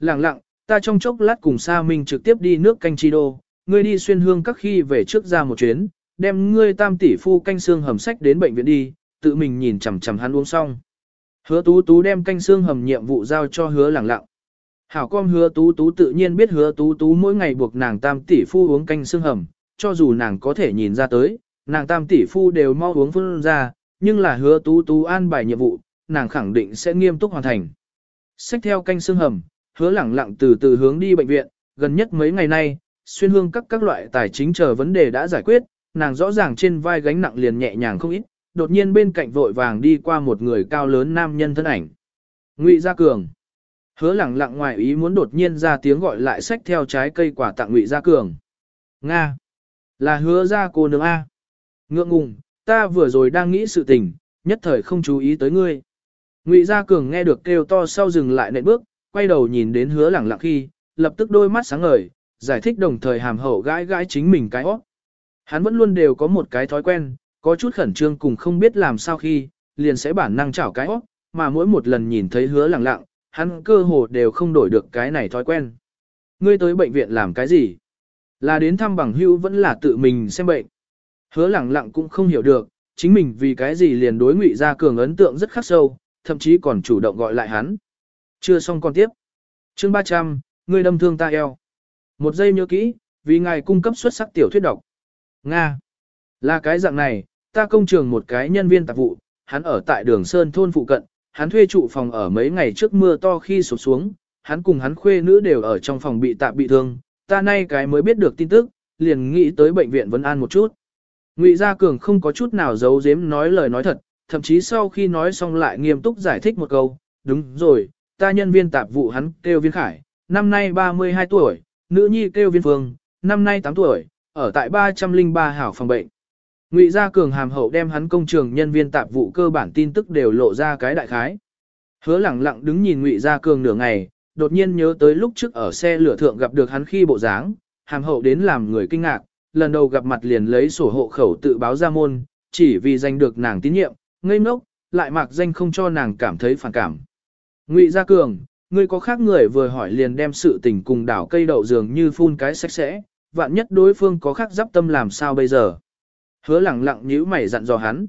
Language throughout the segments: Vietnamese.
lặng lặng, ta trong chốc lát cùng Sa Minh trực tiếp đi nước canh chi đô, ngươi đi xuyên hương các khi về trước ra một chuyến, đem ngươi tam tỷ phu canh xương hầm sách đến bệnh viện đi, tự mình nhìn chằm chằm hắn uống xong. Hứa tú tú đem canh xương hầm nhiệm vụ giao cho hứa lẳng lặng. Hảo con hứa tú tú tự nhiên biết hứa tú tú mỗi ngày buộc nàng tam tỷ phu uống canh xương hầm, cho dù nàng có thể nhìn ra tới, nàng tam tỷ phu đều mau uống phương ra, nhưng là hứa tú tú an bài nhiệm vụ, nàng khẳng định sẽ nghiêm túc hoàn thành. Xách theo canh xương hầm, hứa lẳng lặng từ từ hướng đi bệnh viện, gần nhất mấy ngày nay, xuyên hương các các loại tài chính chờ vấn đề đã giải quyết, nàng rõ ràng trên vai gánh nặng liền nhẹ nhàng không ít, đột nhiên bên cạnh vội vàng đi qua một người cao lớn nam nhân thân ảnh. Ngụy Gia Cường. Hứa lẳng lặng ngoài ý muốn đột nhiên ra tiếng gọi lại sách theo trái cây quả tặng Ngụy Gia Cường. Nga. Là hứa ra cô nương A. Ngượng ngùng, ta vừa rồi đang nghĩ sự tình, nhất thời không chú ý tới ngươi. Ngụy Gia Cường nghe được kêu to sau dừng lại nệm bước, quay đầu nhìn đến hứa lẳng lặng khi, lập tức đôi mắt sáng ngời, giải thích đồng thời hàm hậu gãi gãi chính mình cái óc. Hắn vẫn luôn đều có một cái thói quen, có chút khẩn trương cùng không biết làm sao khi, liền sẽ bản năng chảo cái óc, mà mỗi một lần nhìn thấy hứa lẳng lặng, hắn cơ hồ đều không đổi được cái này thói quen. Ngươi tới bệnh viện làm cái gì? Là đến thăm bằng hữu vẫn là tự mình xem bệnh. Hứa lẳng lặng cũng không hiểu được, chính mình vì cái gì liền đối ngụy ra cường ấn tượng rất khắc sâu, thậm chí còn chủ động gọi lại hắn. Chưa xong còn tiếp. Chương 300, ngươi đâm thương ta eo. Một giây nhớ kỹ, vì ngài cung cấp xuất sắc tiểu thuyết độc. Nga. Là cái dạng này, ta công trường một cái nhân viên tạp vụ, hắn ở tại đường Sơn thôn phụ cận, hắn thuê trụ phòng ở mấy ngày trước mưa to khi sụp xuống, hắn cùng hắn khuê nữ đều ở trong phòng bị tạp bị thương, ta nay cái mới biết được tin tức, liền nghĩ tới bệnh viện vân an một chút. Ngụy Gia Cường không có chút nào giấu giếm nói lời nói thật, thậm chí sau khi nói xong lại nghiêm túc giải thích một câu, đúng rồi, ta nhân viên tạp vụ hắn kêu viên khải, năm nay 32 tuổi, nữ nhi kêu viên phương, năm nay 8 tuổi, ở tại 303 hảo phòng bệnh. Ngụy Gia Cường hàm hậu đem hắn công trường nhân viên tạp vụ cơ bản tin tức đều lộ ra cái đại khái. Hứa lẳng lặng đứng nhìn Ngụy Gia Cường nửa ngày, đột nhiên nhớ tới lúc trước ở xe lửa thượng gặp được hắn khi bộ dáng, hàm hậu đến làm người kinh ngạc, lần đầu gặp mặt liền lấy sổ hộ khẩu tự báo ra môn, chỉ vì giành được nàng tín nhiệm, ngây ngốc, lại mặc danh không cho nàng cảm thấy phản cảm. Ngụy Gia Cường, ngươi có khác người vừa hỏi liền đem sự tình cùng đảo cây đậu dường như phun cái sạch sẽ, vạn nhất đối phương có khác giáp tâm làm sao bây giờ. Hứa lẳng lặng nhíu mày dặn dò hắn.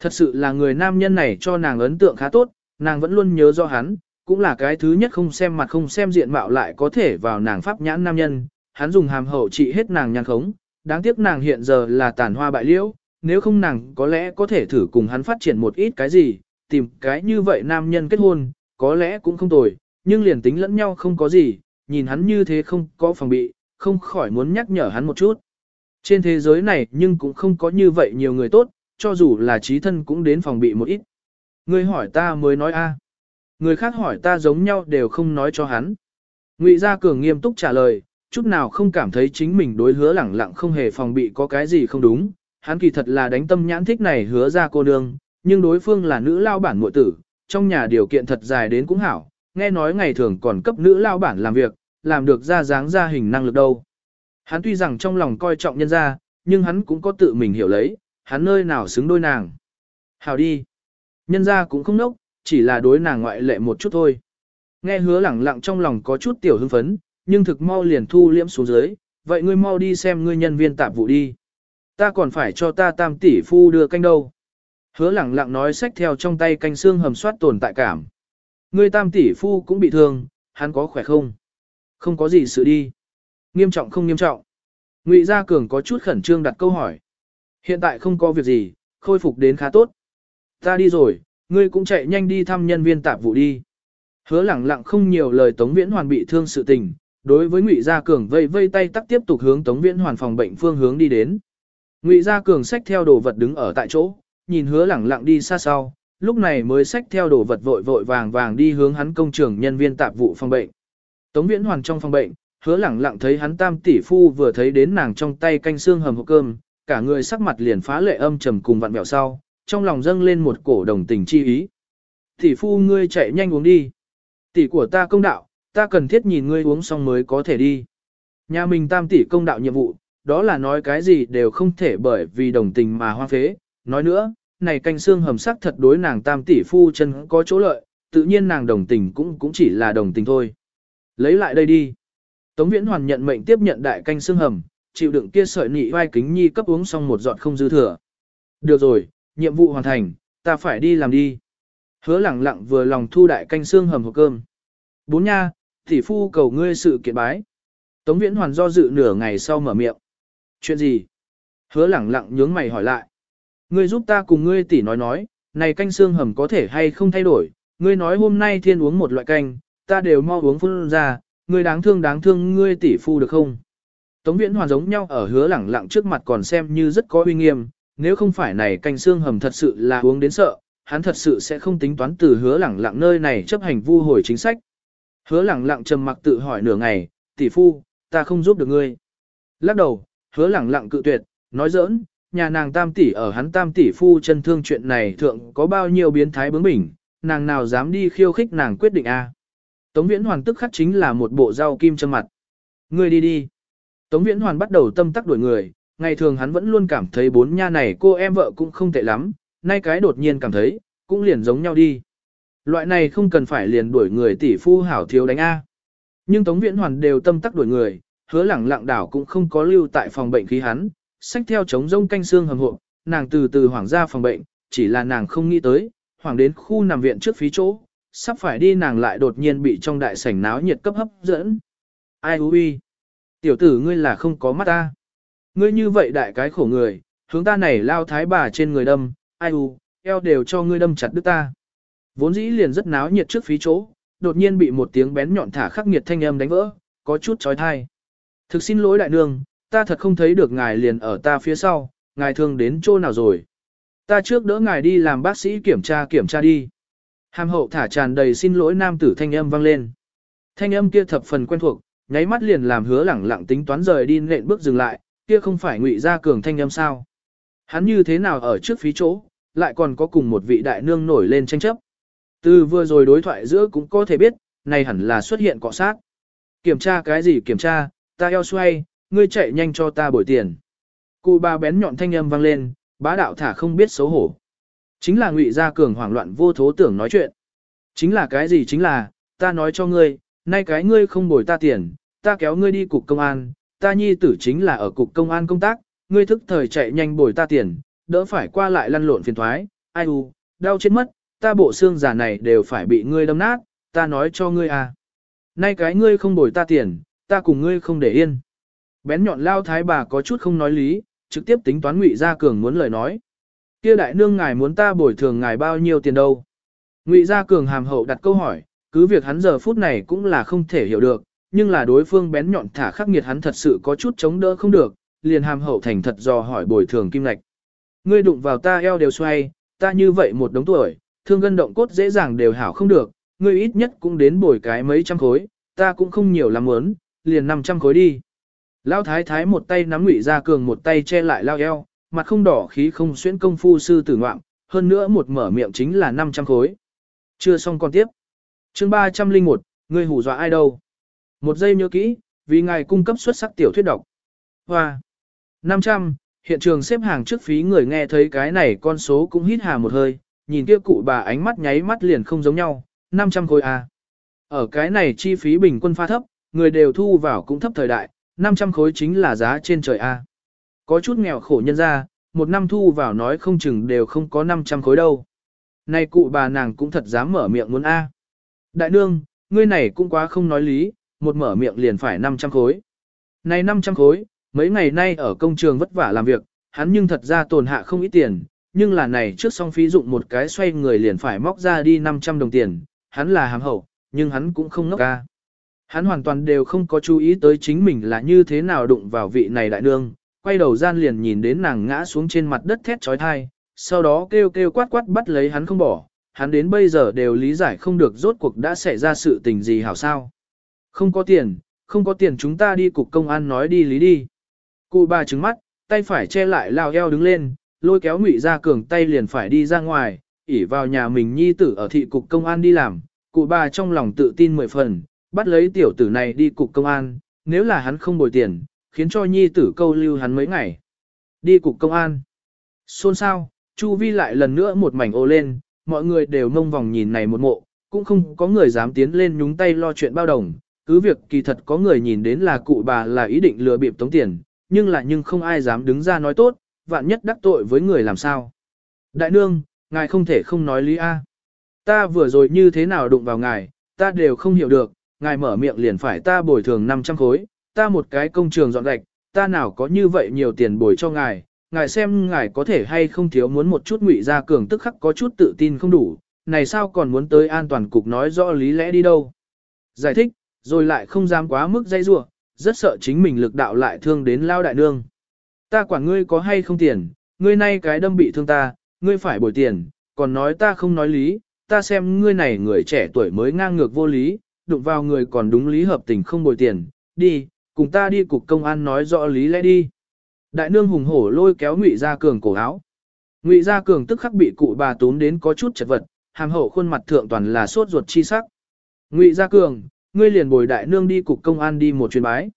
Thật sự là người nam nhân này cho nàng ấn tượng khá tốt, nàng vẫn luôn nhớ do hắn, cũng là cái thứ nhất không xem mặt không xem diện mạo lại có thể vào nàng pháp nhãn nam nhân, hắn dùng hàm hậu trị hết nàng nhăn khống, đáng tiếc nàng hiện giờ là tàn hoa bại liễu, nếu không nàng có lẽ có thể thử cùng hắn phát triển một ít cái gì, tìm cái như vậy nam nhân kết hôn, có lẽ cũng không tồi, nhưng liền tính lẫn nhau không có gì, nhìn hắn như thế không có phòng bị, không khỏi muốn nhắc nhở hắn một chút. Trên thế giới này nhưng cũng không có như vậy nhiều người tốt, cho dù là trí thân cũng đến phòng bị một ít. Người hỏi ta mới nói a, Người khác hỏi ta giống nhau đều không nói cho hắn. Ngụy Gia Cường nghiêm túc trả lời, chút nào không cảm thấy chính mình đối hứa lẳng lặng không hề phòng bị có cái gì không đúng. Hắn kỳ thật là đánh tâm nhãn thích này hứa ra cô nương, nhưng đối phương là nữ lao bản muội tử, trong nhà điều kiện thật dài đến cũng hảo, nghe nói ngày thường còn cấp nữ lao bản làm việc, làm được ra dáng ra hình năng lực đâu. Hắn tuy rằng trong lòng coi trọng nhân ra, nhưng hắn cũng có tự mình hiểu lấy, hắn nơi nào xứng đôi nàng. Hào đi. Nhân ra cũng không nốc, chỉ là đối nàng ngoại lệ một chút thôi. Nghe hứa lẳng lặng trong lòng có chút tiểu hưng phấn, nhưng thực mau liền thu liễm xuống dưới, vậy ngươi mau đi xem ngươi nhân viên tạp vụ đi. Ta còn phải cho ta tam tỷ phu đưa canh đâu. Hứa lẳng lặng nói sách theo trong tay canh xương hầm soát tồn tại cảm. người tam tỷ phu cũng bị thương, hắn có khỏe không? Không có gì sự đi. Nghiêm trọng không nghiêm trọng. Ngụy Gia Cường có chút khẩn trương đặt câu hỏi. Hiện tại không có việc gì, khôi phục đến khá tốt. Ta đi rồi, ngươi cũng chạy nhanh đi thăm nhân viên tạp vụ đi. Hứa lẳng lặng không nhiều lời Tống Viễn Hoàn bị thương sự tình, đối với Ngụy Gia Cường vây vây tay tắc tiếp tục hướng Tống Viễn Hoàn phòng bệnh phương hướng đi đến. Ngụy Gia Cường xách theo đồ vật đứng ở tại chỗ, nhìn hứa lẳng lặng đi xa sau, lúc này mới xách theo đồ vật vội vội vàng vàng đi hướng hắn công trường nhân viên tạp vụ phòng bệnh. Tống Viễn Hoàn trong phòng bệnh, hứa lẳng lặng thấy hắn tam tỷ phu vừa thấy đến nàng trong tay canh xương hầm hộp cơm, cả người sắc mặt liền phá lệ âm trầm cùng vặn vẹo sau, trong lòng dâng lên một cổ đồng tình chi ý. Tỷ phu ngươi chạy nhanh uống đi. Tỷ của ta công đạo, ta cần thiết nhìn ngươi uống xong mới có thể đi. Nhà mình tam tỷ công đạo nhiệm vụ, đó là nói cái gì đều không thể bởi vì đồng tình mà hoang phế. Nói nữa, này canh xương hầm sắc thật đối nàng tam tỷ phu chân có chỗ lợi, tự nhiên nàng đồng tình cũng cũng chỉ là đồng tình thôi. Lấy lại đây đi. Tống Viễn Hoàn nhận mệnh tiếp nhận đại canh xương hầm, chịu đựng kia sợi nị vai kính nhi cấp uống xong một giọt không dư thừa. Được rồi, nhiệm vụ hoàn thành, ta phải đi làm đi. Hứa lẳng lặng vừa lòng thu đại canh xương hầm hộp cơm. Bốn nha, tỷ phu cầu ngươi sự kiện bái. Tống Viễn Hoàn do dự nửa ngày sau mở miệng. Chuyện gì? Hứa lẳng lặng nhướng mày hỏi lại. Ngươi giúp ta cùng ngươi tỷ nói nói, này canh xương hầm có thể hay không thay đổi, ngươi nói hôm nay thiên uống một loại canh, ta đều mau uống phun ra, ngươi đáng thương đáng thương ngươi tỷ phu được không? Tống Viễn Hoàn giống nhau ở hứa lẳng lặng trước mặt còn xem như rất có uy nghiêm, nếu không phải này canh xương hầm thật sự là uống đến sợ, hắn thật sự sẽ không tính toán từ hứa lẳng lặng nơi này chấp hành vu hồi chính sách. Hứa lẳng lặng trầm mặc tự hỏi nửa ngày, tỷ phu, ta không giúp được ngươi. Lắc đầu, hứa lẳng lặng cự tuyệt, nói giỡn, nhà nàng tam tỷ ở hắn tam tỷ phu chân thương chuyện này thượng có bao nhiêu biến thái bướng bỉnh, nàng nào dám đi khiêu khích nàng quyết định a. À? Tống Viễn Hoàn tức khắc chính là một bộ rau kim châm mặt. Ngươi đi đi. Tống Viễn Hoàn bắt đầu tâm tắc đuổi người, ngày thường hắn vẫn luôn cảm thấy bốn nha này cô em vợ cũng không tệ lắm, nay cái đột nhiên cảm thấy, cũng liền giống nhau đi. Loại này không cần phải liền đuổi người tỷ phu hảo thiếu đánh A. Nhưng Tống Viễn Hoàn đều tâm tắc đuổi người, hứa lẳng lặng đảo cũng không có lưu tại phòng bệnh khí hắn, sách theo chống rông canh xương hầm hộ, nàng từ từ hoảng ra phòng bệnh, chỉ là nàng không nghĩ tới, hoảng đến khu nằm viện trước phí chỗ, sắp phải đi nàng lại đột nhiên bị trong đại sảnh náo nhiệt cấp hấp dẫn. Ai hú uy? Tiểu tử ngươi là không có mắt ta. Ngươi như vậy đại cái khổ người, hướng ta này lao thái bà trên người đâm, ai hú, eo đều cho ngươi đâm chặt đứt ta. Vốn dĩ liền rất náo nhiệt trước phí chỗ, đột nhiên bị một tiếng bén nhọn thả khắc nghiệt thanh âm đánh vỡ, có chút trói thai. Thực xin lỗi đại nương, ta thật không thấy được ngài liền ở ta phía sau, ngài thương đến chỗ nào rồi. Ta trước đỡ ngài đi làm bác sĩ kiểm tra kiểm tra đi. Hàm hậu thả tràn đầy xin lỗi nam tử thanh âm vang lên. Thanh âm kia thập phần quen thuộc, nháy mắt liền làm hứa lẳng lặng tính toán rời đi nện bước dừng lại, kia không phải ngụy gia cường thanh âm sao. Hắn như thế nào ở trước phí chỗ, lại còn có cùng một vị đại nương nổi lên tranh chấp. Từ vừa rồi đối thoại giữa cũng có thể biết, này hẳn là xuất hiện cọ sát. Kiểm tra cái gì kiểm tra, ta eo xoay, ngươi chạy nhanh cho ta bồi tiền. Cụ bà bén nhọn thanh âm vang lên, bá đạo thả không biết xấu hổ. Chính là ngụy gia cường hoảng loạn vô thố tưởng nói chuyện. Chính là cái gì chính là, ta nói cho ngươi, nay cái ngươi không bồi ta tiền, ta kéo ngươi đi cục công an, ta nhi tử chính là ở cục công an công tác, ngươi thức thời chạy nhanh bồi ta tiền, đỡ phải qua lại lăn lộn phiền thoái, ai u, đau chết mất, ta bộ xương giả này đều phải bị ngươi đâm nát, ta nói cho ngươi à. Nay cái ngươi không bồi ta tiền, ta cùng ngươi không để yên. Bén nhọn lao thái bà có chút không nói lý, trực tiếp tính toán ngụy gia cường muốn lời nói. Kia đại nương ngài muốn ta bồi thường ngài bao nhiêu tiền đâu? Ngụy gia cường hàm hậu đặt câu hỏi, cứ việc hắn giờ phút này cũng là không thể hiểu được, nhưng là đối phương bén nhọn thả khắc nghiệt hắn thật sự có chút chống đỡ không được, liền hàm hậu thành thật dò hỏi bồi thường kim lạch. Ngươi đụng vào ta eo đều xoay, ta như vậy một đống tuổi, thương gân động cốt dễ dàng đều hảo không được, ngươi ít nhất cũng đến bồi cái mấy trăm khối, ta cũng không nhiều lắm muốn, liền 500 khối đi. Lao thái thái một tay nắm ngụy ra cường một tay che lại lao eo, mặt không đỏ khí không xuyên công phu sư tử ngoạm, hơn nữa một mở miệng chính là 500 khối. Chưa xong còn tiếp. chương 301, người hù dọa ai đâu? Một giây nhớ kỹ, vì ngài cung cấp xuất sắc tiểu thuyết độc. Hoa. 500, hiện trường xếp hàng trước phí người nghe thấy cái này con số cũng hít hà một hơi, nhìn kia cụ bà ánh mắt nháy mắt liền không giống nhau, 500 khối à. Ở cái này chi phí bình quân pha thấp, người đều thu vào cũng thấp thời đại, 500 khối chính là giá trên trời A. Có chút nghèo khổ nhân ra, một năm thu vào nói không chừng đều không có 500 khối đâu. Này cụ bà nàng cũng thật dám mở miệng muốn A. Đại nương, ngươi này cũng quá không nói lý, một mở miệng liền phải 500 khối. Này 500 khối, mấy ngày nay ở công trường vất vả làm việc, hắn nhưng thật ra tồn hạ không ít tiền, nhưng là này trước xong phí dụng một cái xoay người liền phải móc ra đi 500 đồng tiền, hắn là hàm hậu, nhưng hắn cũng không ngốc ca. Hắn hoàn toàn đều không có chú ý tới chính mình là như thế nào đụng vào vị này đại nương, quay đầu gian liền nhìn đến nàng ngã xuống trên mặt đất thét trói thai, sau đó kêu kêu quát quát bắt lấy hắn không bỏ, hắn đến bây giờ đều lý giải không được rốt cuộc đã xảy ra sự tình gì hảo sao. Không có tiền, không có tiền chúng ta đi cục công an nói đi lý đi. Cụ bà trứng mắt, tay phải che lại lao eo đứng lên, lôi kéo ngụy ra cường tay liền phải đi ra ngoài, ỉ vào nhà mình nhi tử ở thị cục công an đi làm, cụ bà trong lòng tự tin mười phần, bắt lấy tiểu tử này đi cục công an, nếu là hắn không bồi tiền, khiến cho nhi tử câu lưu hắn mấy ngày. Đi cục công an. Xôn sao, Chu Vi lại lần nữa một mảnh ô lên, mọi người đều mông vòng nhìn này một mộ, cũng không có người dám tiến lên nhúng tay lo chuyện bao đồng, cứ việc kỳ thật có người nhìn đến là cụ bà là ý định lừa bịp tống tiền, nhưng là nhưng không ai dám đứng ra nói tốt, vạn nhất đắc tội với người làm sao. Đại nương, ngài không thể không nói lý A. Ta vừa rồi như thế nào đụng vào ngài, ta đều không hiểu được, ngài mở miệng liền phải ta bồi thường 500 khối, ta một cái công trường dọn gạch, ta nào có như vậy nhiều tiền bồi cho ngài, ngài xem ngài có thể hay không thiếu muốn một chút ngụy ra cường tức khắc có chút tự tin không đủ, này sao còn muốn tới an toàn cục nói rõ lý lẽ đi đâu. Giải thích, rồi lại không dám quá mức dây rua, rất sợ chính mình lực đạo lại thương đến lao đại nương. Ta quản ngươi có hay không tiền, ngươi nay cái đâm bị thương ta, ngươi phải bồi tiền, còn nói ta không nói lý, ta xem ngươi này người trẻ tuổi mới ngang ngược vô lý, đụng vào người còn đúng lý hợp tình không bồi tiền, đi, cùng ta đi cục công an nói rõ lý lẽ đi. Đại nương hùng hổ lôi kéo Ngụy Gia Cường cổ áo. Ngụy Gia Cường tức khắc bị cụ bà tốn đến có chút chật vật, hàm hậu khuôn mặt thượng toàn là sốt ruột chi sắc. Ngụy Gia Cường, ngươi liền bồi đại nương đi cục công an đi một chuyến bái.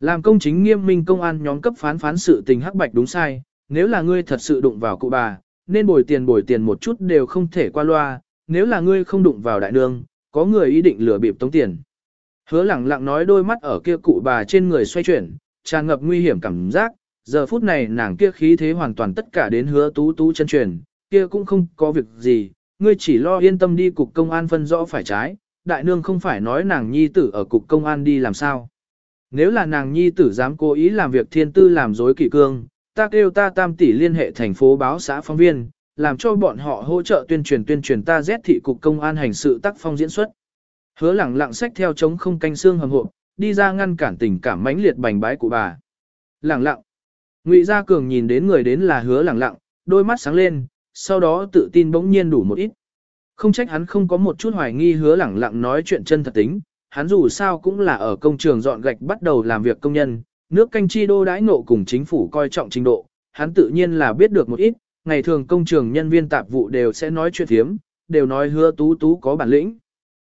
Làm công chính nghiêm minh công an nhóm cấp phán phán sự tình hắc bạch đúng sai, nếu là ngươi thật sự đụng vào cụ bà, nên bồi tiền bồi tiền một chút đều không thể qua loa, nếu là ngươi không đụng vào đại nương, có người ý định lừa bịp tống tiền. Hứa lẳng lặng nói đôi mắt ở kia cụ bà trên người xoay chuyển, tràn ngập nguy hiểm cảm giác, giờ phút này nàng kia khí thế hoàn toàn tất cả đến hứa tú tú chân truyền, kia cũng không có việc gì, ngươi chỉ lo yên tâm đi cục công an phân rõ phải trái, đại nương không phải nói nàng nhi tử ở cục công an đi làm sao. Nếu là nàng nhi tử dám cố ý làm việc thiên tư làm dối kỷ cương, ta kêu ta tam tỷ liên hệ thành phố báo xã phóng viên, làm cho bọn họ hỗ trợ tuyên truyền tuyên truyền ta Z thị cục công an hành sự tác phong diễn xuất. Hứa lẳng lặng sách theo chống không canh xương hầm hộp, đi ra ngăn cản tình cảm mãnh liệt bành bái của bà. Lẳng lặng. Ngụy Gia Cường nhìn đến người đến là hứa lẳng lặng, đôi mắt sáng lên, sau đó tự tin bỗng nhiên đủ một ít. Không trách hắn không có một chút hoài nghi hứa lẳng lặng nói chuyện chân thật tính, hắn dù sao cũng là ở công trường dọn gạch bắt đầu làm việc công nhân, nước canh chi đô đãi ngộ cùng chính phủ coi trọng trình độ, hắn tự nhiên là biết được một ít, ngày thường công trường nhân viên tạp vụ đều sẽ nói chuyện thiếm, đều nói hứa tú tú có bản lĩnh.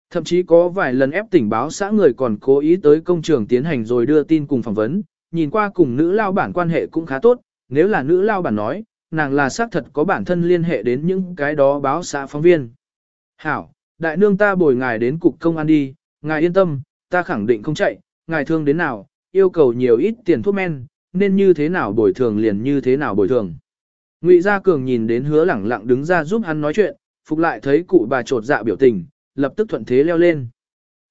Thậm chí có vài lần ép tỉnh báo xã người còn cố ý tới công trường tiến hành rồi đưa tin cùng phỏng vấn, nhìn qua cùng nữ lao bản quan hệ cũng khá tốt, nếu là nữ lao bản nói, nàng là xác thật có bản thân liên hệ đến những cái đó báo xã phóng viên. Hảo, đại nương ta bồi ngài đến cục công an đi, ngài yên tâm, ta khẳng định không chạy, ngài thương đến nào, yêu cầu nhiều ít tiền thuốc men, nên như thế nào bồi thường liền như thế nào bồi thường. Ngụy Gia Cường nhìn đến hứa lẳng lặng đứng ra giúp hắn nói chuyện, phục lại thấy cụ bà trột dạ biểu tình, lập tức thuận thế leo lên.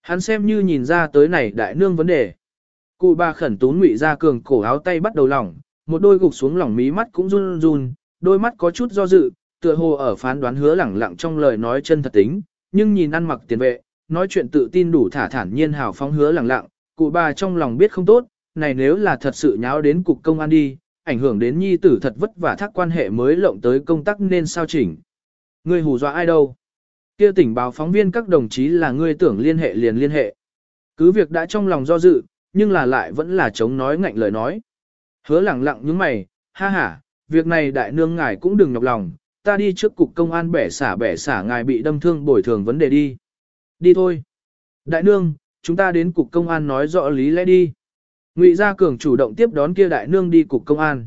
Hắn xem như nhìn ra tới này đại nương vấn đề. Cụ bà khẩn tún Ngụy Gia Cường cổ áo tay bắt đầu lỏng, một đôi gục xuống lỏng mí mắt cũng run run, đôi mắt có chút do dự, tựa hồ ở phán đoán hứa lẳng lặng trong lời nói chân thật tính, nhưng nhìn ăn mặc tiền vệ, nói chuyện tự tin đủ thả thản nhiên hào phóng hứa lẳng lặng, cụ bà trong lòng biết không tốt, này nếu là thật sự nháo đến cục công an đi, ảnh hưởng đến nhi tử thật vất vả thác quan hệ mới lộng tới công tác nên sao chỉnh. Ngươi hù dọa ai đâu? Kia tỉnh báo phóng viên các đồng chí là ngươi tưởng liên hệ liền liên hệ. Cứ việc đã trong lòng do dự, nhưng là lại vẫn là chống nói ngạnh lời nói. Hứa lẳng lặng những mày, ha ha, việc này đại nương ngài cũng đừng nhọc lòng, ta đi trước cục công an bẻ xả bẻ xả ngài bị đâm thương bồi thường vấn đề đi. Đi thôi. Đại nương, chúng ta đến cục công an nói rõ lý lẽ đi. Ngụy Gia Cường chủ động tiếp đón kia đại nương đi cục công an.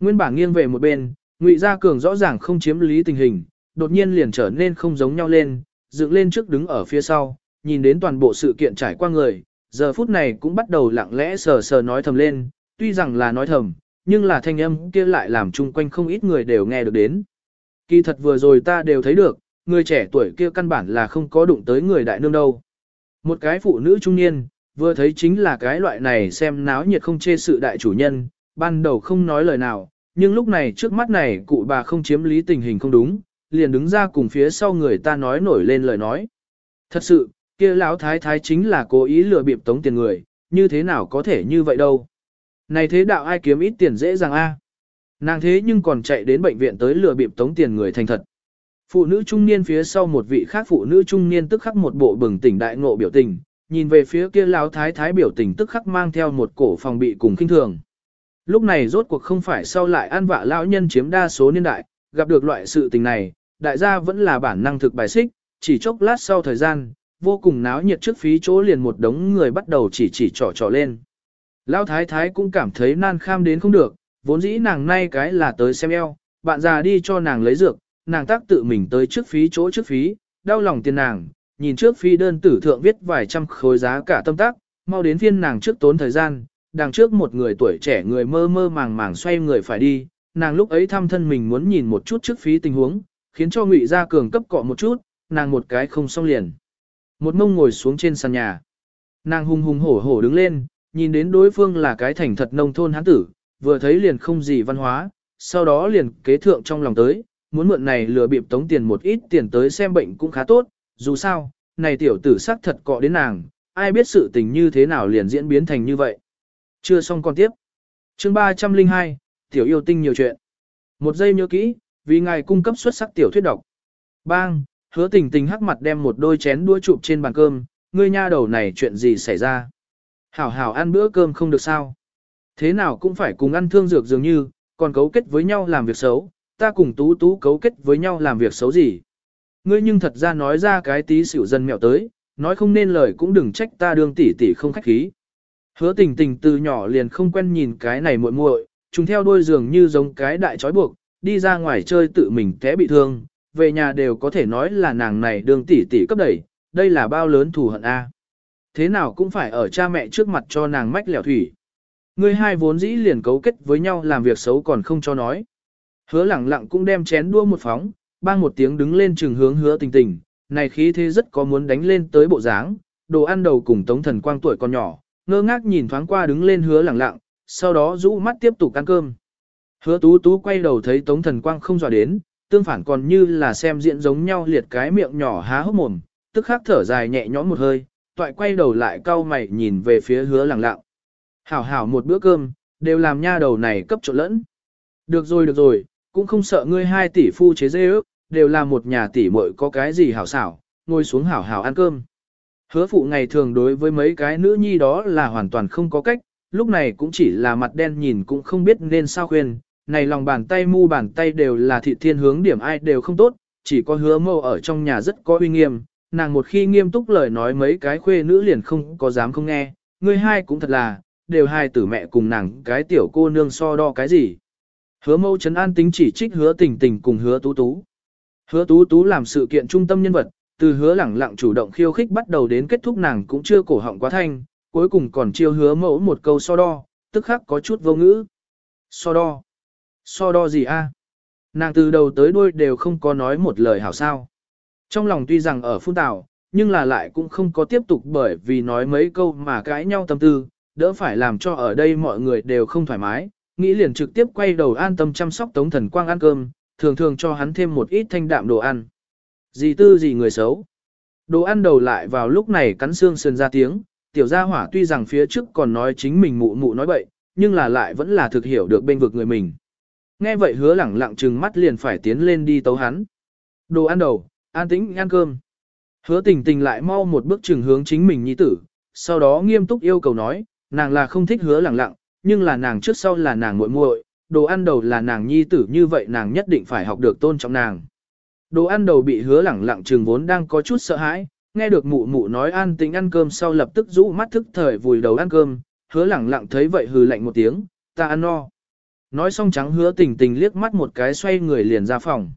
Nguyên bản nghiêng về một bên, Ngụy Gia Cường rõ ràng không chiếm lý tình hình, đột nhiên liền trở nên không giống nhau lên, dựng lên trước đứng ở phía sau, nhìn đến toàn bộ sự kiện trải qua người, giờ phút này cũng bắt đầu lặng lẽ sờ sờ nói thầm lên, tuy rằng là nói thầm, nhưng là thanh âm kia lại làm chung quanh không ít người đều nghe được đến. Kỳ thật vừa rồi ta đều thấy được, người trẻ tuổi kia căn bản là không có đụng tới người đại nương đâu. Một cái phụ nữ trung niên, vừa thấy chính là cái loại này xem náo nhiệt không chê sự đại chủ nhân, ban đầu không nói lời nào, nhưng lúc này trước mắt này cụ bà không chiếm lý tình hình không đúng, liền đứng ra cùng phía sau người ta nói nổi lên lời nói. Thật sự, kia lão thái thái chính là cố ý lừa bịp tống tiền người, như thế nào có thể như vậy đâu. Này thế đạo ai kiếm ít tiền dễ dàng a Nàng thế nhưng còn chạy đến bệnh viện tới lừa bịp tống tiền người thành thật. Phụ nữ trung niên phía sau một vị khác phụ nữ trung niên tức khắc một bộ bừng tỉnh đại ngộ biểu tình, nhìn về phía kia lão thái thái biểu tình tức khắc mang theo một cổ phòng bị cùng kinh thường. Lúc này rốt cuộc không phải sau lại an vạ lão nhân chiếm đa số niên đại, gặp được loại sự tình này, đại gia vẫn là bản năng thực bài xích, chỉ chốc lát sau thời gian, vô cùng náo nhiệt trước phí chỗ liền một đống người bắt đầu chỉ chỉ trò trò lên. Lão thái thái cũng cảm thấy nan kham đến không được, vốn dĩ nàng nay cái là tới xem eo, bạn già đi cho nàng lấy dược, nàng tác tự mình tới trước phí chỗ trước phí, đau lòng tiền nàng, nhìn trước phi đơn tử thượng viết vài trăm khối giá cả tâm tác, mau đến phiên nàng trước tốn thời gian, đằng trước một người tuổi trẻ người mơ mơ màng màng xoay người phải đi, nàng lúc ấy thăm thân mình muốn nhìn một chút trước phí tình huống, khiến cho ngụy gia cường cấp cọ một chút, nàng một cái không xong liền. Một mông ngồi xuống trên sàn nhà. Nàng hung hùng hổ hổ đứng lên, nhìn đến đối phương là cái thành thật nông thôn hán tử, vừa thấy liền không gì văn hóa, sau đó liền kế thượng trong lòng tới, muốn mượn này lừa bịp tống tiền một ít tiền tới xem bệnh cũng khá tốt, dù sao, này tiểu tử sắc thật cọ đến nàng, ai biết sự tình như thế nào liền diễn biến thành như vậy. Chưa xong con tiếp. chương 302, tiểu yêu tinh nhiều chuyện. Một giây nhớ kỹ, vì ngài cung cấp xuất sắc tiểu thuyết độc. Bang, hứa tình tình hắc mặt đem một đôi chén đũa chụp trên bàn cơm, ngươi nha đầu này chuyện gì xảy ra. Hảo hảo ăn bữa cơm không được sao. Thế nào cũng phải cùng ăn thương dược dường như, còn cấu kết với nhau làm việc xấu, ta cùng tú tú cấu kết với nhau làm việc xấu gì. Ngươi nhưng thật ra nói ra cái tí xỉu dân mẹo tới, nói không nên lời cũng đừng trách ta đương tỷ tỷ không khách khí. Hứa tình tình từ nhỏ liền không quen nhìn cái này muội muội, chúng theo đôi giường như giống cái đại trói buộc, đi ra ngoài chơi tự mình té bị thương, về nhà đều có thể nói là nàng này đương tỷ tỷ cấp đẩy, đây là bao lớn thù hận a. Thế nào cũng phải ở cha mẹ trước mặt cho nàng mách lẻo thủy. Ngươi hai vốn dĩ liền cấu kết với nhau làm việc xấu còn không cho nói. Hứa lẳng lặng cũng đem chén đua một phóng, bang một tiếng đứng lên trường hướng hứa tình tình, này khí thế rất có muốn đánh lên tới bộ dáng, đồ ăn đầu cùng tống thần quang tuổi còn nhỏ, ngơ ngác nhìn thoáng qua đứng lên hứa lẳng lặng, sau đó rũ mắt tiếp tục ăn cơm. Hứa tú tú quay đầu thấy tống thần quang không dọa đến, tương phản còn như là xem diện giống nhau liệt cái miệng nhỏ há hốc mồm, tức khắc thở dài nhẹ nhõm một hơi, toại quay đầu lại cau mày nhìn về phía hứa lẳng lặng. Hảo hảo một bữa cơm, đều làm nha đầu này cấp trộn lẫn. Được rồi được rồi, cũng không sợ ngươi hai tỷ phu chế dê ước, đều là một nhà tỷ muội có cái gì hảo xảo, ngồi xuống hảo hảo ăn cơm. Hứa phụ ngày thường đối với mấy cái nữ nhi đó là hoàn toàn không có cách, lúc này cũng chỉ là mặt đen nhìn cũng không biết nên sao khuyên, này lòng bàn tay mu bàn tay đều là thị thiên hướng điểm ai đều không tốt, chỉ có hứa mâu ở trong nhà rất có uy nghiêm, nàng một khi nghiêm túc lời nói mấy cái khuê nữ liền không có dám không nghe, người hai cũng thật là, đều hai tử mẹ cùng nàng cái tiểu cô nương so đo cái gì. Hứa mâu chấn an tính chỉ trích hứa tình tình cùng hứa tú tú. Hứa tú tú làm sự kiện trung tâm nhân vật, từ hứa lẳng lặng chủ động khiêu khích bắt đầu đến kết thúc nàng cũng chưa cổ họng quá thanh, cuối cùng còn chiêu hứa mẫu một câu so đo, tức khắc có chút vô ngữ. So đo? So đo gì a? Nàng từ đầu tới đuôi đều không có nói một lời hảo sao. Trong lòng tuy rằng ở phun tảo, nhưng là lại cũng không có tiếp tục bởi vì nói mấy câu mà cãi nhau tâm tư, đỡ phải làm cho ở đây mọi người đều không thoải mái, nghĩ liền trực tiếp quay đầu an tâm chăm sóc Tống Thần Quang ăn cơm, thường thường cho hắn thêm một ít thanh đạm đồ ăn. Gì tư gì người xấu. Đồ ăn đầu lại vào lúc này cắn xương sườn ra tiếng, tiểu gia hỏa tuy rằng phía trước còn nói chính mình mụ mụ nói bậy, nhưng là lại vẫn là thực hiểu được bên vực người mình. Nghe vậy hứa lẳng lặng trừng mắt liền phải tiến lên đi tấu hắn. Đồ ăn đầu, an tĩnh ăn cơm. Hứa tình tình lại mau một bước trừng hướng chính mình nhi tử, sau đó nghiêm túc yêu cầu nói, nàng là không thích hứa lẳng lặng, nhưng là nàng trước sau là nàng muội muội, đồ ăn đầu là nàng nhi tử như vậy nàng nhất định phải học được tôn trọng nàng. Đồ ăn đầu bị hứa lẳng lặng trường vốn đang có chút sợ hãi, nghe được mụ mụ nói an tính ăn cơm sau lập tức rũ mắt thức thời vùi đầu ăn cơm, hứa lẳng lặng thấy vậy hừ lạnh một tiếng, ta ăn no. Nói xong trắng hứa tình tình liếc mắt một cái xoay người liền ra phòng.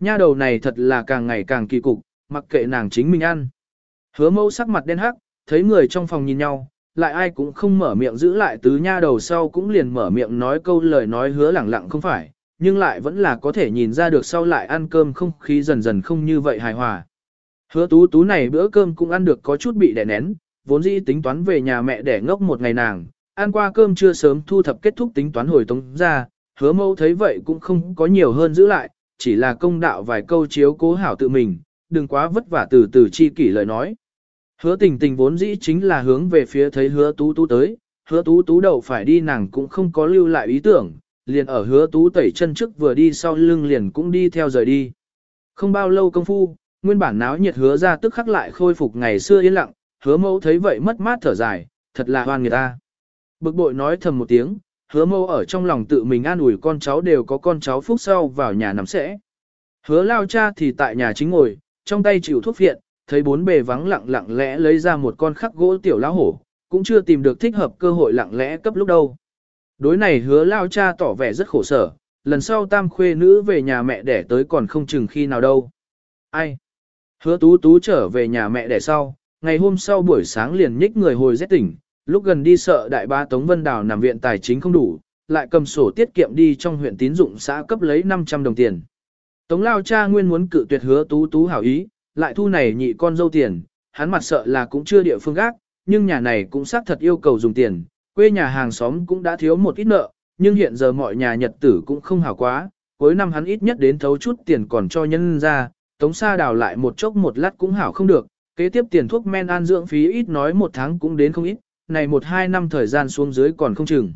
Nha đầu này thật là càng ngày càng kỳ cục, mặc kệ nàng chính mình ăn. Hứa mâu sắc mặt đen hắc, thấy người trong phòng nhìn nhau, lại ai cũng không mở miệng giữ lại tứ nha đầu sau cũng liền mở miệng nói câu lời nói hứa lẳng lặng không phải, nhưng lại vẫn là có thể nhìn ra được sau lại ăn cơm không khí dần dần không như vậy hài hòa. Hứa tú tú này bữa cơm cũng ăn được có chút bị đè nén, vốn dĩ tính toán về nhà mẹ để ngốc một ngày nàng, ăn qua cơm chưa sớm thu thập kết thúc tính toán hồi tống ra, hứa mâu thấy vậy cũng không có nhiều hơn giữ lại, chỉ là công đạo vài câu chiếu cố hảo tự mình, đừng quá vất vả từ từ chi kỷ lời nói. Hứa tình tình vốn dĩ chính là hướng về phía thấy hứa tú tú tới, hứa tú tú đầu phải đi nàng cũng không có lưu lại ý tưởng, liền ở hứa tú tẩy chân trước vừa đi sau lưng liền cũng đi theo rời đi. Không bao lâu công phu, nguyên bản náo nhiệt hứa ra tức khắc lại khôi phục ngày xưa yên lặng, hứa mẫu thấy vậy mất mát thở dài, thật là hoan người ta. Bực bội nói thầm một tiếng, hứa mẫu ở trong lòng tự mình an ủi con cháu đều có con cháu phúc sau vào nhà nằm sẽ. Hứa lao cha thì tại nhà chính ngồi, trong tay chịu thuốc viện, thấy bốn bề vắng lặng lặng lẽ lấy ra một con khắc gỗ tiểu lão hổ, cũng chưa tìm được thích hợp cơ hội lặng lẽ cấp lúc đâu. Đối này hứa lao cha tỏ vẻ rất khổ sở, lần sau tam khuê nữ về nhà mẹ đẻ tới còn không chừng khi nào đâu. Ai? Hứa tú tú trở về nhà mẹ đẻ sau, ngày hôm sau buổi sáng liền nhích người hồi rét tỉnh, lúc gần đi sợ đại ba Tống Vân Đào nằm viện tài chính không đủ, lại cầm sổ tiết kiệm đi trong huyện tín dụng xã cấp lấy 500 đồng tiền. Tống lao cha nguyên muốn cự tuyệt hứa tú tú hảo ý, lại thu này nhị con dâu tiền, hắn mặt sợ là cũng chưa địa phương gác, nhưng nhà này cũng xác thật yêu cầu dùng tiền, quê nhà hàng xóm cũng đã thiếu một ít nợ, nhưng hiện giờ mọi nhà nhật tử cũng không hảo quá, cuối năm hắn ít nhất đến thấu chút tiền còn cho nhân ra, tống sa đào lại một chốc một lát cũng hảo không được, kế tiếp tiền thuốc men an dưỡng phí ít nói một tháng cũng đến không ít, này một hai năm thời gian xuống dưới còn không chừng.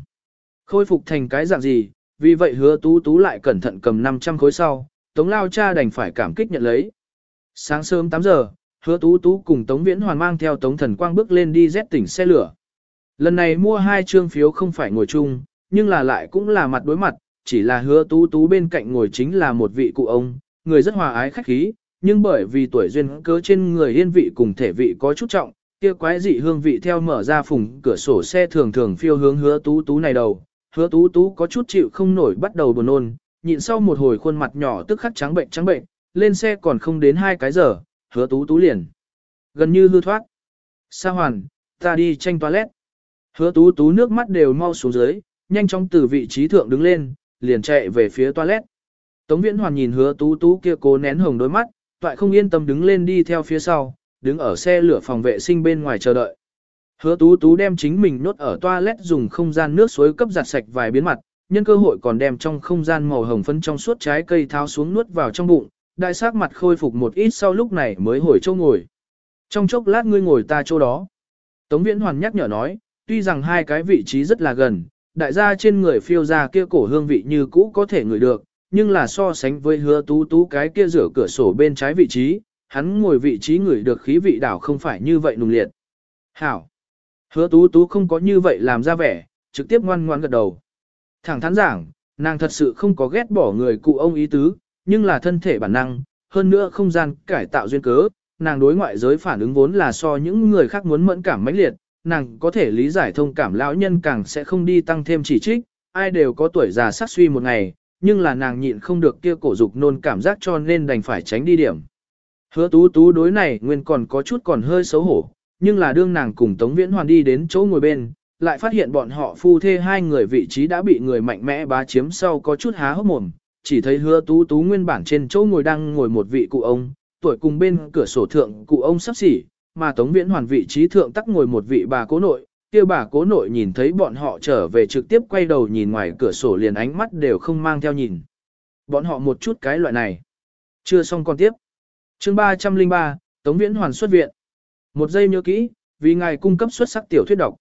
Khôi phục thành cái dạng gì, vì vậy hứa tú tú lại cẩn thận cầm 500 khối sau, tống lao cha đành phải cảm kích nhận lấy. Sáng sớm 8 giờ, hứa tú tú cùng tống viễn hoàn mang theo tống thần quang bước lên đi rét tỉnh xe lửa. Lần này mua hai trương phiếu không phải ngồi chung, nhưng là lại cũng là mặt đối mặt, chỉ là hứa tú tú bên cạnh ngồi chính là một vị cụ ông, người rất hòa ái khách khí, nhưng bởi vì tuổi duyên cớ trên người yên vị cùng thể vị có chút trọng, kia quái dị hương vị theo mở ra phùng cửa sổ xe thường thường phiêu hướng hứa tú tú này đầu, hứa tú tú có chút chịu không nổi bắt đầu buồn nôn, nhịn sau một hồi khuôn mặt nhỏ tức khắc trắng bệnh trắng bệnh, lên xe còn không đến hai cái giờ, hứa tú tú liền. Gần như hư thoát. Sa hoàn, ta đi tranh toilet. Hứa tú tú nước mắt đều mau xuống dưới, nhanh chóng từ vị trí thượng đứng lên, liền chạy về phía toilet. Tống Viễn Hoàn nhìn hứa tú tú kia cố nén hồng đôi mắt, toại không yên tâm đứng lên đi theo phía sau, đứng ở xe lửa phòng vệ sinh bên ngoài chờ đợi. Hứa tú tú đem chính mình nốt ở toilet dùng không gian nước suối cấp giặt sạch vài biến mặt, nhân cơ hội còn đem trong không gian màu hồng phấn trong suốt trái cây tháo xuống nuốt vào trong bụng, đại sát mặt khôi phục một ít sau lúc này mới hồi chỗ ngồi. Trong chốc lát ngươi ngồi ta chỗ đó. Tống Viễn Hoàn nhắc nhở nói, tuy rằng hai cái vị trí rất là gần, đại gia trên người phiêu ra kia cổ hương vị như cũ có thể ngửi được, nhưng là so sánh với hứa tú tú cái kia rửa cửa sổ bên trái vị trí, hắn ngồi vị trí ngửi được khí vị đảo không phải như vậy nùng liệt. Hảo! Hứa tú tú không có như vậy làm ra vẻ, trực tiếp ngoan ngoan gật đầu. Thẳng thắn giảng, nàng thật sự không có ghét bỏ người cụ ông ý tứ, nhưng là thân thể bản năng, hơn nữa không gian cải tạo duyên cớ, nàng đối ngoại giới phản ứng vốn là so những người khác muốn mẫn cảm mãnh liệt, nàng có thể lý giải thông cảm lão nhân càng sẽ không đi tăng thêm chỉ trích, ai đều có tuổi già sát suy một ngày, nhưng là nàng nhịn không được kia cổ dục nôn cảm giác cho nên đành phải tránh đi điểm. Hứa tú tú đối này nguyên còn có chút còn hơi xấu hổ, nhưng là đương nàng cùng Tống Viễn Hoàn đi đến chỗ ngồi bên, lại phát hiện bọn họ phu thê hai người vị trí đã bị người mạnh mẽ bá chiếm sau có chút há hốc mồm, chỉ thấy hứa tú tú nguyên bản trên chỗ ngồi đang ngồi một vị cụ ông, tuổi cùng bên cửa sổ thượng cụ ông sắp xỉ, mà Tống Viễn Hoàn vị trí thượng tắc ngồi một vị bà cố nội, kia bà cố nội nhìn thấy bọn họ trở về trực tiếp quay đầu nhìn ngoài cửa sổ liền ánh mắt đều không mang theo nhìn. Bọn họ một chút cái loại này. Chưa xong còn tiếp. chương 303, Tống Viễn Hoàn xuất viện. Một giây nhớ kỹ, vì ngài cung cấp xuất sắc tiểu thuyết độc.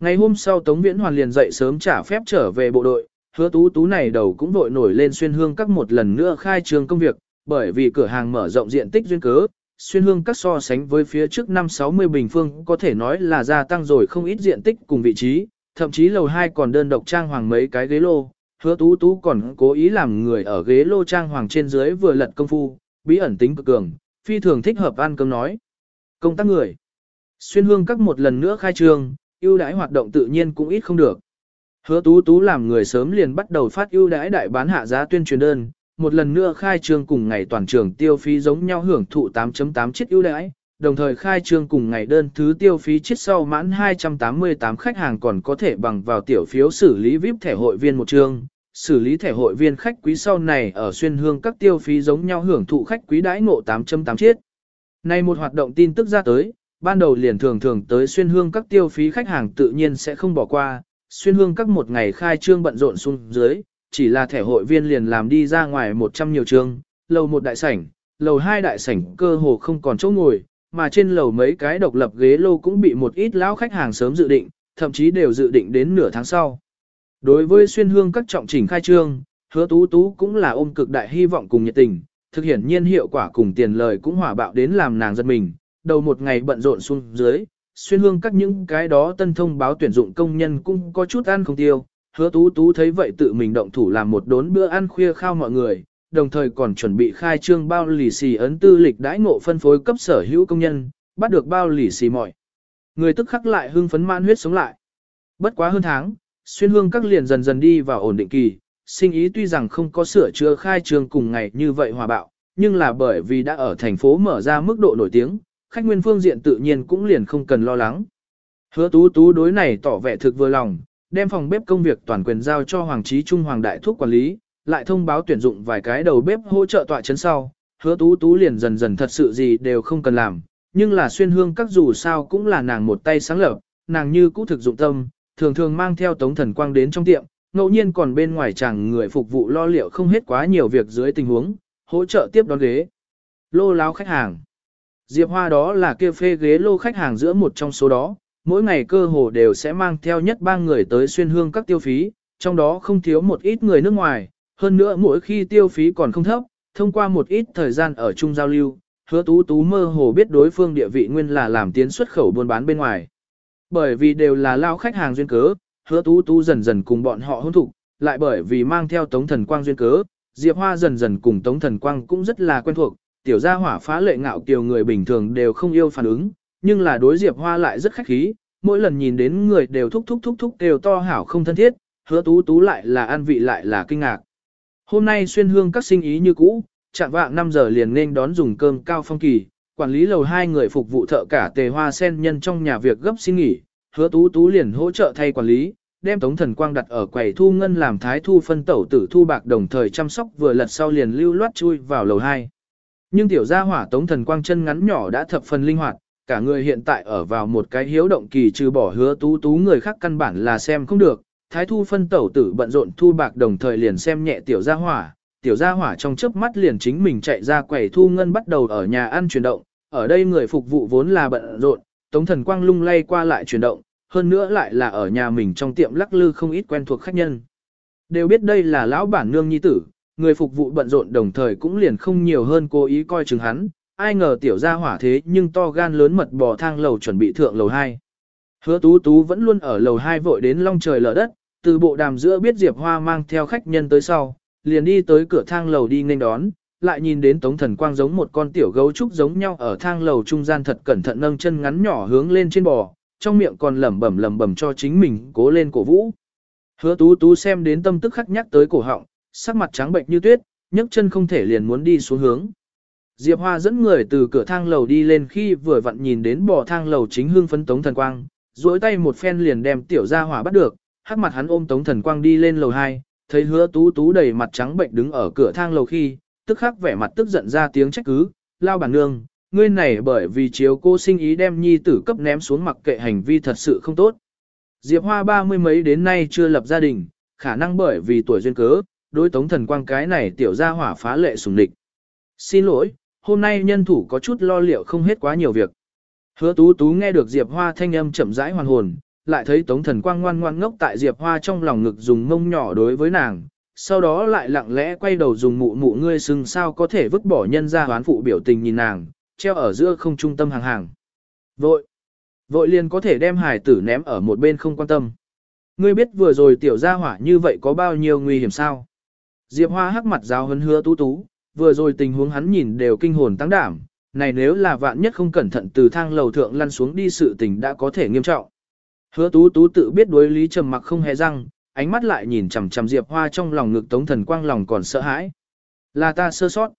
Ngày hôm sau Tống Viễn Hoàn liền dậy sớm trả phép trở về bộ đội, hứa tú tú này đầu cũng vội nổi lên xuyên hương các một lần nữa khai trường công việc, bởi vì cửa hàng mở rộng diện tích duyên cớ, xuyên hương các so sánh với phía trước năm 60 bình phương có thể nói là gia tăng rồi không ít diện tích cùng vị trí, thậm chí lầu 2 còn đơn độc trang hoàng mấy cái ghế lô, hứa tú tú còn cố ý làm người ở ghế lô trang hoàng trên dưới vừa lật công phu, bí ẩn tính cực cường, phi thường thích hợp ăn cơm nói. Công tác người. Xuyên hương các một lần nữa khai trương, ưu đãi hoạt động tự nhiên cũng ít không được. Hứa tú tú làm người sớm liền bắt đầu phát ưu đãi đại bán hạ giá tuyên truyền đơn, một lần nữa khai trương cùng ngày toàn trường tiêu phí giống nhau hưởng thụ 8.8 chiếc ưu đãi, đồng thời khai trương cùng ngày đơn thứ tiêu phí chiết sau mãn 288 khách hàng còn có thể bằng vào tiểu phiếu xử lý VIP thẻ hội viên một trường. xử lý thẻ hội viên khách quý sau này ở xuyên hương các tiêu phí giống nhau hưởng thụ khách quý đãi ngộ 8.8 chiết. Này một hoạt động tin tức ra tới, ban đầu liền thường thường tới xuyên hương các tiêu phí khách hàng tự nhiên sẽ không bỏ qua, xuyên hương các một ngày khai trương bận rộn xuống dưới, chỉ là thẻ hội viên liền làm đi ra ngoài 100 nhiều trương, lầu một đại sảnh, lầu hai đại sảnh cơ hồ không còn chỗ ngồi, mà trên lầu mấy cái độc lập ghế lô cũng bị một ít lão khách hàng sớm dự định, thậm chí đều dự định đến nửa tháng sau. Đối với xuyên hương các trọng chỉnh khai trương, hứa tú tú cũng là ôm cực đại hy vọng cùng nhiệt tình, thực hiện nhiên hiệu quả cùng tiền lời cũng hỏa bạo đến làm nàng giật mình, đầu một ngày bận rộn xuống dưới, xuyên hương các những cái đó tân thông báo tuyển dụng công nhân cũng có chút ăn không tiêu, hứa tú tú thấy vậy tự mình động thủ làm một đốn bữa ăn khuya khao mọi người, đồng thời còn chuẩn bị khai trương bao lì xì ấn tư lịch đãi ngộ phân phối cấp sở hữu công nhân, bắt được bao lì xì mọi. Người tức khắc lại hưng phấn man huyết sống lại. Bất quá hơn tháng, xuyên hương các liền dần dần đi vào ổn định kỳ, sinh ý tuy rằng không có sửa chữa khai trương cùng ngày như vậy hòa bạo, nhưng là bởi vì đã ở thành phố mở ra mức độ nổi tiếng, khách nguyên phương diện tự nhiên cũng liền không cần lo lắng. Hứa tú tú đối này tỏ vẻ thực vừa lòng, đem phòng bếp công việc toàn quyền giao cho Hoàng Trí Trung Hoàng Đại Thúc quản lý, lại thông báo tuyển dụng vài cái đầu bếp hỗ trợ tọa chấn sau, hứa tú tú liền dần dần thật sự gì đều không cần làm, nhưng là xuyên hương các dù sao cũng là nàng một tay sáng lập, nàng như cũ thực dụng tâm, thường thường mang theo tống thần quang đến trong tiệm, ngẫu nhiên còn bên ngoài chẳng người phục vụ lo liệu không hết quá nhiều việc dưới tình huống, hỗ trợ tiếp đón ghế. Lô láo khách hàng. Diệp Hoa đó là kia phê ghế lô khách hàng giữa một trong số đó, mỗi ngày cơ hồ đều sẽ mang theo nhất ba người tới xuyên hương các tiêu phí, trong đó không thiếu một ít người nước ngoài, hơn nữa mỗi khi tiêu phí còn không thấp, thông qua một ít thời gian ở chung giao lưu, hứa tú tú mơ hồ biết đối phương địa vị nguyên là làm tiến xuất khẩu buôn bán bên ngoài. Bởi vì đều là lao khách hàng duyên cớ, hứa tú tú dần dần cùng bọn họ hôn thục, lại bởi vì mang theo tống thần quang duyên cớ, Diệp Hoa dần dần cùng tống thần quang cũng rất là quen thuộc, tiểu gia hỏa phá lệ ngạo kiều người bình thường đều không yêu phản ứng, nhưng là đối Diệp Hoa lại rất khách khí, mỗi lần nhìn đến người đều thúc thúc thúc thúc đều to hảo không thân thiết, hứa tú tú lại là an vị lại là kinh ngạc. Hôm nay xuyên hương các sinh ý như cũ, chạm vạng 5 giờ liền nên đón dùng cơm cao phong kỳ, quản lý lầu hai người phục vụ thợ cả tề hoa sen nhân trong nhà việc gấp xin nghỉ, hứa tú tú liền hỗ trợ thay quản lý, đem tống thần quang đặt ở quầy thu ngân làm thái thu phân tẩu tử thu bạc đồng thời chăm sóc vừa lật sau liền lưu loát chui vào lầu hai. Nhưng tiểu gia hỏa tống thần quang chân ngắn nhỏ đã thập phần linh hoạt, cả người hiện tại ở vào một cái hiếu động kỳ trừ bỏ hứa tú tú người khác căn bản là xem không được, thái thu phân tẩu tử bận rộn thu bạc đồng thời liền xem nhẹ tiểu gia hỏa, tiểu gia hỏa trong chớp mắt liền chính mình chạy ra quầy thu ngân bắt đầu ở nhà ăn chuyển động, ở đây người phục vụ vốn là bận rộn, tống thần quang lung lay qua lại chuyển động, hơn nữa lại là ở nhà mình trong tiệm lắc lư không ít quen thuộc khách nhân. Đều biết đây là lão bản nương nhi tử, người phục vụ bận rộn đồng thời cũng liền không nhiều hơn cố ý coi chừng hắn, ai ngờ tiểu gia hỏa thế nhưng to gan lớn mật bò thang lầu chuẩn bị thượng lầu 2. Hứa tú tú vẫn luôn ở lầu 2 vội đến long trời lở đất, từ bộ đàm giữa biết Diệp Hoa mang theo khách nhân tới sau, liền đi tới cửa thang lầu đi nghênh đón, lại nhìn đến Tống Thần Quang giống một con tiểu gấu trúc giống nhau ở thang lầu trung gian thật cẩn thận nâng chân ngắn nhỏ hướng lên trên bò, trong miệng còn lẩm bẩm lẩm bẩm cho chính mình cố lên cổ vũ. Hứa Tú Tú xem đến tâm tức khắc nhắc tới cổ họng, sắc mặt trắng bệnh như tuyết, nhấc chân không thể liền muốn đi xuống hướng. Diệp Hoa dẫn người từ cửa thang lầu đi lên khi vừa vặn nhìn đến bò thang lầu chính hương phấn Tống Thần Quang, duỗi tay một phen liền đem tiểu gia hỏa bắt được, hắc mặt hắn ôm Tống Thần Quang đi lên lầu 2, thấy hứa tú tú đầy mặt trắng bệnh đứng ở cửa thang lầu khi, tức khắc vẻ mặt tức giận ra tiếng trách cứ, lao bản nương, ngươi này bởi vì chiếu cô sinh ý đem nhi tử cấp ném xuống mặc kệ hành vi thật sự không tốt. Diệp Hoa ba mươi mấy đến nay chưa lập gia đình, khả năng bởi vì tuổi duyên cớ, đối tống thần quang cái này tiểu gia hỏa phá lệ sùng địch. Xin lỗi, hôm nay nhân thủ có chút lo liệu không hết quá nhiều việc. Hứa tú tú nghe được Diệp Hoa thanh âm chậm rãi hoàn hồn, lại thấy Tống Thần Quang ngoan ngoan ngốc tại Diệp Hoa trong lòng ngực dùng mông nhỏ đối với nàng, sau đó lại lặng lẽ quay đầu dùng mụ mụ ngươi sừng sao có thể vứt bỏ nhân ra hoán phụ biểu tình nhìn nàng, treo ở giữa không trung tâm hàng hàng. Vội, vội liền có thể đem hải tử ném ở một bên không quan tâm. Ngươi biết vừa rồi tiểu gia hỏa như vậy có bao nhiêu nguy hiểm sao? Diệp Hoa hắc mặt giáo hấn hứa tú tú, vừa rồi tình huống hắn nhìn đều kinh hồn tăng đảm, này nếu là vạn nhất không cẩn thận từ thang lầu thượng lăn xuống đi sự tình đã có thể nghiêm trọng. Hứa tú tú tự biết đối lý trầm mặc không hề răng, ánh mắt lại nhìn chằm chằm Diệp Hoa trong lòng ngực Tống Thần Quang lòng còn sợ hãi. Là ta sơ sót.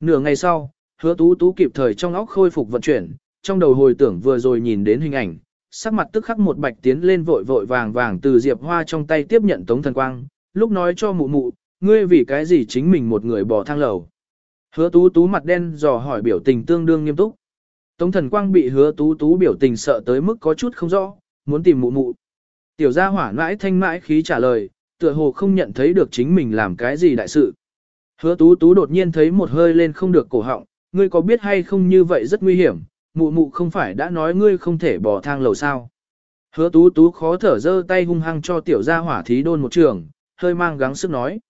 Nửa ngày sau, hứa tú tú kịp thời trong óc khôi phục vận chuyển, trong đầu hồi tưởng vừa rồi nhìn đến hình ảnh, sắc mặt tức khắc một bạch tiến lên vội vội vàng vàng từ Diệp Hoa trong tay tiếp nhận Tống Thần Quang, lúc nói cho mụ mụ, ngươi vì cái gì chính mình một người bỏ thang lầu. Hứa tú tú mặt đen dò hỏi biểu tình tương đương nghiêm túc. Tống Thần Quang bị hứa tú tú biểu tình sợ tới mức có chút không rõ, muốn tìm mụ mụ. Tiểu gia hỏa mãi thanh mãi khí trả lời, tựa hồ không nhận thấy được chính mình làm cái gì đại sự. Hứa tú tú đột nhiên thấy một hơi lên không được cổ họng, ngươi có biết hay không như vậy rất nguy hiểm, mụ mụ không phải đã nói ngươi không thể bỏ thang lầu sao. Hứa tú tú khó thở dơ tay hung hăng cho tiểu gia hỏa thí đôn một trường, hơi mang gắng sức nói.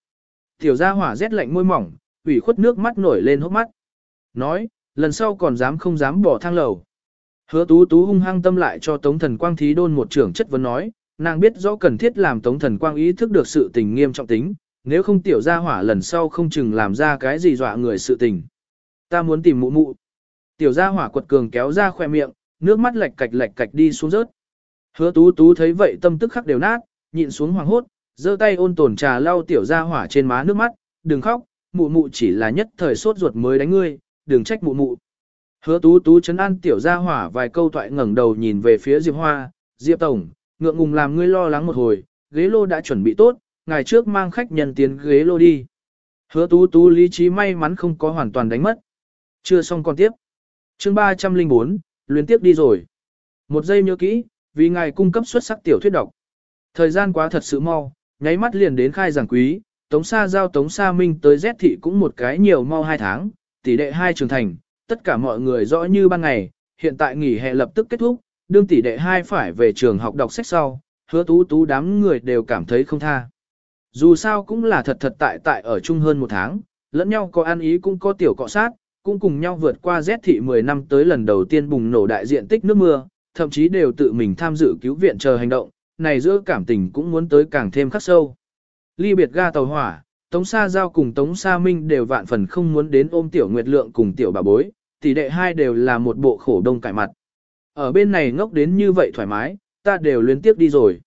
Tiểu gia hỏa rét lạnh môi mỏng, ủy khuất nước mắt nổi lên hốc mắt. Nói, lần sau còn dám không dám bỏ thang lầu. Hứa tú tú hung hăng tâm lại cho Tống Thần Quang thí đôn một trưởng chất vấn nói, nàng biết rõ cần thiết làm Tống Thần Quang ý thức được sự tình nghiêm trọng tính, nếu không tiểu gia hỏa lần sau không chừng làm ra cái gì dọa người sự tình. Ta muốn tìm mụ mụ. Tiểu gia hỏa quật cường kéo ra khoe miệng, nước mắt lệch cạch lệch cạch đi xuống rớt. Hứa tú tú thấy vậy tâm tức khắc đều nát, nhịn xuống hoàng hốt, giơ tay ôn tồn trà lau tiểu ra hỏa trên má nước mắt, đừng khóc, mụ mụ chỉ là nhất thời sốt ruột mới đánh ngươi, đừng trách mụ mụ. Hứa tú tú chấn an tiểu ra hỏa vài câu thoại ngẩng đầu nhìn về phía Diệp Hoa, Diệp Tổng, ngượng ngùng làm ngươi lo lắng một hồi, ghế lô đã chuẩn bị tốt, ngày trước mang khách nhân tiến ghế lô đi. Hứa tú tú lý trí may mắn không có hoàn toàn đánh mất. Chưa xong còn tiếp. chương 304, luyến tiếp đi rồi. Một giây nhớ kỹ, vì ngài cung cấp xuất sắc tiểu thuyết độc. Thời gian quá thật sự mau, nháy mắt liền đến khai giảng quý, Tống Sa giao Tống Sa Minh tới Z thị cũng một cái nhiều mau hai tháng, tỷ đệ hai trường thành, tất cả mọi người rõ như ban ngày, hiện tại nghỉ hè lập tức kết thúc, đương tỷ đệ hai phải về trường học đọc sách sau, hứa tú tú đám người đều cảm thấy không tha. Dù sao cũng là thật thật tại tại ở chung hơn một tháng, lẫn nhau có ăn ý cũng có tiểu cọ sát, cũng cùng nhau vượt qua Z thị 10 năm tới lần đầu tiên bùng nổ đại diện tích nước mưa, thậm chí đều tự mình tham dự cứu viện chờ hành động, này giữa cảm tình cũng muốn tới càng thêm khắc sâu. Ly biệt ga tàu hỏa, Tống Sa Giao cùng Tống Sa Minh đều vạn phần không muốn đến ôm Tiểu Nguyệt Lượng cùng Tiểu Bà Bối, tỷ đệ hai đều là một bộ khổ đông cải mặt. Ở bên này ngốc đến như vậy thoải mái, ta đều liên tiếp đi rồi.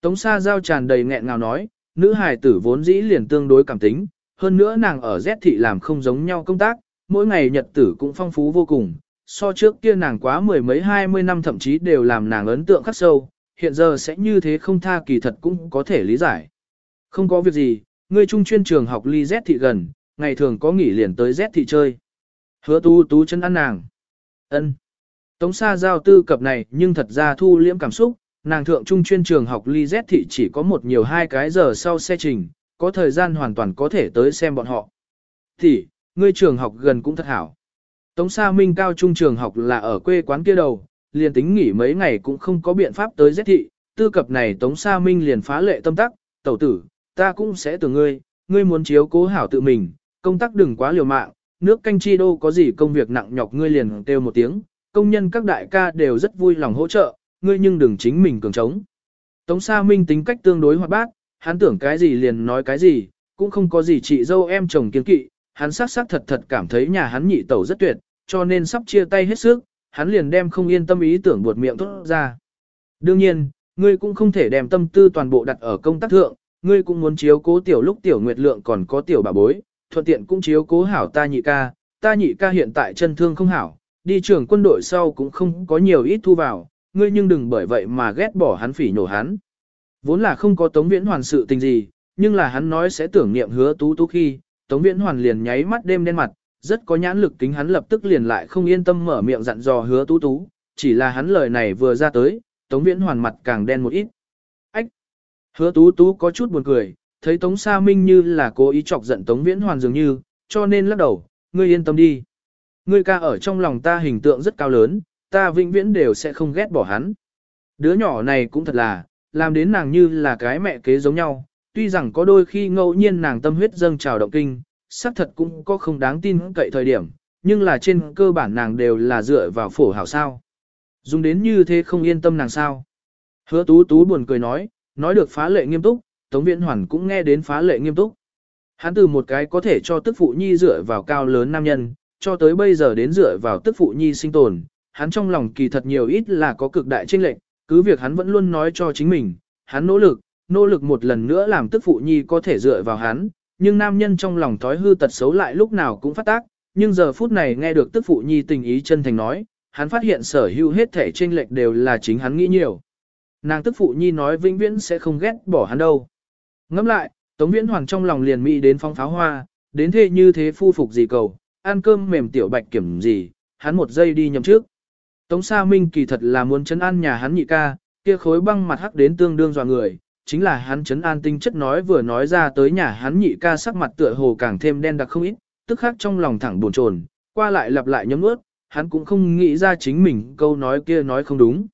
Tống Sa Giao tràn đầy nghẹn ngào nói, nữ hài tử vốn dĩ liền tương đối cảm tính, hơn nữa nàng ở Z thị làm không giống nhau công tác, mỗi ngày nhật tử cũng phong phú vô cùng, so trước kia nàng quá mười mấy hai mươi năm thậm chí đều làm nàng ấn tượng khắc sâu, hiện giờ sẽ như thế không tha kỳ thật cũng có thể lý giải. Không có việc gì, ngươi trung chuyên trường học ly Z thị gần, ngày thường có nghỉ liền tới Z thị chơi. Hứa tu tú chân ăn nàng. ân Tống xa giao tư cập này nhưng thật ra thu liễm cảm xúc, nàng thượng trung chuyên trường học ly Z thị chỉ có một nhiều hai cái giờ sau xe trình, có thời gian hoàn toàn có thể tới xem bọn họ. Thì, ngươi trường học gần cũng thật hảo. Tống Sa Minh cao trung trường học là ở quê quán kia đầu, liền tính nghỉ mấy ngày cũng không có biện pháp tới giết thị, tư cập này Tống Sa Minh liền phá lệ tâm tắc, tẩu tử, ta cũng sẽ từ ngươi, ngươi muốn chiếu cố hảo tự mình, công tác đừng quá liều mạng, nước canh chi đô có gì công việc nặng nhọc ngươi liền kêu một tiếng, công nhân các đại ca đều rất vui lòng hỗ trợ, ngươi nhưng đừng chính mình cường trống. Tống Sa Minh tính cách tương đối hoạt bát, hắn tưởng cái gì liền nói cái gì, cũng không có gì chị dâu em chồng kiên kỵ, hắn xác xác thật thật cảm thấy nhà hắn nhị tẩu rất tuyệt, cho nên sắp chia tay hết sức, hắn liền đem không yên tâm ý tưởng buột miệng thốt ra. Đương nhiên, ngươi cũng không thể đem tâm tư toàn bộ đặt ở công tác thượng, ngươi cũng muốn chiếu cố tiểu lúc tiểu nguyệt lượng còn có tiểu bà bối, thuận tiện cũng chiếu cố hảo ta nhị ca, ta nhị ca hiện tại chân thương không hảo, đi trường quân đội sau cũng không có nhiều ít thu vào, ngươi nhưng đừng bởi vậy mà ghét bỏ hắn phỉ nhổ hắn. Vốn là không có Tống Viễn Hoàn sự tình gì, nhưng là hắn nói sẽ tưởng niệm hứa tú tú khi, Tống Viễn Hoàn liền nháy mắt đêm đen mặt, rất có nhãn lực tính hắn lập tức liền lại không yên tâm mở miệng dặn dò hứa tú tú, chỉ là hắn lời này vừa ra tới, Tống Viễn Hoàn mặt càng đen một ít. Ách! Hứa tú tú có chút buồn cười, thấy Tống Sa Minh như là cố ý chọc giận Tống Viễn Hoàn dường như, cho nên lắc đầu, ngươi yên tâm đi. Ngươi ca ở trong lòng ta hình tượng rất cao lớn, ta vĩnh viễn đều sẽ không ghét bỏ hắn. Đứa nhỏ này cũng thật là, làm đến nàng như là cái mẹ kế giống nhau, tuy rằng có đôi khi ngẫu nhiên nàng tâm huyết dâng trào động kinh, xác thật cũng có không đáng tin cậy thời điểm, nhưng là trên cơ bản nàng đều là dựa vào phổ hảo sao. Dùng đến như thế không yên tâm nàng sao. Hứa tú tú buồn cười nói, nói được phá lệ nghiêm túc, Tống Viễn Hoàn cũng nghe đến phá lệ nghiêm túc. Hắn từ một cái có thể cho tức phụ nhi dựa vào cao lớn nam nhân, cho tới bây giờ đến dựa vào tức phụ nhi sinh tồn, hắn trong lòng kỳ thật nhiều ít là có cực đại chênh lệch, cứ việc hắn vẫn luôn nói cho chính mình, hắn nỗ lực, nỗ lực một lần nữa làm tức phụ nhi có thể dựa vào hắn, nhưng nam nhân trong lòng thói hư tật xấu lại lúc nào cũng phát tác, nhưng giờ phút này nghe được tức phụ nhi tình ý chân thành nói, hắn phát hiện sở hữu hết thể trên lệch đều là chính hắn nghĩ nhiều. Nàng tức phụ nhi nói vĩnh viễn sẽ không ghét bỏ hắn đâu. Ngẫm lại, Tống Viễn Hoàng trong lòng liền mỹ đến phong pháo hoa, đến thế như thế phu phục gì cầu, ăn cơm mềm tiểu bạch kiểm gì, hắn một giây đi nhầm trước. Tống Sa Minh kỳ thật là muốn chấn an nhà hắn nhị ca, kia khối băng mặt hắc đến tương đương dò người, chính là hắn chấn an tinh chất nói vừa nói ra tới nhà hắn nhị ca sắc mặt tựa hồ càng thêm đen đặc không ít, tức khắc trong lòng thẳng buồn chồn, qua lại lặp lại nhấm nuốt, hắn cũng không nghĩ ra chính mình câu nói kia nói không đúng.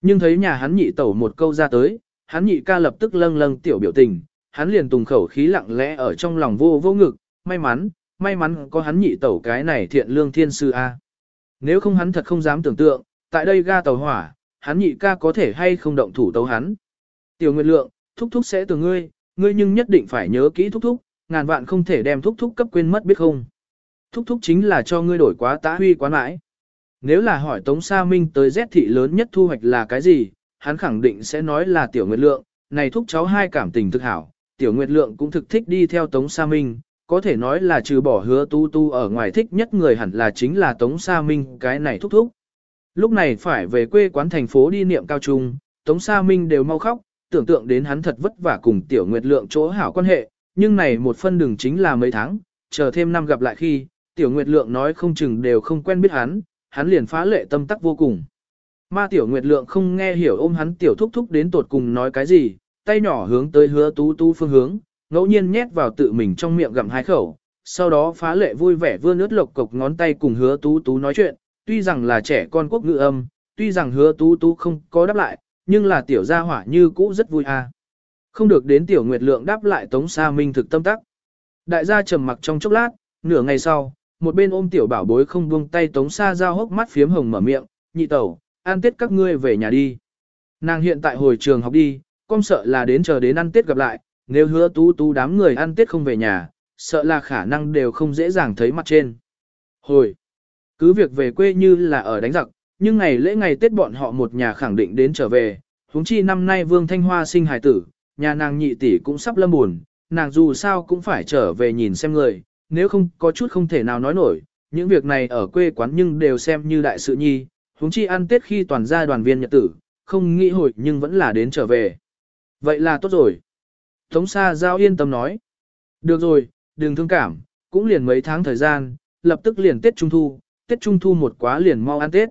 Nhưng thấy nhà hắn nhị tẩu một câu ra tới, hắn nhị ca lập tức lâng lâng tiểu biểu tình, hắn liền tùng khẩu khí lặng lẽ ở trong lòng vô vô ngực, may mắn, may mắn có hắn nhị tẩu cái này thiện lương thiên sư A. Nếu không hắn thật không dám tưởng tượng, tại đây ga tàu hỏa, hắn nhị ca có thể hay không động thủ tấu hắn. Tiểu Nguyệt Lượng, thúc thúc sẽ từ ngươi, ngươi nhưng nhất định phải nhớ kỹ thúc thúc, ngàn vạn không thể đem thúc thúc cấp quên mất biết không. Thúc thúc chính là cho ngươi đổi quá tá huy quá mãi. Nếu là hỏi Tống Sa Minh tới Z thị lớn nhất thu hoạch là cái gì, hắn khẳng định sẽ nói là Tiểu Nguyệt Lượng, này thúc cháu hai cảm tình thực hảo, Tiểu Nguyệt Lượng cũng thực thích đi theo Tống Sa Minh, có thể nói là trừ bỏ hứa tu tu ở ngoài thích nhất người hẳn là chính là Tống Sa Minh cái này thúc thúc. Lúc này phải về quê quán thành phố đi niệm cao trung, Tống Sa Minh đều mau khóc, tưởng tượng đến hắn thật vất vả cùng Tiểu Nguyệt Lượng chỗ hảo quan hệ, nhưng này một phân đường chính là mấy tháng, chờ thêm năm gặp lại khi, Tiểu Nguyệt Lượng nói không chừng đều không quen biết hắn, hắn liền phá lệ tâm tắc vô cùng. Ma Tiểu Nguyệt Lượng không nghe hiểu ôm hắn Tiểu Thúc Thúc đến tột cùng nói cái gì, tay nhỏ hướng tới hứa tú tú phương hướng, ngẫu nhiên nhét vào tự mình trong miệng gặm hai khẩu, sau đó phá lệ vui vẻ vươn ướt lộc cộc ngón tay cùng hứa tú tú nói chuyện, tuy rằng là trẻ con quốc ngữ âm, tuy rằng hứa tú tú không có đáp lại, nhưng là tiểu gia hỏa như cũ rất vui à. Không được đến tiểu nguyệt lượng đáp lại tống sa minh thực tâm tắc. Đại gia trầm mặc trong chốc lát, nửa ngày sau, một bên ôm tiểu bảo bối không buông tay tống sa giao hốc mắt phiếm hồng mở miệng, nhị tẩu, ăn tết các ngươi về nhà đi. Nàng hiện tại hồi trường học đi, con sợ là đến chờ đến ăn tết gặp lại, nếu hứa tú tú đám người ăn tết không về nhà, sợ là khả năng đều không dễ dàng thấy mặt trên. Hồi, cứ việc về quê như là ở đánh giặc, nhưng ngày lễ ngày Tết bọn họ một nhà khẳng định đến trở về, huống chi năm nay Vương Thanh Hoa sinh hài tử, nhà nàng nhị tỷ cũng sắp lâm buồn, nàng dù sao cũng phải trở về nhìn xem người, nếu không có chút không thể nào nói nổi, những việc này ở quê quán nhưng đều xem như đại sự nhi, huống chi ăn Tết khi toàn gia đoàn viên nhật tử, không nghĩ hồi nhưng vẫn là đến trở về. Vậy là tốt rồi. Tống Sa Giao yên tâm nói. Được rồi, đừng thương cảm, cũng liền mấy tháng thời gian, lập tức liền Tết Trung Thu, Tết Trung Thu một quá liền mau ăn Tết.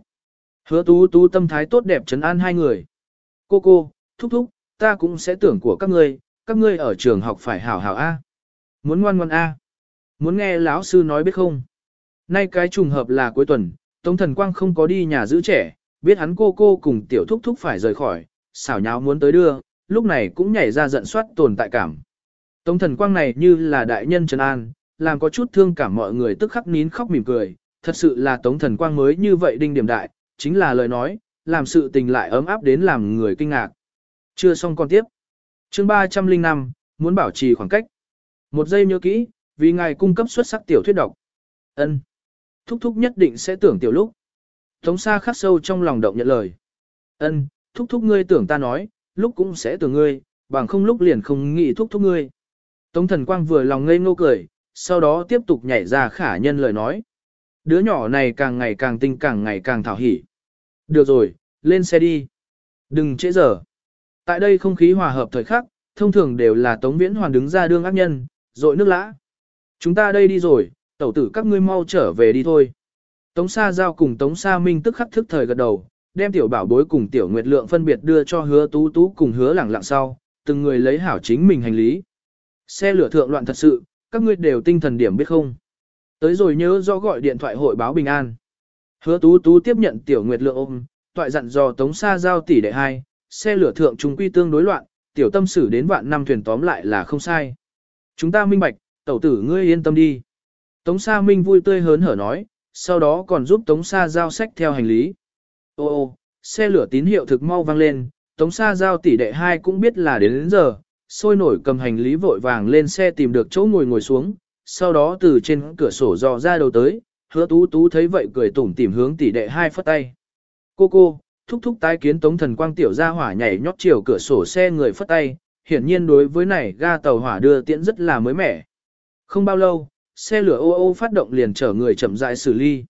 Hứa tú tú tâm thái tốt đẹp trấn an hai người. Cô cô, thúc thúc, ta cũng sẽ tưởng của các ngươi, các ngươi ở trường học phải hảo hảo A. Muốn ngoan ngoan A. Muốn nghe lão sư nói biết không? Nay cái trùng hợp là cuối tuần, Tống Thần Quang không có đi nhà giữ trẻ, biết hắn cô cô cùng tiểu thúc thúc phải rời khỏi, xảo nháo muốn tới đưa, lúc này cũng nhảy ra giận soát tồn tại cảm. Tống Thần Quang này như là đại nhân trấn an, làm có chút thương cảm mọi người tức khắc nín khóc mỉm cười, thật sự là Tống Thần Quang mới như vậy đinh điểm đại, chính là lời nói, làm sự tình lại ấm áp đến làm người kinh ngạc. Chưa xong còn tiếp. Chương 305, muốn bảo trì khoảng cách. Một giây nhớ kỹ, vì ngài cung cấp xuất sắc tiểu thuyết độc. Ân. Thúc thúc nhất định sẽ tưởng tiểu lúc. Tống Sa khắc sâu trong lòng động nhận lời. Ân, thúc thúc ngươi tưởng ta nói, lúc cũng sẽ tưởng ngươi, bằng không lúc liền không nghĩ thúc thúc ngươi. Tống thần quang vừa lòng ngây ngô cười, sau đó tiếp tục nhảy ra khả nhân lời nói. Đứa nhỏ này càng ngày càng tinh càng ngày càng thảo hỉ. Được rồi, lên xe đi. Đừng trễ giờ. Tại đây không khí hòa hợp thời khắc, thông thường đều là Tống Viễn Hoàn đứng ra đương ác nhân, rội nước lã. Chúng ta đây đi rồi, tẩu tử các ngươi mau trở về đi thôi. Tống Sa Giao cùng Tống Sa Minh tức khắc thức thời gật đầu, đem tiểu bảo bối cùng tiểu nguyệt lượng phân biệt đưa cho hứa tú tú cùng hứa lẳng lặng sau, từng người lấy hảo chính mình hành lý. Xe lửa thượng loạn thật sự, các ngươi đều tinh thần điểm biết không. Tới rồi nhớ rõ gọi điện thoại hội báo bình an. Hứa tú tú tiếp nhận tiểu nguyệt lượng ôm, toại dặn dò tống xa giao tỷ đệ hai, xe lửa thượng trung quy tương đối loạn, tiểu tâm xử đến vạn năm thuyền tóm lại là không sai. Chúng ta minh bạch, tẩu tử ngươi yên tâm đi. Tống Sa Minh vui tươi hớn hở nói, sau đó còn giúp Tống Sa giao sách theo hành lý. Ô ô, xe lửa tín hiệu thực mau vang lên, Tống Sa giao tỷ đệ hai cũng biết là đến, đến giờ, sôi nổi cầm hành lý vội vàng lên xe tìm được chỗ ngồi ngồi xuống, sau đó từ trên cửa sổ dò ra đầu tới, hứa tú tú thấy vậy cười tủm tỉm hướng tỷ đệ hai phất tay. Cô cô, thúc thúc tái kiến tống thần quang tiểu ra hỏa nhảy nhót chiều cửa sổ xe người phất tay, hiển nhiên đối với này ga tàu hỏa đưa tiễn rất là mới mẻ. Không bao lâu, xe lửa ô ô phát động liền chở người chậm rãi xử ly.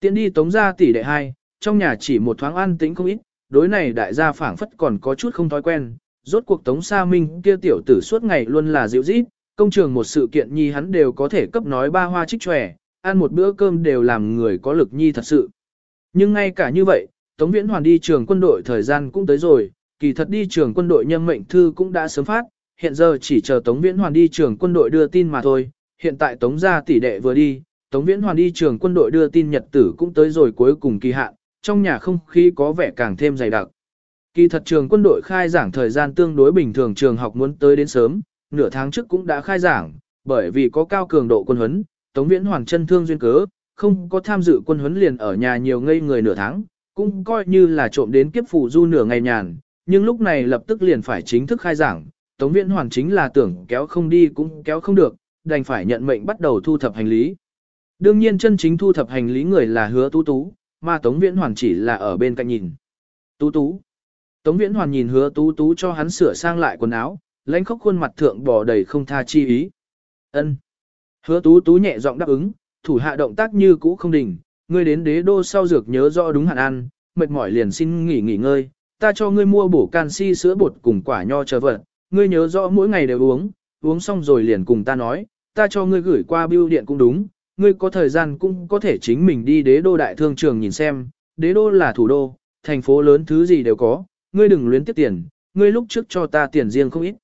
Tiễn đi tống ra tỷ đệ hai, trong nhà chỉ một thoáng an tĩnh không ít, đối này đại gia phảng phất còn có chút không thói quen, rốt cuộc Tống Sa Minh kia tiểu tử suốt ngày luôn là dịu rít, công trường một sự kiện nhi hắn đều có thể cấp nói ba hoa trích tròe, ăn một bữa cơm đều làm người có lực nhi thật sự. Nhưng ngay cả như vậy, Tống Viễn Hoàn đi trường quân đội thời gian cũng tới rồi, kỳ thật đi trường quân đội nhân mệnh thư cũng đã sớm phát, hiện giờ chỉ chờ Tống Viễn Hoàn đi trường quân đội đưa tin mà thôi, hiện tại Tống gia tỷ đệ vừa đi, Tống Viễn Hoàn đi trường quân đội đưa tin nhật tử cũng tới rồi cuối cùng kỳ hạn, trong nhà không khí có vẻ càng thêm dày đặc. Kỳ thật trường quân đội khai giảng thời gian tương đối bình thường trường học muốn tới đến sớm, nửa tháng trước cũng đã khai giảng, bởi vì có cao cường độ quân huấn, Tống Viễn Hoàng chân thương duyên cớ, không có tham dự quân huấn liền ở nhà nhiều ngây người nửa tháng, cũng coi như là trộm đến kiếp phủ du nửa ngày nhàn, nhưng lúc này lập tức liền phải chính thức khai giảng, Tống Viễn Hoàng chính là tưởng kéo không đi cũng kéo không được, đành phải nhận mệnh bắt đầu thu thập hành lý. Đương nhiên chân chính thu thập hành lý người là hứa tú tú, mà Tống Viễn Hoàng chỉ là ở bên cạnh nhìn. Tú tú. Tống Viễn Hoàn nhìn hứa tú tú cho hắn sửa sang lại quần áo, lãnh khóc khuôn mặt thượng bỏ đầy không tha chi ý. Ân. Hứa tú tú nhẹ giọng đáp ứng, thủ hạ động tác như cũ không đỉnh, ngươi đến đế đô sau dược nhớ rõ đúng hạn ăn, mệt mỏi liền xin nghỉ nghỉ ngơi, ta cho ngươi mua bổ canxi sữa bột cùng quả nho chờ vật, ngươi nhớ rõ mỗi ngày đều uống, uống xong rồi liền cùng ta nói, ta cho ngươi gửi qua bưu điện cũng đúng, ngươi có thời gian cũng có thể chính mình đi đế đô đại thương trường nhìn xem, đế đô là thủ đô, thành phố lớn thứ gì đều có, ngươi đừng luyến tiếc tiền, ngươi lúc trước cho ta tiền riêng không ít.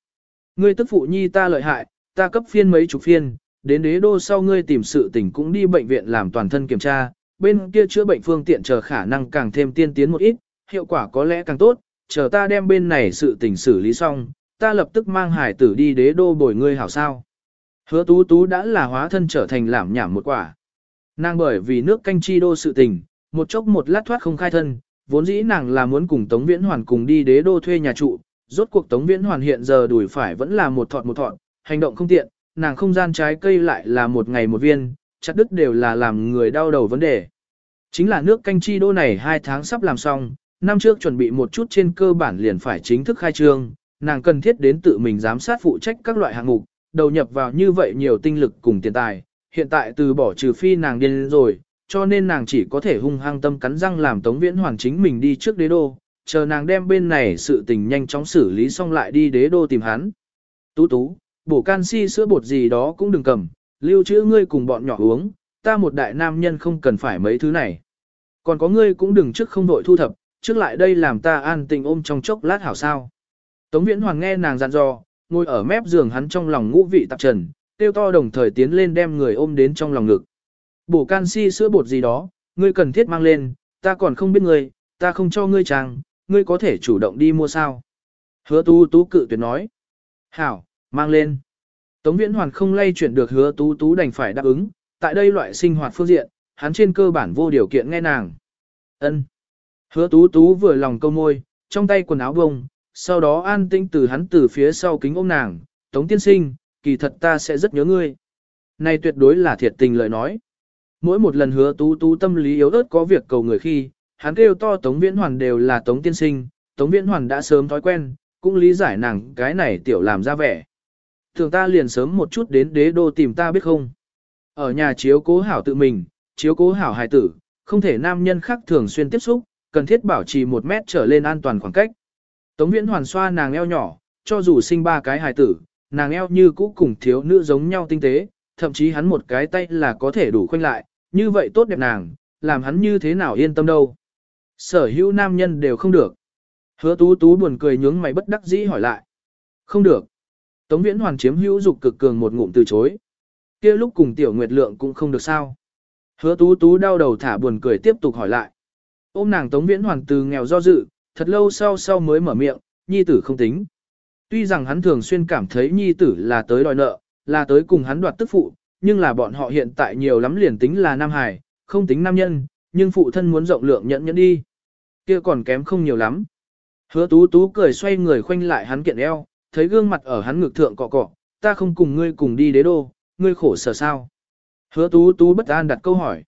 Ngươi tức phụ nhi ta lợi hại, ta cấp phiên mấy chục phiên, đến đế đô sau ngươi tìm sự tình cũng đi bệnh viện làm toàn thân kiểm tra, bên kia chữa bệnh phương tiện chờ khả năng càng thêm tiên tiến một ít, hiệu quả có lẽ càng tốt, chờ ta đem bên này sự tình xử lý xong, ta lập tức mang hải tử đi đế đô bồi ngươi hảo sao. Hứa tú tú đã là hóa thân trở thành làm nhảm một quả. Nàng bởi vì nước canh chi đô sự tình, một chốc một lát thoát không khai thân, vốn dĩ nàng là muốn cùng Tống Viễn Hoàn cùng đi đế đô thuê nhà trụ, rốt cuộc Tống Viễn Hoàn hiện giờ đuổi phải vẫn là một thọt một thọt, hành động không tiện, nàng không gian trái cây lại là một ngày một viên, chặt đứt đều là làm người đau đầu vấn đề. Chính là nước canh chi đô này hai tháng sắp làm xong, năm trước chuẩn bị một chút trên cơ bản liền phải chính thức khai trương, nàng cần thiết đến tự mình giám sát phụ trách các loại hạng mục, đầu nhập vào như vậy nhiều tinh lực cùng tiền tài, hiện tại từ bỏ trừ phi nàng điên rồi, cho nên nàng chỉ có thể hung hăng tâm cắn răng làm Tống Viễn Hoàn chính mình đi trước đế đô, chờ nàng đem bên này sự tình nhanh chóng xử lý xong lại đi đế đô tìm hắn. Tú tú, bổ canxi sữa bột gì đó cũng đừng cầm, lưu trữ ngươi cùng bọn nhỏ uống, ta một đại nam nhân không cần phải mấy thứ này. Còn có ngươi cũng đừng trước không đội thu thập, trước lại đây làm ta an tình ôm trong chốc lát hảo sao. Tống Viễn Hoàng nghe nàng dặn dò, ngồi ở mép giường hắn trong lòng ngũ vị tạp trần, tiêu to đồng thời tiến lên đem người ôm đến trong lòng ngực. Bổ canxi sữa bột gì đó, ngươi cần thiết mang lên, ta còn không biết ngươi, ta không cho ngươi trang, ngươi có thể chủ động đi mua sao. Hứa tú tú cự tuyệt nói. Hảo, mang lên. Tống Viễn Hoàn không lay chuyển được hứa tú tú đành phải đáp ứng, tại đây loại sinh hoạt phương diện, hắn trên cơ bản vô điều kiện nghe nàng. Ân. Hứa tú tú vừa lòng câu môi, trong tay quần áo bông, sau đó an tĩnh từ hắn từ phía sau kính ôm nàng, Tống tiên sinh, kỳ thật ta sẽ rất nhớ ngươi. Này tuyệt đối là thiệt tình lời nói. Mỗi một lần hứa tú tú tâm lý yếu ớt có việc cầu người khi, hắn kêu to Tống Viễn Hoàn đều là Tống tiên sinh, Tống Viễn Hoàn đã sớm thói quen, cũng lý giải nàng cái này tiểu làm ra vẻ. Thường ta liền sớm một chút đến đế đô tìm ta biết không. Ở nhà chiếu cố hảo tự mình, chiếu cố hảo hài tử, không thể nam nhân khác thường xuyên tiếp xúc, cần thiết bảo trì một mét trở lên an toàn khoảng cách. Tống viễn hoàn xoa nàng eo nhỏ, cho dù sinh ba cái hài tử, nàng eo như cũ cùng thiếu nữ giống nhau tinh tế, thậm chí hắn một cái tay là có thể đủ khoanh lại, như vậy tốt đẹp nàng, làm hắn như thế nào yên tâm đâu. Sở hữu nam nhân đều không được. Hứa tú tú buồn cười nhướng mày bất đắc dĩ hỏi lại. Không được. Tống viễn hoàn chiếm hữu dục cực cường một ngụm từ chối. kia lúc cùng tiểu nguyệt lượng cũng không được sao. Hứa tú tú đau đầu thả buồn cười tiếp tục hỏi lại. Ôm nàng tống viễn hoàn từ nghèo do dự, thật lâu sau sau mới mở miệng, nhi tử không tính. Tuy rằng hắn thường xuyên cảm thấy nhi tử là tới đòi nợ, là tới cùng hắn đoạt tức phụ, nhưng là bọn họ hiện tại nhiều lắm liền tính là nam hài, không tính nam nhân, nhưng phụ thân muốn rộng lượng nhẫn nhẫn đi. kia còn kém không nhiều lắm. Hứa tú tú cười xoay người khoanh lại hắn kiện eo, thấy gương mặt ở hắn ngực thượng cọ cọ, ta không cùng ngươi cùng đi đế đô, ngươi khổ sở sao. Hứa tú tú bất an đặt câu hỏi.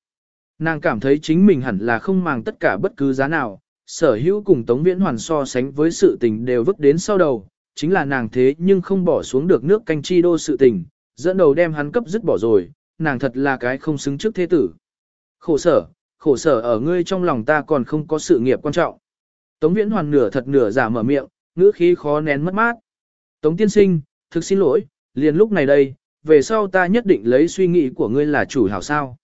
Nàng cảm thấy chính mình hẳn là không màng tất cả bất cứ giá nào, sở hữu cùng Tống Viễn Hoàn so sánh với sự tình đều vứt đến sau đầu, chính là nàng thế nhưng không bỏ xuống được nước canh chi đô sự tình, dẫn đầu đem hắn cấp dứt bỏ rồi, nàng thật là cái không xứng trước thế tử. Khổ sở, khổ sở ở ngươi trong lòng ta còn không có sự nghiệp quan trọng. Tống Viễn Hoàn nửa thật nửa giả mở miệng, ngữ khí khó nén mất mát. Tống tiên sinh, thực xin lỗi, liền lúc này đây, về sau ta nhất định lấy suy nghĩ của ngươi là chủ hảo sao.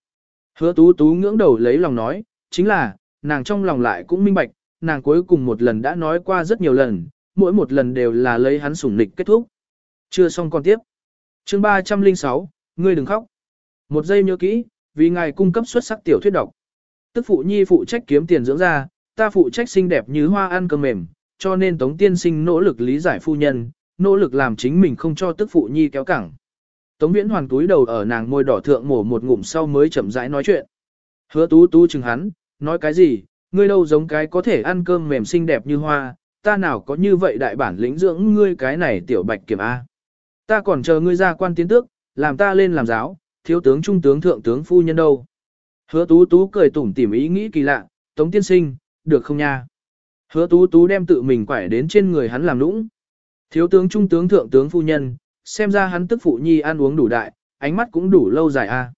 Hứa tú tú ngưỡng đầu lấy lòng nói, chính là, nàng trong lòng lại cũng minh bạch, nàng cuối cùng một lần đã nói qua rất nhiều lần, mỗi một lần đều là lấy hắn sủng nịch kết thúc. Chưa xong còn tiếp. chương 306, ngươi đừng khóc. Một giây nhớ kỹ, vì ngài cung cấp xuất sắc tiểu thuyết độc. Tức phụ nhi phụ trách kiếm tiền dưỡng ra, ta phụ trách xinh đẹp như hoa ăn cơm mềm, cho nên tống tiên sinh nỗ lực lý giải phu nhân, nỗ lực làm chính mình không cho tức phụ nhi kéo cẳng. Tống viễn hoàn túi đầu ở nàng môi đỏ thượng mổ một ngụm sau mới chậm rãi nói chuyện. Hứa tú tú chừng hắn, nói cái gì, ngươi đâu giống cái có thể ăn cơm mềm xinh đẹp như hoa, ta nào có như vậy đại bản lĩnh dưỡng ngươi cái này tiểu bạch kiểm A. Ta còn chờ ngươi ra quan tiến tước, làm ta lên làm giáo, thiếu tướng trung tướng thượng tướng phu nhân đâu. Hứa tú tú cười tủm tỉm ý nghĩ kỳ lạ, tống tiên sinh, được không nha? Hứa tú tú đem tự mình quải đến trên người hắn làm lũng. Thiếu tướng trung tướng thượng tướng phu nhân, xem ra hắn tức phụ nhi ăn uống đủ đại, ánh mắt cũng đủ lâu dài a.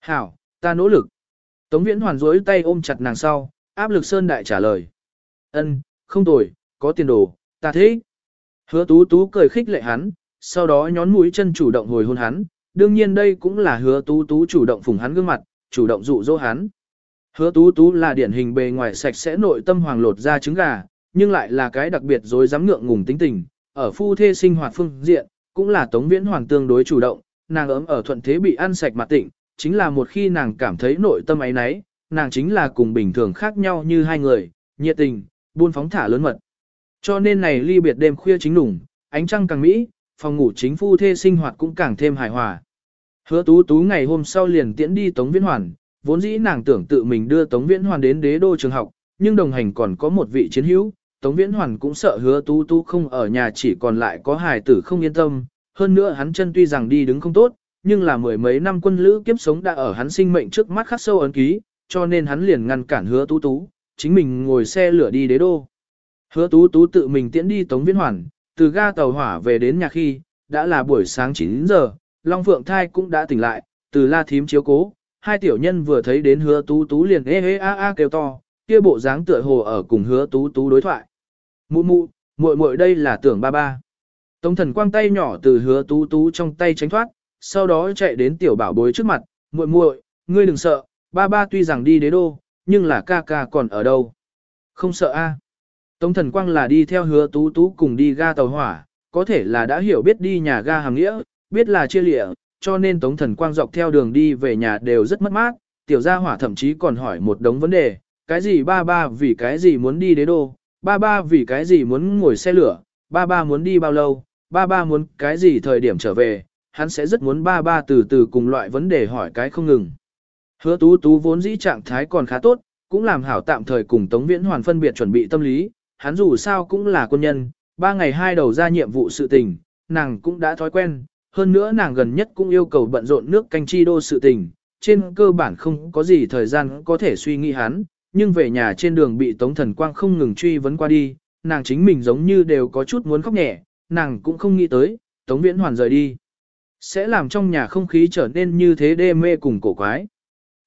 Hảo, ta nỗ lực. Tống Viễn Hoàn rối tay ôm chặt nàng sau, áp lực sơn đại trả lời. Ân, không tồi, có tiền đồ, ta thế. Hứa tú tú cười khích lệ hắn, sau đó nhón mũi chân chủ động hồi hôn hắn, đương nhiên đây cũng là hứa tú tú chủ động phủng hắn gương mặt, chủ động dụ dỗ hắn. Hứa tú tú là điển hình bề ngoài sạch sẽ nội tâm hoàng lột ra trứng gà, nhưng lại là cái đặc biệt dối dám ngượng ngùng tính tình, ở phu thê sinh hoạt phương diện, cũng là tống viễn hoàng tương đối chủ động, nàng ấm ở thuận thế bị ăn sạch mặt tịnh, chính là một khi nàng cảm thấy nội tâm ấy nấy, nàng chính là cùng bình thường khác nhau như hai người, nhiệt tình, buôn phóng thả lớn mật. Cho nên này ly biệt đêm khuya chính đủng, ánh trăng càng mỹ, phòng ngủ chính phu thê sinh hoạt cũng càng thêm hài hòa. Hứa tú tú ngày hôm sau liền tiễn đi Tống Viễn Hoàn, vốn dĩ nàng tưởng tự mình đưa Tống Viễn Hoàn đến đế đô trường học, nhưng đồng hành còn có một vị chiến hữu, Tống Viễn Hoàn cũng sợ hứa tú tú không ở nhà chỉ còn lại có hài tử không yên tâm, hơn nữa hắn chân tuy rằng đi đứng không tốt, nhưng là mười mấy năm quân lữ kiếp sống đã ở hắn sinh mệnh trước mắt khắc sâu ấn ký, cho nên hắn liền ngăn cản hứa tú tú, chính mình ngồi xe lửa đi đế đô. Hứa tú tú tự mình tiễn đi Tống Viễn Hoàn, từ ga tàu hỏa về đến nhà khi, đã là buổi sáng 9 giờ, Long Phượng Thai cũng đã tỉnh lại, từ la thím chiếu cố, hai tiểu nhân vừa thấy đến hứa tú tú liền ê ê a a kêu to, kia bộ dáng tựa hồ ở cùng hứa tú tú đối thoại. Mụ mụ, muội muội đây là tưởng ba ba. Tống thần quang tay nhỏ từ hứa tú tú trong tay tránh thoát, sau đó chạy đến tiểu bảo bối trước mặt, muội muội, ngươi đừng sợ, ba ba tuy rằng đi đế đô, nhưng là ca ca còn ở đâu. Không sợ a. Tống thần quang là đi theo hứa tú tú cùng đi ga tàu hỏa, có thể là đã hiểu biết đi nhà ga hàng nghĩa, biết là chia lịa, cho nên tống thần quang dọc theo đường đi về nhà đều rất mất mát, tiểu gia hỏa thậm chí còn hỏi một đống vấn đề, cái gì ba ba vì cái gì muốn đi đế đô, ba ba vì cái gì muốn ngồi xe lửa, ba ba muốn đi bao lâu, ba ba muốn cái gì thời điểm trở về, hắn sẽ rất muốn ba ba từ từ cùng loại vấn đề hỏi cái không ngừng. Hứa tú tú vốn dĩ trạng thái còn khá tốt, cũng làm hảo tạm thời cùng Tống Viễn Hoàn phân biệt chuẩn bị tâm lý, hắn dù sao cũng là quân nhân, ba ngày hai đầu ra nhiệm vụ sự tình, nàng cũng đã thói quen, hơn nữa nàng gần nhất cũng yêu cầu bận rộn nước canh chi đô sự tình, trên cơ bản không có gì thời gian có thể suy nghĩ hắn, nhưng về nhà trên đường bị Tống Thần Quang không ngừng truy vấn qua đi, nàng chính mình giống như đều có chút muốn khóc nhẹ, nàng cũng không nghĩ tới, Tống Viễn Hoàn rời đi. Sẽ làm trong nhà không khí trở nên như thế đê mê cùng cổ quái.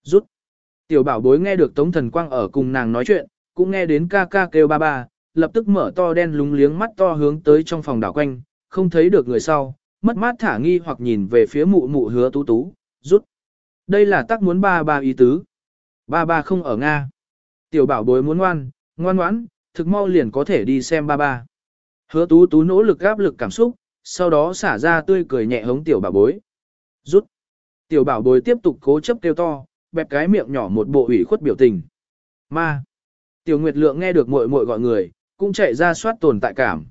Rút. Tiểu bảo bối nghe được Tống Thần Quang ở cùng nàng nói chuyện, cũng nghe đến ca ca kêu ba ba, lập tức mở to đen lúng liếng mắt to hướng tới trong phòng đảo quanh, không thấy được người sau, mất mát thả nghi hoặc nhìn về phía mụ mụ hứa tú tú, rút. Đây là tác muốn ba ba ý tứ. Ba ba không ở Nga. Tiểu bảo bối muốn ngoan, ngoan ngoãn, thực mau liền có thể đi xem ba ba. Hứa tú tú nỗ lực gáp lực cảm xúc, sau đó xả ra tươi cười nhẹ hống tiểu bảo bối. Rút. Tiểu bảo bối tiếp tục cố chấp kêu to, bẹp cái miệng nhỏ một bộ ủy khuất biểu tình. Ma. Tiểu Nguyệt Lượng nghe được muội muội gọi người, cũng chạy ra soát tồn tại cảm.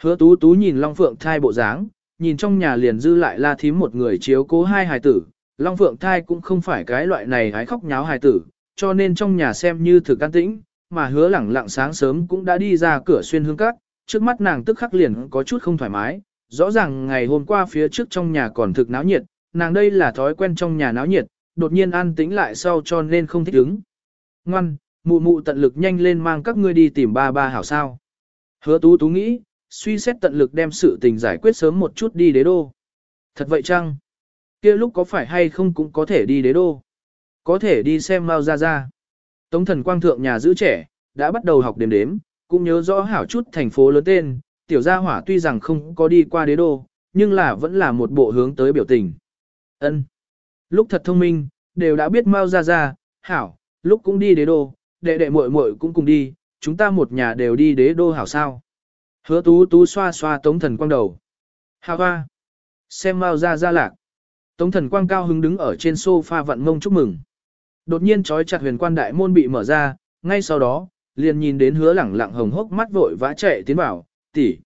Hứa tú tú nhìn Long Phượng thai bộ dáng, nhìn trong nhà liền dư lại la thím một người chiếu cố hai hài tử. Long Phượng thai cũng không phải cái loại này hái khóc nháo hài tử, cho nên trong nhà xem như thực an tĩnh, mà hứa lẳng lặng sáng sớm cũng đã đi ra cửa xuyên hương cát, trước mắt nàng tức khắc liền có chút không thoải mái, rõ ràng ngày hôm qua phía trước trong nhà còn thực náo nhiệt, nàng đây là thói quen trong nhà náo nhiệt, đột nhiên an tĩnh lại sau cho nên không thích ứng. Ngoan, mụ mụ tận lực nhanh lên mang các ngươi đi tìm ba ba hảo sao. Hứa tú tú nghĩ, suy xét tận lực đem sự tình giải quyết sớm một chút đi đế đô. Thật vậy chăng? kia lúc có phải hay không cũng có thể đi đế đô? Có thể đi xem Mao Gia Gia. Tống thần quang thượng nhà giữ trẻ, đã bắt đầu học đếm đếm, cũng nhớ rõ hảo chút thành phố lớn tên, tiểu gia hỏa tuy rằng không có đi qua đế đô, nhưng là vẫn là một bộ hướng tới biểu tình. Ân. Lúc thật thông minh, đều đã biết Mao Gia Gia, hảo, lúc cũng đi đế đô, đệ đệ muội muội cũng cùng đi, chúng ta một nhà đều đi đế đô hảo sao. Hứa tú tú xoa xoa tống thần quang đầu. Hà hoa. Xem mau ra ra lạc. Tống thần quang cao hứng đứng ở trên sofa vận mông chúc mừng. Đột nhiên trói chặt huyền quan đại môn bị mở ra, ngay sau đó, liền nhìn đến hứa lẳng lặng hồng hốc mắt vội vã chạy tiến vào, tỷ.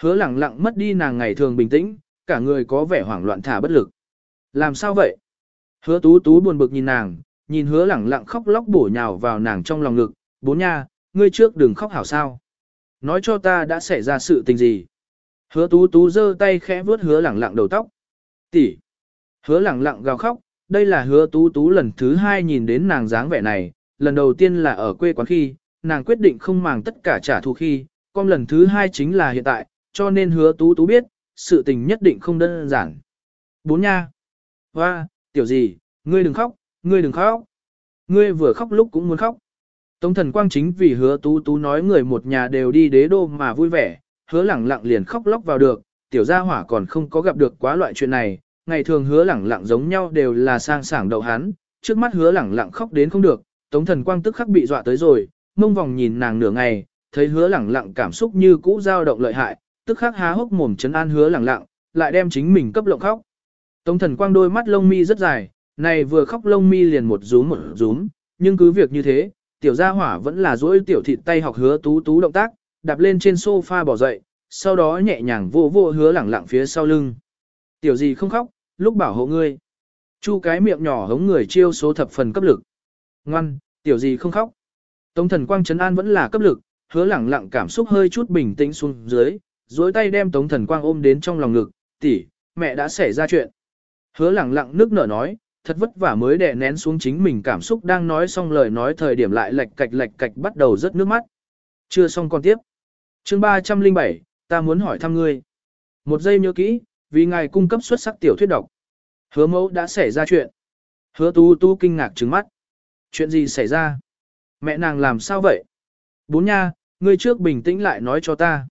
Hứa lẳng lặng mất đi nàng ngày thường bình tĩnh, cả người có vẻ hoảng loạn thả bất lực. Làm sao vậy? Hứa tú tú buồn bực nhìn nàng, nhìn hứa lẳng lặng khóc lóc bổ nhào vào nàng trong lòng ngực, bốn nha, ngươi trước đừng khóc hảo sao. Nói cho ta đã xảy ra sự tình gì. Hứa tú tú giơ tay khẽ vuốt hứa lẳng lặng đầu tóc. Tỷ. Hứa lẳng lặng gào khóc, đây là hứa tú tú lần thứ hai nhìn đến nàng dáng vẻ này, lần đầu tiên là ở quê quán khi, nàng quyết định không màng tất cả trả thù khi, con lần thứ hai chính là hiện tại, cho nên hứa tú tú biết, sự tình nhất định không đơn giản. Bốn nha. Hoa, tiểu gì, ngươi đừng khóc, ngươi đừng khóc. Ngươi vừa khóc lúc cũng muốn khóc. Tống thần quang chính vì hứa tú tú nói người một nhà đều đi đế đô mà vui vẻ, hứa lẳng lặng liền khóc lóc vào được, tiểu gia hỏa còn không có gặp được quá loại chuyện này, ngày thường hứa lẳng lặng giống nhau đều là sang sảng đậu hắn, trước mắt hứa lẳng lặng khóc đến không được, tống thần quang tức khắc bị dọa tới rồi, mông vòng nhìn nàng nửa ngày, thấy hứa lẳng lặng cảm xúc như cũ dao động lợi hại, tức khắc há hốc mồm chấn an hứa lẳng lặng, lại đem chính mình cấp lộng khóc. Tống thần quang đôi mắt lông mi rất dài, này vừa khóc lông mi liền một rúm một rúm, nhưng cứ việc như thế, tiểu gia hỏa vẫn là duỗi tiểu thịt tay học hứa tú tú động tác, đạp lên trên sofa bỏ dậy, sau đó nhẹ nhàng vô vô hứa lẳng lặng phía sau lưng. Tiểu gì không khóc, lúc bảo hộ ngươi. Chu cái miệng nhỏ hống người chiêu số thập phần cấp lực. Ngoan, tiểu gì không khóc. Tống thần quang trấn an vẫn là cấp lực, hứa lẳng lặng cảm xúc hơi chút bình tĩnh xuống dưới, duỗi tay đem tống thần quang ôm đến trong lòng ngực, tỷ, mẹ đã xảy ra chuyện. Hứa lẳng lặng nước nở nói, thật vất vả mới đè nén xuống chính mình cảm xúc đang nói xong lời nói thời điểm lại lệch cạch lệch cạch bắt đầu rớt nước mắt. Chưa xong còn tiếp. Chương 307, ta muốn hỏi thăm ngươi. Một giây nhớ kỹ, vì ngài cung cấp xuất sắc tiểu thuyết độc. Hứa mẫu đã xảy ra chuyện. Hứa tu tu kinh ngạc trừng mắt. Chuyện gì xảy ra? Mẹ nàng làm sao vậy? Bốn nha, ngươi trước bình tĩnh lại nói cho ta.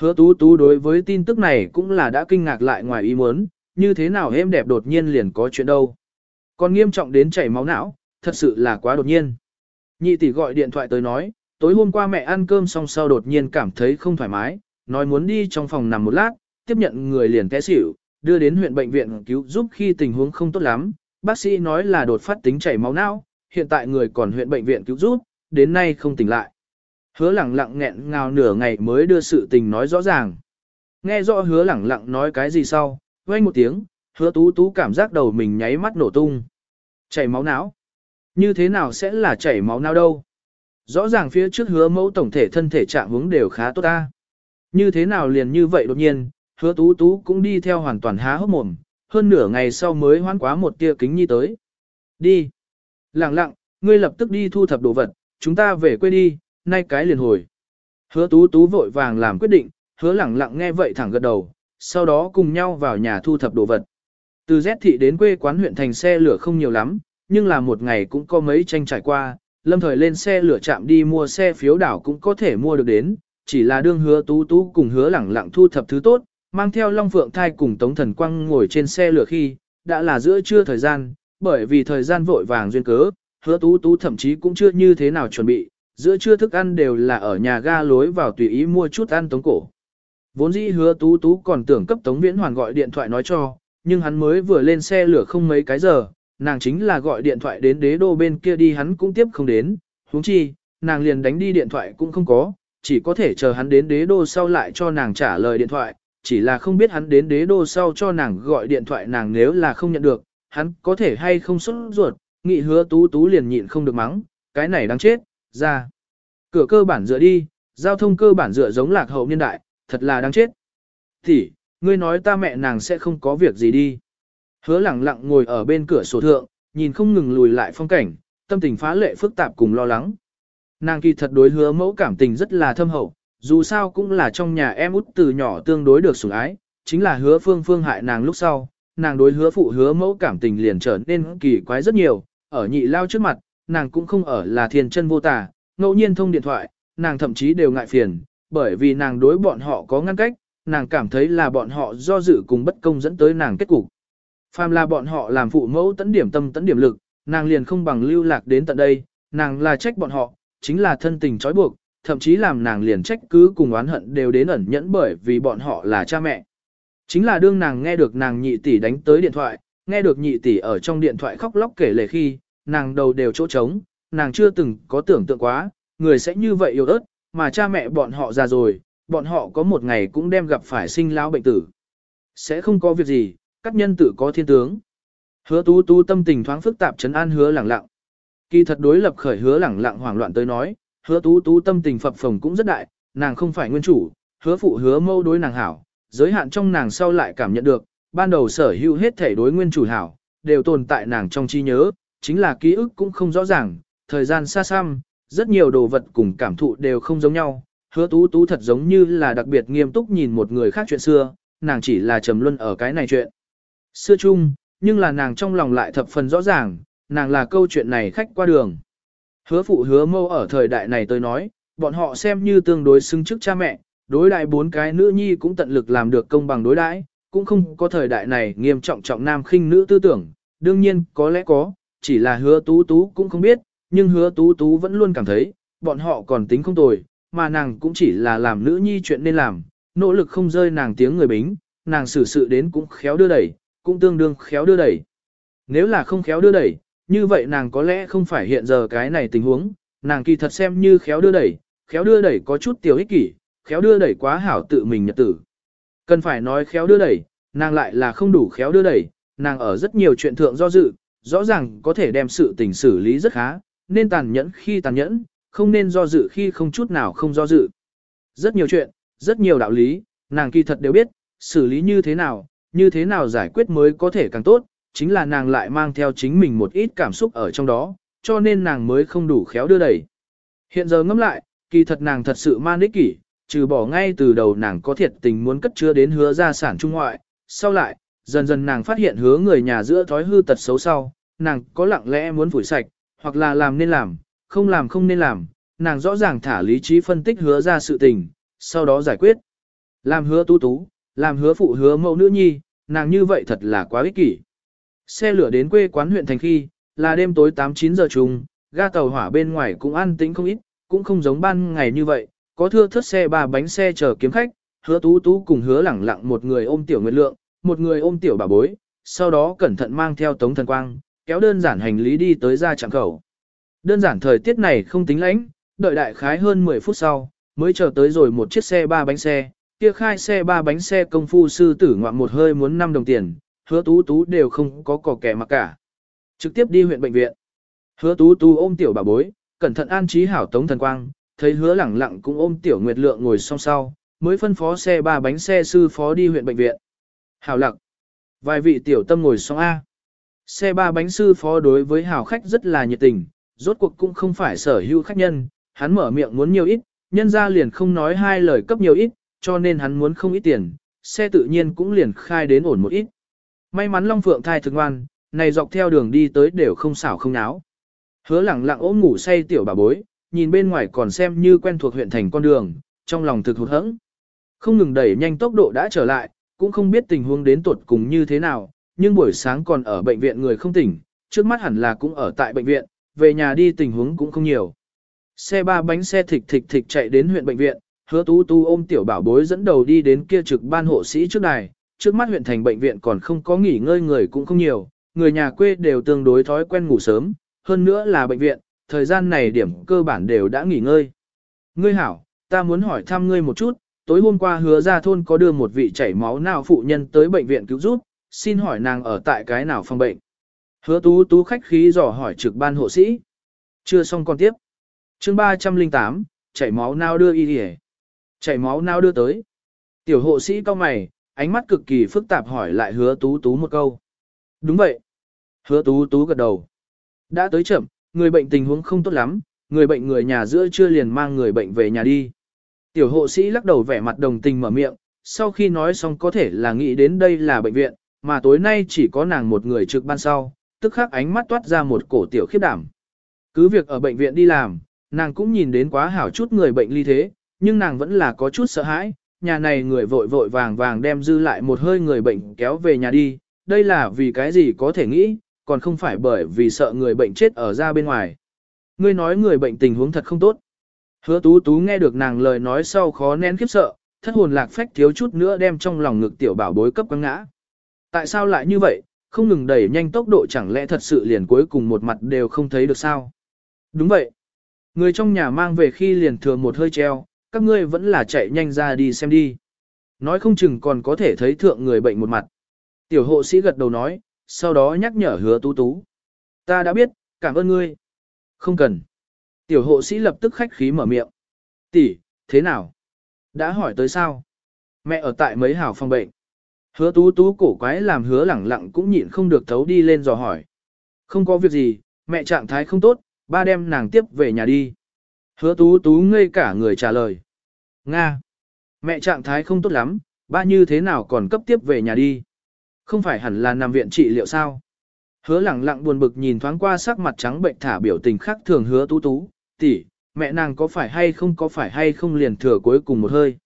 Hứa tú tú đối với tin tức này cũng là đã kinh ngạc lại ngoài ý muốn, như thế nào êm đẹp đột nhiên liền có chuyện đâu. Còn nghiêm trọng đến chảy máu não, thật sự là quá đột nhiên. Nhị tỷ gọi điện thoại tới nói, tối hôm qua mẹ ăn cơm xong sau đột nhiên cảm thấy không thoải mái, nói muốn đi trong phòng nằm một lát, tiếp nhận người liền té xỉu, đưa đến huyện bệnh viện cứu giúp khi tình huống không tốt lắm. Bác sĩ nói là đột phát tính chảy máu não, hiện tại người còn huyện bệnh viện cứu giúp, đến nay không tỉnh lại. Hứa lẳng lặng nghẹn ngào nửa ngày mới đưa sự tình nói rõ ràng. Nghe rõ hứa lẳng lặng nói cái gì sau, vang một tiếng, hứa tú tú cảm giác đầu mình nháy mắt nổ tung. Chảy máu não. Như thế nào sẽ là chảy máu não đâu? Rõ ràng phía trước hứa mẫu tổng thể thân thể trạng hướng đều khá tốt ta. Như thế nào liền như vậy đột nhiên, hứa tú tú cũng đi theo hoàn toàn há hốc mồm, hơn nửa ngày sau mới hoan quá một tia kính nhi tới. Đi. Lặng lặng, ngươi lập tức đi thu thập đồ vật, chúng ta về quê đi, nay cái liền hồi. Hứa tú tú vội vàng làm quyết định, hứa lặng lặng nghe vậy thẳng gật đầu, sau đó cùng nhau vào nhà thu thập đồ vật. Từ Z thị đến quê quán huyện thành xe lửa không nhiều lắm, nhưng là một ngày cũng có mấy tranh trải qua, lâm thời lên xe lửa chạm đi mua xe phiếu đảo cũng có thể mua được đến, chỉ là đương hứa tú tú cùng hứa lẳng lặng thu thập thứ tốt, mang theo Long Phượng thai cùng Tống Thần Quang ngồi trên xe lửa khi, đã là giữa trưa thời gian, bởi vì thời gian vội vàng duyên cớ, hứa tú tú thậm chí cũng chưa như thế nào chuẩn bị, giữa trưa thức ăn đều là ở nhà ga lối vào tùy ý mua chút ăn tống cổ. Vốn dĩ hứa tú tú còn tưởng cấp Tống Viễn Hoàn gọi điện thoại nói cho, nhưng hắn mới vừa lên xe lửa không mấy cái giờ, nàng chính là gọi điện thoại đến đế đô bên kia đi hắn cũng tiếp không đến, huống chi, nàng liền đánh đi điện thoại cũng không có, chỉ có thể chờ hắn đến đế đô sau lại cho nàng trả lời điện thoại, chỉ là không biết hắn đến đế đô sau cho nàng gọi điện thoại nàng nếu là không nhận được, hắn có thể hay không xuất ruột, nghị hứa tú tú liền nhịn không được mắng, cái này đáng chết, ra. Cửa cơ bản dựa đi, giao thông cơ bản dựa giống lạc hậu niên đại, thật là đáng chết. Thì, ngươi nói ta mẹ nàng sẽ không có việc gì đi. Hứa lẳng lặng ngồi ở bên cửa sổ thượng, nhìn không ngừng lùi lại phong cảnh, tâm tình phá lệ phức tạp cùng lo lắng. Nàng kỳ thật đối hứa mẫu cảm tình rất là thâm hậu, dù sao cũng là trong nhà em út từ nhỏ tương đối được sủng ái, chính là hứa phương phương hại nàng lúc sau, nàng đối hứa phụ hứa mẫu cảm tình liền trở nên kỳ quái rất nhiều, ở nhị lao trước mặt, nàng cũng không ở là thiền chân vô tả, ngẫu nhiên thông điện thoại, nàng thậm chí đều ngại phiền, bởi vì nàng đối bọn họ có ngăn cách, nàng cảm thấy là bọn họ do dự cùng bất công dẫn tới nàng kết cục. Phàm là bọn họ làm phụ mẫu tấn điểm tâm tấn điểm lực, nàng liền không bằng lưu lạc đến tận đây, nàng là trách bọn họ, chính là thân tình trói buộc, thậm chí làm nàng liền trách cứ cùng oán hận đều đến ẩn nhẫn bởi vì bọn họ là cha mẹ. Chính là đương nàng nghe được nàng nhị tỷ đánh tới điện thoại, nghe được nhị tỷ ở trong điện thoại khóc lóc kể lể khi, nàng đầu đều chỗ trống, nàng chưa từng có tưởng tượng quá, người sẽ như vậy yêu ớt, mà cha mẹ bọn họ già rồi, bọn họ có một ngày cũng đem gặp phải sinh lão bệnh tử. Sẽ không có việc gì, các nhân tử có thiên tướng. Hứa tú tú tâm tình thoáng phức tạp chấn an hứa lẳng lặng. Kỳ thật đối lập khởi hứa lẳng lặng hoảng loạn tới nói, hứa tú tú tâm tình phập phồng cũng rất đại, nàng không phải nguyên chủ, hứa phụ hứa mâu đối nàng hảo, giới hạn trong nàng sau lại cảm nhận được, ban đầu sở hữu hết thể đối nguyên chủ hảo, đều tồn tại nàng trong trí nhớ, chính là ký ức cũng không rõ ràng, thời gian xa xăm, rất nhiều đồ vật cùng cảm thụ đều không giống nhau, hứa tú tú thật giống như là đặc biệt nghiêm túc nhìn một người khác chuyện xưa, nàng chỉ là trầm luân ở cái này chuyện. Xưa chung, nhưng là nàng trong lòng lại thập phần rõ ràng, nàng là câu chuyện này khách qua đường. Hứa phụ hứa mâu ở thời đại này tôi nói, bọn họ xem như tương đối xứng chức cha mẹ, đối đại bốn cái nữ nhi cũng tận lực làm được công bằng đối đãi, cũng không có thời đại này nghiêm trọng trọng nam khinh nữ tư tưởng, đương nhiên có lẽ có, chỉ là hứa tú tú cũng không biết, nhưng hứa tú tú vẫn luôn cảm thấy, bọn họ còn tính không tồi, mà nàng cũng chỉ là làm nữ nhi chuyện nên làm, nỗ lực không rơi nàng tiếng người bính, nàng xử sự đến cũng khéo đưa đẩy, cũng tương đương khéo đưa đẩy. Nếu là không khéo đưa đẩy, như vậy nàng có lẽ không phải hiện giờ cái này tình huống, nàng kỳ thật xem như khéo đưa đẩy, khéo đưa đẩy có chút tiểu ích kỷ, khéo đưa đẩy quá hảo tự mình nhật tử. Cần phải nói khéo đưa đẩy, nàng lại là không đủ khéo đưa đẩy, nàng ở rất nhiều chuyện thượng do dự, rõ ràng có thể đem sự tình xử lý rất khá, nên tàn nhẫn khi tàn nhẫn, không nên do dự khi không chút nào không do dự. Rất nhiều chuyện, rất nhiều đạo lý, nàng kỳ thật đều biết, xử lý như thế nào, như thế nào giải quyết mới có thể càng tốt, chính là nàng lại mang theo chính mình một ít cảm xúc ở trong đó, cho nên nàng mới không đủ khéo đưa đẩy. Hiện giờ ngẫm lại, kỳ thật nàng thật sự man ích kỷ, trừ bỏ ngay từ đầu nàng có thiệt tình muốn cất chứa đến hứa gia sản trung ngoại, sau lại, dần dần nàng phát hiện hứa người nhà giữa thói hư tật xấu sau, nàng có lặng lẽ muốn phủi sạch, hoặc là làm nên làm, không làm không nên làm, nàng rõ ràng thả lý trí phân tích hứa ra sự tình, sau đó giải quyết. Làm hứa tú tú, làm hứa phụ hứa mẫu nữ nhi, nàng như vậy thật là quá ích kỷ. Xe lửa đến quê quán huyện thành khi, là đêm tối 8-9 giờ trùng, ga tàu hỏa bên ngoài cũng an tĩnh không ít, cũng không giống ban ngày như vậy, có thưa thớt xe ba bánh xe chờ kiếm khách, hứa tú tú cùng hứa lẳng lặng một người ôm tiểu nguyệt lượng, một người ôm tiểu bà bối, sau đó cẩn thận mang theo tống thần quang, kéo đơn giản hành lý đi tới ra trạm khẩu. Đơn giản thời tiết này không tính lãnh, đợi đại khái hơn 10 phút sau, mới chờ tới rồi một chiếc xe ba bánh xe, kia khai xe ba bánh xe công phu sư tử ngoạm một hơi muốn 5 đồng tiền, hứa tú tú đều không có cỏ kẻ mà cả. Trực tiếp đi huyện bệnh viện. Hứa tú tú ôm tiểu bà bối, cẩn thận an trí hảo tống thần quang, thấy hứa lẳng lặng cũng ôm tiểu nguyệt lượng ngồi song sau, mới phân phó xe ba bánh xe sư phó đi huyện bệnh viện. Hảo lặng. Vài vị tiểu tâm ngồi song A. Xe ba bánh sư phó đối với hảo khách rất là nhiệt tình, rốt cuộc cũng không phải sở hữu khách nhân, hắn mở miệng muốn nhiều ít, nhân ra liền không nói hai lời cấp nhiều ít, cho nên hắn muốn không ít tiền, xe tự nhiên cũng liền khai đến ổn một ít. May mắn Long Phượng thai thực ngoan, này dọc theo đường đi tới đều không xảo không náo. Hứa lẳng lặng ôm ngủ say tiểu bà bối, nhìn bên ngoài còn xem như quen thuộc huyện thành con đường, trong lòng thực hụt hẫng. Không ngừng đẩy nhanh tốc độ đã trở lại, cũng không biết tình huống đến tuột cùng như thế nào, nhưng buổi sáng còn ở bệnh viện người không tỉnh, trước mắt hẳn là cũng ở tại bệnh viện, về nhà đi tình huống cũng không nhiều. Xe ba bánh xe thịch thịch thịch chạy đến huyện bệnh viện, hứa tú tu ôm tiểu bảo bối dẫn đầu đi đến kia trực ban hộ sĩ trước đài, trước mắt huyện thành bệnh viện còn không có nghỉ ngơi người cũng không nhiều, người nhà quê đều tương đối thói quen ngủ sớm, hơn nữa là bệnh viện, thời gian này điểm cơ bản đều đã nghỉ ngơi. Ngươi hảo, ta muốn hỏi thăm ngươi một chút, tối hôm qua hứa ra thôn có đưa một vị chảy máu nào phụ nhân tới bệnh viện cứu giúp, xin hỏi nàng ở tại cái nào phòng bệnh. Hứa tú tú khách khí dò hỏi trực ban hộ sĩ. Chưa xong còn tiếp. chương 308, chảy máu nào đưa y đi Chảy máu nào đưa tới. Tiểu hộ sĩ cao mày, ánh mắt cực kỳ phức tạp hỏi lại hứa tú tú một câu. Đúng vậy. Hứa tú tú gật đầu. Đã tới chậm, người bệnh tình huống không tốt lắm, người bệnh người nhà giữa chưa liền mang người bệnh về nhà đi. Tiểu hộ sĩ lắc đầu vẻ mặt đồng tình mở miệng, sau khi nói xong có thể là nghĩ đến đây là bệnh viện, mà tối nay chỉ có nàng một người trực ban sau, tức khắc ánh mắt toát ra một cổ tiểu khiếp đảm. Cứ việc ở bệnh viện đi làm, nàng cũng nhìn đến quá hảo chút người bệnh ly thế, nhưng nàng vẫn là có chút sợ hãi, nhà này người vội vội vàng vàng đem dư lại một hơi người bệnh kéo về nhà đi, đây là vì cái gì có thể nghĩ, còn không phải bởi vì sợ người bệnh chết ở ra bên ngoài. Ngươi nói người bệnh tình huống thật không tốt. Hứa tú tú nghe được nàng lời nói sau khó nén khiếp sợ, thất hồn lạc phách thiếu chút nữa đem trong lòng ngực tiểu bảo bối cấp quăng ngã. Tại sao lại như vậy, không ngừng đẩy nhanh tốc độ chẳng lẽ thật sự liền cuối cùng một mặt đều không thấy được sao? Đúng vậy. Người trong nhà mang về khi liền thừa một hơi treo, các ngươi vẫn là chạy nhanh ra đi xem đi. Nói không chừng còn có thể thấy thượng người bệnh một mặt. Tiểu hộ sĩ gật đầu nói, sau đó nhắc nhở hứa tú tú. Ta đã biết, cảm ơn ngươi. Không cần. Tiểu hộ sĩ lập tức khách khí mở miệng. Tỷ, thế nào? Đã hỏi tới sao? Mẹ ở tại mấy hảo phòng bệnh. Hứa tú tú cổ quái làm hứa lẳng lặng cũng nhịn không được thấu đi lên dò hỏi. Không có việc gì, mẹ trạng thái không tốt, ba đem nàng tiếp về nhà đi. Hứa tú tú ngây cả người trả lời. Nga. Mẹ trạng thái không tốt lắm, ba như thế nào còn cấp tiếp về nhà đi. Không phải hẳn là nằm viện trị liệu sao? Hứa lẳng lặng buồn bực nhìn thoáng qua sắc mặt trắng bệnh thả biểu tình khác thường hứa tú tú, tỷ, mẹ nàng có phải hay không có phải hay không liền thừa cuối cùng một hơi.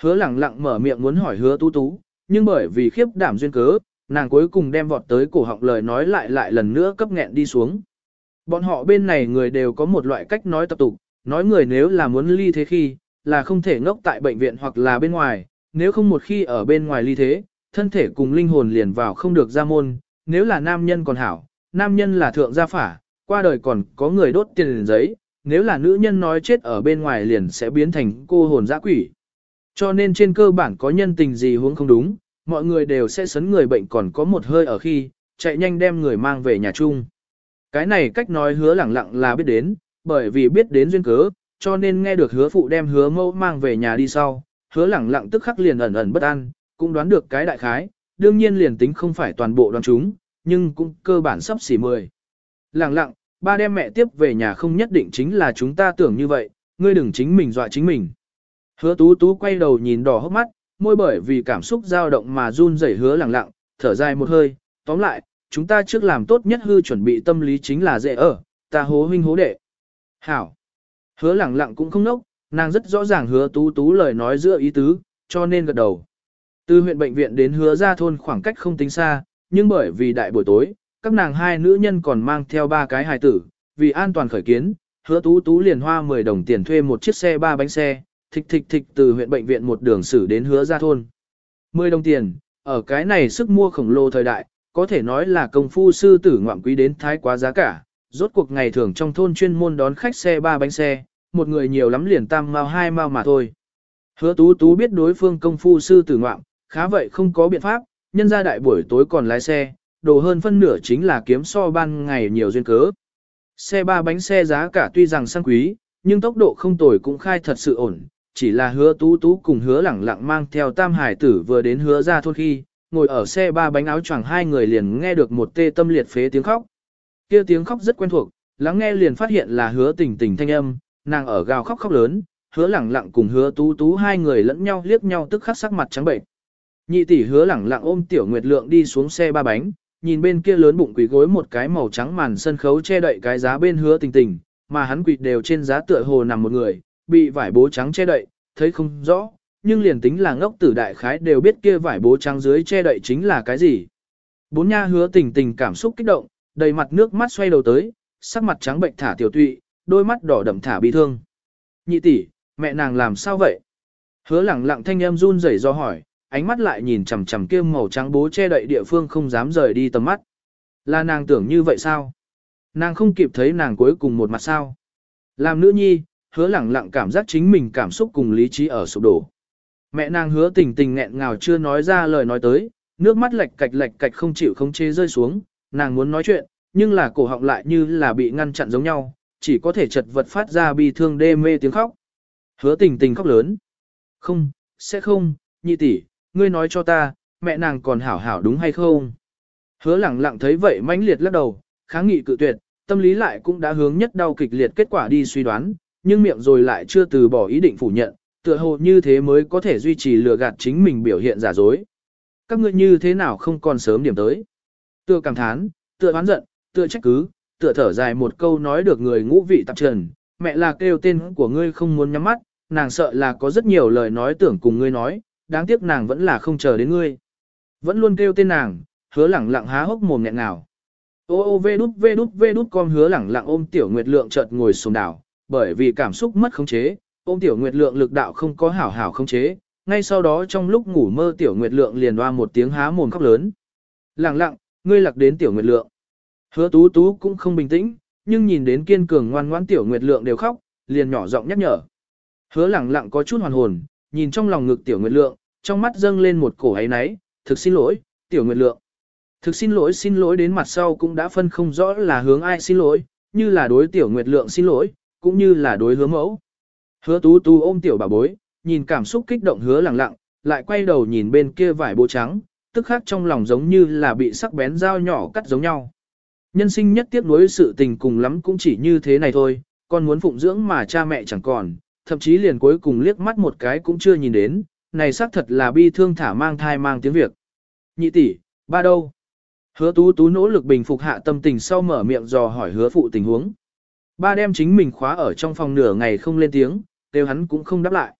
Hứa lẳng lặng mở miệng muốn hỏi hứa tú tú, nhưng bởi vì khiếp đảm duyên cớ, nàng cuối cùng đem vọt tới cổ họng lời nói lại lại lần nữa cấp nghẹn đi xuống. Bọn họ bên này người đều có một loại cách nói tập tục, nói người nếu là muốn ly thế khi, là không thể ngốc tại bệnh viện hoặc là bên ngoài, nếu không một khi ở bên ngoài ly thế, thân thể cùng linh hồn liền vào không được ra môn, nếu là nam nhân còn hảo, nam nhân là thượng gia phả, qua đời còn có người đốt tiền giấy, nếu là nữ nhân nói chết ở bên ngoài liền sẽ biến thành cô hồn dã quỷ. Cho nên trên cơ bản có nhân tình gì hướng không đúng, mọi người đều sẽ sấn người bệnh còn có một hơi ở khi, chạy nhanh đem người mang về nhà chung. Cái này cách nói hứa lẳng lặng là biết đến, bởi vì biết đến duyên cớ, cho nên nghe được hứa phụ đem hứa mẫu mang về nhà đi sau, hứa lẳng lặng tức khắc liền ẩn ẩn bất an, cũng đoán được cái đại khái, đương nhiên liền tính không phải toàn bộ đoán chúng, nhưng cũng cơ bản sắp xỉ mười. Lẳng lặng, ba đem mẹ tiếp về nhà không nhất định chính là chúng ta tưởng như vậy, ngươi đừng chính mình dọa chính mình. Hứa tú tú quay đầu nhìn đỏ hốc mắt, môi bởi vì cảm xúc dao động mà run rẩy hứa lẳng lặng, thở dài một hơi, tóm lại, chúng ta trước làm tốt nhất hư chuẩn bị tâm lý chính là dễ ở, ta hố huynh hố đệ. Hảo. Hứa lẳng lặng cũng không nốc, nàng rất rõ ràng hứa tú tú lời nói giữa ý tứ, cho nên gật đầu. Từ huyện bệnh viện đến hứa ra thôn khoảng cách không tính xa, nhưng bởi vì đại buổi tối, các nàng hai nữ nhân còn mang theo ba cái hài tử, vì an toàn khởi kiến, hứa tú tú liền hoa 10 đồng tiền thuê một chiếc xe ba bánh xe, thịch thịch thịch từ huyện bệnh viện một đường xử đến hứa ra thôn. 10 đồng tiền, ở cái này sức mua khổng lồ thời đại, có thể nói là công phu sư tử ngoạm quý đến thái quá giá cả, rốt cuộc ngày thường trong thôn chuyên môn đón khách xe ba bánh xe, một người nhiều lắm liền tam mao hai mao mà thôi. Hứa tú tú biết đối phương công phu sư tử ngoạm, khá vậy không có biện pháp, nhân ra đại buổi tối còn lái xe, đồ hơn phân nửa chính là kiếm so ban ngày nhiều duyên cớ. Xe ba bánh xe giá cả tuy rằng sang quý, nhưng tốc độ không tồi cũng khai thật sự ổn, chỉ là hứa tú tú cùng hứa lẳng lặng mang theo tam hải tử vừa đến hứa ra thôn khi, ngồi ở xe ba bánh áo choàng hai người liền nghe được một tê tâm liệt phế tiếng khóc. kia tiếng khóc rất quen thuộc, lắng nghe liền phát hiện là hứa tình tình thanh âm, nàng ở gào khóc khóc lớn, hứa lẳng lặng cùng hứa tú tú hai người lẫn nhau liếc nhau tức khắc sắc mặt trắng bệnh. Nhị tỷ hứa lẳng lặng ôm tiểu nguyệt lượng đi xuống xe ba bánh, nhìn bên kia lớn bụng quỷ gối một cái màu trắng màn sân khấu che đậy cái giá bên hứa tình tình, mà hắn quỷ đều trên giá tựa hồ nằm một người, bị vải bố trắng che đậy, thấy không rõ, nhưng liền tính là ngốc tử đại khái đều biết kia vải bố trắng dưới che đậy chính là cái gì. Bốn nha hứa tình tình cảm xúc kích động, đầy mặt nước mắt xoay đầu tới, sắc mặt trắng bệnh thả tiểu tụy, đôi mắt đỏ đậm thả bi thương. Nhị tỷ, mẹ nàng làm sao vậy? Hứa lẳng lặng thanh em run rẩy do hỏi, ánh mắt lại nhìn chằm chằm kia màu trắng bố che đậy địa phương không dám rời đi tầm mắt. Là nàng tưởng như vậy sao? Nàng không kịp thấy nàng cuối cùng một mặt sao? Làm nữ nhi, hứa lẳng lặng cảm giác chính mình cảm xúc cùng lý trí ở sụp đổ. Mẹ nàng hứa tình tình nghẹn ngào chưa nói ra lời nói tới, nước mắt lệch cạch lệch cạch không chịu không chế rơi xuống, nàng muốn nói chuyện, nhưng là cổ họng lại như là bị ngăn chặn giống nhau, chỉ có thể chật vật phát ra bi thương đê mê tiếng khóc. Hứa tình tình khóc lớn. Không, sẽ không, nhị tỷ, ngươi nói cho ta, mẹ nàng còn hảo hảo đúng hay không? Hứa lẳng lặng thấy vậy mãnh liệt lắc đầu, kháng nghị cự tuyệt, tâm lý lại cũng đã hướng nhất đau kịch liệt kết quả đi suy đoán, nhưng miệng rồi lại chưa từ bỏ ý định phủ nhận, tựa hồ như thế mới có thể duy trì lừa gạt chính mình biểu hiện giả dối. Các ngươi như thế nào không còn sớm điểm tới? Tựa cảm thán, tựa oán giận, tựa trách cứ, tựa thở dài một câu nói được người ngũ vị tạp trần, mẹ là kêu tên của ngươi không muốn nhắm mắt, nàng sợ là có rất nhiều lời nói tưởng cùng ngươi nói, đáng tiếc nàng vẫn là không chờ đến ngươi. Vẫn luôn kêu tên nàng, hứa lẳng lặng há hốc mồm nghẹn nào. Ô ô vê đút vê đút vê đút con hứa lẳng lặng ôm tiểu nguyệt lượng chợt ngồi sồn đảo, bởi vì cảm xúc mất khống chế, ôm tiểu nguyệt lượng lực đạo không có hảo hảo khống chế, ngay sau đó trong lúc ngủ mơ tiểu nguyệt lượng liền oa một tiếng há mồm khóc lớn. Lặng lặng, ngươi lạc đến tiểu nguyệt lượng. Hứa tú tú cũng không bình tĩnh, nhưng nhìn đến kiên cường ngoan ngoãn tiểu nguyệt lượng đều khóc, liền nhỏ giọng nhắc nhở. Hứa lặng lặng có chút hoàn hồn, nhìn trong lòng ngực tiểu nguyệt lượng, trong mắt dâng lên một cổ ấy náy, thực xin lỗi, tiểu nguyệt lượng. Thực xin lỗi xin lỗi đến mặt sau cũng đã phân không rõ là hướng ai xin lỗi, như là đối tiểu nguyệt lượng xin lỗi, cũng như là đối hứa mẫu. Hứa tú tú ôm tiểu bà bối, nhìn cảm xúc kích động hứa lặng lặng, lại quay đầu nhìn bên kia vải bố trắng, tức khác trong lòng giống như là bị sắc bén dao nhỏ cắt giống nhau. Nhân sinh nhất tiếc nuối sự tình cùng lắm cũng chỉ như thế này thôi, con muốn phụng dưỡng mà cha mẹ chẳng còn, thậm chí liền cuối cùng liếc mắt một cái cũng chưa nhìn đến, này xác thật là bi thương thả mang thai mang tiếng Việt. Nhị tỷ, Ba đâu? Hứa tú tú nỗ lực bình phục hạ tâm tình sau mở miệng dò hỏi hứa phụ tình huống. Ba đem chính mình khóa ở trong phòng nửa ngày không lên tiếng, đều hắn cũng không đáp lại.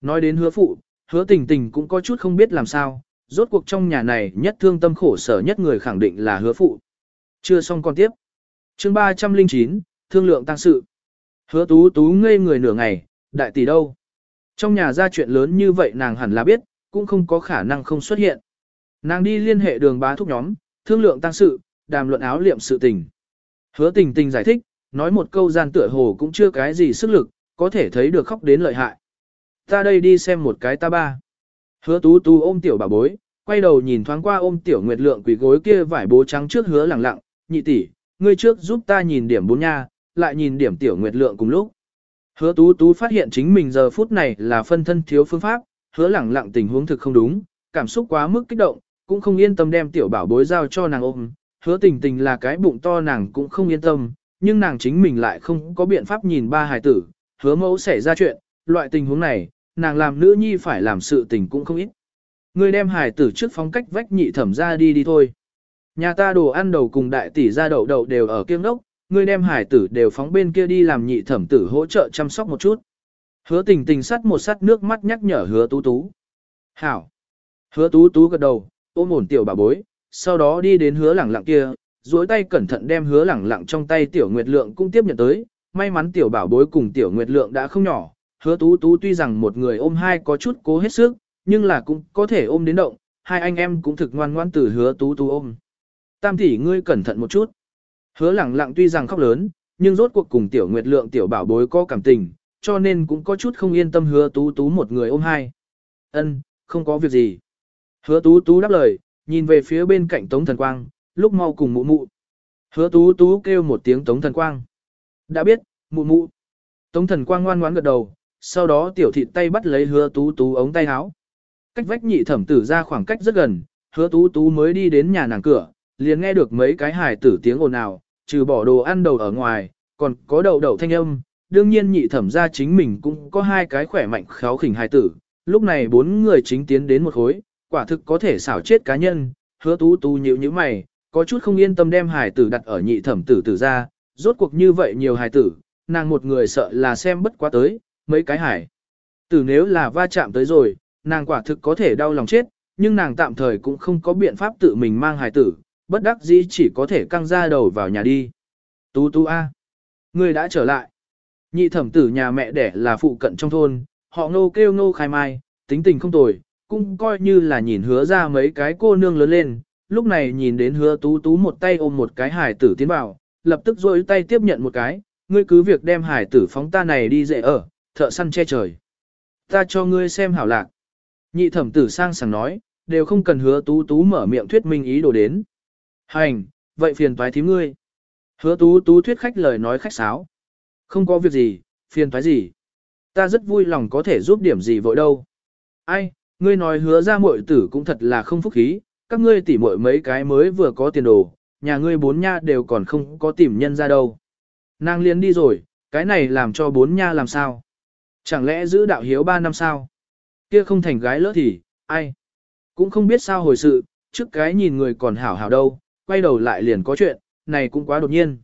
Nói đến hứa phụ, hứa tình tình cũng có chút không biết làm sao, rốt cuộc trong nhà này nhất thương tâm khổ sở nhất người khẳng định là hứa phụ. Chưa xong con tiếp. chương 309, thương lượng tăng sự. Hứa tú tú ngây người nửa ngày, đại tỷ đâu? Trong nhà ra chuyện lớn như vậy nàng hẳn là biết, cũng không có khả năng không xuất hiện. Nàng đi liên hệ đường bá thúc nhóm, thương lượng tăng sự, đàm luận áo liệm sự tình. Hứa tình tình giải thích, nói một câu gian tựa hồ cũng chưa cái gì sức lực, có thể thấy được khóc đến lợi hại. Ta đây đi xem một cái ta ba. Hứa tú tú ôm tiểu bà bối, quay đầu nhìn thoáng qua ôm tiểu nguyệt lượng quỷ gối kia vải bố trắng trước hứa lẳng lặng, nhị tỷ, ngươi trước giúp ta nhìn điểm bốn nha, lại nhìn điểm tiểu nguyệt lượng cùng lúc. Hứa tú tú phát hiện chính mình giờ phút này là phân thân thiếu phương pháp, hứa lẳng lặng tình huống thực không đúng, cảm xúc quá mức kích động, cũng không yên tâm đem tiểu bảo bối giao cho nàng ôm. Hứa tình tình là cái bụng to nàng cũng không yên tâm, nhưng nàng chính mình lại không có biện pháp nhìn ba hài tử, hứa mẫu xảy ra chuyện, loại tình huống này, nàng làm nữ nhi phải làm sự tình cũng không ít. Người đem hài tử trước phóng cách vách nhị thẩm ra đi đi thôi. Nhà ta đồ ăn đầu cùng đại tỷ ra đậu đậu đều ở kiêng đốc, ngươi đem hải tử đều phóng bên kia đi làm nhị thẩm tử hỗ trợ chăm sóc một chút. Hứa tình tình sắt một sắt nước mắt nhắc nhở hứa tú tú. Hảo. Hứa tú tú gật đầu, ôm ổn tiểu bà bối, sau đó đi đến hứa lẳng lặng kia, duỗi tay cẩn thận đem hứa lẳng lặng trong tay tiểu nguyệt lượng cũng tiếp nhận tới. May mắn tiểu bảo bối cùng tiểu nguyệt lượng đã không nhỏ, hứa tú tú tuy rằng một người ôm hai có chút cố hết sức, nhưng là cũng có thể ôm đến động, hai anh em cũng thực ngoan ngoan từ hứa tú tú ôm. Tam tỷ ngươi cẩn thận một chút. Hứa lẳng lặng tuy rằng khóc lớn, nhưng rốt cuộc cùng tiểu nguyệt lượng tiểu bảo bối có cảm tình, cho nên cũng có chút không yên tâm hứa tú tú một người ôm hai. Ân, không có việc gì. Hứa tú tú đáp lời, nhìn về phía bên cạnh tống thần quang, lúc mau cùng mụ mụ. Hứa tú tú kêu một tiếng tống thần quang. Đã biết, mụ mụ. Tống thần quang ngoan ngoãn gật đầu, sau đó tiểu thịt tay bắt lấy hứa tú tú ống tay áo. Cách vách nhị thẩm tử ra khoảng cách rất gần, hứa tú tú mới đi đến nhà nàng cửa, liền nghe được mấy cái hài tử tiếng ồn ào, trừ bỏ đồ ăn đầu ở ngoài, còn có đầu đầu thanh âm, đương nhiên nhị thẩm ra chính mình cũng có hai cái khỏe mạnh khéo khỉnh hài tử, lúc này bốn người chính tiến đến một khối, quả thực có thể xảo chết cá nhân, hứa tú tú nhíu như mày, có chút không yên tâm đem hài tử đặt ở nhị thẩm tử tử ra, rốt cuộc như vậy nhiều hài tử, nàng một người sợ là xem bất quá tới, mấy cái hải. Tử nếu là va chạm tới rồi, nàng quả thực có thể đau lòng chết, nhưng nàng tạm thời cũng không có biện pháp tự mình mang hài tử, bất đắc dĩ chỉ có thể căng ra đầu vào nhà đi. Tú tú a, ngươi đã trở lại. Nhị thẩm tử nhà mẹ đẻ là phụ cận trong thôn, họ ngô kêu ngô khai mai, tính tình không tồi, cũng coi như là nhìn hứa ra mấy cái cô nương lớn lên, lúc này nhìn đến hứa tú tú một tay ôm một cái hải tử tiến vào, lập tức rôi tay tiếp nhận một cái, ngươi cứ việc đem hải tử phóng ta này đi dễ ở, thợ săn che trời. Ta cho ngươi xem hảo lạc. Nhị thẩm tử sang sảng nói, đều không cần hứa tú tú mở miệng thuyết minh ý đồ đến. Hành, vậy phiền toái thím ngươi. Hứa tú tú thuyết khách lời nói khách sáo. Không có việc gì, phiền toái gì. Ta rất vui lòng có thể giúp điểm gì vội đâu. Ai, ngươi nói hứa ra muội tử cũng thật là không phúc khí, các ngươi tỉ muội mấy cái mới vừa có tiền đồ, nhà ngươi bốn nha đều còn không có tìm nhân ra đâu. Nàng liền đi rồi, cái này làm cho bốn nha làm sao? Chẳng lẽ giữ đạo hiếu ba năm sao? Kia không thành gái lỡ thì, ai? Cũng không biết sao hồi sự, trước cái nhìn người còn hảo hảo đâu, quay đầu lại liền có chuyện, này cũng quá đột nhiên.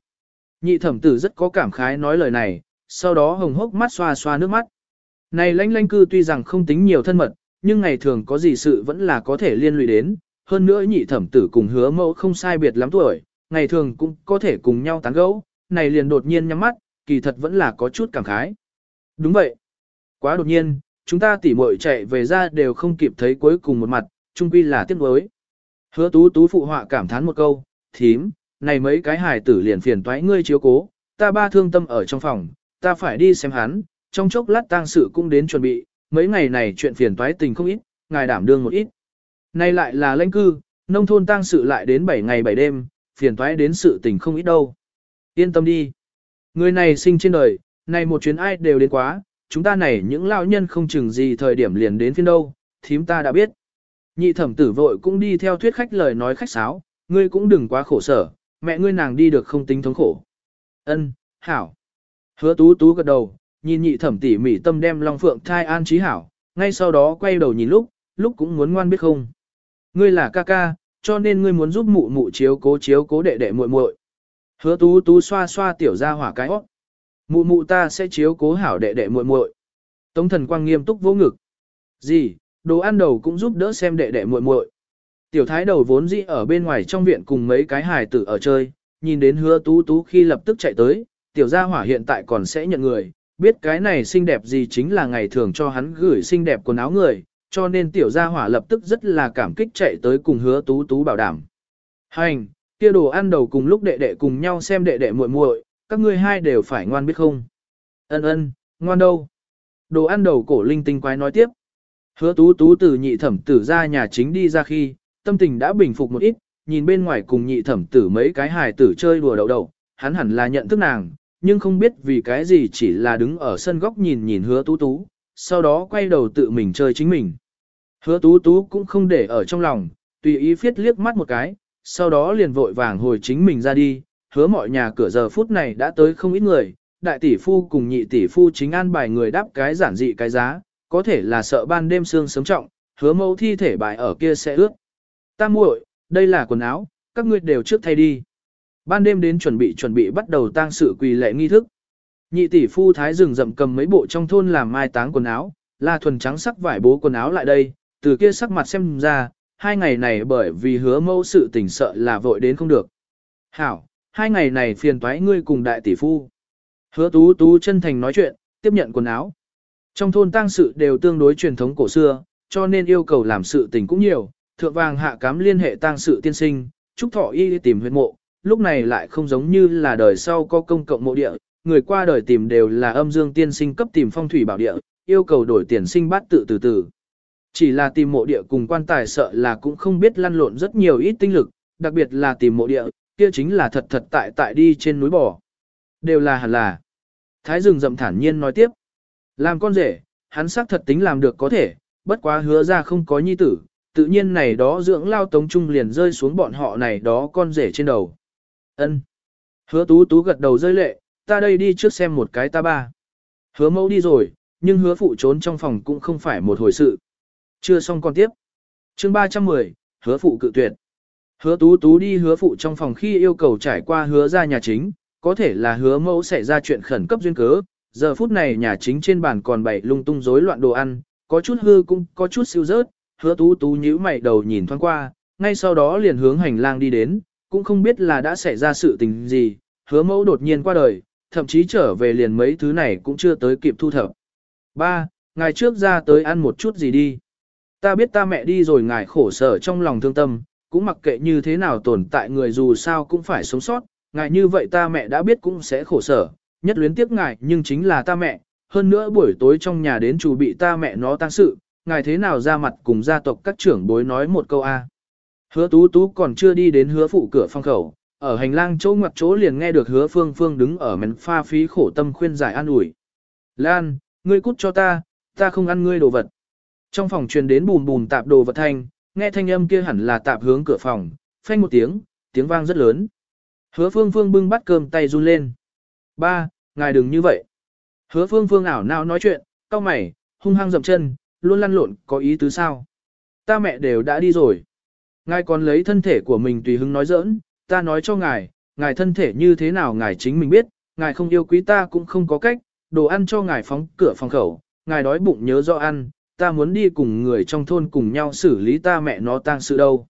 Nhị thẩm tử rất có cảm khái nói lời này, sau đó hồng hốc mắt xoa xoa nước mắt. Này lanh lanh cư tuy rằng không tính nhiều thân mật, nhưng ngày thường có gì sự vẫn là có thể liên lụy đến, hơn nữa nhị thẩm tử cùng hứa mẫu không sai biệt lắm tuổi, ngày thường cũng có thể cùng nhau tán gẫu, này liền đột nhiên nhắm mắt, kỳ thật vẫn là có chút cảm khái. Đúng vậy. Quá đột nhiên, chúng ta tỉ muội chạy về ra đều không kịp thấy cuối cùng một mặt, chung quy là tiếc nuối. Hứa tú tú phụ họa cảm thán một câu, thím, này mấy cái hài tử liền phiền toái ngươi chiếu cố, ta ba thương tâm ở trong phòng, ta phải đi xem hắn, trong chốc lát tang sự cũng đến chuẩn bị, mấy ngày này chuyện phiền toái tình không ít, ngài đảm đương một ít nay lại là lãnh cư, nông thôn tang sự lại đến 7 ngày 7 đêm, phiền toái đến sự tình không ít đâu. Yên tâm đi. Người này sinh trên đời, này một chuyến ai đều đến quá, chúng ta này những lão nhân không chừng gì thời điểm liền đến phiên đâu, thím ta đã biết. Nhị thẩm tử vội cũng đi theo thuyết khách lời nói khách sáo, ngươi cũng đừng quá khổ sở, mẹ ngươi nàng đi được không tính thống khổ. Ân, hảo. Hứa tú tú gật đầu, nhìn nhị thẩm tỉ mỉ tâm đem Long Phượng thai an trí hảo, ngay sau đó quay đầu nhìn lúc, lúc cũng muốn ngoan biết không. Ngươi là ca ca, cho nên ngươi muốn giúp mụ mụ chiếu cố chiếu cố đệ đệ muội muội. Hứa tú tú xoa xoa tiểu ra hỏa cái óc. Mụ mụ ta sẽ chiếu cố hảo đệ đệ muội muội. Tống thần quang nghiêm túc vỗ ngực. Gì, đồ ăn đầu cũng giúp đỡ xem đệ đệ muội muội. Tiểu thái đầu vốn dĩ ở bên ngoài trong viện cùng mấy cái hài tử ở chơi, nhìn đến hứa tú tú khi lập tức chạy tới, tiểu gia hỏa hiện tại còn sẽ nhận người, biết cái này xinh đẹp gì chính là ngày thường cho hắn gửi xinh đẹp quần áo người, cho nên tiểu gia hỏa lập tức rất là cảm kích chạy tới cùng hứa tú tú bảo đảm. Hành, kia đồ ăn đầu cùng lúc đệ đệ cùng nhau xem đệ đệ muội muội, các ngươi hai đều phải ngoan biết không? Ân ân, ngoan đâu? Đồ ăn đầu cổ linh tinh quái nói tiếp. Hứa tú tú từ nhị thẩm tử ra nhà chính đi ra khi, tâm tình đã bình phục một ít, nhìn bên ngoài cùng nhị thẩm tử mấy cái hài tử chơi đùa đầu đầu, hắn hẳn là nhận thức nàng, nhưng không biết vì cái gì chỉ là đứng ở sân góc nhìn nhìn hứa tú tú, sau đó quay đầu tự mình chơi chính mình. Hứa tú tú cũng không để ở trong lòng, tùy ý phiết liếc mắt một cái, sau đó liền vội vàng hồi chính mình ra đi, hứa mọi nhà cửa giờ phút này đã tới không ít người, đại tỷ phu cùng nhị tỷ phu chính an bài người đáp cái giản dị cái giá, có thể là sợ ban đêm sương sớm trọng, hứa mẫu thi thể bài ở kia sẽ ướt. Ta muội, đây là quần áo, các ngươi đều trước thay đi. Ban đêm đến chuẩn bị chuẩn bị bắt đầu tang sự quỳ lệ nghi thức. Nhị tỷ phu thái rừng rậm cầm mấy bộ trong thôn làm mai táng quần áo, là thuần trắng sắc vải bố quần áo lại đây, từ kia sắc mặt xem ra, hai ngày này bởi vì hứa mâu sự tình sợ là vội đến không được. Hảo, hai ngày này phiền toái ngươi cùng đại tỷ phu. Hứa tú tú chân thành nói chuyện, tiếp nhận quần áo. Trong thôn tang sự đều tương đối truyền thống cổ xưa, cho nên yêu cầu làm sự tình cũng nhiều, thượng vàng hạ cám liên hệ tang sự tiên sinh, trúc thọ y tìm huyệt mộ, lúc này lại không giống như là đời sau có công cộng mộ địa, người qua đời tìm đều là âm dương tiên sinh cấp tìm phong thủy bảo địa, yêu cầu đổi tiền sinh bát tự từ từ. Chỉ là tìm mộ địa cùng quan tài sợ là cũng không biết lăn lộn rất nhiều ít tinh lực, đặc biệt là tìm mộ địa, kia chính là thật thật tại tại đi trên núi bò. Đều là hẳn là. Thái rừng rậm thản nhiên nói tiếp. Làm con rể, hắn xác thật tính làm được có thể, bất quá hứa ra không có nhi tử, tự nhiên này đó dưỡng lao tống trung liền rơi xuống bọn họ này đó con rể trên đầu. ân Hứa tú tú gật đầu rơi lệ, ta đây đi trước xem một cái ta ba. Hứa mẫu đi rồi, nhưng hứa phụ trốn trong phòng cũng không phải một hồi sự. Chưa xong còn tiếp. chương 310, hứa phụ cự tuyệt. Hứa tú tú đi hứa phụ trong phòng khi yêu cầu trải qua hứa ra nhà chính, có thể là hứa mẫu xảy ra chuyện khẩn cấp duyên cớ. Giờ phút này nhà chính trên bàn còn bày lung tung rối loạn đồ ăn, có chút hư cũng có chút siêu rớt, hứa tú tú nhíu mày đầu nhìn thoáng qua, ngay sau đó liền hướng hành lang đi đến, cũng không biết là đã xảy ra sự tình gì, hứa mẫu đột nhiên qua đời, thậm chí trở về liền mấy thứ này cũng chưa tới kịp thu thập. Ba, ngày trước ra tới ăn một chút gì đi. Ta biết ta mẹ đi rồi ngài khổ sở trong lòng thương tâm, cũng mặc kệ như thế nào tồn tại người dù sao cũng phải sống sót, ngài như vậy ta mẹ đã biết cũng sẽ khổ sở, nhất luyến tiếc ngài nhưng chính là ta mẹ, hơn nữa buổi tối trong nhà đến chủ bị ta mẹ nó tăng sự, ngài thế nào ra mặt cùng gia tộc các trưởng bối nói một câu A. Hứa tú tú còn chưa đi đến hứa phụ cửa phong khẩu, ở hành lang chỗ ngoặt chỗ liền nghe được hứa phương phương đứng ở mền pha phí khổ tâm khuyên giải an ủi. Lan, ngươi cút cho ta, ta không ăn ngươi đồ vật. Trong phòng truyền đến bùm bùm tạp đồ vật thanh, nghe thanh âm kia hẳn là tạp hướng cửa phòng, phanh một tiếng, tiếng vang rất lớn. Hứa phương phương bưng bát cơm tay run lên. Ba, ngài đừng như vậy. Hứa phương phương ảo não nói chuyện, cau mày, hung hăng dậm chân, luôn lăn lộn, có ý tứ sao? Ta mẹ đều đã đi rồi. Ngài còn lấy thân thể của mình tùy hứng nói giỡn, ta nói cho ngài, ngài thân thể như thế nào ngài chính mình biết, ngài không yêu quý ta cũng không có cách, đồ ăn cho ngài phóng cửa phòng khẩu, ngài đói bụng nhớ do ăn, ta muốn đi cùng người trong thôn cùng nhau xử lý ta mẹ nó tang sự đâu.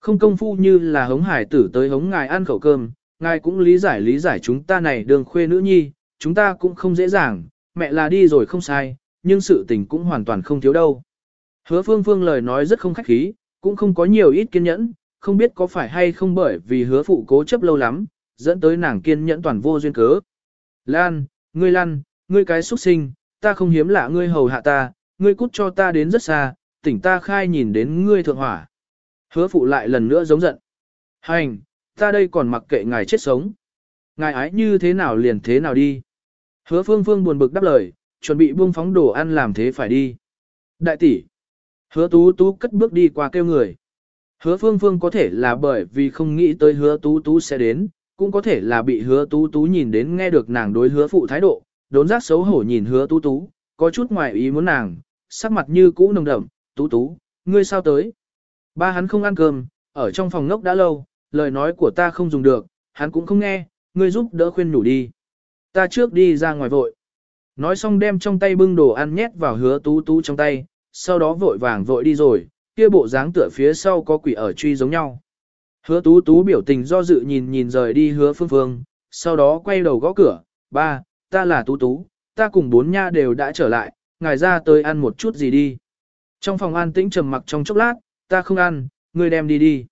Không công phu như là hống hải tử tới hống ngài ăn khẩu cơm, ngài cũng lý giải lý giải chúng ta này đường khuê nữ nhi, chúng ta cũng không dễ dàng, mẹ là đi rồi không sai, nhưng sự tình cũng hoàn toàn không thiếu đâu. Hứa phương phương lời nói rất không khách khí, cũng không có nhiều ít kiên nhẫn, không biết có phải hay không bởi vì hứa phụ cố chấp lâu lắm, dẫn tới nàng kiên nhẫn toàn vô duyên cớ. Lan, ngươi Lan, ngươi cái xuất sinh, ta không hiếm lạ ngươi hầu hạ ta, ngươi cút cho ta đến rất xa, tỉnh ta khai nhìn đến ngươi thượng hỏa. Hứa phụ lại lần nữa giống giận. Hành, ta đây còn mặc kệ ngài chết sống. Ngài ái như thế nào liền thế nào đi. Hứa phương phương buồn bực đáp lời, chuẩn bị buông phóng đồ ăn làm thế phải đi. Đại tỷ. Hứa tú tú cất bước đi qua kêu người. Hứa phương phương có thể là bởi vì không nghĩ tới hứa tú tú sẽ đến, cũng có thể là bị hứa tú tú nhìn đến nghe được nàng đối hứa phụ thái độ, đốn giác xấu hổ nhìn hứa tú tú, có chút ngoài ý muốn nàng, sắc mặt như cũ nồng đậm, tú tú, ngươi sao tới? Ba hắn không ăn cơm, ở trong phòng ngốc đã lâu, lời nói của ta không dùng được, hắn cũng không nghe, ngươi giúp đỡ khuyên nhủ đi. Ta trước đi ra ngoài vội. Nói xong đem trong tay bưng đồ ăn nhét vào hứa tú tú trong tay, sau đó vội vàng vội đi rồi, kia bộ dáng tựa phía sau có quỷ ở truy giống nhau. Hứa tú tú biểu tình do dự nhìn nhìn rời đi hứa phương phương, sau đó quay đầu gõ cửa, ba, ta là tú tú, ta cùng bốn nha đều đã trở lại, ngài ra tới ăn một chút gì đi. Trong phòng an tĩnh trầm mặc trong chốc lát, ta không ăn, ngươi đem đi đi.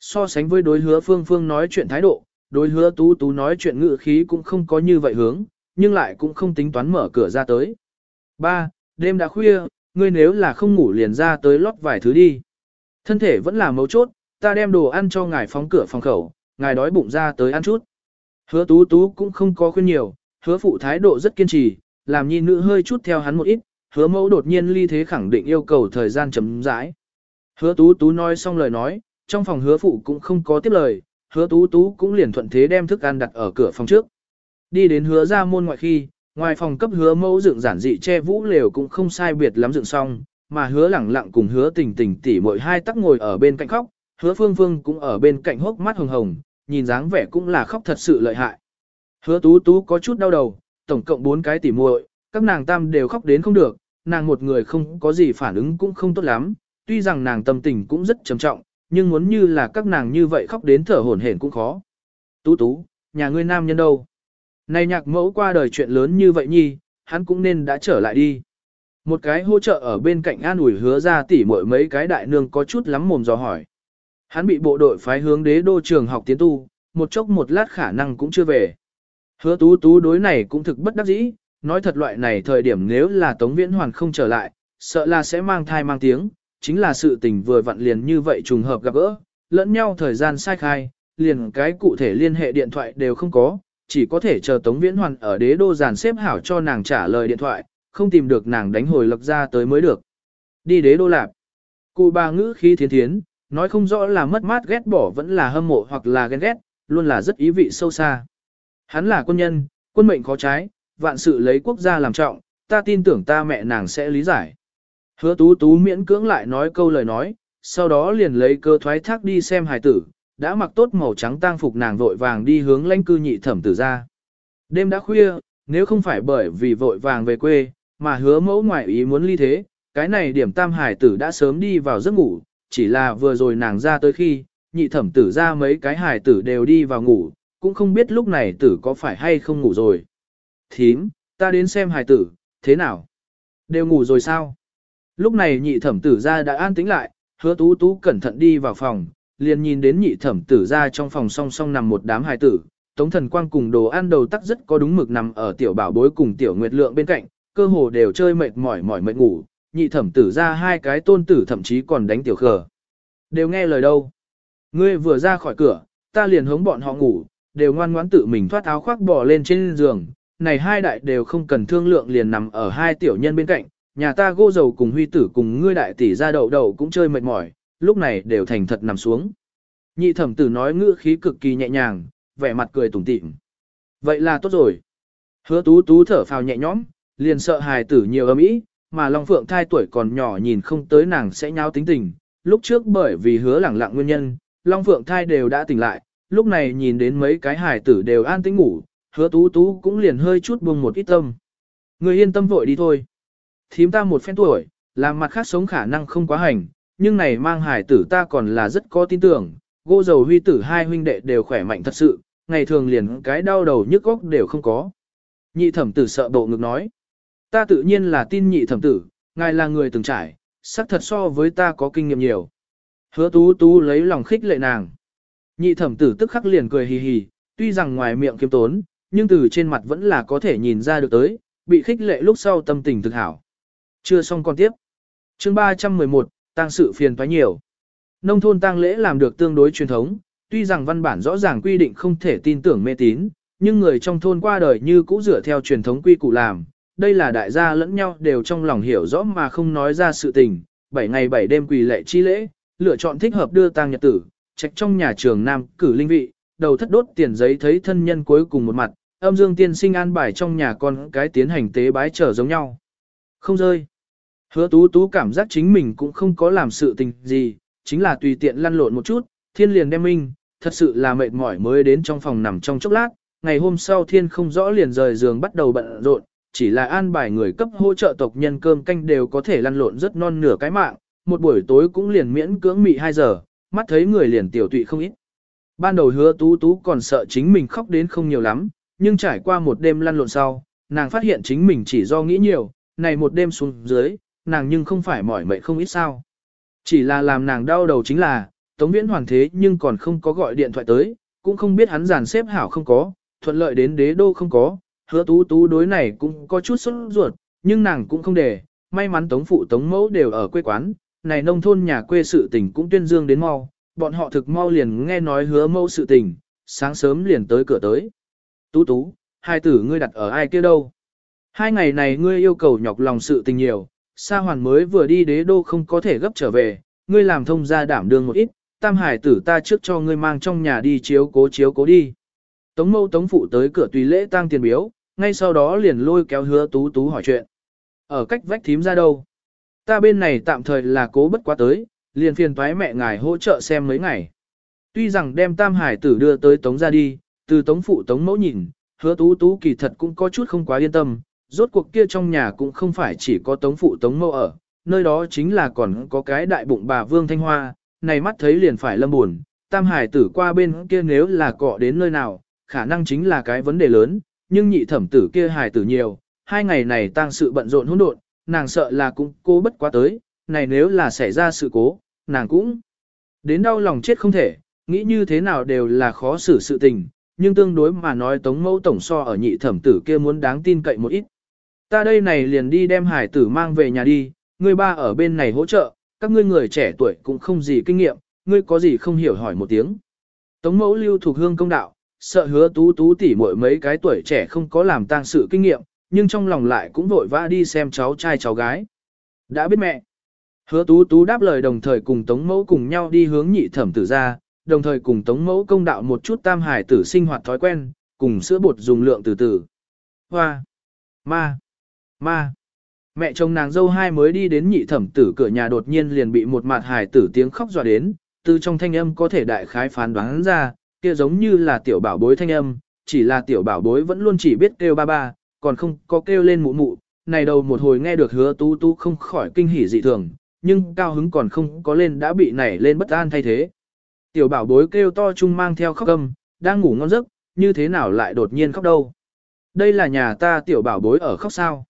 So sánh với đối hứa phương phương nói chuyện thái độ, đối hứa tú tú nói chuyện ngự khí cũng không có như vậy hướng, nhưng lại cũng không tính toán mở cửa ra tới. Ba, đêm đã khuya, ngươi nếu là không ngủ liền ra tới lót vài thứ đi. Thân thể vẫn là mấu chốt, ta đem đồ ăn cho ngài phóng cửa phòng khẩu, ngài đói bụng ra tới ăn chút. Hứa tú tú cũng không có khuyên nhiều, hứa phụ thái độ rất kiên trì, làm nhi nữ hơi chút theo hắn một ít, hứa mẫu đột nhiên ly thế khẳng định yêu cầu thời gian chấm rãi. Hứa tú tú nói xong lời nói, trong phòng hứa phụ cũng không có tiếp lời, hứa tú tú cũng liền thuận thế đem thức ăn đặt ở cửa phòng trước. Đi đến hứa ra môn ngoại khi, ngoài phòng cấp hứa mẫu dựng giản dị che vũ lều cũng không sai biệt lắm dựng xong, mà hứa lẳng lặng cùng hứa tình tình tỉ mỗi hai tắc ngồi ở bên cạnh khóc, hứa phương phương cũng ở bên cạnh hốc mắt hồng hồng, nhìn dáng vẻ cũng là khóc thật sự lợi hại. Hứa tú tú có chút đau đầu, tổng cộng bốn cái tỉ muội, các nàng tam đều khóc đến không được, nàng một người không có gì phản ứng cũng không tốt lắm, tuy rằng nàng tâm tình cũng rất trầm trọng, nhưng muốn như là các nàng như vậy khóc đến thở hổn hển cũng khó. Tú tú, nhà ngươi nam nhân đâu? Này nhạc mẫu qua đời chuyện lớn như vậy nhi, hắn cũng nên đã trở lại đi. Một cái hỗ trợ ở bên cạnh an ủi hứa ra tỉ muội mấy cái đại nương có chút lắm mồm dò hỏi. Hắn bị bộ đội phái hướng đế đô trường học tiến tu, một chốc một lát khả năng cũng chưa về. Hứa tú tú đối này cũng thực bất đắc dĩ, nói thật loại này thời điểm nếu là Tống Viễn Hoàn không trở lại, sợ là sẽ mang thai mang tiếng, chính là sự tình vừa vặn liền như vậy trùng hợp gặp gỡ, lẫn nhau thời gian sai khai, liền cái cụ thể liên hệ điện thoại đều không có, chỉ có thể chờ Tống Viễn Hoàn ở đế đô giàn xếp hảo cho nàng trả lời điện thoại, không tìm được nàng đánh hồi lập ra tới mới được. Đi đế đô lạp. Cụ bà ngữ khí thiến thiến, nói không rõ là mất mát ghét bỏ vẫn là hâm mộ hoặc là ghen ghét, luôn là rất ý vị sâu xa. Hắn là quân nhân, quân mệnh khó trái, vạn sự lấy quốc gia làm trọng, ta tin tưởng ta mẹ nàng sẽ lý giải. Hứa tú tú miễn cưỡng lại nói câu lời nói, sau đó liền lấy cơ thoái thác đi xem hài tử, đã mặc tốt màu trắng tang phục nàng vội vàng đi hướng lãnh cư nhị thẩm tử ra. Đêm đã khuya, nếu không phải bởi vì vội vàng về quê, mà hứa mẫu ngoại ý muốn ly thế, cái này điểm tam hải tử đã sớm đi vào giấc ngủ, chỉ là vừa rồi nàng ra tới khi, nhị thẩm tử ra mấy cái hải tử đều đi vào ngủ, cũng không biết lúc này tử có phải hay không ngủ rồi. Thím, ta đến xem hải tử, thế nào? Đều ngủ rồi sao? Lúc này nhị thẩm tử ra đã an tĩnh lại, hứa tú tú cẩn thận đi vào phòng, liền nhìn đến nhị thẩm tử ra trong phòng song song nằm một đám hài tử, tống thần quang cùng đồ ăn đầu tắc rất có đúng mực nằm ở tiểu bảo bối cùng tiểu nguyệt lượng bên cạnh, cơ hồ đều chơi mệt mỏi mỏi mệt ngủ, nhị thẩm tử ra hai cái tôn tử thậm chí còn đánh tiểu khờ. Đều nghe lời đâu. Ngươi vừa ra khỏi cửa, ta liền hống bọn họ ngủ, đều ngoan ngoãn tự mình thoát áo khoác bò lên trên giường, này hai đại đều không cần thương lượng liền nằm ở hai tiểu nhân bên cạnh, nhà ta gô dầu cùng huy tử cùng ngươi đại tỷ ra đầu đầu cũng chơi mệt mỏi, lúc này đều thành thật nằm xuống. Nhị thẩm tử nói ngữ khí cực kỳ nhẹ nhàng, vẻ mặt cười tủm tỉm. Vậy là tốt rồi. Hứa tú tú thở phào nhẹ nhõm, liền sợ hài tử nhiều ấm ý, mà Long Phượng thai tuổi còn nhỏ nhìn không tới nàng sẽ nháo tính tình. Lúc trước bởi vì hứa lẳng lặng nguyên nhân, Long Phượng thai đều đã tỉnh lại, lúc này nhìn đến mấy cái hài tử đều an tĩnh ngủ, hứa tú tú cũng liền hơi chút buông một ít tâm. Người yên tâm vội đi thôi. Thím ta một phen tuổi, làm mặt khác sống khả năng không quá hành, nhưng này mang hài tử ta còn là rất có tin tưởng, gỗ dầu huy tử hai huynh đệ đều khỏe mạnh thật sự, ngày thường liền cái đau đầu nhức góc đều không có. Nhị thẩm tử sợ bộ ngực nói. Ta tự nhiên là tin nhị thẩm tử, ngài là người từng trải, xác thật so với ta có kinh nghiệm nhiều. Hứa tú tú lấy lòng khích lệ nàng. Nhị thẩm tử tức khắc liền cười hì hì, tuy rằng ngoài miệng kiếm tốn, nhưng từ trên mặt vẫn là có thể nhìn ra được tới, bị khích lệ lúc sau tâm tình thực hảo. Chưa xong còn tiếp. chương 311, tang sự phiền toái nhiều. Nông thôn tang lễ làm được tương đối truyền thống, tuy rằng văn bản rõ ràng quy định không thể tin tưởng mê tín, nhưng người trong thôn qua đời như cũ dựa theo truyền thống quy củ làm, đây là đại gia lẫn nhau đều trong lòng hiểu rõ mà không nói ra sự tình, 7 ngày 7 đêm quỳ lệ chi lễ, lựa chọn thích hợp đưa tang nhật tử, trách trong nhà trường nam cử linh vị, đầu thất đốt tiền giấy thấy thân nhân cuối cùng một mặt, âm dương tiên sinh an bài trong nhà con cái tiến hành tế bái trở giống nhau. Không rơi. Hứa tú tú cảm giác chính mình cũng không có làm sự tình gì, chính là tùy tiện lăn lộn một chút, thiên liền đem minh, thật sự là mệt mỏi mới đến trong phòng nằm trong chốc lát, ngày hôm sau thiên không rõ liền rời giường bắt đầu bận rộn, chỉ là an bài người cấp hỗ trợ tộc nhân cơm canh đều có thể lăn lộn rất non nửa cái mạng, một buổi tối cũng liền miễn cưỡng mị 2 giờ, mắt thấy người liền tiểu tụy không ít. Ban đầu hứa tú tú còn sợ chính mình khóc đến không nhiều lắm, nhưng trải qua một đêm lăn lộn sau, nàng phát hiện chính mình chỉ do nghĩ nhiều, này một đêm xuống dưới, nàng nhưng không phải mỏi mệt không ít sao. Chỉ là làm nàng đau đầu chính là, Tống Viễn Hoàn thế nhưng còn không có gọi điện thoại tới, cũng không biết hắn giàn xếp hảo không có, thuận lợi đến đế đô không có, hứa tú tú đối này cũng có chút sốt ruột, nhưng nàng cũng không để, may mắn Tống Phụ Tống Mẫu đều ở quê quán, này nông thôn nhà quê sự tình cũng tuyên dương đến mau, bọn họ thực mau liền nghe nói hứa mẫu sự tình, sáng sớm liền tới cửa tới. Tú tú, hai tử ngươi đặt ở ai kia đâu? Hai ngày này ngươi yêu cầu nhọc lòng sự tình nhiều, Sa Hoàn mới vừa đi đế đô không có thể gấp trở về, ngươi làm thông gia đảm đương một ít, tam hải tử ta trước cho ngươi mang trong nhà đi chiếu cố chiếu cố đi. Tống mâu tống phụ tới cửa tùy lễ tang tiền biếu, ngay sau đó liền lôi kéo hứa tú tú hỏi chuyện. Ở cách vách thím ra đâu? Ta bên này tạm thời là cố bất quá tới, liền phiền toái mẹ ngài hỗ trợ xem mấy ngày. Tuy rằng đem tam hải tử đưa tới tống ra đi, từ tống phụ tống mẫu nhìn, hứa tú tú kỳ thật cũng có chút không quá yên tâm, rốt cuộc kia trong nhà cũng không phải chỉ có tống phụ tống mẫu ở, nơi đó chính là còn có cái đại bụng bà Vương Thanh Hoa, này mắt thấy liền phải lâm buồn, tam hải tử qua bên kia nếu là cọ đến nơi nào, khả năng chính là cái vấn đề lớn, nhưng nhị thẩm tử kia hải tử nhiều, hai ngày này tăng sự bận rộn hỗn độn, nàng sợ là cũng cố bất quá tới, này nếu là xảy ra sự cố, nàng cũng đến đau lòng chết không thể, nghĩ như thế nào đều là khó xử sự tình, nhưng tương đối mà nói tống mẫu tổng so ở nhị thẩm tử kia muốn đáng tin cậy một ít. Ta đây này liền đi đem hải tử mang về nhà đi, người ba ở bên này hỗ trợ, các ngươi người trẻ tuổi cũng không gì kinh nghiệm, ngươi có gì không hiểu hỏi một tiếng. Tống mẫu lưu thuộc hương công đạo, sợ hứa tú tú tỉ mỗi mấy cái tuổi trẻ không có làm tang sự kinh nghiệm, nhưng trong lòng lại cũng vội vã đi xem cháu trai cháu gái. Đã biết mẹ. Hứa tú tú đáp lời đồng thời cùng tống mẫu cùng nhau đi hướng nhị thẩm tử ra, đồng thời cùng tống mẫu công đạo một chút tam hải tử sinh hoạt thói quen, cùng sữa bột dùng lượng từ từ. Hoa! Ma! Ma! Mẹ chồng nàng dâu hai mới đi đến nhị thẩm tử cửa nhà đột nhiên liền bị một mặt hải tử tiếng khóc dọa đến, từ trong thanh âm có thể đại khái phán đoán ra, kia giống như là tiểu bảo bối thanh âm, chỉ là tiểu bảo bối vẫn luôn chỉ biết kêu ba ba, còn không có kêu lên mụ mụ, này đầu một hồi nghe được hứa tú tú không khỏi kinh hỉ dị thường, nhưng cao hứng còn không có lên đã bị nảy lên bất an thay thế. Tiểu bảo bối kêu to chung mang theo khóc âm, đang ngủ ngon giấc, như thế nào lại đột nhiên khóc đâu. Đây là nhà ta tiểu bảo bối ở khóc sao.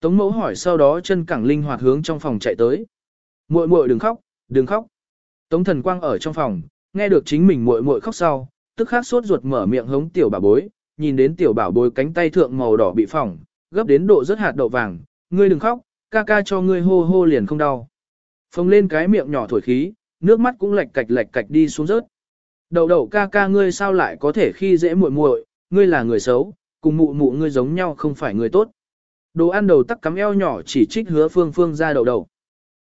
Tống mẫu hỏi sau đó chân cẳng linh hoạt hướng trong phòng chạy tới. muội muội đừng khóc, đừng khóc. Tống thần quang ở trong phòng, nghe được chính mình muội muội khóc sau, tức khắc sốt ruột mở miệng hống tiểu bảo bối, nhìn đến tiểu bảo bối cánh tay thượng màu đỏ bị phỏng, gấp đến độ rất hạt đậu vàng, ngươi đừng khóc, ca ca cho ngươi hô hô liền không đau. Phồng lên cái miệng nhỏ thổi khí, nước mắt cũng lệch cạch lệch cạch đi xuống rớt. Đầu đầu ca ca ngươi sao lại có thể khi dễ muội muội, ngươi là người xấu, cùng mụ mụ ngươi giống nhau không phải người tốt. Đồ ăn đầu tắc cắm eo nhỏ chỉ trích hứa phương phương ra đầu đầu.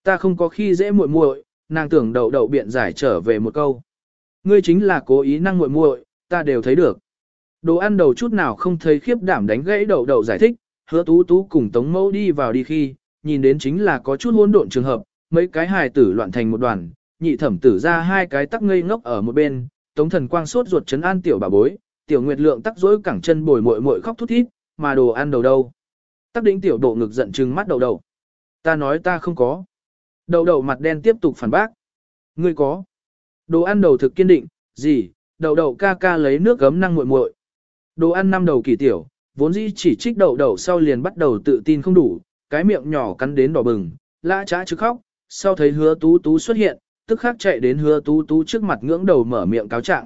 Ta không có khi dễ muội muội, nàng tưởng đầu đầu biện giải trở về một câu. Ngươi chính là cố ý năng muội muội, ta đều thấy được. Đồ ăn đầu chút nào không thấy khiếp đảm đánh gãy đầu đầu giải thích, hứa tú tú cùng tống mẫu đi vào đi khi, nhìn đến chính là có chút hỗn độn trường hợp, mấy cái hài tử loạn thành một đoàn, nhị thẩm tử ra hai cái tắc ngây ngốc ở một bên, tống thần quang sốt ruột chấn an tiểu bà bối, tiểu nguyệt lượng tắc rỗi cẳng chân bồi muội muội khóc thút thít, mà đồ ăn đầu đâu. Tắc đỉnh tiểu độ ngực giận trừng mắt đầu đầu. Ta nói ta không có. Đầu đầu mặt đen tiếp tục phản bác. Ngươi có. Đồ ăn đầu thực kiên định, gì, đầu đầu ca ca lấy nước gấm năng muội muội. Đồ ăn năm đầu kỳ tiểu, vốn dĩ chỉ trích đầu đầu sau liền bắt đầu tự tin không đủ, cái miệng nhỏ cắn đến đỏ bừng, lã trá chứ khóc, sau thấy hứa tú tú xuất hiện, tức khắc chạy đến hứa tú tú trước mặt ngưỡng đầu mở miệng cáo trạng.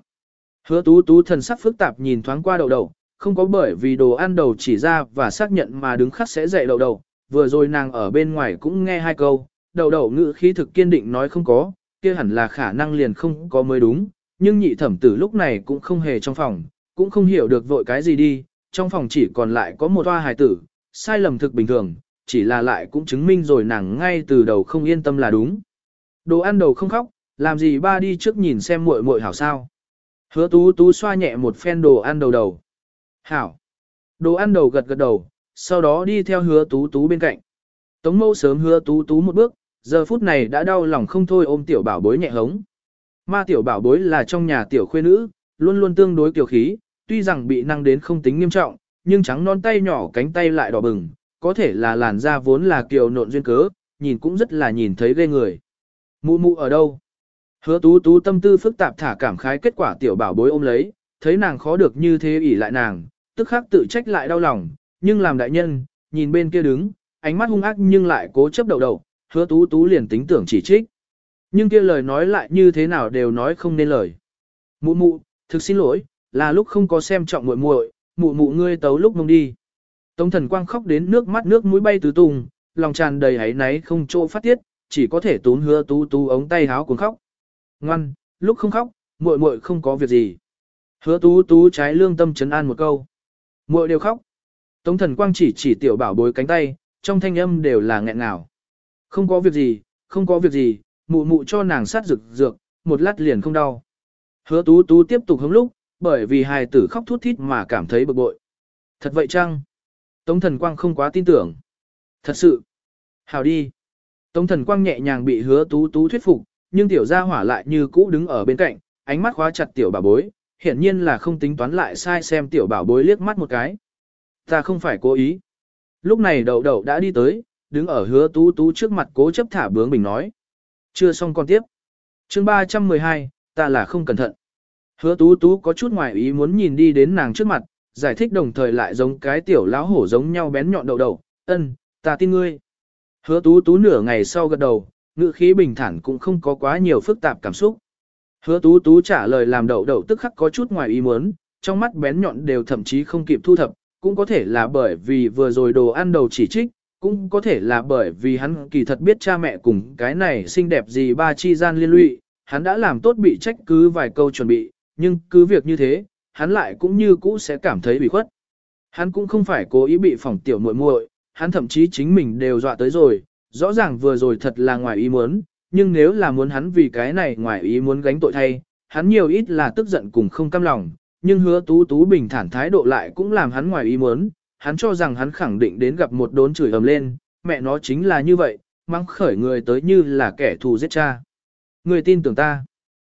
Hứa tú tú thần sắc phức tạp nhìn thoáng qua đầu đầu, không có bởi vì đồ ăn đầu chỉ ra và xác nhận mà đứng khắc sẽ dạy đầu đầu, vừa rồi nàng ở bên ngoài cũng nghe hai câu, đầu đầu ngữ khí thực kiên định nói không có, kia hẳn là khả năng liền không có mới đúng, nhưng nhị thẩm tử lúc này cũng không hề trong phòng, cũng không hiểu được vội cái gì đi, trong phòng chỉ còn lại có một toa hài tử, sai lầm thực bình thường, chỉ là lại cũng chứng minh rồi nàng ngay từ đầu không yên tâm là đúng. Đồ ăn đầu không khóc, làm gì ba đi trước nhìn xem muội muội hảo sao. Hứa tú tú xoa nhẹ một phen đồ ăn đầu đầu. Hảo. Đồ ăn đầu gật gật đầu, sau đó đi theo hứa tú tú bên cạnh. Tống mâu sớm hứa tú tú một bước, giờ phút này đã đau lòng không thôi ôm tiểu bảo bối nhẹ hống. ma tiểu bảo bối là trong nhà tiểu khuê nữ, luôn luôn tương đối kiều khí, tuy rằng bị năng đến không tính nghiêm trọng, nhưng trắng non tay nhỏ cánh tay lại đỏ bừng, có thể là làn da vốn là kiều nộn duyên cớ, nhìn cũng rất là nhìn thấy ghê người. Mụ mụ ở đâu? Hứa tú tú tâm tư phức tạp thả cảm khái kết quả tiểu bảo bối ôm lấy, thấy nàng khó được như thế ỉ lại nàng, tức khắc tự trách lại đau lòng, nhưng làm đại nhân, nhìn bên kia đứng, ánh mắt hung ác nhưng lại cố chấp đầu đầu, hứa tú tú liền tính tưởng chỉ trích. Nhưng kia lời nói lại như thế nào đều nói không nên lời. Mụ mụ, thực xin lỗi, là lúc không có xem trọng muội muội, mụ mụ ngươi tấu lúc mông đi. Tống thần quang khóc đến nước mắt nước mũi bay tứ tung, lòng tràn đầy hấy náy không chỗ phát tiết, chỉ có thể tún hứa tú tú ống tay háo cuốn khóc. Ngoan, lúc không khóc, muội muội không có việc gì. Hứa tú tú trái lương tâm chấn an một câu. muội đều khóc. Tống thần quang chỉ chỉ tiểu bảo bối cánh tay, trong thanh âm đều là nghẹn ngào. Không có việc gì, không có việc gì, mụ mụ cho nàng sát rực dược, một lát liền không đau. Hứa tú tú tiếp tục hống lúc, bởi vì hài tử khóc thút thít mà cảm thấy bực bội. Thật vậy chăng? Tống thần quang không quá tin tưởng. Thật sự. Hào đi. Tống thần quang nhẹ nhàng bị hứa tú tú thuyết phục, nhưng tiểu gia hỏa lại như cũ đứng ở bên cạnh, ánh mắt khóa chặt tiểu bảo bối, hiển nhiên là không tính toán lại sai xem tiểu bảo bối liếc mắt một cái. Ta không phải cố ý. Lúc này đậu đậu đã đi tới, đứng ở hứa tú tú trước mặt cố chấp thả bướng bình nói. Chưa xong con tiếp. chương 312, ta là không cẩn thận. Hứa tú tú có chút ngoài ý muốn nhìn đi đến nàng trước mặt, giải thích đồng thời lại giống cái tiểu lão hổ giống nhau bén nhọn đầu đầu, ân, ta tin ngươi. Hứa tú tú nửa ngày sau gật đầu, ngữ khí bình thản cũng không có quá nhiều phức tạp cảm xúc. Hứa tú tú trả lời làm đậu đậu tức khắc có chút ngoài ý muốn, trong mắt bén nhọn đều thậm chí không kịp thu thập, cũng có thể là bởi vì vừa rồi đồ ăn đầu chỉ trích, cũng có thể là bởi vì hắn kỳ thật biết cha mẹ cùng cái này xinh đẹp gì ba chi gian liên lụy, hắn đã làm tốt bị trách cứ vài câu chuẩn bị, nhưng cứ việc như thế, hắn lại cũng như cũ sẽ cảm thấy bị khuất. Hắn cũng không phải cố ý bị phỏng tiểu muội muội, hắn thậm chí chính mình đều dọa tới rồi, rõ ràng vừa rồi thật là ngoài ý muốn, nhưng nếu là muốn hắn vì cái này ngoài ý muốn gánh tội thay, hắn nhiều ít là tức giận cùng không cam lòng, nhưng hứa tú tú bình thản thái độ lại cũng làm hắn ngoài ý muốn, hắn cho rằng hắn khẳng định đến gặp một đốn chửi ầm lên, mẹ nó chính là như vậy, mắng khởi người tới như là kẻ thù giết cha. Người tin tưởng ta.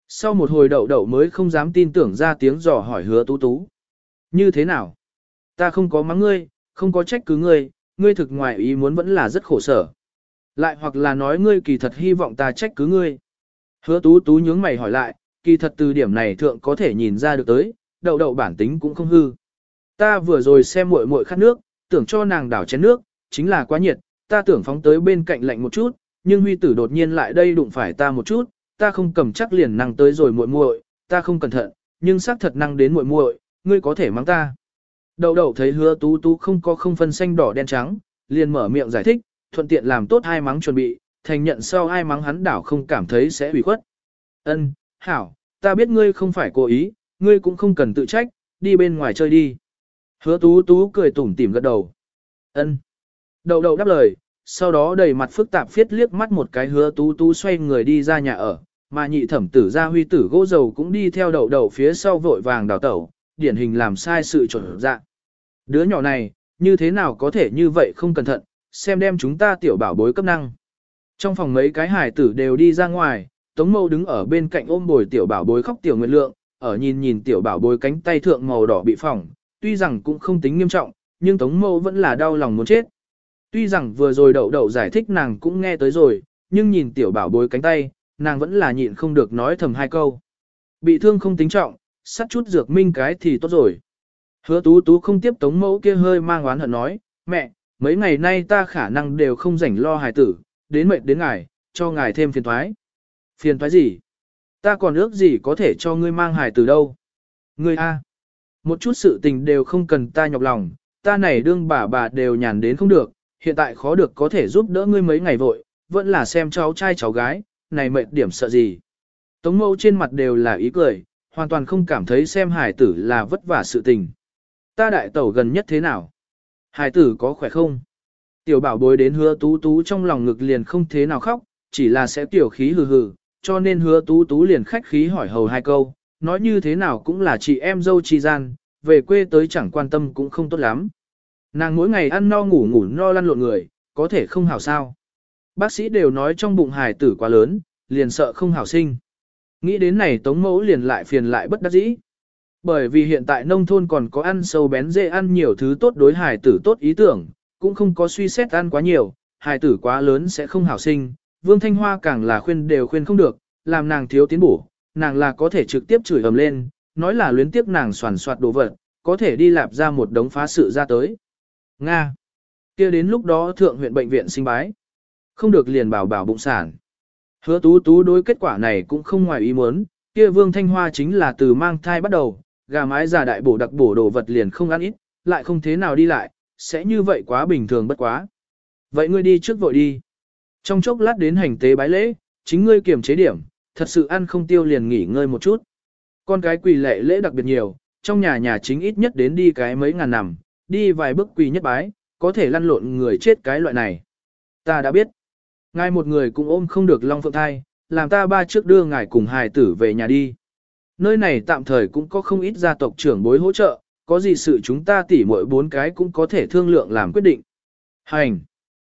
Sau một hồi đậu đậu mới không dám tin tưởng ra tiếng dò hỏi hứa tú tú. Như thế nào? Ta không có mắng ngươi, không có trách cứ ngươi, ngươi thực ngoài ý muốn vẫn là rất khổ sở. Lại hoặc là nói ngươi kỳ thật hy vọng ta trách cứ ngươi. Hứa tú tú nhướng mày hỏi lại, kỳ thật từ điểm này thượng có thể nhìn ra được tới, đậu đậu bản tính cũng không hư. Ta vừa rồi xem muội muội khát nước, tưởng cho nàng đảo chén nước, chính là quá nhiệt, ta tưởng phóng tới bên cạnh lạnh một chút, nhưng huy tử đột nhiên lại đây đụng phải ta một chút, ta không cầm chắc liền năng tới rồi muội muội, ta không cẩn thận, nhưng xác thật năng đến muội muội, ngươi có thể mắng ta. Đậu đậu thấy hứa tú tú không có không phân xanh đỏ đen trắng, liền mở miệng giải thích, thuận tiện làm tốt hai mắng chuẩn bị, thành nhận sau ai mắng hắn đảo không cảm thấy sẽ bị khuất. Ân, hảo, ta biết ngươi không phải cố ý, ngươi cũng không cần tự trách, đi bên ngoài chơi đi. Hứa tú tú cười tủm tỉm gật đầu. Ân. Đậu đậu đáp lời, sau đó đầy mặt phức tạp phiết liếc mắt một cái hứa tú tú xoay người đi ra nhà ở, mà nhị thẩm tử gia huy tử gỗ dầu cũng đi theo đậu đậu phía sau vội vàng đào tẩu, điển hình làm sai sự chuẩn dạng. Đứa nhỏ này, như thế nào có thể như vậy không cẩn thận, xem đem chúng ta tiểu bảo bối cấp năng. Trong phòng mấy cái hải tử đều đi ra ngoài, Tống Mâu đứng ở bên cạnh ôm bồi tiểu bảo bối khóc tiểu nguyện lượng, ở nhìn nhìn tiểu bảo bối cánh tay thượng màu đỏ bị phỏng, tuy rằng cũng không tính nghiêm trọng, nhưng Tống Mâu vẫn là đau lòng muốn chết. Tuy rằng vừa rồi đậu đậu giải thích nàng cũng nghe tới rồi, nhưng nhìn tiểu bảo bối cánh tay, nàng vẫn là nhịn không được nói thầm hai câu. Bị thương không tính trọng, sắt chút dược minh cái thì tốt rồi. Hứa tú tú không tiếp tống mẫu kia hơi mang oán hận nói, mẹ, mấy ngày nay ta khả năng đều không rảnh lo hài tử, đến mệt đến ngài, cho ngài thêm phiền thoái. Phiền thoái gì? Ta còn ước gì có thể cho ngươi mang hài tử đâu? Ngươi a, một chút sự tình đều không cần ta nhọc lòng, ta này đương bà bà đều nhàn đến không được, hiện tại khó được có thể giúp đỡ ngươi mấy ngày vội, vẫn là xem cháu trai cháu gái, này mệt điểm sợ gì. Tống mẫu trên mặt đều là ý cười, hoàn toàn không cảm thấy xem hải tử là vất vả sự tình. Ta đại tẩu gần nhất thế nào? hải tử có khỏe không? Tiểu bảo bối đến hứa tú tú trong lòng ngực liền không thế nào khóc, chỉ là sẽ tiểu khí hừ hừ, cho nên hứa tú tú liền khách khí hỏi hầu hai câu, nói như thế nào cũng là chị em dâu chi gian, về quê tới chẳng quan tâm cũng không tốt lắm. Nàng mỗi ngày ăn no ngủ ngủ no lăn lộn người, có thể không hảo sao. Bác sĩ đều nói trong bụng hài tử quá lớn, liền sợ không hảo sinh. Nghĩ đến này tống mẫu liền lại phiền lại bất đắc dĩ. Bởi vì hiện tại nông thôn còn có ăn sâu bén dễ ăn nhiều thứ tốt đối hài tử tốt ý tưởng, cũng không có suy xét ăn quá nhiều, hài tử quá lớn sẽ không hảo sinh. Vương Thanh Hoa càng là khuyên đều khuyên không được, làm nàng thiếu tiến bổ, nàng là có thể trực tiếp chửi ầm lên, nói là luyến tiếp nàng soàn soạt đồ vật, có thể đi lạp ra một đống phá sự ra tới. Nga. kia đến lúc đó thượng huyện bệnh viện sinh bái. Không được liền bảo bảo bụng sản. Hứa tú tú đối kết quả này cũng không ngoài ý muốn, kia vương thanh hoa chính là từ mang thai bắt đầu, gà mái già đại bổ đặc bổ đồ vật liền không ăn ít, lại không thế nào đi lại, sẽ như vậy quá bình thường bất quá. Vậy ngươi đi trước vội đi. Trong chốc lát đến hành tế bái lễ, chính ngươi kiểm chế điểm, thật sự ăn không tiêu liền nghỉ ngơi một chút. Con cái quỳ lệ lễ đặc biệt nhiều, trong nhà nhà chính ít nhất đến đi cái mấy ngàn nằm, đi vài bước quỳ nhất bái, có thể lăn lộn người chết cái loại này. Ta đã biết. Ngài một người cũng ôm không được Long Phượng thai, làm ta ba trước đưa ngài cùng hài tử về nhà đi. Nơi này tạm thời cũng có không ít gia tộc trưởng bối hỗ trợ, có gì sự chúng ta tỉ mỗi bốn cái cũng có thể thương lượng làm quyết định. Hành!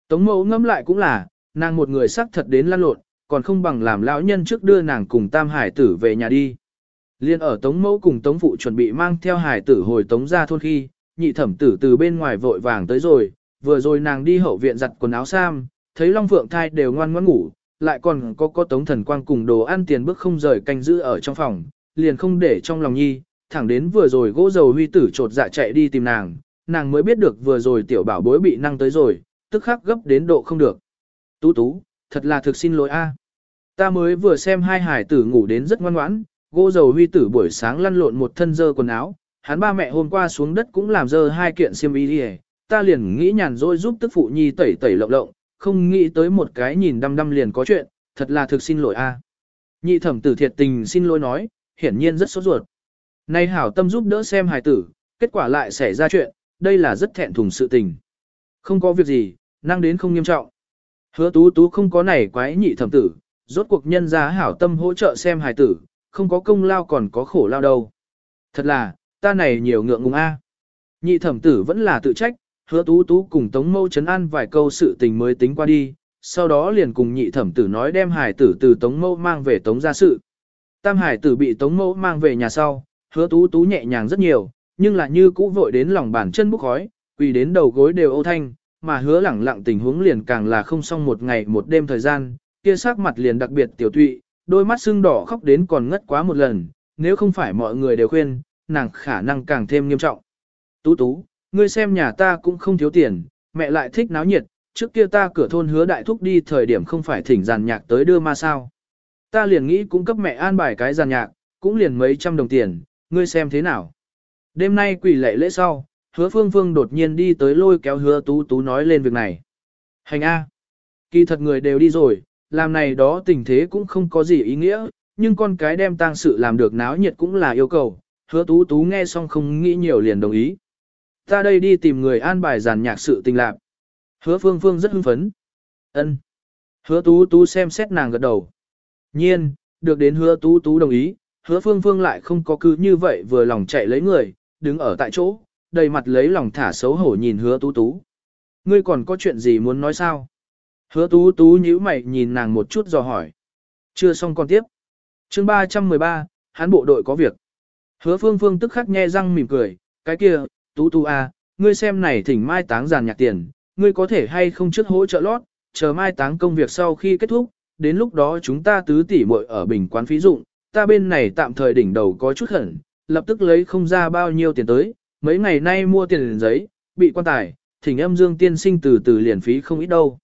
Tống mẫu ngẫm lại cũng là, nàng một người sắc thật đến lăn lộn, còn không bằng làm lão nhân trước đưa nàng cùng tam hải tử về nhà đi. Liên ở tống mẫu cùng tống phụ chuẩn bị mang theo hải tử hồi tống ra thôn khi, nhị thẩm tử từ bên ngoài vội vàng tới rồi, vừa rồi nàng đi hậu viện giặt quần áo sam, thấy Long Phượng thai đều ngoan ngoãn ngủ, lại còn có có tống thần quang cùng đồ ăn tiền bước không rời canh giữ ở trong phòng, liền không để trong lòng nhi, thẳng đến vừa rồi gỗ dầu huy tử trột dạ chạy đi tìm nàng, nàng mới biết được vừa rồi tiểu bảo bối bị năng tới rồi, tức khắc gấp đến độ không được. Tú tú, thật là thực xin lỗi a. Ta mới vừa xem hai hải tử ngủ đến rất ngoan ngoãn, gỗ dầu huy tử buổi sáng lăn lộn một thân dơ quần áo, hắn ba mẹ hôm qua xuống đất cũng làm dơ hai kiện xiêm y đi ta liền nghĩ nhàn rỗi giúp tức phụ nhi tẩy tẩy lộng lộng, không nghĩ tới một cái nhìn đăm đăm liền có chuyện, thật là thực xin lỗi a. Nhị thẩm tử thiệt tình xin lỗi nói, hiển nhiên rất sốt ruột. Nay hảo tâm giúp đỡ xem hài tử, kết quả lại xảy ra chuyện, đây là rất thẹn thùng sự tình. Không có việc gì, năng đến không nghiêm trọng. Hứa tú tú không có này quái nhị thẩm tử, rốt cuộc nhân ra hảo tâm hỗ trợ xem hài tử, không có công lao còn có khổ lao đâu. Thật là, ta này nhiều ngượng ngùng a. Nhị thẩm tử vẫn là tự trách, hứa tú tú cùng tống mâu chấn an vài câu sự tình mới tính qua đi, sau đó liền cùng nhị thẩm tử nói đem hải tử từ tống mâu mang về tống gia sự. Tam hải tử bị tống mâu mang về nhà sau, hứa tú tú nhẹ nhàng rất nhiều, nhưng là như cũ vội đến lòng bàn chân bốc khói, quỳ đến đầu gối đều ô thanh, mà hứa lẳng lặng tình huống liền càng là không xong một ngày một đêm thời gian, kia sắc mặt liền đặc biệt tiểu tụy, đôi mắt sưng đỏ khóc đến còn ngất quá một lần, nếu không phải mọi người đều khuyên, nàng khả năng càng thêm nghiêm trọng. Tú tú, ngươi xem nhà ta cũng không thiếu tiền, mẹ lại thích náo nhiệt, trước kia ta cửa thôn hứa đại thúc đi thời điểm không phải thỉnh giàn nhạc tới đưa ma sao. Ta liền nghĩ cũng cấp mẹ an bài cái giàn nhạc, cũng liền mấy trăm đồng tiền, ngươi xem thế nào. Đêm nay quỷ lệ lễ sau, hứa phương phương đột nhiên đi tới lôi kéo hứa tú tú nói lên việc này. Hành A. Kỳ thật người đều đi rồi, làm này đó tình thế cũng không có gì ý nghĩa, nhưng con cái đem tang sự làm được náo nhiệt cũng là yêu cầu, hứa tú tú nghe xong không nghĩ nhiều liền đồng ý. Ta đây đi tìm người an bài giàn nhạc sự tình lạc. Hứa phương phương rất hưng phấn. ân Hứa tú tú xem xét nàng gật đầu. Nhiên, được đến hứa tú tú đồng ý, hứa phương phương lại không có cứ như vậy vừa lòng chạy lấy người, đứng ở tại chỗ, đầy mặt lấy lòng thả xấu hổ nhìn hứa tú tú. Ngươi còn có chuyện gì muốn nói sao? Hứa tú tú nhíu mày nhìn nàng một chút dò hỏi. Chưa xong con tiếp. chương 313, hán bộ đội có việc. Hứa phương phương tức khắc nhe răng mỉm cười, cái kia, tú tú à, ngươi xem này thỉnh mai táng giàn nhạc tiền, ngươi có thể hay không trước hỗ trợ lót, chờ mai táng công việc sau khi kết thúc, đến lúc đó chúng ta tứ tỷ muội ở bình quán phí dụng, ta bên này tạm thời đỉnh đầu có chút khẩn, lập tức lấy không ra bao nhiêu tiền tới, mấy ngày nay mua tiền giấy, bị quan tài, thỉnh âm dương tiên sinh từ từ liền phí không ít đâu.